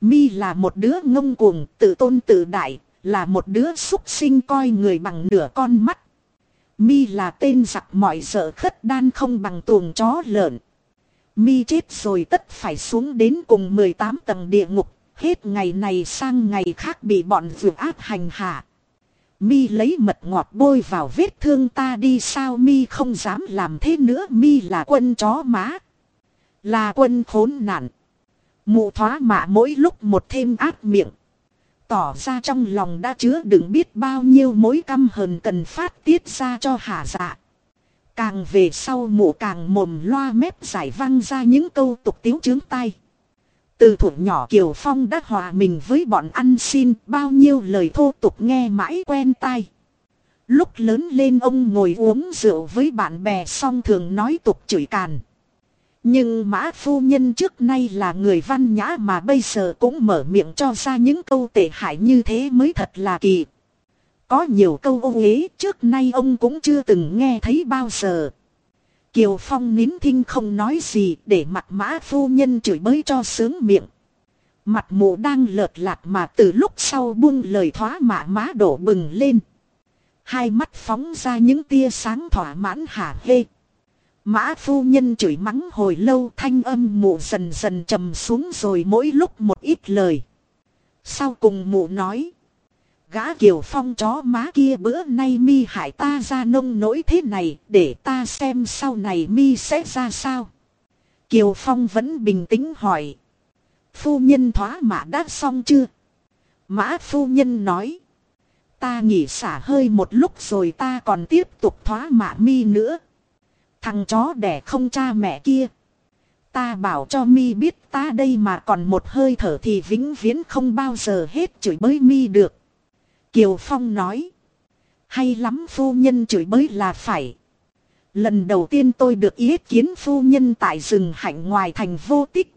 Mi là một đứa ngông cuồng, tự tôn tự đại, là một đứa xúc sinh coi người bằng nửa con mắt. Mi là tên giặc mọi sợ khất đan không bằng tuồng chó lợn. Mi chết rồi tất phải xuống đến cùng 18 tầng địa ngục, hết ngày này sang ngày khác bị bọn vượt áp hành hạ. Mi lấy mật ngọt bôi vào vết thương ta đi sao Mi không dám làm thế nữa Mi là quân chó má. Là quân khốn nạn. Mụ thoá mạ mỗi lúc một thêm ác miệng. Tỏ ra trong lòng đã chứa đựng biết bao nhiêu mối căm hờn cần phát tiết ra cho hạ dạ. Càng về sau mụ càng mồm loa mép giải văng ra những câu tục tiếu chướng tay. Từ thủ nhỏ Kiều Phong đã hòa mình với bọn ăn xin, bao nhiêu lời thô tục nghe mãi quen tai. Lúc lớn lên ông ngồi uống rượu với bạn bè xong thường nói tục chửi càn. Nhưng mã phu nhân trước nay là người văn nhã mà bây giờ cũng mở miệng cho ra những câu tệ hại như thế mới thật là kỳ. Có nhiều câu ô uế, trước nay ông cũng chưa từng nghe thấy bao giờ. Kiều Phong nín thinh không nói gì để mặt mã phu nhân chửi bới cho sướng miệng. Mặt mụ đang lợt lạc mà từ lúc sau buông lời thoá mạ má đổ bừng lên. Hai mắt phóng ra những tia sáng thỏa mãn hả hê. Mã phu nhân chửi mắng hồi lâu thanh âm mụ dần dần trầm xuống rồi mỗi lúc một ít lời. Sau cùng mụ nói. Gã kiều phong chó má kia bữa nay mi hại ta ra nông nỗi thế này, để ta xem sau này mi sẽ ra sao. Kiều phong vẫn bình tĩnh hỏi. Phu nhân thoá mã đã xong chưa? Mã phu nhân nói. Ta nghỉ xả hơi một lúc rồi ta còn tiếp tục thoá mạ mi nữa. Thằng chó đẻ không cha mẹ kia. Ta bảo cho mi biết ta đây mà còn một hơi thở thì vĩnh viễn không bao giờ hết chửi bới mi được. Kiều Phong nói. Hay lắm phu nhân chửi bới là phải. Lần đầu tiên tôi được ý kiến phu nhân tại rừng hạnh ngoài thành vô tích.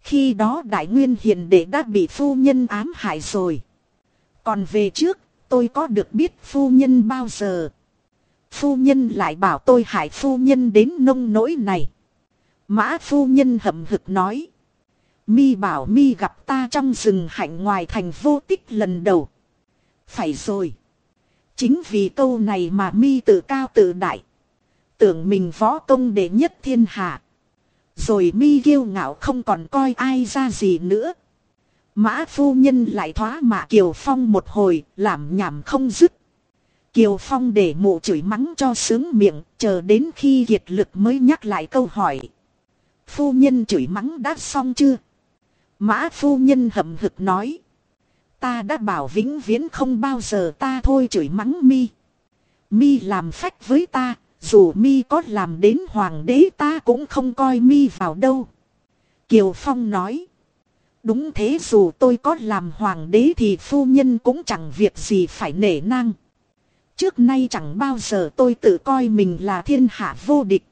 Khi đó đại nguyên hiền đệ đã bị phu nhân ám hại rồi. Còn về trước, tôi có được biết phu nhân bao giờ. Phu nhân lại bảo tôi hại phu nhân đến nông nỗi này. Mã phu nhân hậm hực nói. Mi bảo mi gặp ta trong rừng hạnh ngoài thành vô tích lần đầu. Phải rồi. Chính vì câu này mà mi tự cao tự đại. Tưởng mình võ công đệ nhất thiên hạ. Rồi mi kiêu ngạo không còn coi ai ra gì nữa. Mã phu nhân lại thoá mạ Kiều Phong một hồi, làm nhảm không dứt. Kiều Phong để mụ chửi mắng cho sướng miệng, chờ đến khi kiệt lực mới nhắc lại câu hỏi. Phu nhân chửi mắng đã xong chưa? Mã phu nhân hậm hực nói. Ta đã bảo vĩnh viễn không bao giờ ta thôi chửi mắng mi. Mi làm phách với ta, dù mi có làm đến hoàng đế ta cũng không coi mi vào đâu. Kiều Phong nói. Đúng thế dù tôi có làm hoàng đế thì phu nhân cũng chẳng việc gì phải nể nang. Trước nay chẳng bao giờ tôi tự coi mình là thiên hạ vô địch.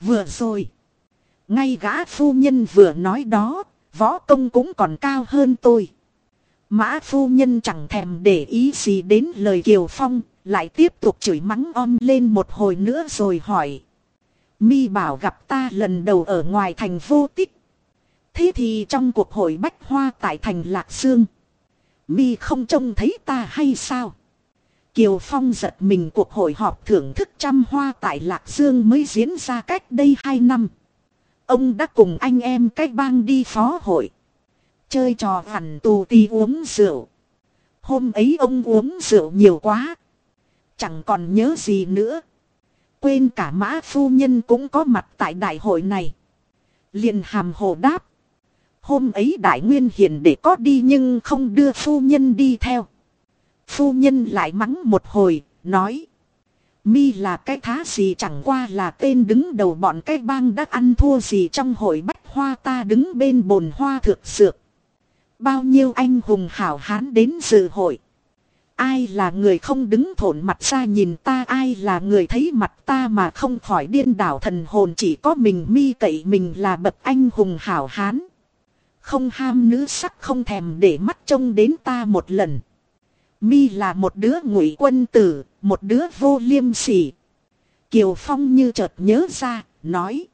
Vừa rồi. Ngay gã phu nhân vừa nói đó, võ công cũng còn cao hơn tôi. Mã phu nhân chẳng thèm để ý gì đến lời Kiều Phong, lại tiếp tục chửi mắng om lên một hồi nữa rồi hỏi. Mi bảo gặp ta lần đầu ở ngoài thành vô tích. Thế thì trong cuộc hội bách hoa tại thành Lạc Dương. Mi không trông thấy ta hay sao? Kiều Phong giật mình cuộc hội họp thưởng thức trăm hoa tại Lạc Dương mới diễn ra cách đây hai năm. Ông đã cùng anh em cách bang đi phó hội. Chơi trò hẳn tù ti uống rượu. Hôm ấy ông uống rượu nhiều quá. Chẳng còn nhớ gì nữa. Quên cả mã phu nhân cũng có mặt tại đại hội này. liền hàm hồ đáp. Hôm ấy đại nguyên hiền để có đi nhưng không đưa phu nhân đi theo. Phu nhân lại mắng một hồi, nói. Mi là cái thá gì chẳng qua là tên đứng đầu bọn cái bang đã ăn thua gì trong hội bách hoa ta đứng bên bồn hoa thực sược. Bao nhiêu anh hùng hảo hán đến dự hội. Ai là người không đứng thổn mặt ra nhìn ta ai là người thấy mặt ta mà không khỏi điên đảo thần hồn chỉ có mình mi cậy mình là bậc anh hùng hảo hán. Không ham nữ sắc không thèm để mắt trông đến ta một lần. Mi là một đứa ngụy quân tử, một đứa vô liêm sỉ. Kiều Phong như chợt nhớ ra, nói.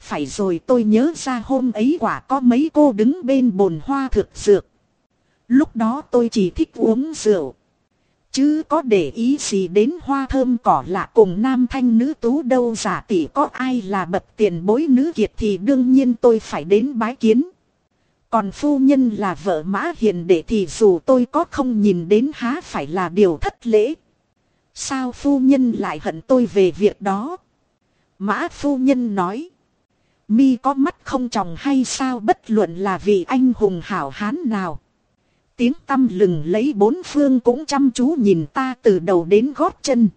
Phải rồi tôi nhớ ra hôm ấy quả có mấy cô đứng bên bồn hoa thực dược. Lúc đó tôi chỉ thích uống rượu. Chứ có để ý gì đến hoa thơm cỏ lạ cùng nam thanh nữ tú đâu giả tỷ có ai là bậc tiền bối nữ kiệt thì đương nhiên tôi phải đến bái kiến. Còn phu nhân là vợ mã hiền đệ thì dù tôi có không nhìn đến há phải là điều thất lễ. Sao phu nhân lại hận tôi về việc đó? Mã phu nhân nói. Mi có mắt không tròng hay sao bất luận là vì anh hùng hảo hán nào. Tiếng tâm lừng lấy bốn phương cũng chăm chú nhìn ta từ đầu đến gót chân.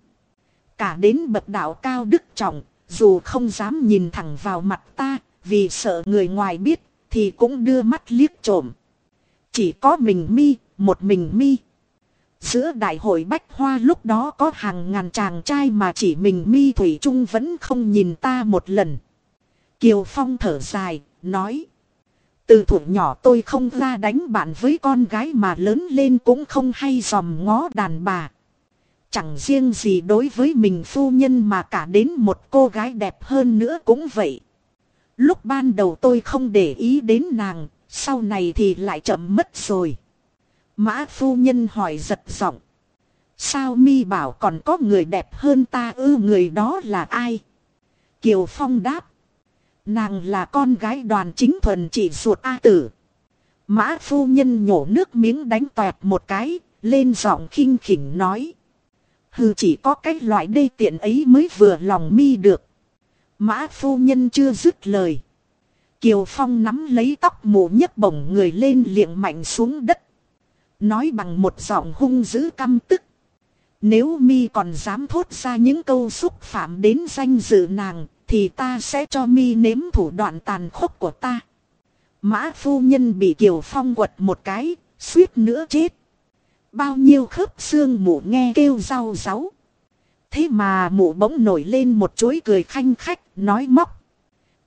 Cả đến bậc đạo cao đức trọng, dù không dám nhìn thẳng vào mặt ta, vì sợ người ngoài biết thì cũng đưa mắt liếc trộm. Chỉ có mình mi, một mình mi. Giữa đại hội bách hoa lúc đó có hàng ngàn chàng trai mà chỉ mình mi Thủy Trung vẫn không nhìn ta một lần. Kiều Phong thở dài, nói. Từ thủ nhỏ tôi không ra đánh bạn với con gái mà lớn lên cũng không hay dòm ngó đàn bà. Chẳng riêng gì đối với mình phu nhân mà cả đến một cô gái đẹp hơn nữa cũng vậy. Lúc ban đầu tôi không để ý đến nàng, sau này thì lại chậm mất rồi. Mã phu nhân hỏi giật giọng. Sao mi bảo còn có người đẹp hơn ta ư người đó là ai? Kiều Phong đáp. Nàng là con gái đoàn chính thuần chỉ ruột A tử. Mã phu nhân nhổ nước miếng đánh toẹt một cái, lên giọng khinh khỉnh nói. Hừ chỉ có cái loại đê tiện ấy mới vừa lòng mi được. Mã phu nhân chưa dứt lời. Kiều Phong nắm lấy tóc mù nhấc bổng người lên liệng mạnh xuống đất. Nói bằng một giọng hung dữ căm tức. Nếu mi còn dám thốt ra những câu xúc phạm đến danh dự nàng, thì ta sẽ cho mi nếm thủ đoạn tàn khốc của ta. Mã phu nhân bị Kiều Phong quật một cái, suýt nữa chết. Bao nhiêu khớp xương mụ nghe kêu rau ráu. Thế mà mụ bỗng nổi lên một chuỗi cười khanh khách, nói móc.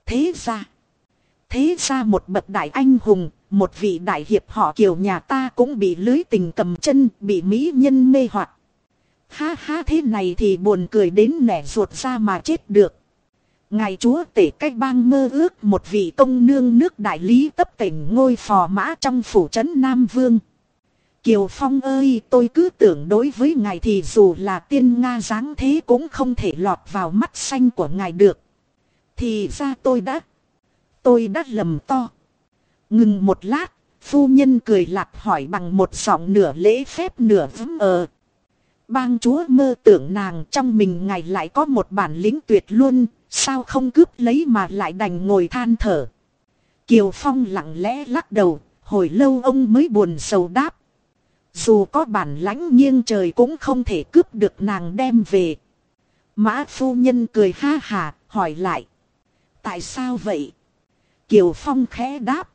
Thế ra, thế ra một bậc đại anh hùng, một vị đại hiệp họ kiều nhà ta cũng bị lưới tình cầm chân, bị mỹ nhân mê hoặc. Ha ha thế này thì buồn cười đến nẻ ruột ra mà chết được. Ngài chúa tể cách bang mơ ước một vị công nương nước đại lý tấp tỉnh ngôi phò mã trong phủ trấn Nam Vương. Kiều Phong ơi tôi cứ tưởng đối với ngài thì dù là tiên Nga dáng thế cũng không thể lọt vào mắt xanh của ngài được. Thì ra tôi đã tôi đã lầm to. Ngừng một lát, phu nhân cười lạc hỏi bằng một giọng nửa lễ phép nửa vững ờ. Bang chúa mơ tưởng nàng trong mình ngài lại có một bản lĩnh tuyệt luôn, sao không cướp lấy mà lại đành ngồi than thở. Kiều Phong lặng lẽ lắc đầu, hồi lâu ông mới buồn sầu đáp. Dù có bản lãnh nghiêng trời cũng không thể cướp được nàng đem về. Mã phu nhân cười ha hà, hỏi lại. Tại sao vậy? Kiều Phong khẽ đáp.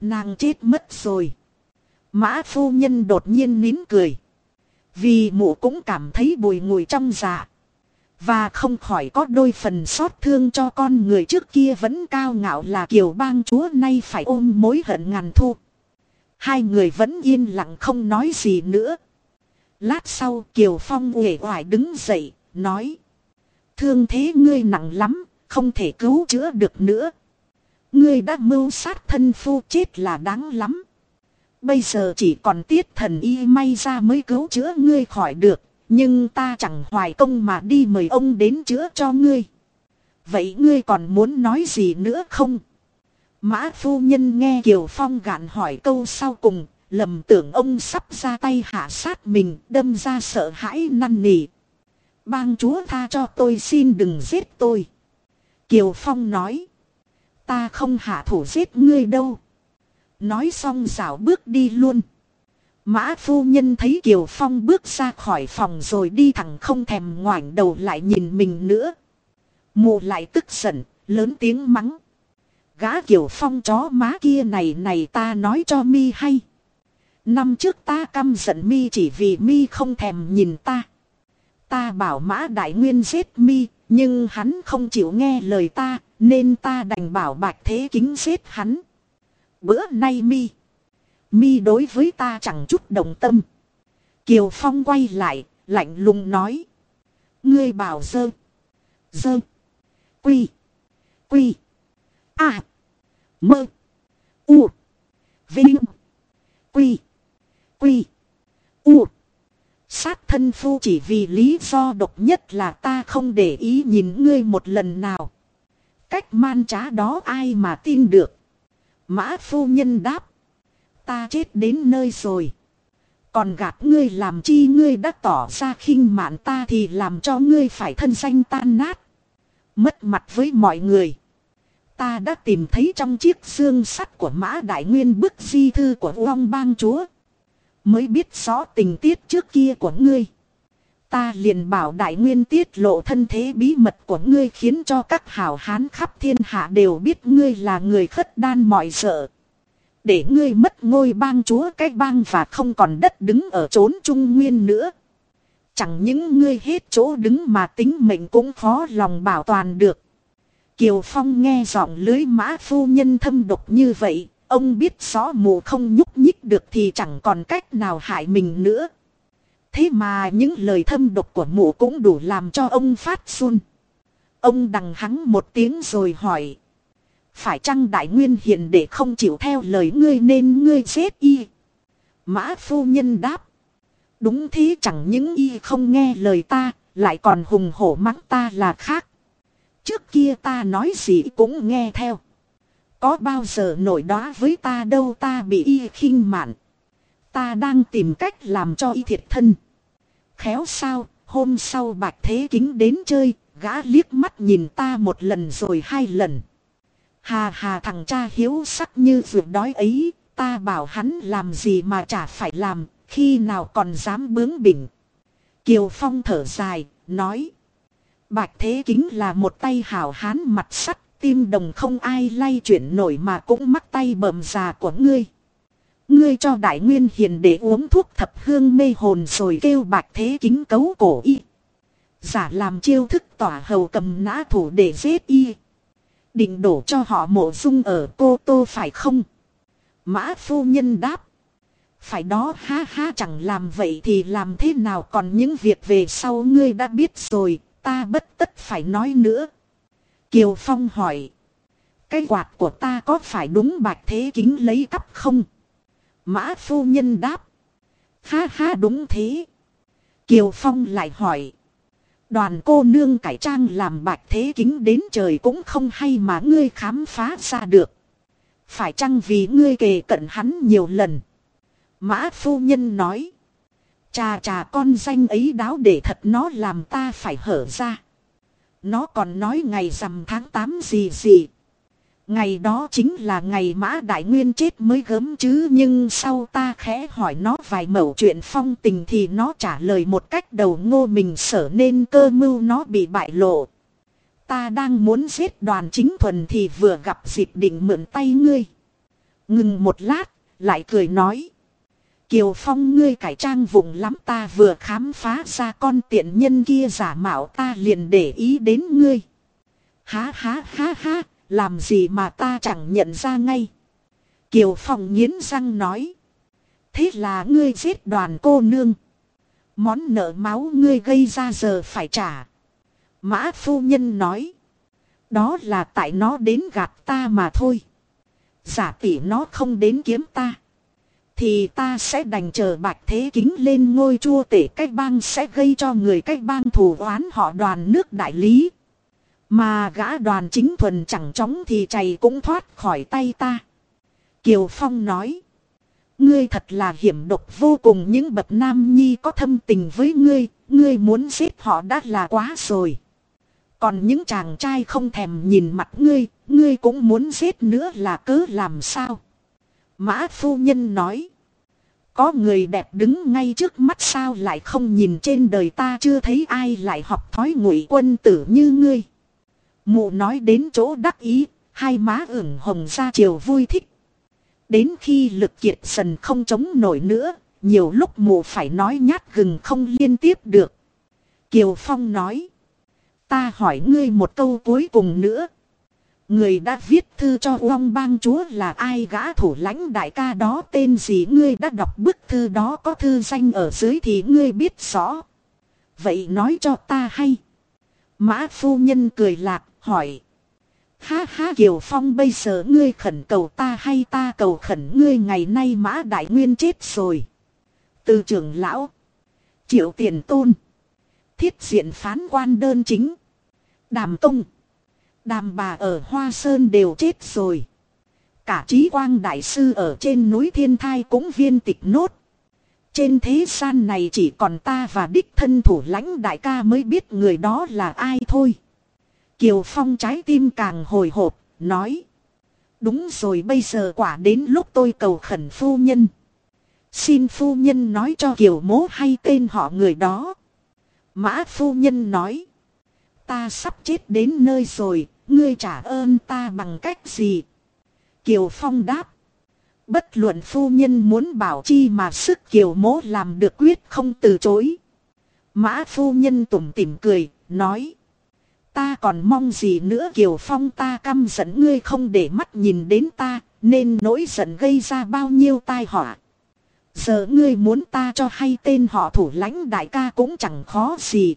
Nàng chết mất rồi. Mã phu nhân đột nhiên nín cười. Vì mụ cũng cảm thấy bùi ngùi trong dạ. Và không khỏi có đôi phần xót thương cho con người trước kia vẫn cao ngạo là kiều bang chúa nay phải ôm mối hận ngàn thu. Hai người vẫn yên lặng không nói gì nữa. Lát sau Kiều Phong uể oải đứng dậy, nói. Thương thế ngươi nặng lắm, không thể cứu chữa được nữa. Ngươi đã mưu sát thân phu chết là đáng lắm. Bây giờ chỉ còn tiết thần y may ra mới cứu chữa ngươi khỏi được. Nhưng ta chẳng hoài công mà đi mời ông đến chữa cho ngươi. Vậy ngươi còn muốn nói gì nữa không? Mã phu nhân nghe Kiều Phong gạn hỏi câu sau cùng, lầm tưởng ông sắp ra tay hạ sát mình, đâm ra sợ hãi năn nỉ. Bang chúa tha cho tôi xin đừng giết tôi. Kiều Phong nói. Ta không hạ thủ giết ngươi đâu. Nói xong rảo bước đi luôn. Mã phu nhân thấy Kiều Phong bước ra khỏi phòng rồi đi thẳng không thèm ngoảnh đầu lại nhìn mình nữa. Mụ lại tức giận, lớn tiếng mắng. Gã Kiều Phong chó má kia này này ta nói cho mi hay. Năm trước ta căm giận mi chỉ vì mi không thèm nhìn ta. Ta bảo mã đại nguyên giết mi, nhưng hắn không chịu nghe lời ta, nên ta đành bảo bạch thế kính giết hắn. Bữa nay mi. Mi đối với ta chẳng chút đồng tâm. Kiều Phong quay lại, lạnh lùng nói. Ngươi bảo dơ. Dơ. Quy. Quy. À. Mơ. U. Vinh. Quy. Quy. U. Sát thân phu chỉ vì lý do độc nhất là ta không để ý nhìn ngươi một lần nào. Cách man trá đó ai mà tin được. Mã phu nhân đáp. Ta chết đến nơi rồi. Còn gạt ngươi làm chi ngươi đã tỏ ra khinh mạn ta thì làm cho ngươi phải thân danh tan nát. Mất mặt với mọi người. Ta đã tìm thấy trong chiếc xương sắt của mã đại nguyên bức di thư của vong bang chúa. Mới biết rõ tình tiết trước kia của ngươi. Ta liền bảo đại nguyên tiết lộ thân thế bí mật của ngươi khiến cho các hảo hán khắp thiên hạ đều biết ngươi là người khất đan mọi sợ. Để ngươi mất ngôi bang chúa cái bang và không còn đất đứng ở chốn trung nguyên nữa. Chẳng những ngươi hết chỗ đứng mà tính mệnh cũng khó lòng bảo toàn được. Kiều Phong nghe giọng lưới mã phu nhân thâm độc như vậy, ông biết rõ mù không nhúc nhích được thì chẳng còn cách nào hại mình nữa. Thế mà những lời thâm độc của mụ cũng đủ làm cho ông phát run. Ông đằng hắng một tiếng rồi hỏi. Phải chăng đại nguyên hiện để không chịu theo lời ngươi nên ngươi giết y? Mã phu nhân đáp. Đúng thế chẳng những y không nghe lời ta, lại còn hùng hổ mắng ta là khác. Trước kia ta nói gì cũng nghe theo. Có bao giờ nổi đó với ta đâu ta bị y khinh mạn. Ta đang tìm cách làm cho y thiệt thân. Khéo sao, hôm sau bạch thế kính đến chơi, gã liếc mắt nhìn ta một lần rồi hai lần. Hà hà thằng cha hiếu sắc như vượt đói ấy, ta bảo hắn làm gì mà chả phải làm, khi nào còn dám bướng bỉnh. Kiều Phong thở dài, nói. Bạch Thế Kính là một tay hảo hán mặt sắt, tim đồng không ai lay chuyển nổi mà cũng mắc tay bầm già của ngươi. Ngươi cho đại nguyên hiền để uống thuốc thập hương mê hồn rồi kêu Bạch Thế Kính cấu cổ y. Giả làm chiêu thức tỏa hầu cầm nã thủ để giết y. Định đổ cho họ mộ dung ở cô tô phải không? Mã phu nhân đáp. Phải đó ha ha chẳng làm vậy thì làm thế nào còn những việc về sau ngươi đã biết rồi, ta bất tất phải nói nữa. Kiều Phong hỏi. Cái quạt của ta có phải đúng bạch thế kính lấy cắp không? Mã phu nhân đáp. Ha ha đúng thế. Kiều Phong lại hỏi. Đoàn cô nương cải trang làm bạch thế kính đến trời cũng không hay mà ngươi khám phá ra được. Phải chăng vì ngươi kề cận hắn nhiều lần? Mã phu nhân nói. Chà chà con danh ấy đáo để thật nó làm ta phải hở ra. Nó còn nói ngày rằm tháng 8 gì gì. Ngày đó chính là ngày mã đại nguyên chết mới gớm chứ nhưng sau ta khẽ hỏi nó vài mẩu chuyện phong tình thì nó trả lời một cách đầu ngô mình sở nên cơ mưu nó bị bại lộ. Ta đang muốn giết đoàn chính thuần thì vừa gặp dịp định mượn tay ngươi. Ngừng một lát, lại cười nói. Kiều Phong ngươi cải trang vùng lắm ta vừa khám phá ra con tiện nhân kia giả mạo ta liền để ý đến ngươi. Há há há há, làm gì mà ta chẳng nhận ra ngay. Kiều Phong nghiến răng nói. Thế là ngươi giết đoàn cô nương. Món nợ máu ngươi gây ra giờ phải trả. Mã phu nhân nói. Đó là tại nó đến gạt ta mà thôi. Giả tỷ nó không đến kiếm ta. Thì ta sẽ đành chờ bạch thế kính lên ngôi chua tể cách bang sẽ gây cho người cách bang thù oán họ đoàn nước đại lý. Mà gã đoàn chính thuần chẳng chóng thì chày cũng thoát khỏi tay ta. Kiều Phong nói. Ngươi thật là hiểm độc vô cùng những bậc nam nhi có thâm tình với ngươi, ngươi muốn giết họ đã là quá rồi. Còn những chàng trai không thèm nhìn mặt ngươi, ngươi cũng muốn giết nữa là cớ làm sao? Mã phu nhân nói. Có người đẹp đứng ngay trước mắt sao lại không nhìn trên đời ta chưa thấy ai lại học thói ngụy quân tử như ngươi. Mụ nói đến chỗ đắc ý, hai má ửng hồng ra chiều vui thích. Đến khi lực kiệt dần không chống nổi nữa, nhiều lúc mụ phải nói nhát gừng không liên tiếp được. Kiều Phong nói. Ta hỏi ngươi một câu cuối cùng nữa. Người đã viết thư cho Uông bang chúa là ai gã thủ lãnh đại ca đó tên gì ngươi đã đọc bức thư đó có thư danh ở dưới thì ngươi biết rõ. Vậy nói cho ta hay. Mã phu nhân cười lạc hỏi. Ha ha Kiều Phong bây giờ ngươi khẩn cầu ta hay ta cầu khẩn ngươi ngày nay mã đại nguyên chết rồi. Từ trưởng lão. Triệu tiền tôn. Thiết diện phán quan đơn chính. Đàm tung Đàm bà ở Hoa Sơn đều chết rồi. Cả trí quang đại sư ở trên núi thiên thai cũng viên tịch nốt. Trên thế gian này chỉ còn ta và đích thân thủ lãnh đại ca mới biết người đó là ai thôi. Kiều Phong trái tim càng hồi hộp, nói. Đúng rồi bây giờ quả đến lúc tôi cầu khẩn phu nhân. Xin phu nhân nói cho Kiều mố hay tên họ người đó. Mã phu nhân nói. Ta sắp chết đến nơi rồi, ngươi trả ơn ta bằng cách gì? Kiều Phong đáp. Bất luận phu nhân muốn bảo chi mà sức kiều mố làm được quyết không từ chối. Mã phu nhân tủm tỉm cười, nói. Ta còn mong gì nữa Kiều Phong ta căm giận ngươi không để mắt nhìn đến ta, nên nỗi giận gây ra bao nhiêu tai họa. Giờ ngươi muốn ta cho hay tên họ thủ lãnh đại ca cũng chẳng khó gì.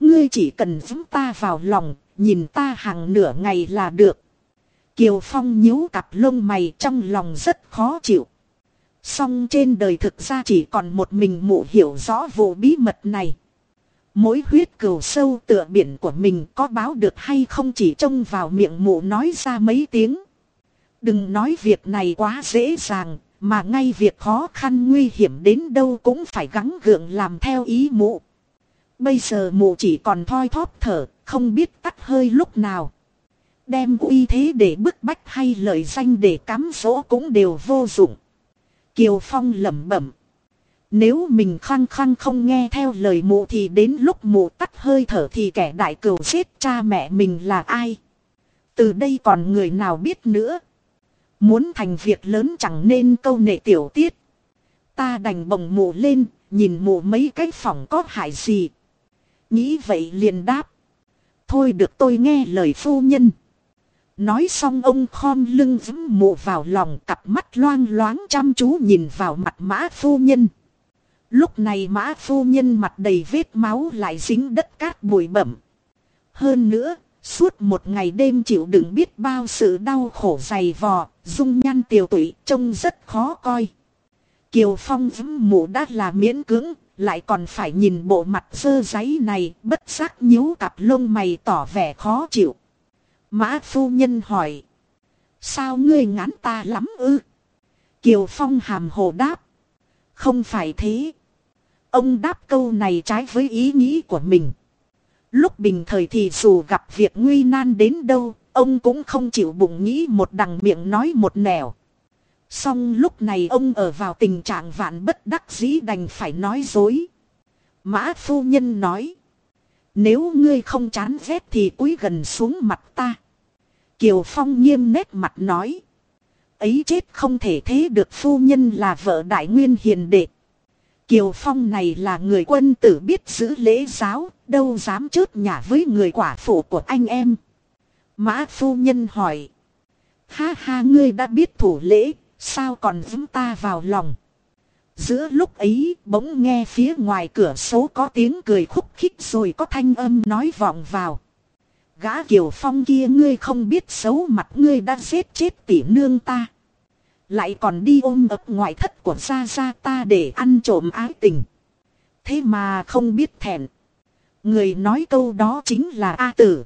Ngươi chỉ cần vững ta vào lòng, nhìn ta hàng nửa ngày là được. Kiều Phong nhíu cặp lông mày trong lòng rất khó chịu. Song trên đời thực ra chỉ còn một mình mụ hiểu rõ vụ bí mật này. Mỗi huyết cừu sâu tựa biển của mình có báo được hay không chỉ trông vào miệng mụ nói ra mấy tiếng. Đừng nói việc này quá dễ dàng, mà ngay việc khó khăn nguy hiểm đến đâu cũng phải gắng gượng làm theo ý mụ. Bây giờ mụ chỉ còn thoi thóp thở, không biết tắt hơi lúc nào. Đem uy thế để bức bách hay lời danh để cắm dỗ cũng đều vô dụng. Kiều Phong lẩm bẩm. Nếu mình khăng khăng không nghe theo lời mụ thì đến lúc mụ tắt hơi thở thì kẻ đại cửu giết cha mẹ mình là ai? Từ đây còn người nào biết nữa? Muốn thành việc lớn chẳng nên câu nệ tiểu tiết. Ta đành bồng mụ lên, nhìn mụ mấy cái phòng có hại gì. Nghĩ vậy liền đáp. Thôi được tôi nghe lời phu nhân. Nói xong ông khom lưng vững mụ vào lòng cặp mắt loang loáng chăm chú nhìn vào mặt mã phu nhân. Lúc này mã phu nhân mặt đầy vết máu lại dính đất cát bụi bẩm. Hơn nữa, suốt một ngày đêm chịu đựng biết bao sự đau khổ dày vò, dung nhan tiều tụy trông rất khó coi. Kiều Phong vững mụ đã là miễn cưỡng, lại còn phải nhìn bộ mặt dơ giấy này, bất giác nhíu cặp lông mày tỏ vẻ khó chịu. Mã phu nhân hỏi. Sao ngươi ngán ta lắm ư? Kiều Phong hàm hồ đáp. Không phải thế. Ông đáp câu này trái với ý nghĩ của mình. Lúc bình thời thì dù gặp việc nguy nan đến đâu, ông cũng không chịu bụng nghĩ một đằng miệng nói một nẻo. Xong lúc này ông ở vào tình trạng vạn bất đắc dĩ đành phải nói dối. Mã phu nhân nói. Nếu ngươi không chán ghét thì cúi gần xuống mặt ta. Kiều Phong nghiêm nét mặt nói. Ấy chết không thể thế được phu nhân là vợ đại nguyên hiền đệ. Kiều Phong này là người quân tử biết giữ lễ giáo, đâu dám chớt nhả với người quả phụ của anh em. Mã phu nhân hỏi. Ha ha ngươi đã biết thủ lễ, sao còn vững ta vào lòng. Giữa lúc ấy bỗng nghe phía ngoài cửa số có tiếng cười khúc khích rồi có thanh âm nói vọng vào. Gã Kiều Phong kia ngươi không biết xấu mặt ngươi đã giết chết tỷ nương ta. Lại còn đi ôm ập ngoại thất của gia gia ta để ăn trộm ái tình. Thế mà không biết thẹn. Người nói câu đó chính là A Tử.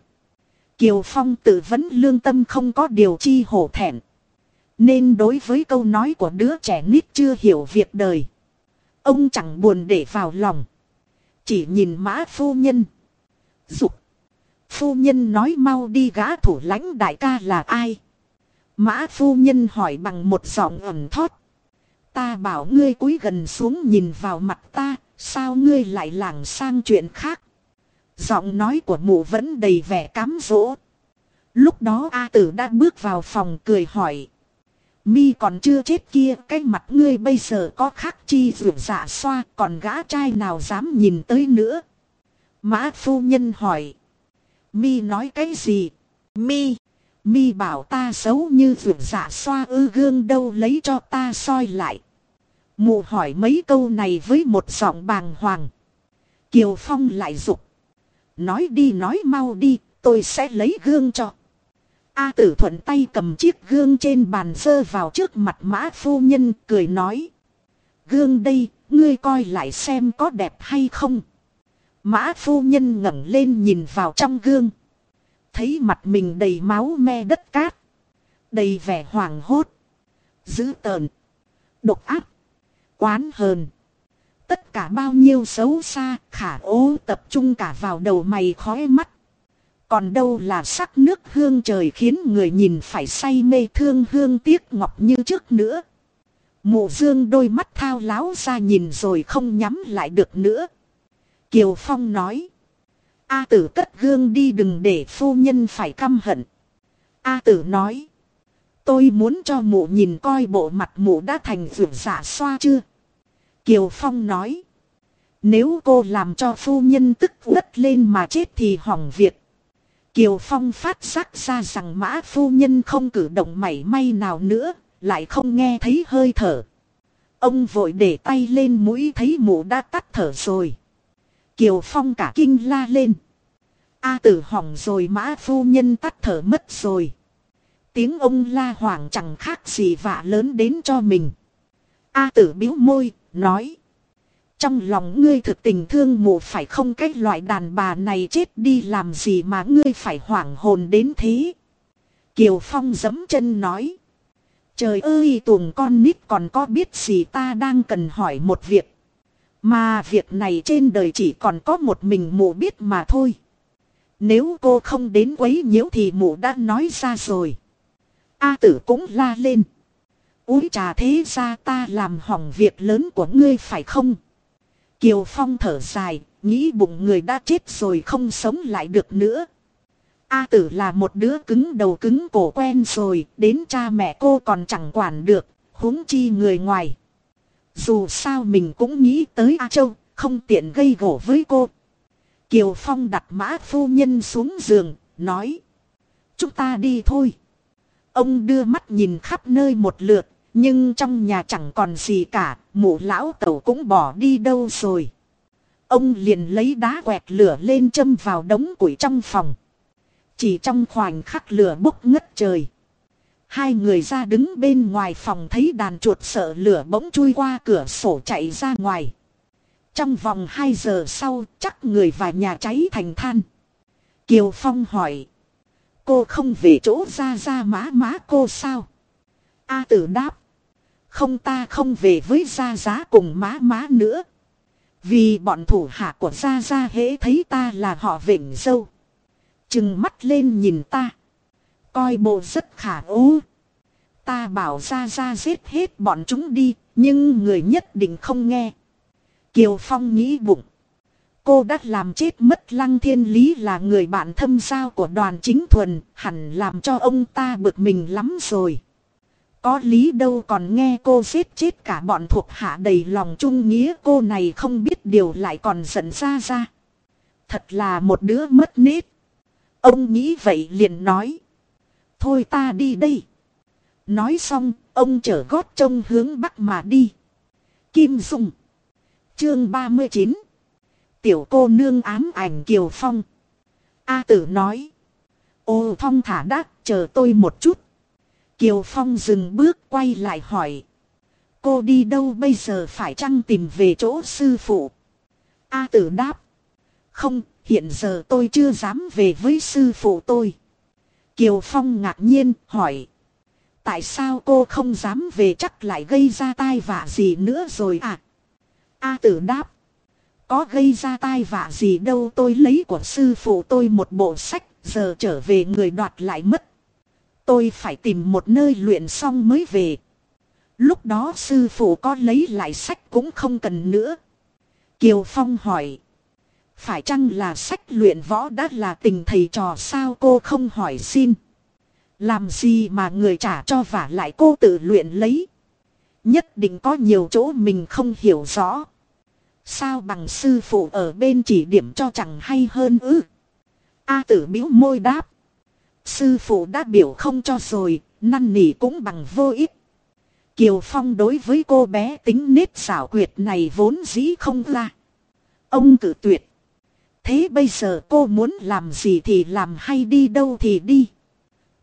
Kiều Phong tự vấn lương tâm không có điều chi hổ thẹn. Nên đối với câu nói của đứa trẻ nít chưa hiểu việc đời. Ông chẳng buồn để vào lòng. Chỉ nhìn mã phu nhân. Dục. Phu nhân nói mau đi gã thủ lãnh đại ca là ai. Mã phu nhân hỏi bằng một giọng ẩm thót. Ta bảo ngươi cúi gần xuống nhìn vào mặt ta, sao ngươi lại lảng sang chuyện khác. Giọng nói của mụ vẫn đầy vẻ cám dỗ. Lúc đó A tử đã bước vào phòng cười hỏi. Mi còn chưa chết kia, cái mặt ngươi bây giờ có khác chi rượu dạ xoa, còn gã trai nào dám nhìn tới nữa. Mã phu nhân hỏi. Mi nói cái gì? Mi. Mi bảo ta xấu như rượu dạ xoa ư gương đâu lấy cho ta soi lại. Mụ hỏi mấy câu này với một giọng bàng hoàng. Kiều Phong lại dục. Nói đi nói mau đi, tôi sẽ lấy gương cho. A tử thuận tay cầm chiếc gương trên bàn dơ vào trước mặt mã phu nhân cười nói. Gương đây, ngươi coi lại xem có đẹp hay không. Mã phu nhân ngẩng lên nhìn vào trong gương. Thấy mặt mình đầy máu me đất cát. Đầy vẻ hoảng hốt. Dữ tợn. Độc ác. Quán hờn. Tất cả bao nhiêu xấu xa, khả ố tập trung cả vào đầu mày khói mắt. Còn đâu là sắc nước hương trời khiến người nhìn phải say mê thương hương tiếc ngọc như trước nữa. Mụ dương đôi mắt thao láo ra nhìn rồi không nhắm lại được nữa. Kiều Phong nói. A tử cất gương đi đừng để phu nhân phải căm hận. A tử nói. Tôi muốn cho mụ nhìn coi bộ mặt mụ đã thành vượt giả xoa chưa. Kiều Phong nói. Nếu cô làm cho phu nhân tức đất lên mà chết thì hỏng việc. Kiều Phong phát giác ra rằng mã phu nhân không cử động mảy may nào nữa, lại không nghe thấy hơi thở. Ông vội để tay lên mũi thấy mụ đã tắt thở rồi. Kiều Phong cả kinh la lên. A tử hỏng rồi mã phu nhân tắt thở mất rồi. Tiếng ông la hoảng chẳng khác gì vạ lớn đến cho mình. A tử biếu môi, nói. Trong lòng ngươi thực tình thương mụ phải không cách loại đàn bà này chết đi làm gì mà ngươi phải hoảng hồn đến thế. Kiều Phong giấm chân nói. Trời ơi tuồng con nít còn có biết gì ta đang cần hỏi một việc. Mà việc này trên đời chỉ còn có một mình mụ biết mà thôi. Nếu cô không đến quấy nhiễu thì mụ đã nói ra rồi. A tử cũng la lên. Úi trà thế ra ta làm hỏng việc lớn của ngươi phải không? Kiều Phong thở dài, nghĩ bụng người đã chết rồi không sống lại được nữa. A tử là một đứa cứng đầu cứng cổ quen rồi, đến cha mẹ cô còn chẳng quản được, huống chi người ngoài. Dù sao mình cũng nghĩ tới A Châu, không tiện gây gỗ với cô. Kiều Phong đặt mã phu nhân xuống giường, nói. Chúng ta đi thôi. Ông đưa mắt nhìn khắp nơi một lượt, nhưng trong nhà chẳng còn gì cả, mụ lão tẩu cũng bỏ đi đâu rồi. Ông liền lấy đá quẹt lửa lên châm vào đống củi trong phòng. Chỉ trong khoảnh khắc lửa bốc ngất trời. Hai người ra đứng bên ngoài phòng thấy đàn chuột sợ lửa bỗng chui qua cửa sổ chạy ra ngoài. Trong vòng 2 giờ sau, chắc người và nhà cháy thành than. Kiều Phong hỏi. Cô không về chỗ ra ra má má cô sao? A tử đáp. Không, ta không về với gia giá cùng má má nữa. Vì bọn thủ hạ của gia gia hễ thấy ta là họ vịnh dâu. Chừng mắt lên nhìn ta. Coi bộ rất khả ố. Ta bảo ra ra giết hết bọn chúng đi. Nhưng người nhất định không nghe. Kiều Phong nghĩ bụng. Cô đã làm chết mất lăng thiên lý là người bạn thâm giao của đoàn chính thuần. Hẳn làm cho ông ta bực mình lắm rồi. Có lý đâu còn nghe cô giết chết cả bọn thuộc hạ đầy lòng trung nghĩa, cô này không biết điều lại còn giận ra ra. Thật là một đứa mất nết. Ông nghĩ vậy liền nói. Thôi ta đi đây. Nói xong, ông chở gót trông hướng bắc mà đi. Kim Dung. Chương 39. Tiểu cô nương ám ảnh Kiều Phong. A tử nói. Ô Phong thả đắc, chờ tôi một chút. Kiều Phong dừng bước quay lại hỏi. Cô đi đâu bây giờ phải chăng tìm về chỗ sư phụ? A tử đáp. Không, hiện giờ tôi chưa dám về với sư phụ tôi. Kiều Phong ngạc nhiên, hỏi. Tại sao cô không dám về chắc lại gây ra tai vạ gì nữa rồi à? A tử đáp. Có gây ra tai vạ gì đâu, tôi lấy của sư phụ tôi một bộ sách, giờ trở về người đoạt lại mất. Tôi phải tìm một nơi luyện xong mới về. Lúc đó sư phụ có lấy lại sách cũng không cần nữa. Kiều Phong hỏi. Phải chăng là sách luyện võ đã là tình thầy trò sao cô không hỏi xin. Làm gì mà người trả cho vả lại cô tự luyện lấy. Nhất định có nhiều chỗ mình không hiểu rõ. Sao bằng sư phụ ở bên chỉ điểm cho chẳng hay hơn ư. A tử biếu môi đáp. Sư phụ đã biểu không cho rồi, năn nỉ cũng bằng vô ích. Kiều Phong đối với cô bé tính nết xảo quyệt này vốn dĩ không ra. Ông cử tuyệt. Thế bây giờ cô muốn làm gì thì làm hay đi đâu thì đi.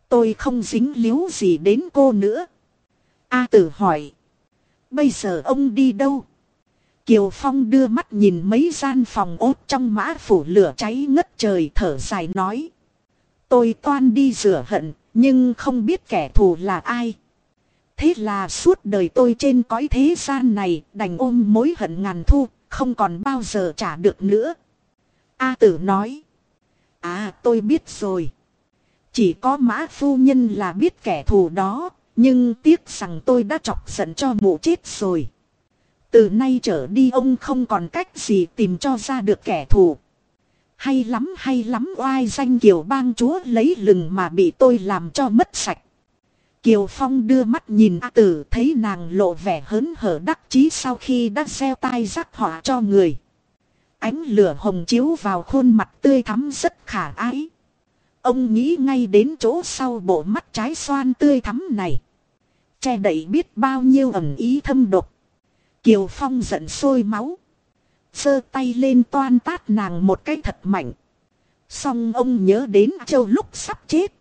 Tôi không dính líu gì đến cô nữa. A tử hỏi. Bây giờ ông đi đâu? Kiều Phong đưa mắt nhìn mấy gian phòng ốt trong mã phủ lửa cháy ngất trời thở dài nói. Tôi toan đi rửa hận, nhưng không biết kẻ thù là ai. Thế là suốt đời tôi trên cõi thế gian này đành ôm mối hận ngàn thu, không còn bao giờ trả được nữa. A tử nói. À tôi biết rồi. Chỉ có mã phu nhân là biết kẻ thù đó, nhưng tiếc rằng tôi đã chọc giận cho mụ chết rồi. Từ nay trở đi ông không còn cách gì tìm cho ra được kẻ thù. Hay lắm hay lắm oai danh kiều bang chúa lấy lừng mà bị tôi làm cho mất sạch. Kiều Phong đưa mắt nhìn A Tử thấy nàng lộ vẻ hớn hở đắc chí sau khi đã gieo tai rắc họa cho người. Ánh lửa hồng chiếu vào khuôn mặt tươi thắm rất khả ái. Ông nghĩ ngay đến chỗ sau bộ mắt trái xoan tươi thắm này. Che đậy biết bao nhiêu ẩn ý thâm độc. Kiều Phong giận sôi máu giơ tay lên toan tát nàng một cái thật mạnh. Xong ông nhớ đến châu lúc sắp chết.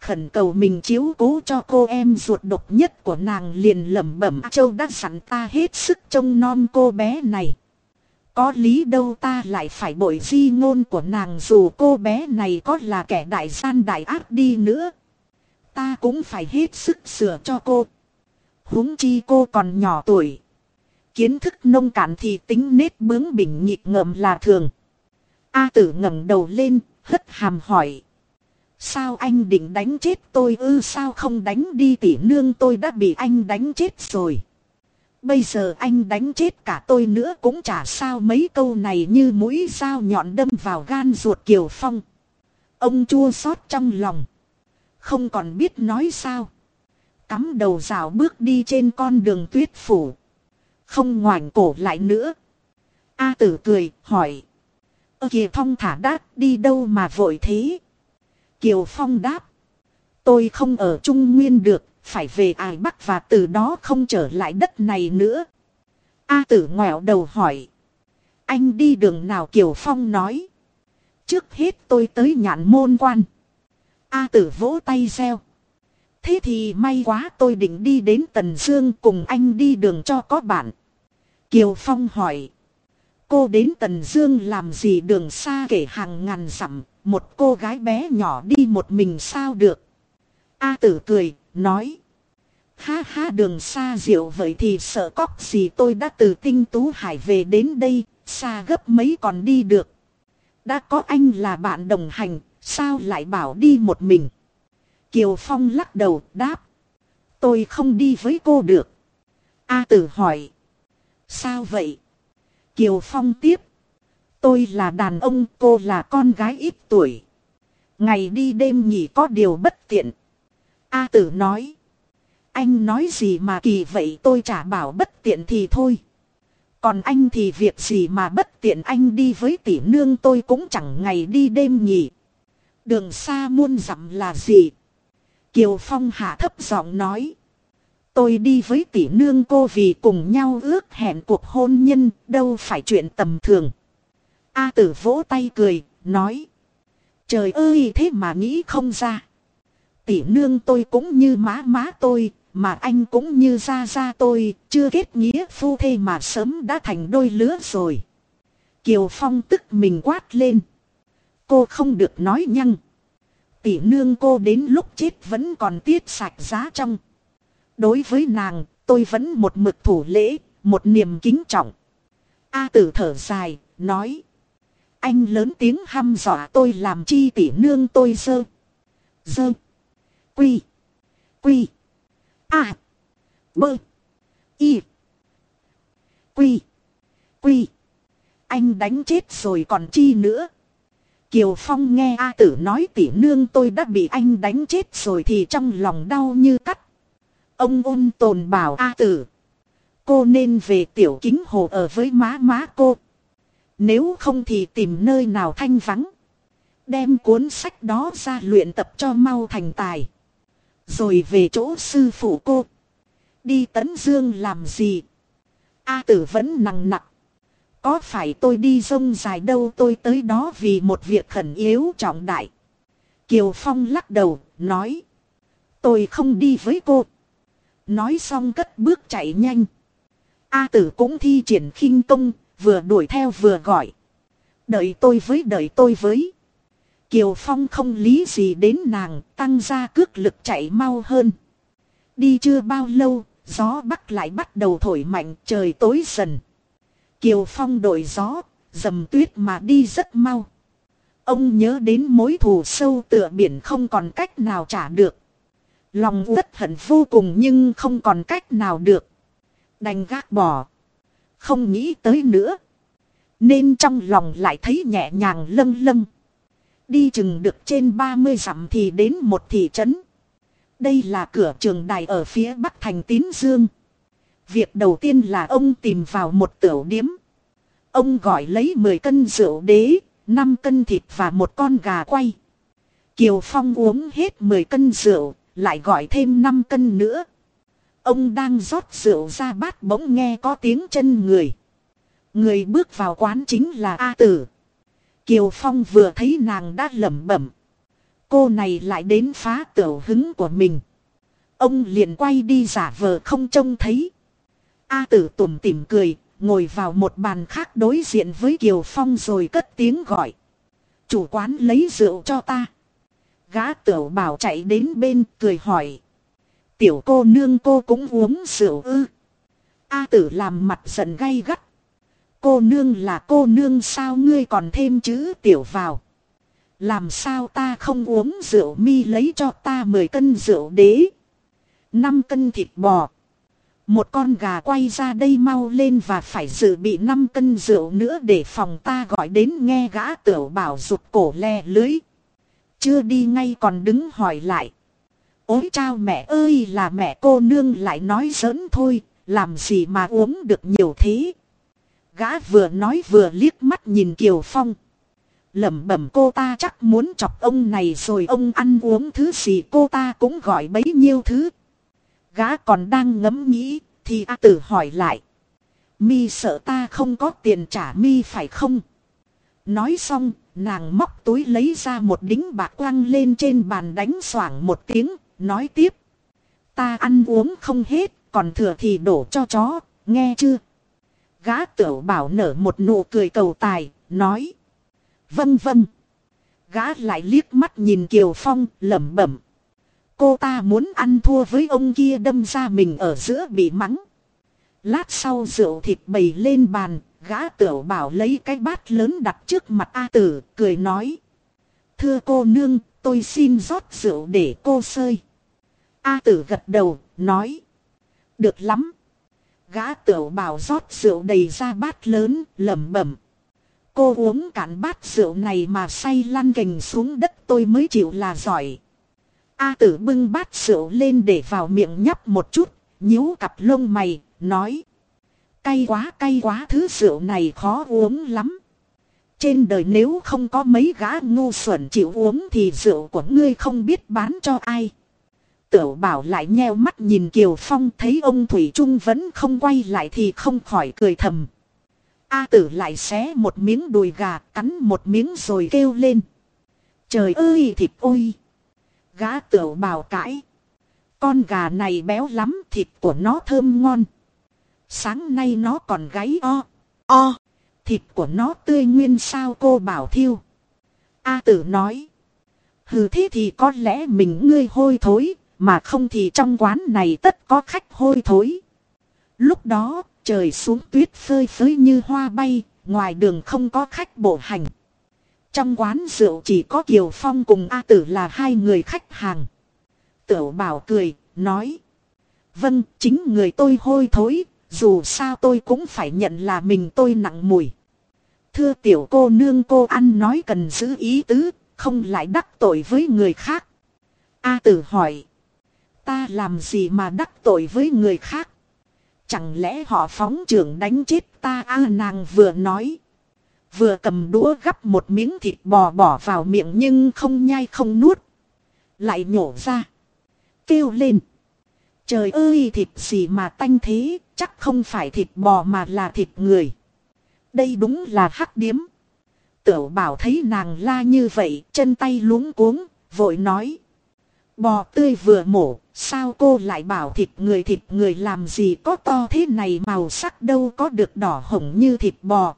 Khẩn cầu mình chiếu cố cho cô em ruột độc nhất của nàng liền lẩm bẩm, châu đã sẵn ta hết sức trông non cô bé này. Có lý đâu ta lại phải bội di ngôn của nàng dù cô bé này có là kẻ đại gian đại ác đi nữa. Ta cũng phải hết sức sửa cho cô. huống chi cô còn nhỏ tuổi kiến thức nông cạn thì tính nết bướng bỉnh nhịp ngợm là thường. A tử ngẩng đầu lên, hất hàm hỏi. Sao anh định đánh chết tôi ư sao không đánh đi tỉ nương tôi đã bị anh đánh chết rồi. Bây giờ anh đánh chết cả tôi nữa cũng chả sao mấy câu này như mũi dao nhọn đâm vào gan ruột Kiều Phong. Ông chua xót trong lòng. Không còn biết nói sao. Cắm đầu rào bước đi trên con đường tuyết phủ. Không ngoảnh cổ lại nữa. A tử cười, hỏi. Ơ kìa Phong thả đát đi đâu mà vội thế? Kiều Phong đáp. Tôi không ở Trung Nguyên được, phải về Ải Bắc và từ đó không trở lại đất này nữa. A tử ngoẹo đầu hỏi. Anh đi đường nào Kiều Phong nói. Trước hết tôi tới nhạn môn quan. A tử vỗ tay reo. Thế thì may quá tôi định đi đến Tần Dương cùng anh đi đường cho có bạn. Kiều Phong hỏi. Cô đến Tần Dương làm gì đường xa kể hàng ngàn dặm, một cô gái bé nhỏ đi một mình sao được. A tử cười, nói. Ha ha đường xa diệu vậy thì sợ cóc gì tôi đã từ tinh tú hải về đến đây, xa gấp mấy còn đi được. Đã có anh là bạn đồng hành, sao lại bảo đi một mình. Kiều Phong lắc đầu đáp. Tôi không đi với cô được. A tử hỏi. Sao vậy? Kiều Phong tiếp. Tôi là đàn ông, cô là con gái ít tuổi. Ngày đi đêm nhỉ có điều bất tiện. A tử nói. Anh nói gì mà kỳ vậy tôi chả bảo bất tiện thì thôi. Còn anh thì việc gì mà bất tiện anh đi với tỷ nương tôi cũng chẳng ngày đi đêm nhỉ. Đường xa muôn dặm là gì? Kiều Phong hạ thấp giọng nói. Tôi đi với tỷ nương cô vì cùng nhau ước hẹn cuộc hôn nhân, đâu phải chuyện tầm thường. A tử vỗ tay cười, nói. Trời ơi thế mà nghĩ không ra. Tỷ nương tôi cũng như má má tôi, mà anh cũng như ra ra tôi, chưa kết nghĩa phu thê mà sớm đã thành đôi lứa rồi. Kiều Phong tức mình quát lên. Cô không được nói nhăng. Tỷ nương cô đến lúc chết vẫn còn tiết sạch giá trong. Đối với nàng, tôi vẫn một mực thủ lễ, một niềm kính trọng. A tử thở dài, nói. Anh lớn tiếng hăm dọa tôi làm chi tỷ nương tôi dơ. Dơ. Quy. Quy. A. Bơ. Y. Quy. Quy. Anh đánh chết rồi còn chi nữa. Kiều Phong nghe A tử nói tỷ nương tôi đã bị anh đánh chết rồi thì trong lòng đau như cắt. Ông ôn tồn bảo A tử. Cô nên về tiểu kính hồ ở với má má cô. Nếu không thì tìm nơi nào thanh vắng. Đem cuốn sách đó ra luyện tập cho mau thành tài. Rồi về chỗ sư phụ cô. Đi tấn dương làm gì? A tử vẫn nặng nặng. Có phải tôi đi rông dài đâu tôi tới đó vì một việc khẩn yếu trọng đại. Kiều Phong lắc đầu, nói. Tôi không đi với cô. Nói xong cất bước chạy nhanh. A tử cũng thi triển khinh công, vừa đuổi theo vừa gọi. Đợi tôi với đợi tôi với. Kiều Phong không lý gì đến nàng, tăng ra cước lực chạy mau hơn. Đi chưa bao lâu, gió bắc lại bắt đầu thổi mạnh, trời tối dần. Kiều Phong đổi gió, dầm tuyết mà đi rất mau. Ông nhớ đến mối thù sâu tựa biển không còn cách nào trả được. Lòng rất hận vô cùng nhưng không còn cách nào được. Đành gác bỏ. Không nghĩ tới nữa. Nên trong lòng lại thấy nhẹ nhàng lâng lâng. Đi chừng được trên 30 dặm thì đến một thị trấn. Đây là cửa trường đài ở phía bắc thành Tín Dương. Việc đầu tiên là ông tìm vào một tiểu điếm. Ông gọi lấy 10 cân rượu đế, 5 cân thịt và một con gà quay. Kiều Phong uống hết 10 cân rượu, lại gọi thêm 5 cân nữa. Ông đang rót rượu ra bát bỗng nghe có tiếng chân người. Người bước vào quán chính là A Tử. Kiều Phong vừa thấy nàng đã lẩm bẩm. Cô này lại đến phá tiểu hứng của mình. Ông liền quay đi giả vờ không trông thấy. A tử tủm tỉm cười, ngồi vào một bàn khác đối diện với Kiều Phong rồi cất tiếng gọi. Chủ quán lấy rượu cho ta. Gã tiểu bảo chạy đến bên cười hỏi. Tiểu cô nương cô cũng uống rượu ư. A tử làm mặt giận gay gắt. Cô nương là cô nương sao ngươi còn thêm chữ tiểu vào. Làm sao ta không uống rượu mi lấy cho ta 10 cân rượu đế. 5 cân thịt bò. Một con gà quay ra đây mau lên và phải dự bị 5 cân rượu nữa để phòng ta gọi đến nghe gã tiểu bảo rụt cổ le lưới. Chưa đi ngay còn đứng hỏi lại. Ôi chao mẹ ơi là mẹ cô nương lại nói giỡn thôi, làm gì mà uống được nhiều thế. Gã vừa nói vừa liếc mắt nhìn Kiều Phong. lẩm bẩm cô ta chắc muốn chọc ông này rồi ông ăn uống thứ gì cô ta cũng gọi bấy nhiêu thứ. Gã còn đang ngẫm nghĩ, thì A tử hỏi lại. Mi sợ ta không có tiền trả mi phải không? Nói xong, nàng móc túi lấy ra một đính bạc quăng lên trên bàn đánh xoảng một tiếng, nói tiếp. Ta ăn uống không hết, còn thừa thì đổ cho chó, nghe chưa? Gã tiểu bảo nở một nụ cười cầu tài, nói. Vâng vâng. Gã lại liếc mắt nhìn Kiều Phong, lẩm bẩm. Cô ta muốn ăn thua với ông kia đâm ra mình ở giữa bị mắng. Lát sau rượu thịt bày lên bàn, gã tiểu bảo lấy cái bát lớn đặt trước mặt A tử, cười nói. Thưa cô nương, tôi xin rót rượu để cô sơi. A tử gật đầu, nói. Được lắm. Gã tiểu bảo rót rượu đầy ra bát lớn, lẩm bẩm. Cô uống cạn bát rượu này mà say lăn gành xuống đất tôi mới chịu là giỏi. A tử bưng bát rượu lên để vào miệng nhấp một chút, nhíu cặp lông mày, nói. Cay quá cay quá thứ rượu này khó uống lắm. Trên đời nếu không có mấy gã ngu xuẩn chịu uống thì rượu của ngươi không biết bán cho ai. Tiểu bảo lại nheo mắt nhìn Kiều Phong thấy ông Thủy Trung vẫn không quay lại thì không khỏi cười thầm. A tử lại xé một miếng đùi gà cắn một miếng rồi kêu lên. Trời ơi thịt ôi! Gã tiểu bảo cãi. Con gà này béo lắm thịt của nó thơm ngon. Sáng nay nó còn gáy o, o. Thịt của nó tươi nguyên sao cô bảo thiêu. A tử nói. Hừ thế thì có lẽ mình ngươi hôi thối, mà không thì trong quán này tất có khách hôi thối. Lúc đó, trời xuống tuyết phơi phới như hoa bay, ngoài đường không có khách bộ hành. Trong quán rượu chỉ có Kiều Phong cùng A Tử là hai người khách hàng. Tiểu bảo cười, nói. Vâng, chính người tôi hôi thối, dù sao tôi cũng phải nhận là mình tôi nặng mùi. Thưa tiểu cô nương cô ăn nói cần giữ ý tứ, không lại đắc tội với người khác. A tử hỏi. Ta làm gì mà đắc tội với người khác? Chẳng lẽ họ phóng trưởng đánh chết ta a nàng vừa nói. Vừa cầm đũa gắp một miếng thịt bò bỏ vào miệng nhưng không nhai không nuốt. Lại nhổ ra. Kêu lên. Trời ơi thịt gì mà tanh thế, chắc không phải thịt bò mà là thịt người. Đây đúng là hắc điếm. Tiểu bảo thấy nàng la như vậy, chân tay luống cuống, vội nói. Bò tươi vừa mổ, sao cô lại bảo thịt người thịt người làm gì có to thế này màu sắc đâu có được đỏ hồng như thịt bò.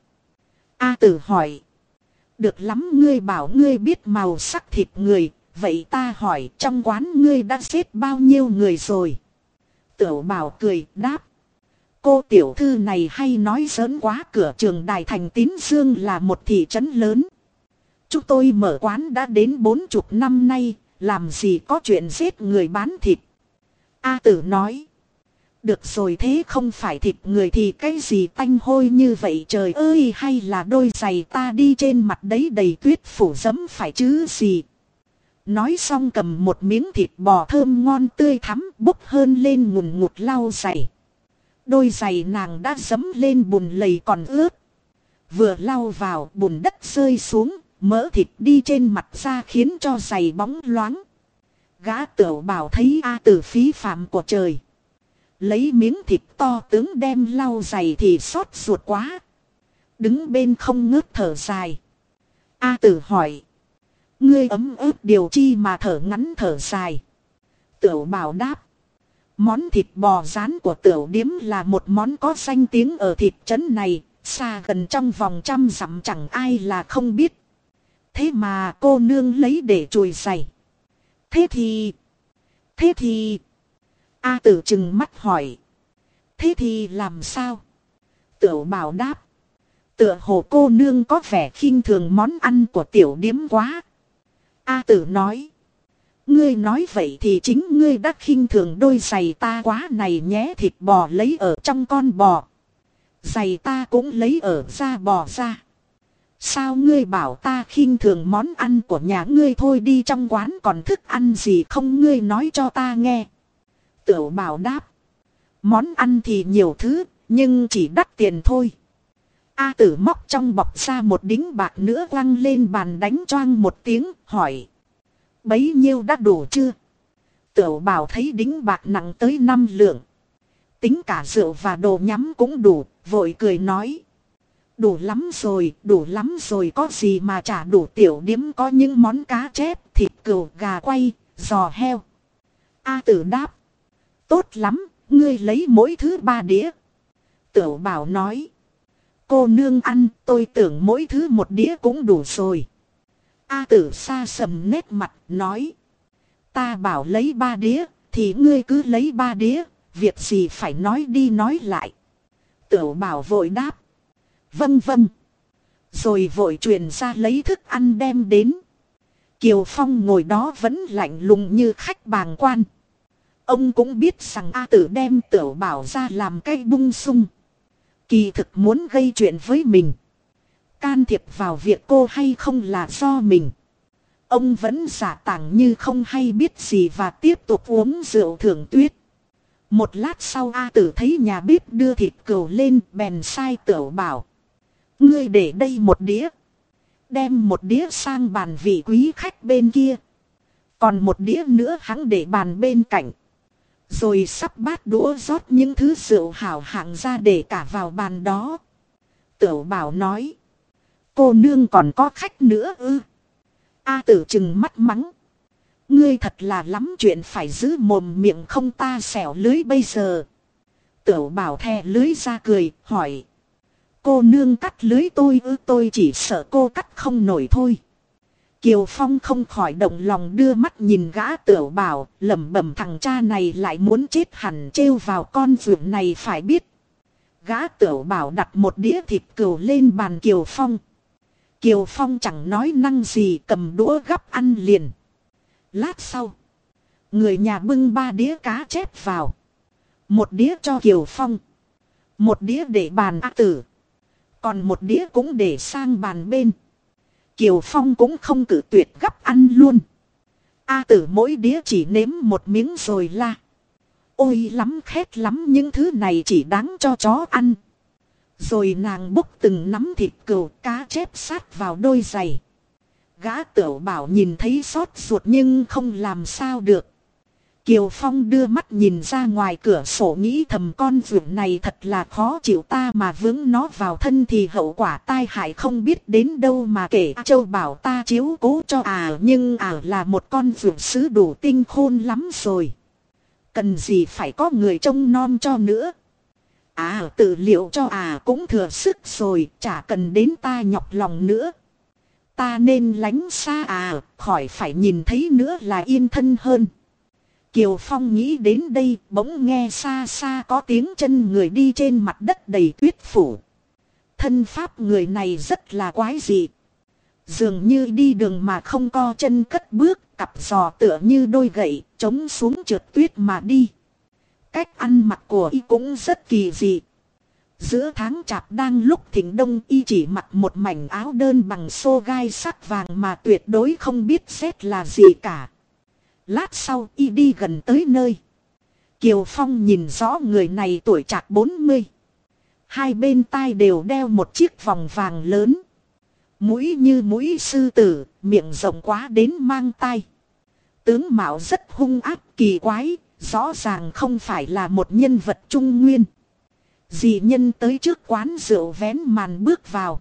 A tử hỏi. Được lắm ngươi bảo ngươi biết màu sắc thịt người, vậy ta hỏi trong quán ngươi đã xếp bao nhiêu người rồi? Tiểu bảo cười đáp. Cô tiểu thư này hay nói giỡn quá cửa trường Đài Thành Tín Dương là một thị trấn lớn. Chúng tôi mở quán đã đến bốn chục năm nay, làm gì có chuyện giết người bán thịt. A tử nói. Được rồi thế không phải thịt người thì cái gì tanh hôi như vậy trời ơi hay là đôi giày ta đi trên mặt đấy đầy tuyết phủ dẫm phải chứ gì. Nói xong cầm một miếng thịt bò thơm ngon tươi thắm bốc hơn lên ngùn ngụt lau giày. Đôi giày nàng đã dấm lên bùn lầy còn ướt. Vừa lau vào bùn đất rơi xuống, mỡ thịt đi trên mặt ra khiến cho giày bóng loáng. Gã tiểu bảo thấy A tử phí phạm của trời. Lấy miếng thịt to tướng đem lau giày thì xót ruột quá. Đứng bên không ngớt thở dài. A tử hỏi. Ngươi ấm ướt điều chi mà thở ngắn thở dài. Tiểu bảo đáp. Món thịt bò rán của tiểu điếm là một món có danh tiếng ở thịt trấn này, xa gần trong vòng trăm dặm chẳng ai là không biết. Thế mà cô nương lấy để chùi giày. Thế thì... Thế thì... A tử chừng mắt hỏi. Thế thì làm sao? Tiểu bảo đáp. Tựa hồ cô nương có vẻ khinh thường món ăn của tiểu điếm quá. A tử nói. Ngươi nói vậy thì chính ngươi đã khinh thường đôi giày ta quá này nhé thịt bò lấy ở trong con bò. Giày ta cũng lấy ở da bò ra. Sao ngươi bảo ta khinh thường món ăn của nhà ngươi thôi đi trong quán còn thức ăn gì không ngươi nói cho ta nghe. Tiểu bảo đáp. Món ăn thì nhiều thứ, nhưng chỉ đắt tiền thôi. A tử móc trong bọc ra một đính bạc nữa quăng lên bàn đánh choang một tiếng, hỏi. Bấy nhiêu đã đủ chưa? Tiểu bảo thấy đính bạc nặng tới 5 lượng. Tính cả rượu và đồ nhắm cũng đủ, vội cười nói. Đủ lắm rồi, đủ lắm rồi có gì mà trả đủ tiểu điếm có những món cá chép, thịt cừu, gà quay, giò heo. A tử đáp. Tốt lắm, ngươi lấy mỗi thứ ba đĩa. Tiểu bảo nói. cô nương ăn, tôi tưởng mỗi thứ một đĩa cũng đủ rồi. A tử xa sầm nét mặt, nói. Ta bảo lấy ba đĩa, thì ngươi cứ lấy ba đĩa, việc gì phải nói đi nói lại. Tiểu bảo vội đáp. Vâng vâng. Rồi vội truyền ra lấy thức ăn đem đến. Kiều Phong ngồi đó vẫn lạnh lùng như khách bàng quan. Ông cũng biết rằng A tử đem tiểu bảo ra làm cây bung sung. Kỳ thực muốn gây chuyện với mình. Can thiệp vào việc cô hay không là do mình. Ông vẫn giả tảng như không hay biết gì và tiếp tục uống rượu thưởng tuyết. Một lát sau A tử thấy nhà bếp đưa thịt cừu lên, bèn sai tiểu bảo. Ngươi để đây một đĩa. Đem một đĩa sang bàn vị quý khách bên kia. Còn một đĩa nữa hắn để bàn bên cạnh. Rồi sắp bát đũa rót những thứ rượu hảo hạng ra để cả vào bàn đó. Tiểu bảo nói. Cô nương còn có khách nữa ư. A tử chừng mắt mắng. Ngươi thật là lắm chuyện phải giữ mồm miệng không ta xẻo lưới bây giờ. Tiểu bảo thè lưới ra cười, hỏi. Cô nương cắt lưới tôi ư tôi chỉ sợ cô cắt không nổi thôi. Kiều Phong không khỏi động lòng đưa mắt nhìn gã tiểu bảo, lẩm bẩm thằng cha này lại muốn chết hẳn trêu vào con vượn này phải biết. Gã tiểu bảo đặt một đĩa thịt cừu lên bàn Kiều Phong. Kiều Phong chẳng nói năng gì cầm đũa gắp ăn liền. Lát sau, người nhà bưng ba đĩa cá chép vào. Một đĩa cho Kiều Phong. Một đĩa để bàn A tử. Còn một đĩa cũng để sang bàn bên. Kiều Phong cũng không cử tuyệt gấp ăn luôn. A tử mỗi đĩa chỉ nếm một miếng rồi la. Ôi lắm khét lắm những thứ này chỉ đáng cho chó ăn. Rồi nàng bốc từng nắm thịt cừu cá chép sát vào đôi giày. Gã tiểu bảo nhìn thấy xót ruột nhưng không làm sao được. Kiều Phong đưa mắt nhìn ra ngoài cửa sổ nghĩ thầm con vượn này thật là khó chịu ta mà vướng nó vào thân thì hậu quả tai hại không biết đến đâu mà kể châu bảo ta chiếu cố cho à nhưng à là một con vượn sứ đủ tinh khôn lắm rồi. Cần gì phải có người trông non cho nữa. À tự liệu cho à cũng thừa sức rồi, chả cần đến ta nhọc lòng nữa. Ta nên lánh xa à khỏi phải nhìn thấy nữa là yên thân hơn. Kiều Phong nghĩ đến đây bỗng nghe xa xa có tiếng chân người đi trên mặt đất đầy tuyết phủ. Thân pháp người này rất là quái dị. Dường như đi đường mà không co chân cất bước, cặp giò tựa như đôi gậy, chống xuống trượt tuyết mà đi. Cách ăn mặc của y cũng rất kỳ dị. Giữa tháng chạp đang lúc thỉnh đông y chỉ mặc một mảnh áo đơn bằng xô gai sắc vàng mà tuyệt đối không biết xét là gì cả. Lát sau y đi gần tới nơi. Kiều Phong nhìn rõ người này tuổi chạc 40. Hai bên tai đều đeo một chiếc vòng vàng lớn. Mũi như mũi sư tử, miệng rộng quá đến mang tai. Tướng Mạo rất hung ác kỳ quái, rõ ràng không phải là một nhân vật trung nguyên. Dị nhân tới trước quán rượu vén màn bước vào.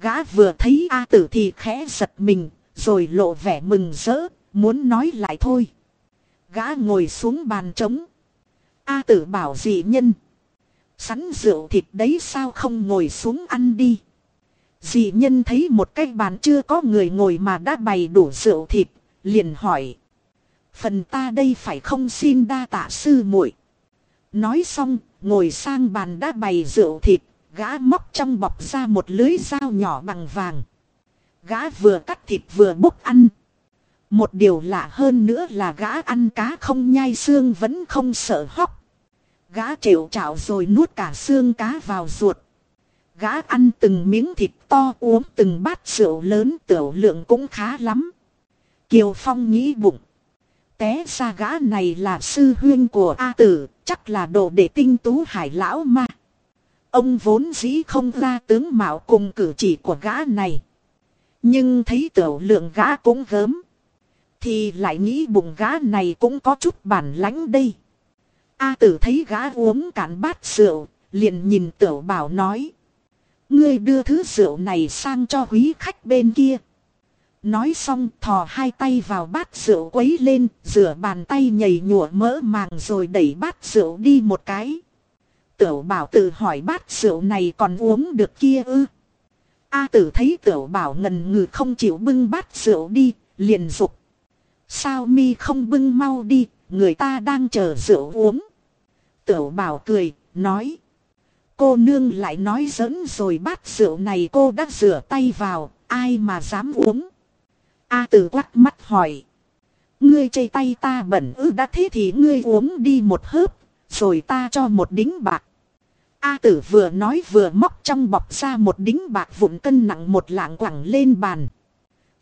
Gã vừa thấy A tử thì khẽ giật mình, rồi lộ vẻ mừng rỡ, Muốn nói lại thôi. Gã ngồi xuống bàn trống. A tử bảo dị nhân. Sắn rượu thịt đấy sao không ngồi xuống ăn đi. Dị nhân thấy một cái bàn chưa có người ngồi mà đã bày đủ rượu thịt. Liền hỏi. Phần ta đây phải không xin đa tạ sư muội Nói xong, ngồi sang bàn đã bày rượu thịt, gã móc trong bọc ra một lưới dao nhỏ bằng vàng. Gã vừa cắt thịt vừa bốc ăn. Một điều lạ hơn nữa là gã ăn cá không nhai xương vẫn không sợ hóc. Gã trệu trạo rồi nuốt cả xương cá vào ruột. Gã ăn từng miếng thịt to uống từng bát rượu lớn tiểu lượng cũng khá lắm. Kiều Phong nghĩ bụng. Té ra gã này là sư huyên của A Tử, chắc là đồ để tinh tú hải lão ma. Ông vốn dĩ không ra tướng mạo cùng cử chỉ của gã này. Nhưng thấy tiểu lượng gã cũng gớm. Thì lại nghĩ bụng gã này cũng có chút bản lãnh đây. A tử thấy gã uống cạn bát rượu, liền nhìn tiểu bảo nói. Ngươi đưa thứ rượu này sang cho quý khách bên kia. Nói xong thò hai tay vào bát rượu quấy lên, rửa bàn tay nhầy nhụa mỡ màng rồi đẩy bát rượu đi một cái. tiểu bảo tự hỏi bát rượu này còn uống được kia ư. A tử thấy tiểu bảo ngần ngừ không chịu bưng bát rượu đi, liền dục. Sao mi không bưng mau đi, người ta đang chờ rượu uống. Tiểu bảo cười, nói. Cô nương lại nói giỡn rồi bát rượu này cô đã rửa tay vào, ai mà dám uống. A tử quắc mắt hỏi. Ngươi chây tay ta bẩn ư đã thế thì ngươi uống đi một hớp, rồi ta cho một đính bạc. A tử vừa nói vừa móc trong bọc ra một đính bạc vụn cân nặng một lạng quẳng lên bàn.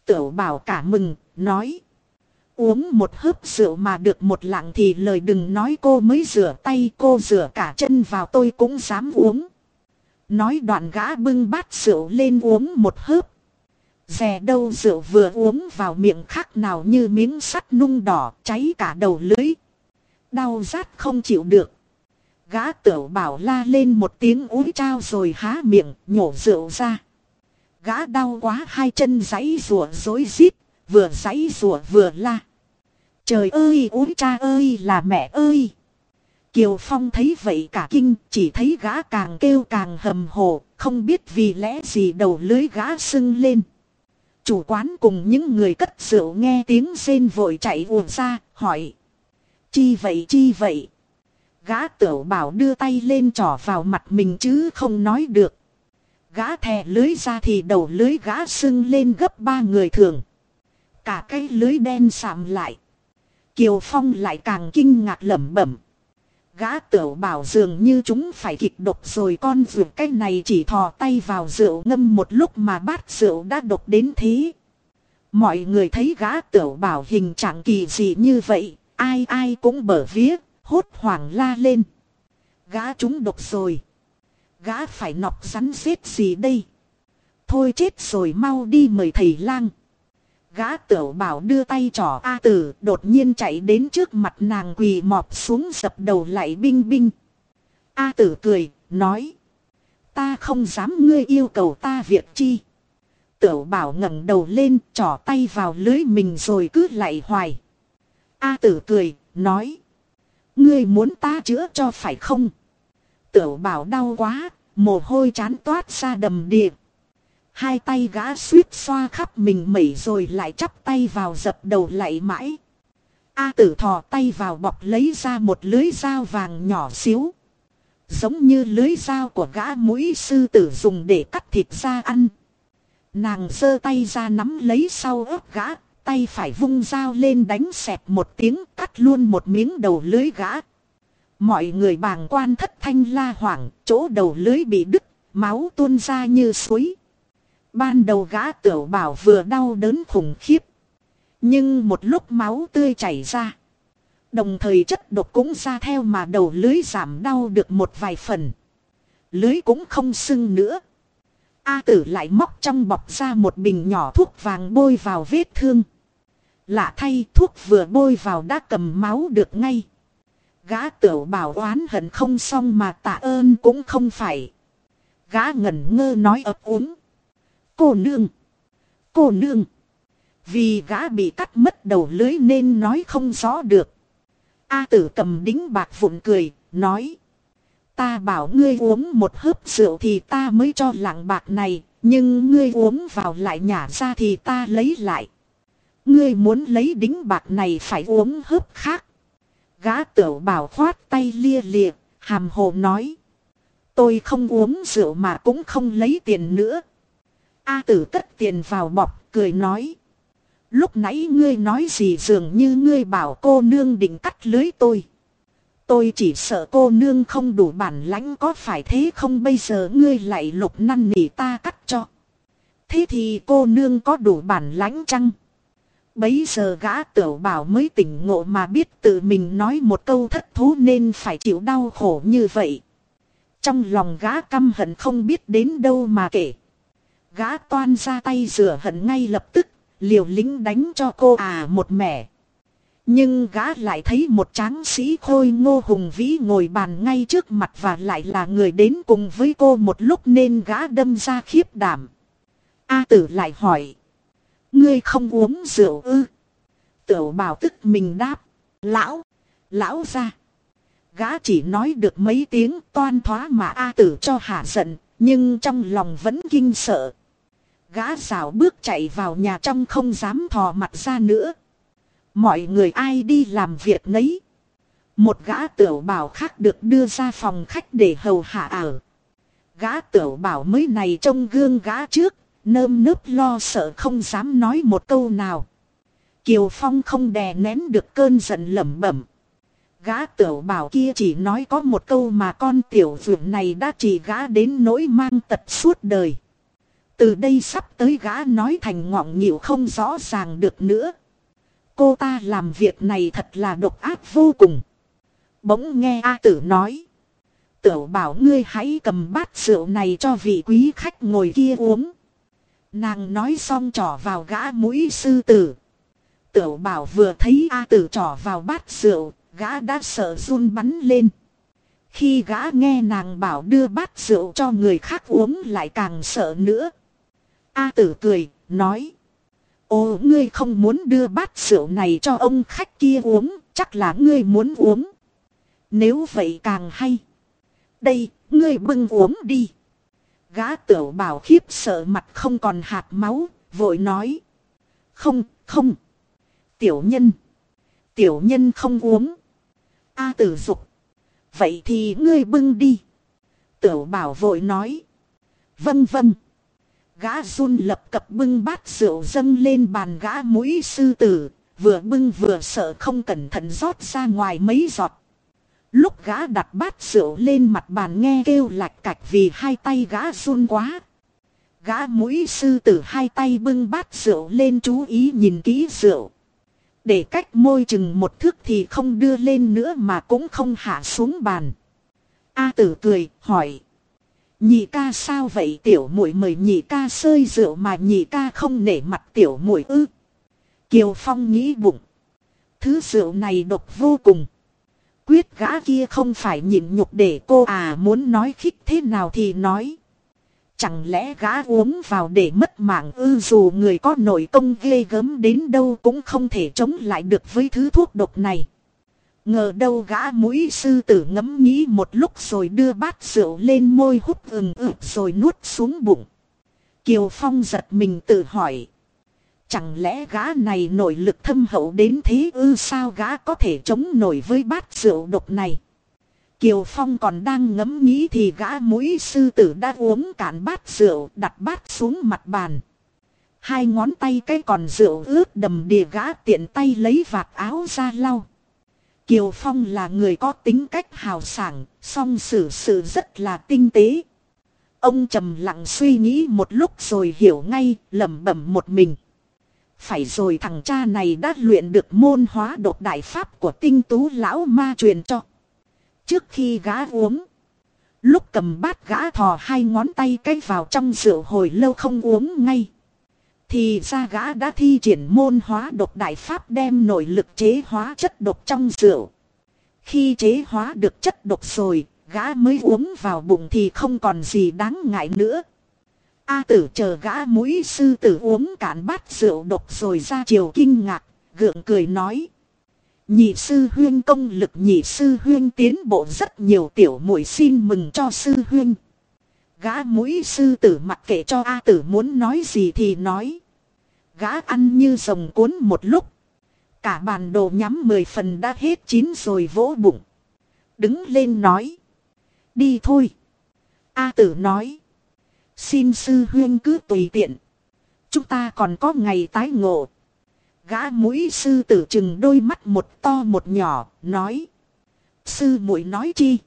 Tiểu bảo cả mừng, nói. Uống một hớp rượu mà được một lạng thì lời đừng nói cô mới rửa tay, cô rửa cả chân vào tôi cũng dám uống. Nói đoạn gã bưng bát rượu lên uống một hớp. Rè đâu rượu vừa uống vào miệng khác nào như miếng sắt nung đỏ, cháy cả đầu lưới. Đau rát không chịu được. Gã tiểu bảo la lên một tiếng úi trao rồi há miệng, nhổ rượu ra. Gã đau quá hai chân giấy rùa dối rít, vừa giấy rùa vừa la. Trời ơi, úi cha ơi, là mẹ ơi. Kiều Phong thấy vậy cả kinh, chỉ thấy gã càng kêu càng hầm hồ không biết vì lẽ gì đầu lưới gã sưng lên. Chủ quán cùng những người cất rượu nghe tiếng rên vội chạy ùa ra, hỏi. Chi vậy chi vậy? Gã tiểu bảo đưa tay lên trỏ vào mặt mình chứ không nói được. Gã thè lưới ra thì đầu lưới gã sưng lên gấp ba người thường. Cả cái lưới đen sạm lại. Kiều Phong lại càng kinh ngạc lẩm bẩm. Gã tiểu bảo dường như chúng phải kịch độc rồi con rượu cái này chỉ thò tay vào rượu ngâm một lúc mà bát rượu đã độc đến thế. Mọi người thấy gã tiểu bảo hình trạng kỳ dị như vậy, ai ai cũng bở vía, hốt hoảng la lên. Gã chúng độc rồi. Gã phải nọc rắn xếp gì đây? Thôi chết rồi mau đi mời thầy lang. Gã tiểu bảo đưa tay trỏ A tử đột nhiên chạy đến trước mặt nàng quỳ mọp xuống dập đầu lại binh binh. A tử cười, nói. Ta không dám ngươi yêu cầu ta việc chi. Tiểu bảo ngẩng đầu lên trỏ tay vào lưới mình rồi cứ lại hoài. A tử cười, nói. Ngươi muốn ta chữa cho phải không? Tiểu bảo đau quá, mồ hôi chán toát ra đầm điệp. Hai tay gã suýt xoa khắp mình mẩy rồi lại chắp tay vào dập đầu lại mãi. A tử thò tay vào bọc lấy ra một lưới dao vàng nhỏ xíu. Giống như lưới dao của gã mũi sư tử dùng để cắt thịt ra ăn. Nàng giơ tay ra nắm lấy sau ớt gã, tay phải vung dao lên đánh xẹp một tiếng cắt luôn một miếng đầu lưới gã. Mọi người bàng quan thất thanh la hoảng, chỗ đầu lưới bị đứt, máu tuôn ra như suối. Ban đầu gã tiểu bảo vừa đau đớn khủng khiếp. Nhưng một lúc máu tươi chảy ra. Đồng thời chất độc cũng ra theo mà đầu lưới giảm đau được một vài phần. Lưới cũng không sưng nữa. A tử lại móc trong bọc ra một bình nhỏ thuốc vàng bôi vào vết thương. Lạ thay thuốc vừa bôi vào đã cầm máu được ngay. Gã tiểu bảo oán hận không xong mà tạ ơn cũng không phải. Gã ngẩn ngơ nói ấp úng. Cô nương. Cô nương. Vì gã bị cắt mất đầu lưới nên nói không rõ được. A tử cầm đính bạc vụn cười, nói. Ta bảo ngươi uống một hớp rượu thì ta mới cho lạng bạc này, nhưng ngươi uống vào lại nhả ra thì ta lấy lại. Ngươi muốn lấy đính bạc này phải uống hớp khác. Gã tiểu bảo khoát tay lia lịa, hàm hồ nói. Tôi không uống rượu mà cũng không lấy tiền nữa. A tử cất tiền vào bọc, cười nói. Lúc nãy ngươi nói gì dường như ngươi bảo cô nương định cắt lưới tôi. Tôi chỉ sợ cô nương không đủ bản lãnh có phải thế không bây giờ ngươi lại lục năn nỉ ta cắt cho. Thế thì cô nương có đủ bản lãnh chăng? Bấy giờ gã tiểu bảo mới tỉnh ngộ mà biết tự mình nói một câu thất thú nên phải chịu đau khổ như vậy. Trong lòng gã căm hận không biết đến đâu mà kể. Gã toan ra tay rửa hận ngay lập tức, liều lính đánh cho cô à một mẻ. Nhưng gã lại thấy một tráng sĩ khôi ngô hùng vĩ ngồi bàn ngay trước mặt và lại là người đến cùng với cô một lúc nên gã đâm ra khiếp đảm. A tử lại hỏi. Ngươi không uống rượu ư? Tiểu bảo tức mình đáp. Lão, lão ra. Gã chỉ nói được mấy tiếng toan thoá mà A tử cho hạ giận, nhưng trong lòng vẫn kinh sợ. Gã rào bước chạy vào nhà trong không dám thò mặt ra nữa. Mọi người ai đi làm việc nấy. Một gã tiểu bảo khác được đưa ra phòng khách để hầu hạ ở. Gã tiểu bảo mới này trông gương gã trước, nơm nớp lo sợ không dám nói một câu nào. Kiều Phong không đè nén được cơn giận lẩm bẩm. Gã tiểu bảo kia chỉ nói có một câu mà con tiểu dưỡng này đã chỉ gã đến nỗi mang tật suốt đời. Từ đây sắp tới gã nói thành ngọng nhịu không rõ ràng được nữa. Cô ta làm việc này thật là độc ác vô cùng. Bỗng nghe A tử nói. Tiểu bảo ngươi hãy cầm bát rượu này cho vị quý khách ngồi kia uống. Nàng nói xong trỏ vào gã mũi sư tử. Tiểu bảo vừa thấy A tử trỏ vào bát rượu, gã đã sợ run bắn lên. Khi gã nghe nàng bảo đưa bát rượu cho người khác uống lại càng sợ nữa. A tử cười, nói. Ồ ngươi không muốn đưa bát rượu này cho ông khách kia uống, chắc là ngươi muốn uống. Nếu vậy càng hay. Đây, ngươi bưng uống đi. Gã tiểu bảo khiếp sợ mặt không còn hạt máu, vội nói. Không, không. Tiểu nhân. Tiểu nhân không uống. A tử dục. Vậy thì ngươi bưng đi. Tiểu bảo vội nói. Vâng vâng. Gã run lập cập bưng bát rượu dâng lên bàn gã mũi sư tử. Vừa bưng vừa sợ không cẩn thận rót ra ngoài mấy giọt. Lúc gã đặt bát rượu lên mặt bàn nghe kêu lạch cạch vì hai tay gã run quá. Gã mũi sư tử hai tay bưng bát rượu lên chú ý nhìn kỹ rượu. Để cách môi chừng một thước thì không đưa lên nữa mà cũng không hạ xuống bàn. A tử cười, hỏi. Nhị ca sao vậy tiểu muội mời nhị ca sơi rượu mà nhị ca không nể mặt tiểu muội ư. Kiều Phong nghĩ bụng. Thứ rượu này độc vô cùng. Quyết gã kia không phải nhịn nhục để cô à muốn nói khích thế nào thì nói. Chẳng lẽ gã uống vào để mất mạng ư dù người có nội công ghê gớm đến đâu cũng không thể chống lại được với thứ thuốc độc này. Ngờ đâu gã mũi sư tử ngẫm nghĩ một lúc rồi đưa bát rượu lên môi hút ừng ực rồi nuốt xuống bụng. Kiều Phong giật mình tự hỏi. Chẳng lẽ gã này nội lực thâm hậu đến thế ư sao gã có thể chống nổi với bát rượu độc này. Kiều Phong còn đang ngẫm nghĩ thì gã mũi sư tử đã uống cạn bát rượu, đặt bát xuống mặt bàn. Hai ngón tay cái còn rượu ướt đầm đìa gã tiện tay lấy vạt áo ra lau. Kiều Phong là người có tính cách hào sảng, song xử sự rất là tinh tế. Ông trầm lặng suy nghĩ một lúc rồi hiểu ngay, lẩm bẩm một mình. Phải rồi thằng cha này đã luyện được môn hóa đột đại pháp của tinh tú lão ma truyền cho. Trước khi gã uống. Lúc cầm bát gã thò hai ngón tay cái vào trong rượu hồi lâu không uống ngay. Thì ra gã đã thi triển môn hóa độc đại pháp đem nội lực chế hóa chất độc trong rượu. Khi chế hóa được chất độc rồi, gã mới uống vào bụng thì không còn gì đáng ngại nữa. A tử chờ gã mũi sư tử uống cạn bát rượu độc rồi ra chiều kinh ngạc, gượng cười nói. Nhị sư huyên công lực nhị sư huyên tiến bộ rất nhiều tiểu muội xin mừng cho sư huyên. Gã mũi sư tử mặc kệ cho A tử muốn nói gì thì nói. Gã ăn như rồng cuốn một lúc. Cả bàn đồ nhắm mười phần đã hết chín rồi vỗ bụng. Đứng lên nói. Đi thôi. A tử nói. Xin sư huyên cứ tùy tiện. Chúng ta còn có ngày tái ngộ. Gã mũi sư tử chừng đôi mắt một to một nhỏ, nói. Sư muội nói chi?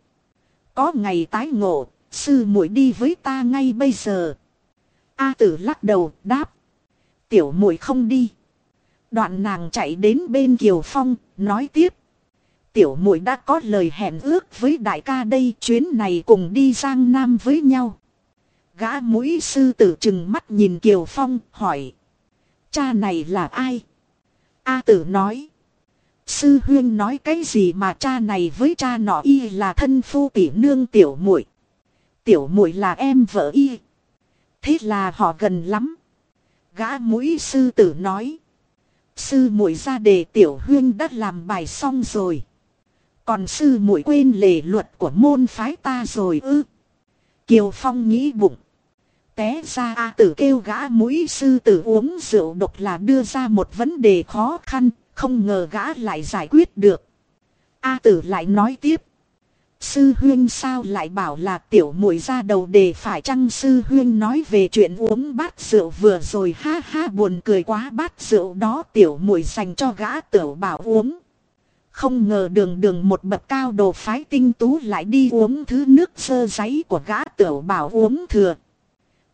Có ngày tái ngộ, sư muội đi với ta ngay bây giờ. A tử lắc đầu, đáp. Tiểu muội không đi. Đoạn nàng chạy đến bên Kiều Phong, nói tiếp. Tiểu muội đã có lời hẹn ước với đại ca đây chuyến này cùng đi Giang Nam với nhau. Gã mũi sư tử chừng mắt nhìn Kiều Phong, hỏi. Cha này là ai? A tử nói. Sư huyên nói cái gì mà cha này với cha nọ y là thân phu tỷ nương tiểu muội. Tiểu muội là em vợ y. Thế là họ gần lắm. Gã mũi sư tử nói. Sư muội ra đề tiểu huyên đã làm bài xong rồi. Còn sư muội quên lề luật của môn phái ta rồi ư. Kiều Phong nghĩ bụng. Té ra A tử kêu gã mũi sư tử uống rượu độc là đưa ra một vấn đề khó khăn, không ngờ gã lại giải quyết được. A tử lại nói tiếp. Sư huyên sao lại bảo là tiểu muội ra đầu đề phải chăng sư huyên nói về chuyện uống bát rượu vừa rồi ha ha, buồn cười quá, bát rượu đó tiểu muội dành cho gã tiểu bảo uống. Không ngờ đường đường một bậc cao đồ phái tinh tú lại đi uống thứ nước sơ giấy của gã tiểu bảo uống thừa.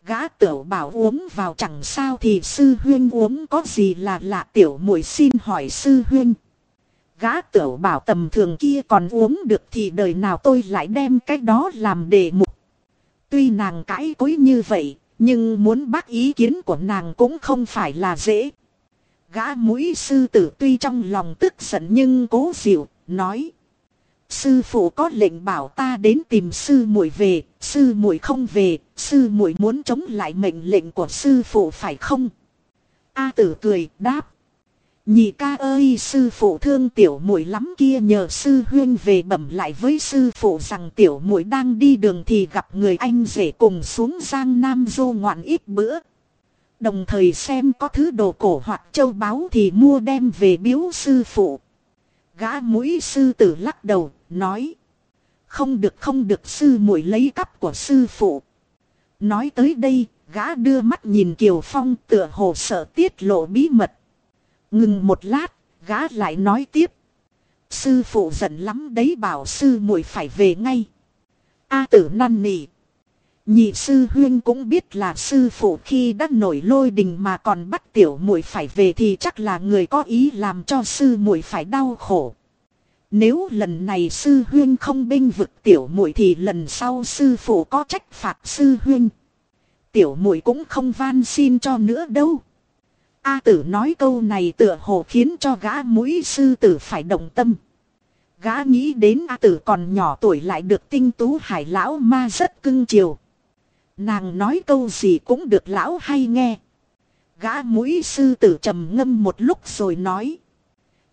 Gã tiểu bảo uống vào chẳng sao thì sư huyên uống có gì là lạ tiểu muội xin hỏi sư huyên. Gã tiểu bảo tầm thường kia còn uống được thì đời nào tôi lại đem cái đó làm đề mục. Tuy nàng cãi cối như vậy, nhưng muốn bác ý kiến của nàng cũng không phải là dễ. Gã mũi sư tử tuy trong lòng tức giận nhưng cố dịu, nói. Sư phụ có lệnh bảo ta đến tìm sư muội về, sư muội không về, sư muội muốn chống lại mệnh lệnh của sư phụ phải không? A tử cười, đáp. Nhị ca ơi sư phụ thương tiểu muội lắm kia nhờ sư huyên về bẩm lại với sư phụ rằng tiểu muội đang đi đường thì gặp người anh rể cùng xuống giang nam du ngoạn ít bữa. Đồng thời xem có thứ đồ cổ hoặc châu báu thì mua đem về biếu sư phụ. Gã mũi sư tử lắc đầu, nói. Không được không được sư muội lấy cắp của sư phụ. Nói tới đây, gã đưa mắt nhìn Kiều Phong tựa hồ sợ tiết lộ bí mật. Ngừng một lát, gã lại nói tiếp. Sư phụ giận lắm đấy bảo sư muội phải về ngay. A tử năn nỉ. Nhị sư huyên cũng biết là sư phụ khi đã nổi lôi đình mà còn bắt tiểu muội phải về thì chắc là người có ý làm cho sư muội phải đau khổ. Nếu lần này sư huyên không binh vực tiểu muội thì lần sau sư phụ có trách phạt sư huyên. Tiểu muội cũng không van xin cho nữa đâu. A tử nói câu này tựa hồ khiến cho gã mũi sư tử phải động tâm. Gã nghĩ đến A tử còn nhỏ tuổi lại được tinh tú hải lão ma rất cưng chiều. Nàng nói câu gì cũng được lão hay nghe. Gã mũi sư tử trầm ngâm một lúc rồi nói.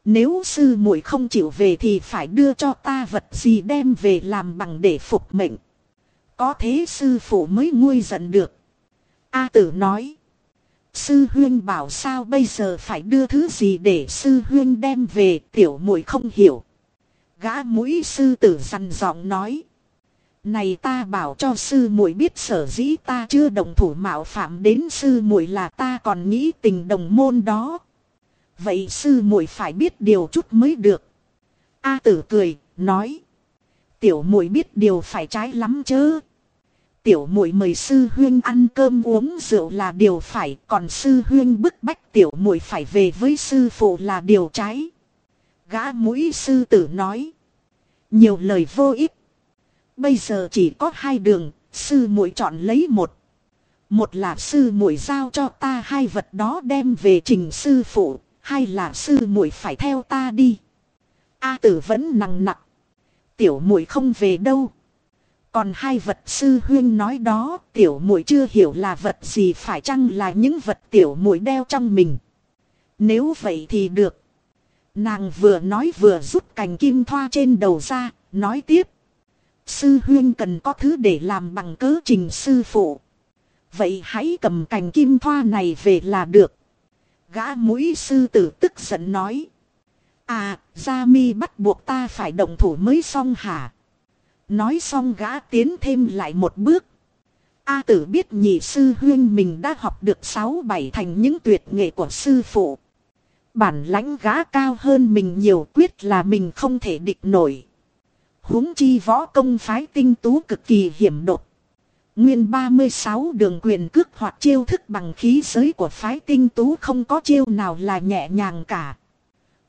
Nếu sư muội không chịu về thì phải đưa cho ta vật gì đem về làm bằng để phục mệnh. Có thế sư phụ mới nguôi giận được. A tử nói. Sư huyên bảo sao bây giờ phải đưa thứ gì để sư huyên đem về tiểu muội không hiểu. Gã mũi sư tử săn giọng nói. Này ta bảo cho sư muội biết sở dĩ ta chưa đồng thủ mạo phạm đến sư muội là ta còn nghĩ tình đồng môn đó. Vậy sư muội phải biết điều chút mới được. A tử cười, nói. Tiểu muội biết điều phải trái lắm chứ. Tiểu muội mời sư huyên ăn cơm uống rượu là điều phải, còn sư huyên bức bách tiểu muội phải về với sư phụ là điều trái. Gã mũi sư tử nói. Nhiều lời vô ích. Bây giờ chỉ có hai đường, sư muội chọn lấy một. Một là sư muội giao cho ta hai vật đó đem về trình sư phụ, hai là sư muội phải theo ta đi. A tử vẫn nặng nặng. Tiểu muội không về đâu. Còn hai vật sư huyên nói đó, tiểu muội chưa hiểu là vật gì phải chăng là những vật tiểu muội đeo trong mình. Nếu vậy thì được. Nàng vừa nói vừa rút cành kim thoa trên đầu ra, nói tiếp. Sư huyên cần có thứ để làm bằng cớ trình sư phụ. Vậy hãy cầm cành kim thoa này về là được. Gã mũi sư tử tức giận nói. À, Gia Mi bắt buộc ta phải động thủ mới xong hả? Nói xong gã tiến thêm lại một bước. A tử biết nhị sư huyên mình đã học được sáu bảy thành những tuyệt nghệ của sư phụ. Bản lãnh gã cao hơn mình nhiều quyết là mình không thể địch nổi. huống chi võ công phái tinh tú cực kỳ hiểm độc. Nguyên 36 đường quyền cước hoặc chiêu thức bằng khí giới của phái tinh tú không có chiêu nào là nhẹ nhàng cả.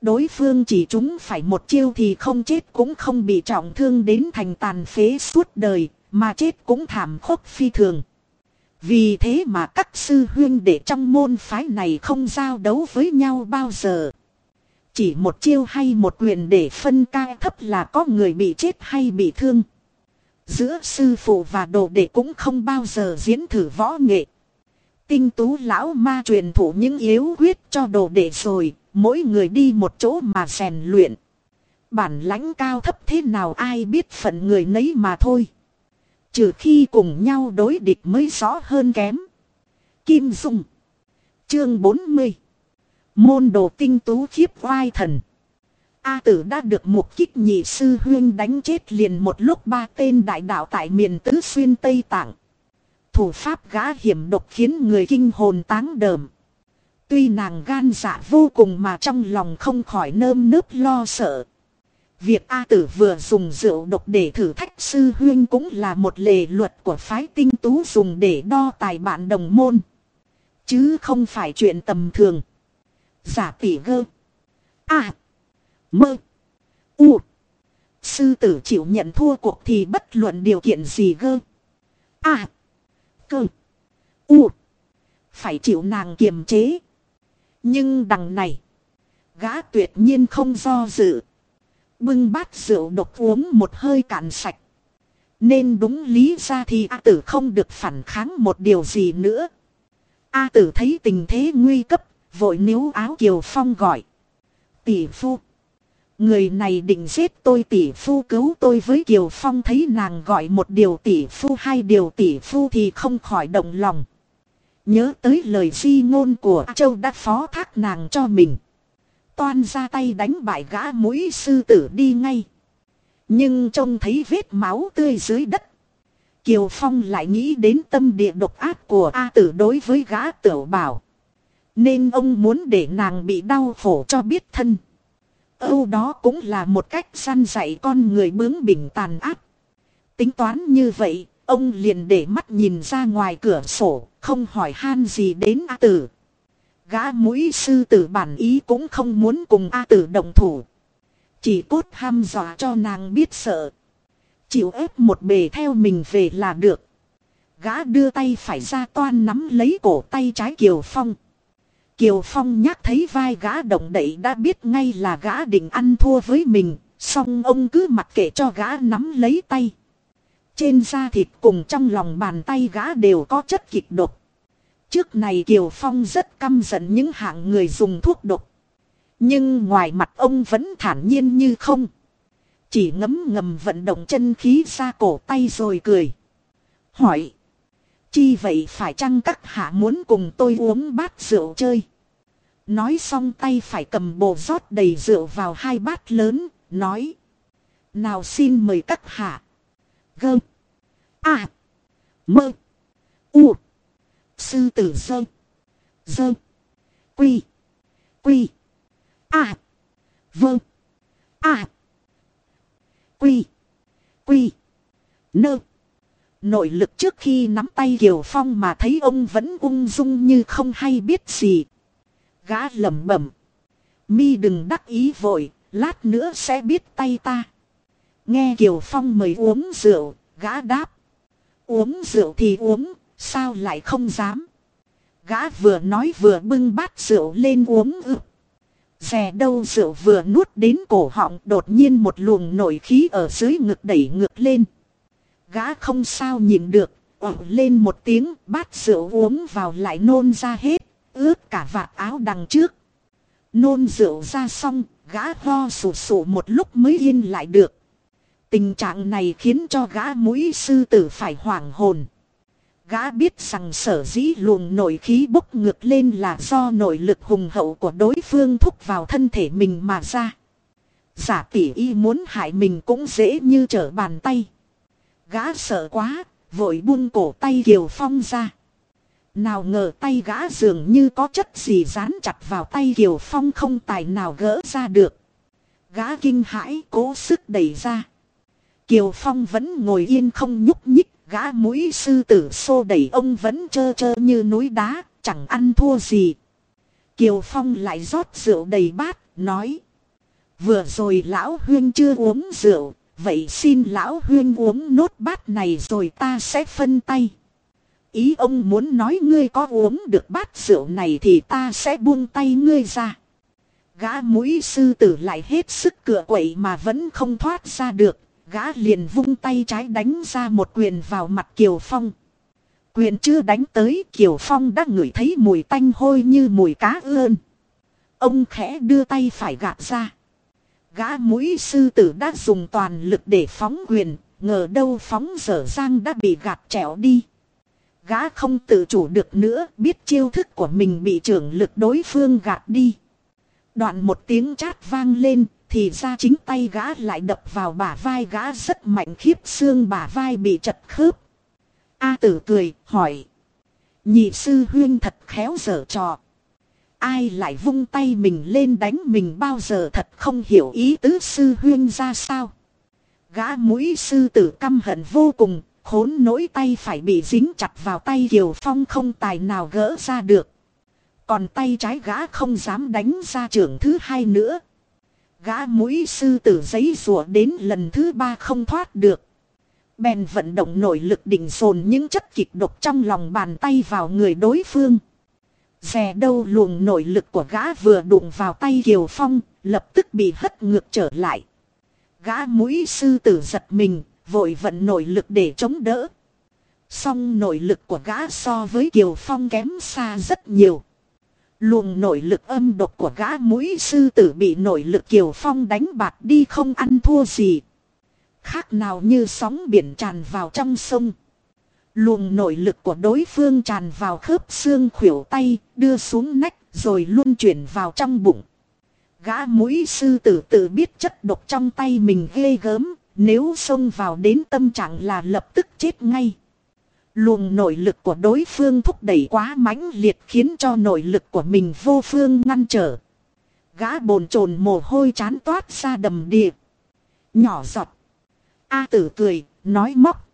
Đối phương chỉ chúng phải một chiêu thì không chết cũng không bị trọng thương đến thành tàn phế suốt đời, mà chết cũng thảm khốc phi thường. Vì thế mà các sư huyên để trong môn phái này không giao đấu với nhau bao giờ. Chỉ một chiêu hay một quyền để phân ca thấp là có người bị chết hay bị thương. Giữa sư phụ và đồ đệ cũng không bao giờ diễn thử võ nghệ. Tinh tú lão ma truyền thủ những yếu quyết cho đồ đệ rồi, mỗi người đi một chỗ mà rèn luyện. bản lãnh cao thấp thế nào ai biết phận người nấy mà thôi. Trừ khi cùng nhau đối địch mới rõ hơn kém. Kim Dung Chương 40 Môn đồ tinh tú khiếp oai thần A tử đã được một kích nhị sư huyên đánh chết liền một lúc ba tên đại đạo tại miền tứ xuyên Tây Tạng. Thủ pháp gã hiểm độc khiến người kinh hồn táng đờm. Tuy nàng gan dạ vô cùng mà trong lòng không khỏi nơm nớp lo sợ. Việc A tử vừa dùng rượu độc để thử thách sư huyên cũng là một lề luật của phái tinh tú dùng để đo tài bạn đồng môn. Chứ không phải chuyện tầm thường. Giả tỷ gơ. A. Mơ. U. Sư tử chịu nhận thua cuộc thì bất luận điều kiện gì gơ. A. Cơ. U. Phải chịu nàng kiềm chế. Nhưng đằng này. Gã tuyệt nhiên không do dự. Bưng bát rượu độc uống một hơi cạn sạch. Nên đúng lý ra thì A tử không được phản kháng một điều gì nữa. A tử thấy tình thế nguy cấp, vội níu áo Kiều Phong gọi. Tỷ phu. Người này định giết tôi tỷ phu cứu tôi với Kiều Phong thấy nàng gọi một điều tỷ phu hai điều tỷ phu thì không khỏi động lòng. Nhớ tới lời di ngôn của Châu đã phó thác nàng cho mình. Toan ra tay đánh bại gã mũi sư tử đi ngay. Nhưng trông thấy vết máu tươi dưới đất. Kiều Phong lại nghĩ đến tâm địa độc ác của A tử đối với gã tiểu bảo. Nên ông muốn để nàng bị đau khổ cho biết thân. Âu đó cũng là một cách săn dạy con người bướng bỉnh tàn ác. Tính toán như vậy, ông liền để mắt nhìn ra ngoài cửa sổ, không hỏi han gì đến A tử. Gã mũi sư tử bản ý cũng không muốn cùng A tử đồng thủ. Chỉ cốt ham dọa cho nàng biết sợ. Chịu ép một bề theo mình về là được. Gã đưa tay phải ra toan nắm lấy cổ tay trái Kiều Phong. Kiều Phong nhắc thấy vai gã động đậy đã biết ngay là gã định ăn thua với mình. song ông cứ mặc kệ cho gã nắm lấy tay. Trên da thịt cùng trong lòng bàn tay gã đều có chất kịch độc. Trước này Kiều Phong rất căm giận những hạng người dùng thuốc độc. Nhưng ngoài mặt ông vẫn thản nhiên như không. Chỉ ngấm ngầm vận động chân khí ra cổ tay rồi cười. Hỏi. Chi vậy phải chăng các hạ muốn cùng tôi uống bát rượu chơi? Nói xong tay phải cầm bồ rót đầy rượu vào hai bát lớn, nói. Nào xin mời các hạ. Gơ. À. Mơ. U. Sư tử dơ. Dơ. Quy. Quy. À. Vâng. À. Quy. Quy. Nơ. Nội lực trước khi nắm tay Kiều Phong mà thấy ông vẫn ung dung như không hay biết gì. Gã lẩm bẩm. Mi đừng đắc ý vội, lát nữa sẽ biết tay ta. Nghe Kiều Phong mời uống rượu, gã đáp. Uống rượu thì uống, sao lại không dám. Gã vừa nói vừa bưng bát rượu lên uống ư. Rè đâu rượu vừa nuốt đến cổ họng đột nhiên một luồng nổi khí ở dưới ngực đẩy ngược lên. Gã không sao nhìn được, ổ lên một tiếng bát rượu uống vào lại nôn ra hết, ướt cả vạt áo đằng trước. Nôn rượu ra xong, gã ho sù sù một lúc mới yên lại được. Tình trạng này khiến cho gã mũi sư tử phải hoảng hồn. Gã biết rằng sở dĩ luồng nội khí bốc ngược lên là do nội lực hùng hậu của đối phương thúc vào thân thể mình mà ra. Giả tỷ y muốn hại mình cũng dễ như trở bàn tay. Gã sợ quá, vội buông cổ tay Kiều Phong ra. Nào ngờ tay gã dường như có chất gì dán chặt vào tay Kiều Phong không tài nào gỡ ra được. Gã kinh hãi cố sức đẩy ra. Kiều Phong vẫn ngồi yên không nhúc nhích Gã mũi sư tử xô đẩy ông vẫn trơ trơ như núi đá, chẳng ăn thua gì. Kiều Phong lại rót rượu đầy bát, nói. Vừa rồi lão huyên chưa uống rượu, vậy xin lão huyên uống nốt bát này rồi ta sẽ phân tay. Ý ông muốn nói ngươi có uống được bát rượu này thì ta sẽ buông tay ngươi ra. Gã mũi sư tử lại hết sức cửa quậy mà vẫn không thoát ra được, Gã liền vung tay trái đánh ra một quyền vào mặt Kiều Phong. Quyền chưa đánh tới Kiều Phong đã ngửi thấy mùi tanh hôi như mùi cá ươn. Ông khẽ đưa tay phải gạt ra. Gã mũi sư tử đã dùng toàn lực để phóng quyền, ngờ đâu phóng dở dang đã bị gạt trẻo đi. Gã không tự chủ được nữa, biết chiêu thức của mình bị trưởng lực đối phương gạt đi. Đoạn một tiếng chát vang lên, thì ra chính tay gã lại đập vào bả vai gã rất mạnh khiếp xương bả vai bị chật khớp. A tử cười, hỏi. Nhị sư huyên thật khéo dở trò. Ai lại vung tay mình lên đánh mình bao giờ thật không hiểu ý tứ sư huyên ra sao. Gã mũi sư tử căm hận vô cùng, khốn nỗi tay phải bị dính chặt vào tay Kiều Phong không tài nào gỡ ra được. Còn tay trái gã không dám đánh ra trưởng thứ hai nữa. Gã mũi sư tử giấy rùa đến lần thứ ba không thoát được. Bèn vận động nội lực định dồn những chất kịch độc trong lòng bàn tay vào người đối phương. Rè đâu luồng nội lực của gã vừa đụng vào tay Kiều Phong, lập tức bị hất ngược trở lại. Gã mũi sư tử giật mình, vội vận nội lực để chống đỡ. Song nội lực của gã so với Kiều Phong kém xa rất nhiều. Luồng nội lực âm độc của gã mũi sư tử bị nội lực Kiều Phong đánh bạc đi không ăn thua gì. Khác nào như sóng biển tràn vào trong sông. Luồng nội lực của đối phương tràn vào khớp xương khuỷu tay, đưa xuống nách, rồi luôn chuyển vào trong bụng. Gã mũi sư tử tự biết chất độc trong tay mình ghê gớm, nếu xông vào đến tâm trạng là lập tức chết ngay. Luồng nội lực của đối phương thúc đẩy quá mãnh liệt khiến cho nội lực của mình vô phương ngăn trở. Gã bồn chồn mồ hôi chán toát ra đầm địa. Nhỏ giọt. A tử cười, nói móc.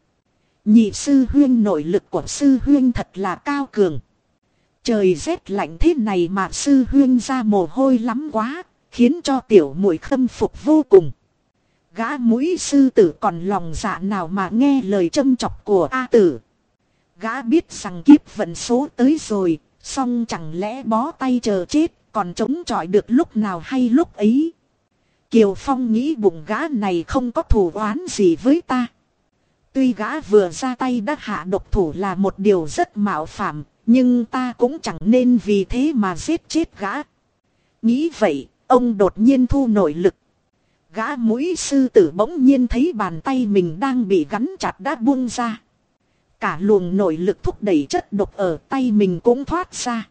Nhị sư huyên nội lực của sư huyên thật là cao cường. Trời rét lạnh thế này mà sư huyên ra mồ hôi lắm quá, khiến cho tiểu muội khâm phục vô cùng. Gã mũi sư tử còn lòng dạ nào mà nghe lời châm chọc của A tử. Gã biết rằng kiếp vận số tới rồi, song chẳng lẽ bó tay chờ chết, còn chống chọi được lúc nào hay lúc ấy. Kiều Phong nghĩ bụng gã này không có thù oán gì với ta. Tuy gã vừa ra tay đã hạ độc thủ là một điều rất mạo phạm, nhưng ta cũng chẳng nên vì thế mà giết chết gã. Nghĩ vậy, ông đột nhiên thu nội lực. Gã mũi sư tử bỗng nhiên thấy bàn tay mình đang bị gắn chặt đã buông ra. Cả luồng nội lực thúc đẩy chất độc ở tay mình cũng thoát ra.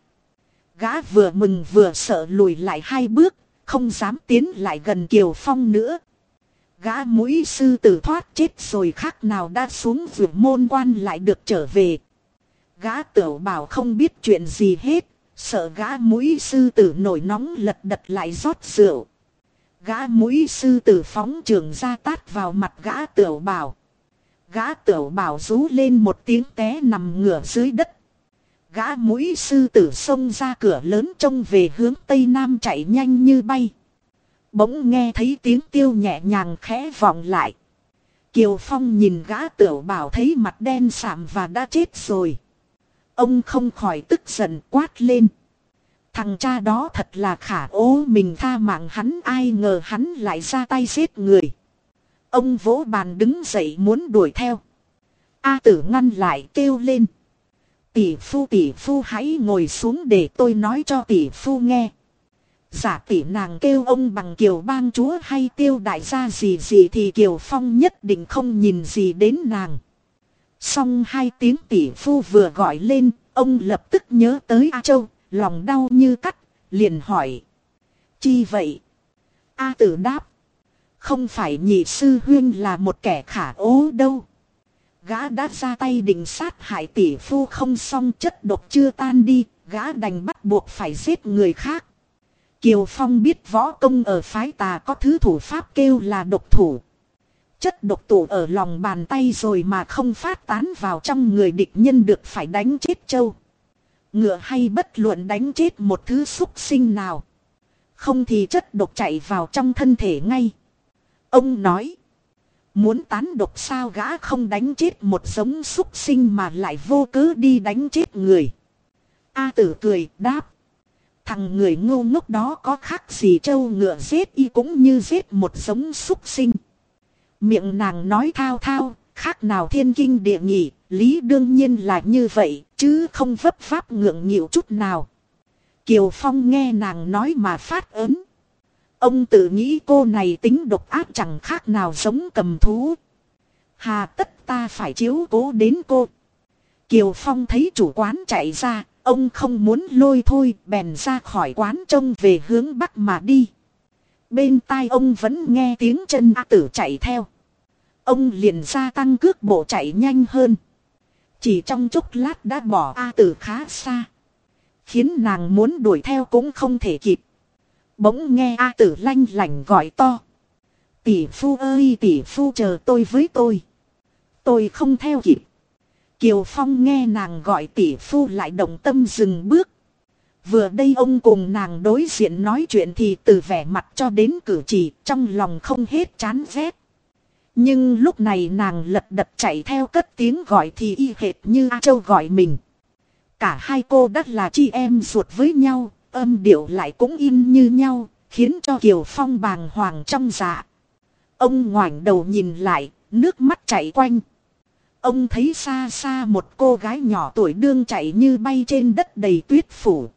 Gã vừa mừng vừa sợ lùi lại hai bước, không dám tiến lại gần Kiều Phong nữa. Gã mũi sư tử thoát chết rồi khác nào đã xuống vượt môn quan lại được trở về. Gã tiểu bảo không biết chuyện gì hết, sợ gã mũi sư tử nổi nóng lật đật lại rót rượu. Gã mũi sư tử phóng trường ra tát vào mặt gã tiểu bảo. Gã tiểu bảo rú lên một tiếng té nằm ngửa dưới đất. Gã mũi sư tử xông ra cửa lớn trông về hướng tây nam chạy nhanh như bay. Bỗng nghe thấy tiếng tiêu nhẹ nhàng khẽ vọng lại. Kiều Phong nhìn gã tiểu bảo thấy mặt đen sạm và đã chết rồi. Ông không khỏi tức giận quát lên. Thằng cha đó thật là khả ố mình tha mạng hắn, ai ngờ hắn lại ra tay giết người. Ông vỗ bàn đứng dậy muốn đuổi theo. A tử ngăn lại kêu lên. Tỷ phu tỷ phu hãy ngồi xuống để tôi nói cho tỷ phu nghe. Giả tỷ nàng kêu ông bằng kiều bang chúa hay tiêu đại gia gì gì thì kiều phong nhất định không nhìn gì đến nàng. Xong hai tiếng tỷ phu vừa gọi lên, ông lập tức nhớ tới A Châu, lòng đau như cắt, liền hỏi. Chi vậy? A tử đáp. Không phải nhị sư huyên là một kẻ khả ố đâu. Gã đã ra tay định sát hại tỷ phu không xong chất độc chưa tan đi, gã đành bắt buộc phải giết người khác. Kiều Phong biết võ công ở phái tà có thứ thủ pháp kêu là độc thủ. Chất độc tụ ở lòng bàn tay rồi mà không phát tán vào trong người địch nhân được phải đánh chết châu. Ngựa hay bất luận đánh chết một thứ xúc sinh nào. Không thì chất độc chạy vào trong thân thể ngay. Ông nói. Muốn tán độc sao gã không đánh chết một giống súc sinh mà lại vô cớ đi đánh chết người. A tử cười đáp. Thằng người ngu ngốc đó có khác gì trâu ngựa giết y cũng như giết một giống súc sinh. Miệng nàng nói thao thao, khác nào thiên kinh địa nhị, lý đương nhiên là như vậy, chứ không vấp pháp ngượng nghịu chút nào. Kiều Phong nghe nàng nói mà phát ớn. Ông tự nghĩ cô này tính độc ác chẳng khác nào giống cầm thú. Hà tất ta phải chiếu cố đến cô. Kiều Phong thấy chủ quán chạy ra, ông không muốn lôi thôi, bèn ra khỏi quán trông về hướng bắc mà đi. Bên tai ông vẫn nghe tiếng chân A tử chạy theo. Ông liền gia tăng cước bộ chạy nhanh hơn. Chỉ trong chốc lát đã bỏ A tử khá xa. Khiến nàng muốn đuổi theo cũng không thể kịp. Bỗng nghe A tử lanh lành gọi to. Tỷ phu ơi tỷ phu chờ tôi với tôi. Tôi không theo kịp. Kiều Phong nghe nàng gọi tỷ phu lại động tâm dừng bước. Vừa đây ông cùng nàng đối diện nói chuyện thì từ vẻ mặt cho đến cử chỉ trong lòng không hết chán ghét. Nhưng lúc này nàng lật đật chạy theo cất tiếng gọi thì y hệt như A Châu gọi mình. Cả hai cô đất là chị em ruột với nhau, âm điệu lại cũng in như nhau, khiến cho Kiều Phong bàng hoàng trong dạ. Ông ngoảnh đầu nhìn lại, nước mắt chảy quanh. Ông thấy xa xa một cô gái nhỏ tuổi đương chạy như bay trên đất đầy tuyết phủ.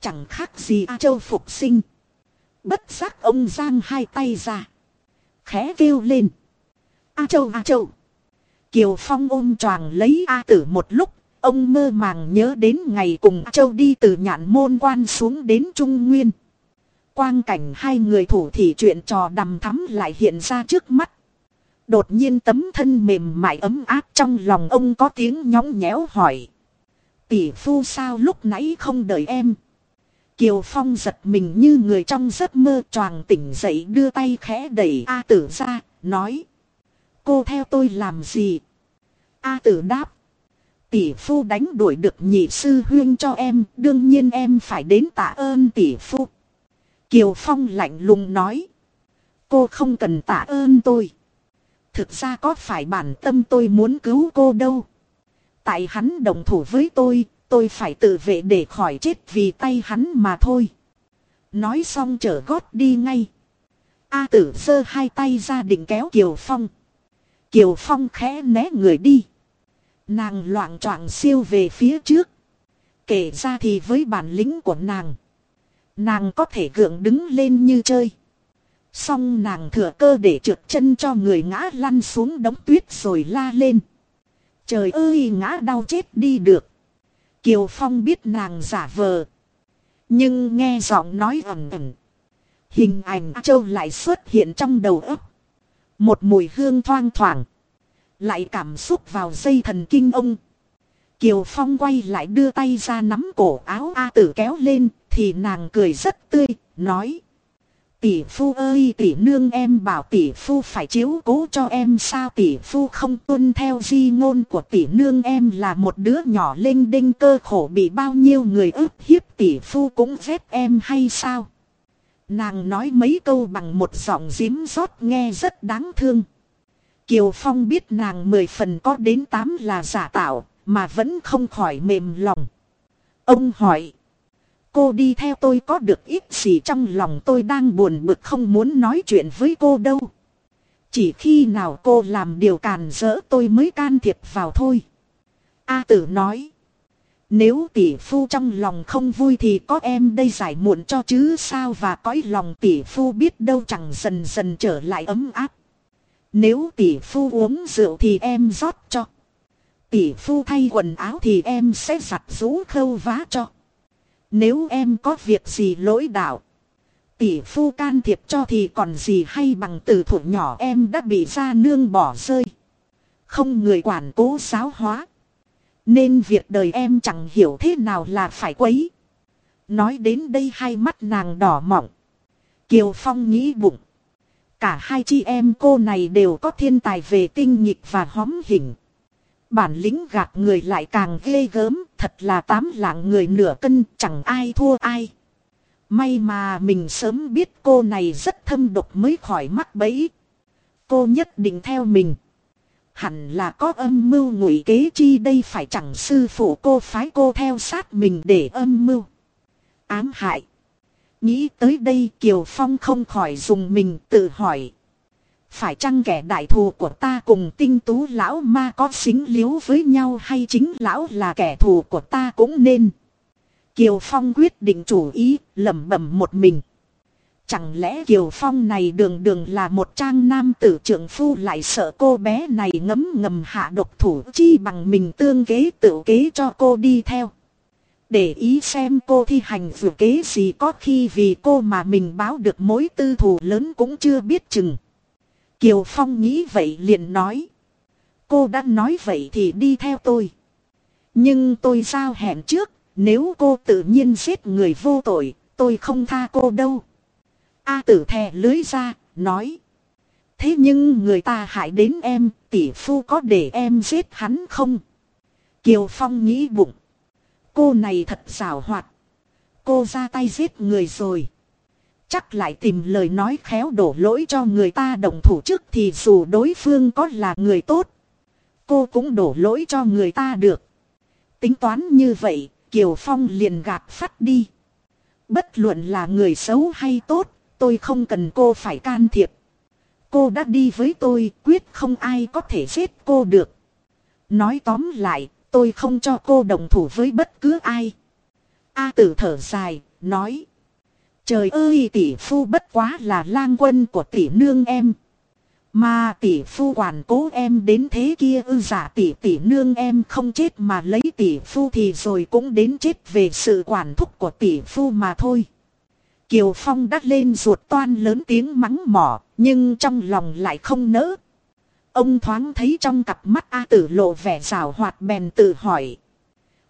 Chẳng khác gì A Châu phục sinh. Bất giác ông giang hai tay ra. Khẽ kêu lên. A Châu A Châu. Kiều Phong ôm choàng lấy A Tử một lúc. Ông mơ màng nhớ đến ngày cùng Châu đi từ nhạn môn quan xuống đến Trung Nguyên. Quang cảnh hai người thủ thị chuyện trò đầm thắm lại hiện ra trước mắt. Đột nhiên tấm thân mềm mại ấm áp trong lòng ông có tiếng nhóng nhẽo hỏi. Tỷ phu sao lúc nãy không đợi em. Kiều Phong giật mình như người trong giấc mơ choàng tỉnh dậy đưa tay khẽ đẩy A tử ra, nói. Cô theo tôi làm gì? A tử đáp. Tỷ phu đánh đuổi được nhị sư huyên cho em, đương nhiên em phải đến tạ ơn tỷ phu. Kiều Phong lạnh lùng nói. Cô không cần tạ ơn tôi. Thực ra có phải bản tâm tôi muốn cứu cô đâu. Tại hắn đồng thủ với tôi, tôi phải tự vệ để khỏi chết vì tay hắn mà thôi. Nói xong trở gót đi ngay. A tử giơ hai tay ra định kéo Kiều Phong. Kiều Phong khẽ né người đi. Nàng loạn trọng siêu về phía trước. Kể ra thì với bản lĩnh của nàng. Nàng có thể gượng đứng lên như chơi. Xong nàng thừa cơ để trượt chân cho người ngã lăn xuống đống tuyết rồi la lên. Trời ơi, ngã đau chết đi được. Kiều Phong biết nàng giả vờ. Nhưng nghe giọng nói ẩm ẩm. Hình ảnh châu lại xuất hiện trong đầu ấp. Một mùi hương thoang thoảng. Lại cảm xúc vào dây thần kinh ông. Kiều Phong quay lại đưa tay ra nắm cổ áo A tử kéo lên. Thì nàng cười rất tươi, nói tỷ phu ơi tỷ nương em bảo tỷ phu phải chiếu cố cho em sao tỷ phu không tuân theo di ngôn của tỷ nương em là một đứa nhỏ linh đinh cơ khổ bị bao nhiêu người ức hiếp tỷ phu cũng ghét em hay sao. Nàng nói mấy câu bằng một giọng dím rót nghe rất đáng thương. Kiều Phong biết nàng mười phần có đến tám là giả tạo, mà vẫn không khỏi mềm lòng. Ông hỏi. Cô đi theo tôi có được ít gì trong lòng tôi đang buồn bực không muốn nói chuyện với cô đâu. Chỉ khi nào cô làm điều càn rỡ tôi mới can thiệp vào thôi. A tử nói. Nếu tỷ phu trong lòng không vui thì có em đây giải muộn cho chứ sao và cõi lòng tỷ phu biết đâu chẳng dần dần trở lại ấm áp. Nếu tỷ phu uống rượu thì em rót cho. Tỷ phu thay quần áo thì em sẽ giặt rũ khâu vá cho. Nếu em có việc gì lỗi đạo. Tỷ phu can thiệp cho thì còn gì hay bằng từ thủ nhỏ em đã bị ra nương bỏ rơi. Không người quản cố giáo hóa. Nên việc đời em chẳng hiểu thế nào là phải quấy. Nói đến đây hai mắt nàng đỏ mọng. Kiều Phong nghĩ bụng. Cả hai chị em cô này đều có thiên tài về tinh nghịch và hóm hình. Bản lĩnh gạt người lại càng ghê gớm, thật là tám lạng người nửa cân, chẳng ai thua ai. May mà mình sớm biết cô này rất thâm độc mới khỏi mắc bẫy. Cô nhất định theo mình. Hẳn là có âm mưu ngụy kế chi đây phải chẳng sư phụ cô phái cô theo sát mình để âm mưu. Ám hại. Nghĩ tới đây Kiều Phong không khỏi dùng mình tự hỏi. Phải chăng kẻ đại thù của ta cùng tinh tú lão ma có xính liếu với nhau hay chính lão là kẻ thù của ta cũng nên. Kiều Phong quyết định chủ ý, lẩm bẩm một mình. Chẳng lẽ Kiều Phong này đường đường là một trang nam tử trưởng phu lại sợ cô bé này ngấm ngầm hạ độc thủ chi bằng mình tương kế tự kế cho cô đi theo. Để ý xem cô thi hành vừa kế gì có khi vì cô mà mình báo được mối tư thù lớn cũng chưa biết chừng. Kiều Phong nghĩ vậy liền nói. Cô đã nói vậy thì đi theo tôi. Nhưng tôi giao hẹn trước, nếu cô tự nhiên giết người vô tội, tôi không tha cô đâu. A tử thè lưới ra, nói. Thế nhưng người ta hại đến em, tỷ phu có để em giết hắn không? Kiều Phong nghĩ bụng. Cô này thật xảo hoạt. Cô ra tay giết người rồi. Chắc lại tìm lời nói khéo đổ lỗi cho người ta đồng thủ trước thì dù đối phương có là người tốt. Cô cũng đổ lỗi cho người ta được. Tính toán như vậy, Kiều Phong liền gạt phát đi. Bất luận là người xấu hay tốt, tôi không cần cô phải can thiệp. Cô đã đi với tôi, quyết không ai có thể giết cô được. Nói tóm lại, tôi không cho cô đồng thủ với bất cứ ai. A tử thở dài, nói. Trời ơi tỷ phu bất quá là lang quân của tỷ nương em. Mà tỷ phu quản cố em đến thế kia ư giả tỷ tỷ nương em không chết mà lấy tỷ phu thì rồi cũng đến chết về sự quản thúc của tỷ phu mà thôi. Kiều Phong đắt lên ruột toan lớn tiếng mắng mỏ, nhưng trong lòng lại không nỡ. Ông thoáng thấy trong cặp mắt A tử lộ vẻ rào hoạt bèn tự hỏi.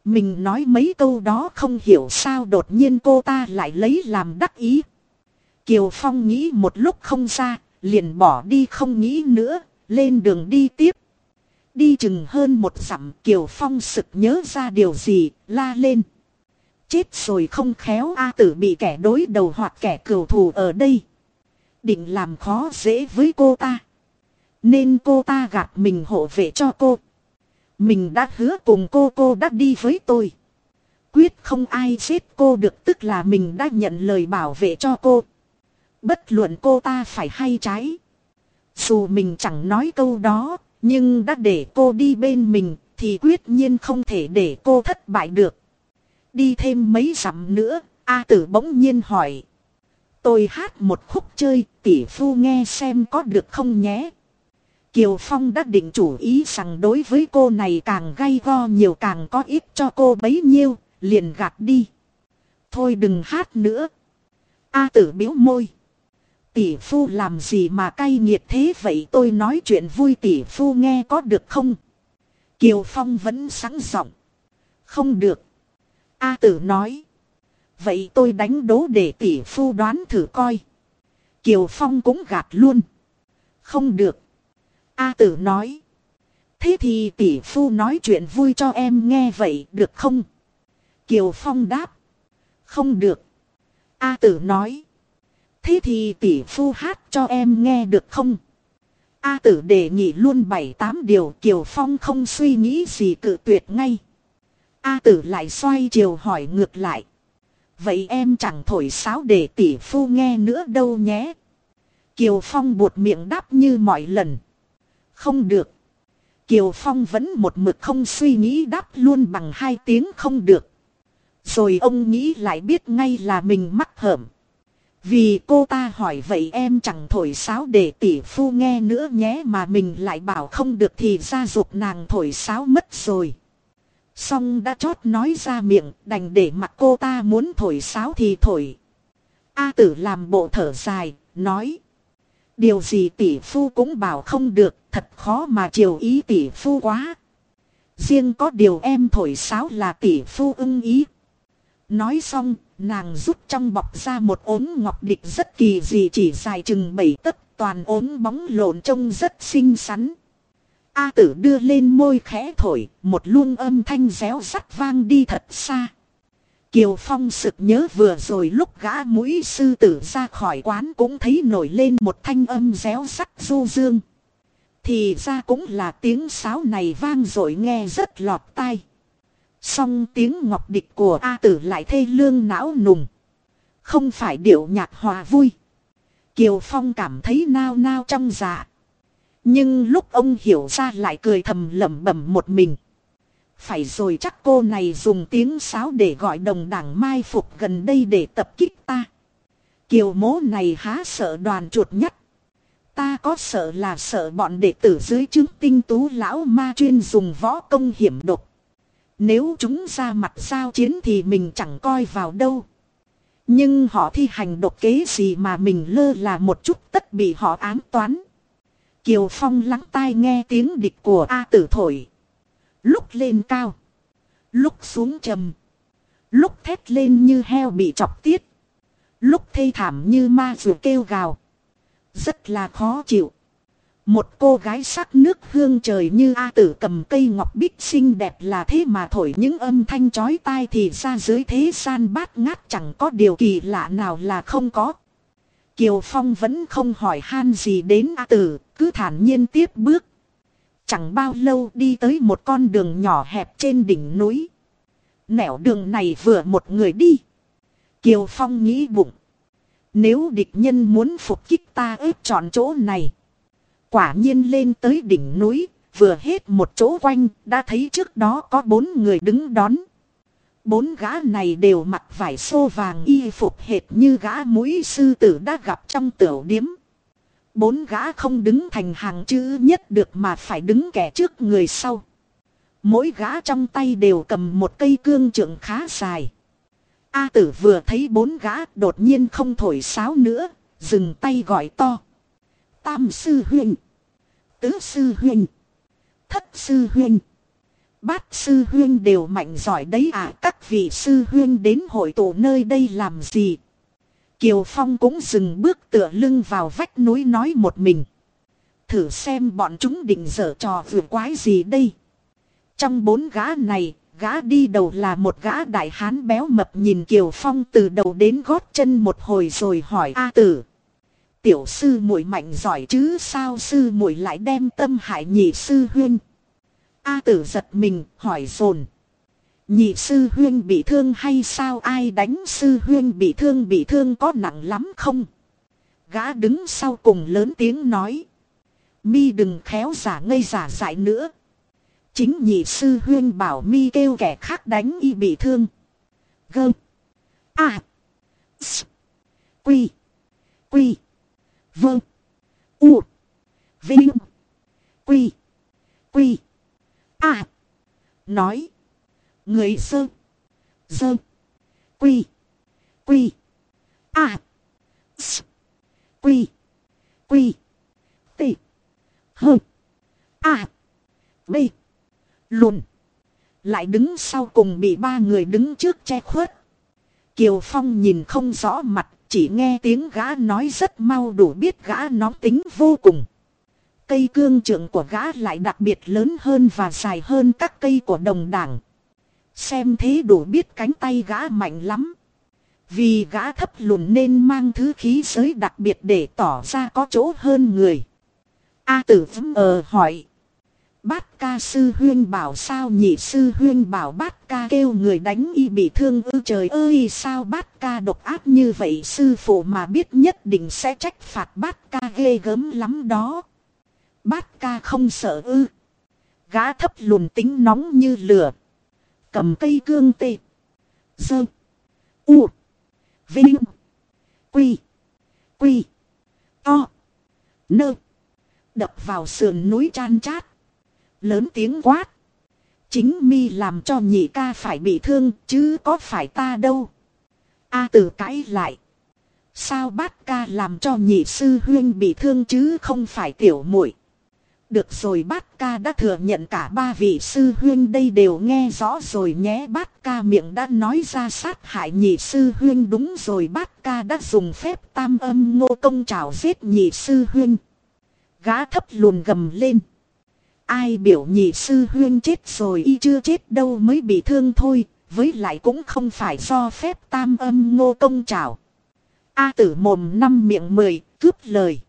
Mình nói mấy câu đó không hiểu sao đột nhiên cô ta lại lấy làm đắc ý. Kiều Phong nghĩ một lúc không ra, liền bỏ đi không nghĩ nữa, lên đường đi tiếp. Đi chừng hơn một dặm Kiều Phong sực nhớ ra điều gì, la lên. Chết rồi không khéo A tử bị kẻ đối đầu hoặc kẻ cừu thù ở đây. Định làm khó dễ với cô ta. Nên cô ta gạt mình hộ vệ cho cô. Mình đã hứa cùng cô cô đã đi với tôi. Quyết không ai giết cô được tức là mình đã nhận lời bảo vệ cho cô. Bất luận cô ta phải hay trái. Dù mình chẳng nói câu đó, nhưng đã để cô đi bên mình, thì quyết nhiên không thể để cô thất bại được. Đi thêm mấy dặm nữa, A tử bỗng nhiên hỏi. Tôi hát một khúc chơi, tỷ phu nghe xem có được không nhé. Kiều Phong đã định chủ ý rằng đối với cô này càng gay go nhiều càng có ít cho cô bấy nhiêu, liền gạt đi. Thôi đừng hát nữa. A tử biếu môi. Tỷ phu làm gì mà cay nghiệt thế vậy tôi nói chuyện vui tỷ phu nghe có được không? Kiều Phong vẫn sẵn giọng. Không được. A tử nói. Vậy tôi đánh đố để tỷ phu đoán thử coi. Kiều Phong cũng gạt luôn. Không được. A tử nói. Thế thì tỷ phu nói chuyện vui cho em nghe vậy được không? Kiều Phong đáp. Không được. A tử nói. Thế thì tỷ phu hát cho em nghe được không? A tử đề nghị luôn bảy tám điều Kiều Phong không suy nghĩ gì cự tuyệt ngay. A tử lại xoay chiều hỏi ngược lại. Vậy em chẳng thổi sáo để tỷ phu nghe nữa đâu nhé. Kiều Phong buột miệng đáp như mọi lần. Không được. Kiều Phong vẫn một mực không suy nghĩ đáp luôn bằng hai tiếng không được. Rồi ông nghĩ lại biết ngay là mình mắc hởm. Vì cô ta hỏi vậy em chẳng thổi sáo để tỷ phu nghe nữa nhé mà mình lại bảo không được thì ra dục nàng thổi sáo mất rồi. Xong đã chót nói ra miệng đành để mặc cô ta muốn thổi sáo thì thổi. A tử làm bộ thở dài, nói. Điều gì tỷ phu cũng bảo không được, thật khó mà chiều ý tỷ phu quá. Riêng có điều em thổi sáo là tỷ phu ưng ý. Nói xong, nàng rút trong bọc ra một ốm ngọc địch rất kỳ dị chỉ dài chừng bảy tấc, toàn ốm bóng lộn trông rất xinh xắn. A tử đưa lên môi khẽ thổi, một luông âm thanh réo rắt vang đi thật xa. Kiều Phong sực nhớ vừa rồi lúc gã mũi sư tử ra khỏi quán cũng thấy nổi lên một thanh âm réo sắc du dương. Thì ra cũng là tiếng sáo này vang rồi nghe rất lọt tai. Song tiếng ngọc địch của A tử lại thê lương não nùng. Không phải điệu nhạc hòa vui. Kiều Phong cảm thấy nao nao trong dạ. Nhưng lúc ông hiểu ra lại cười thầm lẩm bẩm một mình. Phải rồi chắc cô này dùng tiếng sáo để gọi đồng đảng mai phục gần đây để tập kích ta. Kiều mố này há sợ đoàn chuột nhất. Ta có sợ là sợ bọn đệ tử dưới chứng tinh tú lão ma chuyên dùng võ công hiểm độc. Nếu chúng ra mặt giao chiến thì mình chẳng coi vào đâu. Nhưng họ thi hành độc kế gì mà mình lơ là một chút tất bị họ ám toán. Kiều Phong lắng tai nghe tiếng địch của A tử thổi. Lúc lên cao. Lúc xuống trầm. Lúc thét lên như heo bị chọc tiết. Lúc thê thảm như ma vừa kêu gào. Rất là khó chịu. Một cô gái sắc nước hương trời như A tử cầm cây ngọc bích xinh đẹp là thế mà thổi những âm thanh chói tai thì ra dưới thế gian bát ngát chẳng có điều kỳ lạ nào là không có. Kiều Phong vẫn không hỏi han gì đến A tử, cứ thản nhiên tiếp bước. Chẳng bao lâu đi tới một con đường nhỏ hẹp trên đỉnh núi. Nẻo đường này vừa một người đi. Kiều Phong nghĩ bụng. Nếu địch nhân muốn phục kích ta ép chọn chỗ này. Quả nhiên lên tới đỉnh núi, vừa hết một chỗ quanh, đã thấy trước đó có bốn người đứng đón. Bốn gã này đều mặc vải xô vàng y phục hệt như gã mũi sư tử đã gặp trong tiểu điếm. Bốn gã không đứng thành hàng chữ nhất được mà phải đứng kẻ trước người sau. Mỗi gã trong tay đều cầm một cây cương trượng khá dài. A tử vừa thấy bốn gã đột nhiên không thổi sáo nữa, dừng tay gọi to. Tam sư huynh, tứ sư huynh, thất sư huynh, bát sư huynh đều mạnh giỏi đấy à các vị sư huynh đến hội tụ nơi đây làm gì. Kiều Phong cũng dừng bước tựa lưng vào vách núi nói một mình. Thử xem bọn chúng định dở trò vừa quái gì đây. Trong bốn gã này, gã đi đầu là một gã đại hán béo mập nhìn Kiều Phong từ đầu đến gót chân một hồi rồi hỏi A tử. Tiểu sư muội mạnh giỏi chứ sao sư muội lại đem tâm hại nhị sư huyên. A tử giật mình hỏi dồn Nhị sư huyên bị thương hay sao ai đánh sư huyên bị thương bị thương có nặng lắm không? Gã đứng sau cùng lớn tiếng nói. Mi đừng khéo giả ngây giả dại nữa. Chính nhị sư huyên bảo mi kêu kẻ khác đánh y bị thương. Gơ. A. S. Quy. Quy. Vâng. U. Vinh. Quy. Quy. A. Nói. Người sơ. Sơ. Quy. Quy. A. S. Quy. Quy. T. H. A. B. Lùn. Lại đứng sau cùng bị ba người đứng trước che khuất. Kiều Phong nhìn không rõ mặt, chỉ nghe tiếng gã nói rất mau đủ biết gã nóng tính vô cùng. Cây cương trượng của gã lại đặc biệt lớn hơn và dài hơn các cây của đồng đảng. Xem thế đủ biết cánh tay gã mạnh lắm. Vì gã thấp lùn nên mang thứ khí giới đặc biệt để tỏ ra có chỗ hơn người. A tử vững ờ hỏi. Bát ca sư huyên bảo sao nhị sư huyên bảo bát ca kêu người đánh y bị thương ư trời ơi sao bát ca độc ác như vậy sư phụ mà biết nhất định sẽ trách phạt bát ca ghê gớm lắm đó. Bát ca không sợ ư. Gã thấp lùn tính nóng như lửa. Cầm cây cương tê. Dơ. U. Vinh. Quy. Quy. To. Nơ. Đập vào sườn núi chan chát lớn tiếng quát. Chính mi làm cho nhị ca phải bị thương chứ có phải ta đâu. A à, tử cãi lại. Sao bát ca làm cho nhị sư huyên bị thương chứ không phải tiểu muội được rồi bát ca đã thừa nhận cả ba vị sư huyên đây đều nghe rõ rồi nhé bát ca miệng đã nói ra sát hại nhị sư huyên đúng rồi bát ca đã dùng phép tam âm ngô công trào giết nhị sư huyên. Gã thấp lùn gầm lên. Ai biểu nhị sư huyên chết rồi y chưa chết đâu mới bị thương thôi, với lại cũng không phải do phép tam âm ngô công trào. A tử mồm năm miệng mười, cướp lời.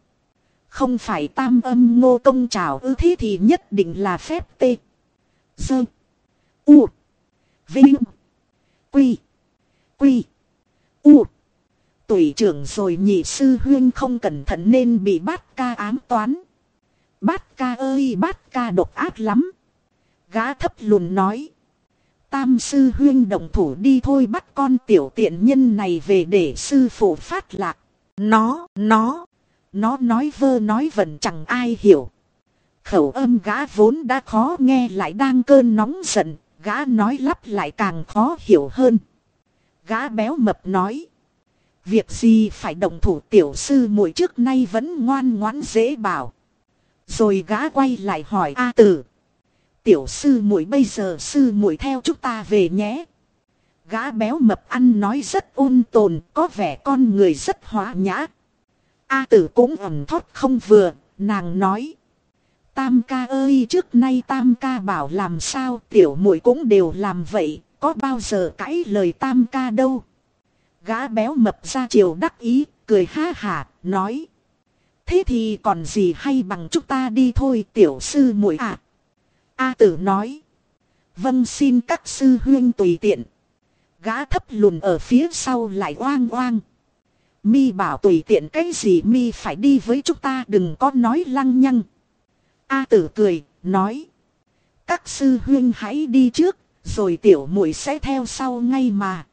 Không phải tam âm ngô công trào ư thế thì nhất định là phép tê. Sơ. U. Vinh. Quy. Quy. U. Tuổi trưởng rồi nhị sư huyên không cẩn thận nên bị bắt ca ám toán. Bát ca ơi bát ca độc ác lắm. Gã thấp lùn nói. Tam sư huyên động thủ đi thôi bắt con tiểu tiện nhân này về để sư phụ phát lạc. nó, nó, nó nói vơ nói vẩn chẳng ai hiểu. Khẩu âm gã vốn đã khó nghe lại đang cơn nóng giận, gã nói lắp lại càng khó hiểu hơn. Gã béo mập nói. Việc gì phải động thủ tiểu sư muội trước nay vẫn ngoan ngoãn dễ bảo. Rồi gã quay lại hỏi A tử. Tiểu sư muội bây giờ sư muội theo chúng ta về nhé. Gã béo mập ăn nói rất ôn tồn, có vẻ con người rất hóa nhã. A tử cũng ẩm thoát không vừa, nàng nói. Tam ca ơi trước nay tam ca bảo làm sao tiểu muội cũng đều làm vậy, có bao giờ cãi lời tam ca đâu. Gã béo mập ra chiều đắc ý, cười ha hả, nói. Thế thì còn gì hay bằng chúng ta đi thôi tiểu sư muội ạ. A tử nói. Vâng xin các sư huyên tùy tiện. Gã thấp lùn ở phía sau lại oang oang. Mi bảo tùy tiện cái gì mi phải đi với chúng ta đừng có nói lăng nhăng. A tử cười, nói. Các sư huyên hãy đi trước, rồi tiểu muội sẽ theo sau ngay mà.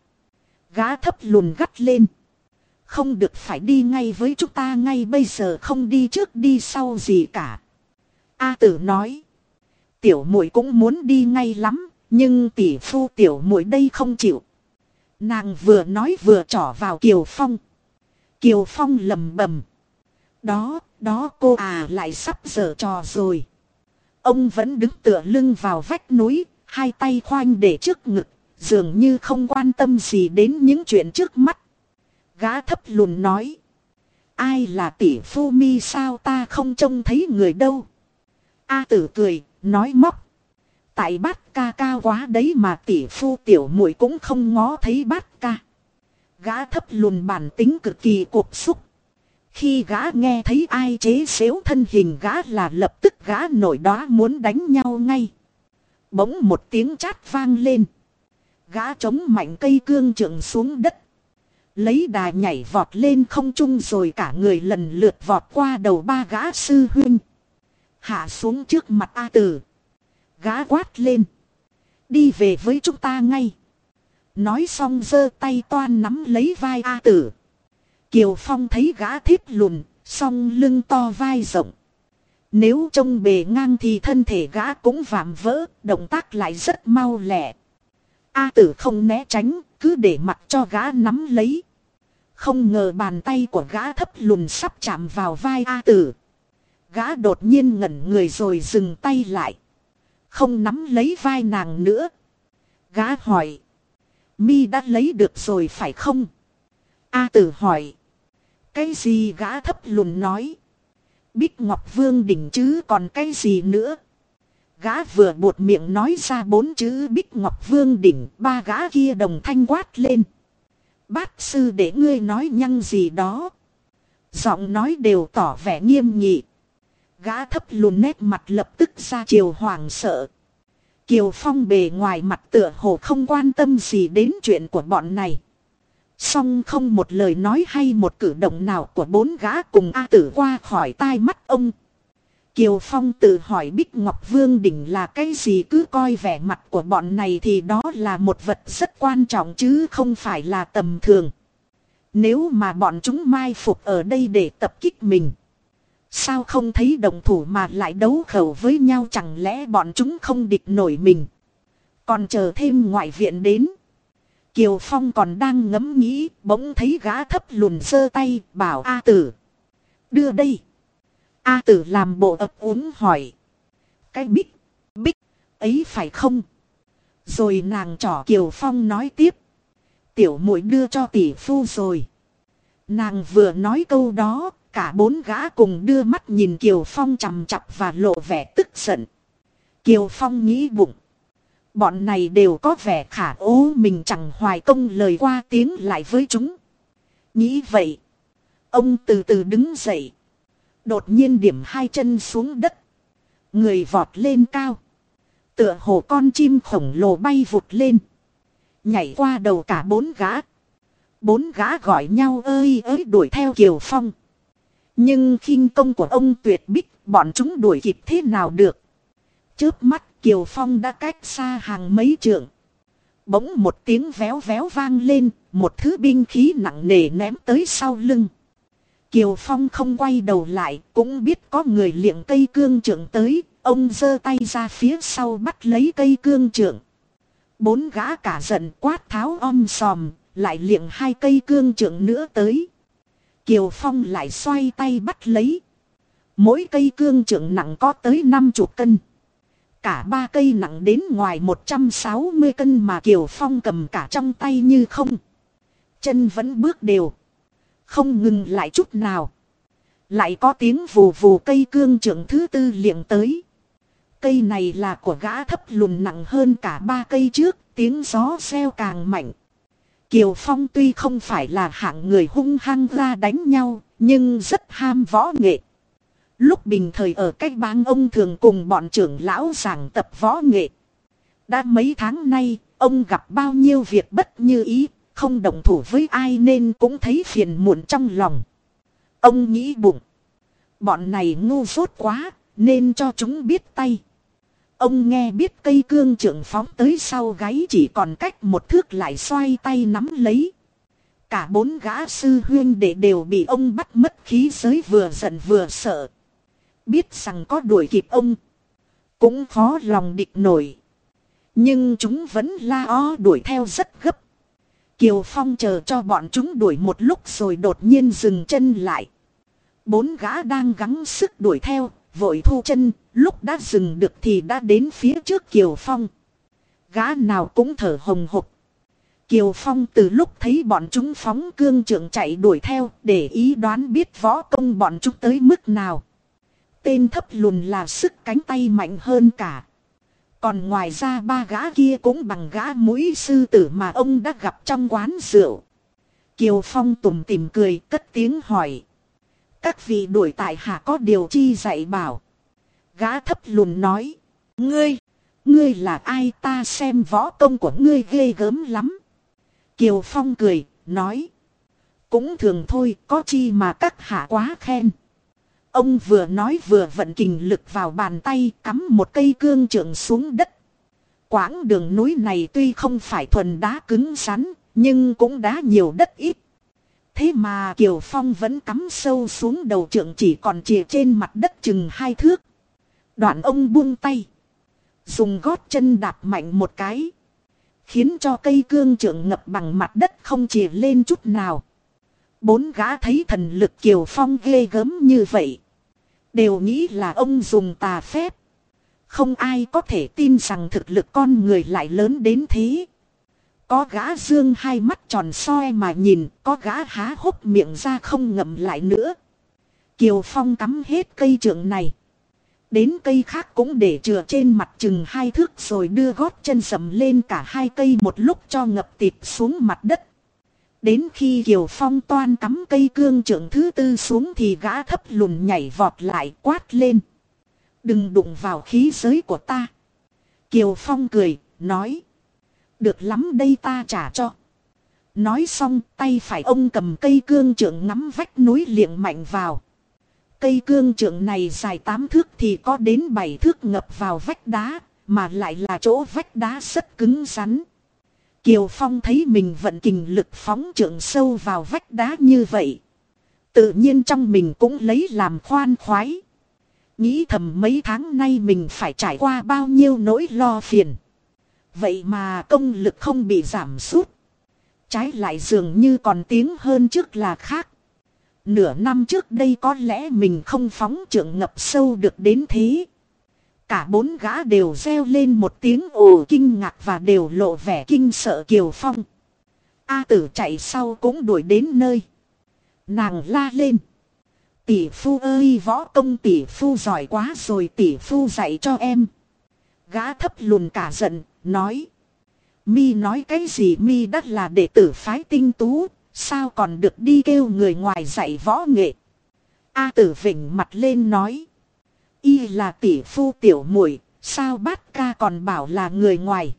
gá thấp lùn gắt lên. Không được phải đi ngay với chúng ta ngay bây giờ không đi trước đi sau gì cả. A tử nói. Tiểu muội cũng muốn đi ngay lắm, nhưng tỷ phu tiểu muội đây không chịu. Nàng vừa nói vừa trỏ vào Kiều Phong. Kiều Phong lầm bầm. Đó, đó cô à lại sắp dở trò rồi. Ông vẫn đứng tựa lưng vào vách núi, hai tay khoanh để trước ngực, dường như không quan tâm gì đến những chuyện trước mắt. Gã thấp lùn nói. Ai là tỷ phu mi sao ta không trông thấy người đâu. A tử cười, nói móc. Tại bát ca cao quá đấy mà tỷ phu tiểu muội cũng không ngó thấy bát ca. Gã thấp lùn bản tính cực kỳ cuộc xúc. Khi gã nghe thấy ai chế xếu thân hình gã là lập tức gã nổi đó muốn đánh nhau ngay. Bỗng một tiếng chát vang lên. Gã chống mạnh cây cương trượng xuống đất. Lấy đà nhảy vọt lên không trung rồi cả người lần lượt vọt qua đầu ba gã sư huynh. Hạ xuống trước mặt A Tử. Gã quát lên. Đi về với chúng ta ngay. Nói xong giơ tay toan nắm lấy vai A Tử. Kiều Phong thấy gã thiếp lùn, song lưng to vai rộng. Nếu trông bề ngang thì thân thể gã cũng vạm vỡ, động tác lại rất mau lẹ. A tử không né tránh, cứ để mặt cho gã nắm lấy. Không ngờ bàn tay của gã thấp lùn sắp chạm vào vai A tử. Gã đột nhiên ngẩn người rồi dừng tay lại. Không nắm lấy vai nàng nữa. Gã hỏi. Mi đã lấy được rồi phải không? A tử hỏi. Cái gì gã thấp lùn nói. Bích Ngọc Vương đỉnh chứ còn cái gì nữa. Gã vừa buột miệng nói ra bốn chữ Bích Ngọc Vương đỉnh, ba gã kia đồng thanh quát lên. Bát sư để ngươi nói nhăng gì đó. Giọng nói đều tỏ vẻ nghiêm nghị. Gã thấp lùn nét mặt lập tức ra chiều hoàng sợ. Kiều Phong bề ngoài mặt tựa hồ không quan tâm gì đến chuyện của bọn này. Song không một lời nói hay một cử động nào của bốn gã cùng A tử qua khỏi tai mắt ông. Kiều Phong tự hỏi Bích Ngọc Vương Đỉnh là cái gì cứ coi vẻ mặt của bọn này thì đó là một vật rất quan trọng chứ không phải là tầm thường. Nếu mà bọn chúng mai phục ở đây để tập kích mình. Sao không thấy đồng thủ mà lại đấu khẩu với nhau chẳng lẽ bọn chúng không địch nổi mình. Còn chờ thêm ngoại viện đến. Kiều Phong còn đang ngẫm nghĩ bỗng thấy gã thấp lùn sơ tay bảo A tử. Đưa đây. A tử làm bộ ấp úng hỏi. Cái bích, bích, ấy phải không? Rồi nàng trỏ Kiều Phong nói tiếp. Tiểu muội đưa cho tỷ phu rồi. Nàng vừa nói câu đó, cả bốn gã cùng đưa mắt nhìn Kiều Phong chằm chặp và lộ vẻ tức giận. Kiều Phong nghĩ bụng. Bọn này đều có vẻ khả ố mình chẳng hoài công lời qua tiếng lại với chúng. Nghĩ vậy. Ông từ từ đứng dậy. Đột nhiên điểm hai chân xuống đất. Người vọt lên cao. Tựa hồ con chim khổng lồ bay vụt lên. Nhảy qua đầu cả bốn gã. Bốn gã gọi nhau ơi ơi đuổi theo Kiều Phong. Nhưng khinh công của ông tuyệt bích bọn chúng đuổi kịp thế nào được. Chớp mắt Kiều Phong đã cách xa hàng mấy trượng. Bỗng một tiếng véo véo vang lên, một thứ binh khí nặng nề ném tới sau lưng. Kiều Phong không quay đầu lại, cũng biết có người liệng cây cương trượng tới, ông giơ tay ra phía sau bắt lấy cây cương trượng. Bốn gã cả giận quát tháo om sòm, lại liệng hai cây cương trượng nữa tới. Kiều Phong lại xoay tay bắt lấy. Mỗi cây cương trưởng nặng có tới 50 cân. Cả ba cây nặng đến ngoài 160 cân mà Kiều Phong cầm cả trong tay như không. Chân vẫn bước đều. Không ngừng lại chút nào. Lại có tiếng vù vù cây cương trưởng thứ tư liệng tới. Cây này là của gã thấp lùn nặng hơn cả ba cây trước, tiếng gió xeo càng mạnh. Kiều Phong tuy không phải là hạng người hung hăng ra đánh nhau, nhưng rất ham võ nghệ. Lúc bình thời ở cách bang ông thường cùng bọn trưởng lão giảng tập võ nghệ. Đã mấy tháng nay, ông gặp bao nhiêu việc bất như ý, không đồng thủ với ai nên cũng thấy phiền muộn trong lòng. Ông nghĩ bụng. Bọn này ngu dốt quá, nên cho chúng biết tay. Ông nghe biết cây cương trưởng phóng tới sau gáy chỉ còn cách một thước lại xoay tay nắm lấy. Cả bốn gã sư huyên đệ đều bị ông bắt mất khí giới vừa giận vừa sợ. Biết rằng có đuổi kịp ông. Cũng khó lòng địch nổi. Nhưng chúng vẫn la o đuổi theo rất gấp. Kiều Phong chờ cho bọn chúng đuổi một lúc rồi đột nhiên dừng chân lại. Bốn gã đang gắng sức đuổi theo, vội thu chân, lúc đã dừng được thì đã đến phía trước Kiều Phong. Gã nào cũng thở hồng hộc. Kiều Phong từ lúc thấy bọn chúng phóng cương trượng chạy đuổi theo để ý đoán biết võ công bọn chúng tới mức nào. Tên thấp lùn là sức cánh tay mạnh hơn cả. Còn ngoài ra ba gã kia cũng bằng gã mũi sư tử mà ông đã gặp trong quán rượu. Kiều Phong tủm tìm cười, cất tiếng hỏi. Các vị đuổi tại hạ có điều chi dạy bảo. Gã thấp lùn nói. Ngươi, ngươi là ai ta xem võ công của ngươi ghê gớm lắm. Kiều Phong cười, nói. Cũng thường thôi, có chi mà các hạ quá khen. Ông vừa nói vừa vận kình lực vào bàn tay cắm một cây cương trượng xuống đất. Quãng đường núi này tuy không phải thuần đá cứng rắn, nhưng cũng đá nhiều đất ít. Thế mà Kiều Phong vẫn cắm sâu xuống đầu trượng chỉ còn chìa trên mặt đất chừng hai thước. Đoạn ông buông tay. Dùng gót chân đạp mạnh một cái. Khiến cho cây cương trưởng ngập bằng mặt đất không chìa lên chút nào. Bốn gã thấy thần lực Kiều Phong ghê gớm như vậy. Đều nghĩ là ông dùng tà phép. Không ai có thể tin rằng thực lực con người lại lớn đến thế. Có gã dương hai mắt tròn soi mà nhìn, có gã há hốc miệng ra không ngậm lại nữa. Kiều Phong cắm hết cây trượng này. Đến cây khác cũng để chừa trên mặt chừng hai thước rồi đưa gót chân sầm lên cả hai cây một lúc cho ngập tịt xuống mặt đất. Đến khi Kiều Phong toan cắm cây cương trưởng thứ tư xuống thì gã thấp lùn nhảy vọt lại quát lên. Đừng đụng vào khí giới của ta. Kiều Phong cười, nói. Được lắm đây ta trả cho. Nói xong tay phải ông cầm cây cương trưởng ngắm vách núi liệng mạnh vào. Cây cương trượng này dài 8 thước thì có đến 7 thước ngập vào vách đá, mà lại là chỗ vách đá rất cứng rắn. Kiều Phong thấy mình vận kình lực phóng trượng sâu vào vách đá như vậy. Tự nhiên trong mình cũng lấy làm khoan khoái. Nghĩ thầm mấy tháng nay mình phải trải qua bao nhiêu nỗi lo phiền. Vậy mà công lực không bị giảm sút. Trái lại dường như còn tiếng hơn trước là khác. Nửa năm trước đây có lẽ mình không phóng trượng ngập sâu được đến thế. Cả bốn gã đều reo lên một tiếng ồ kinh ngạc và đều lộ vẻ kinh sợ Kiều Phong. A tử chạy sau cũng đuổi đến nơi. Nàng la lên. Tỷ phu ơi võ công tỷ phu giỏi quá rồi tỷ phu dạy cho em. Gã thấp lùn cả giận, nói. Mi nói cái gì mi đắt là đệ tử phái tinh tú, sao còn được đi kêu người ngoài dạy võ nghệ. A tử vịnh mặt lên nói. Y là tỷ phu tiểu muội, sao bát ca còn bảo là người ngoài.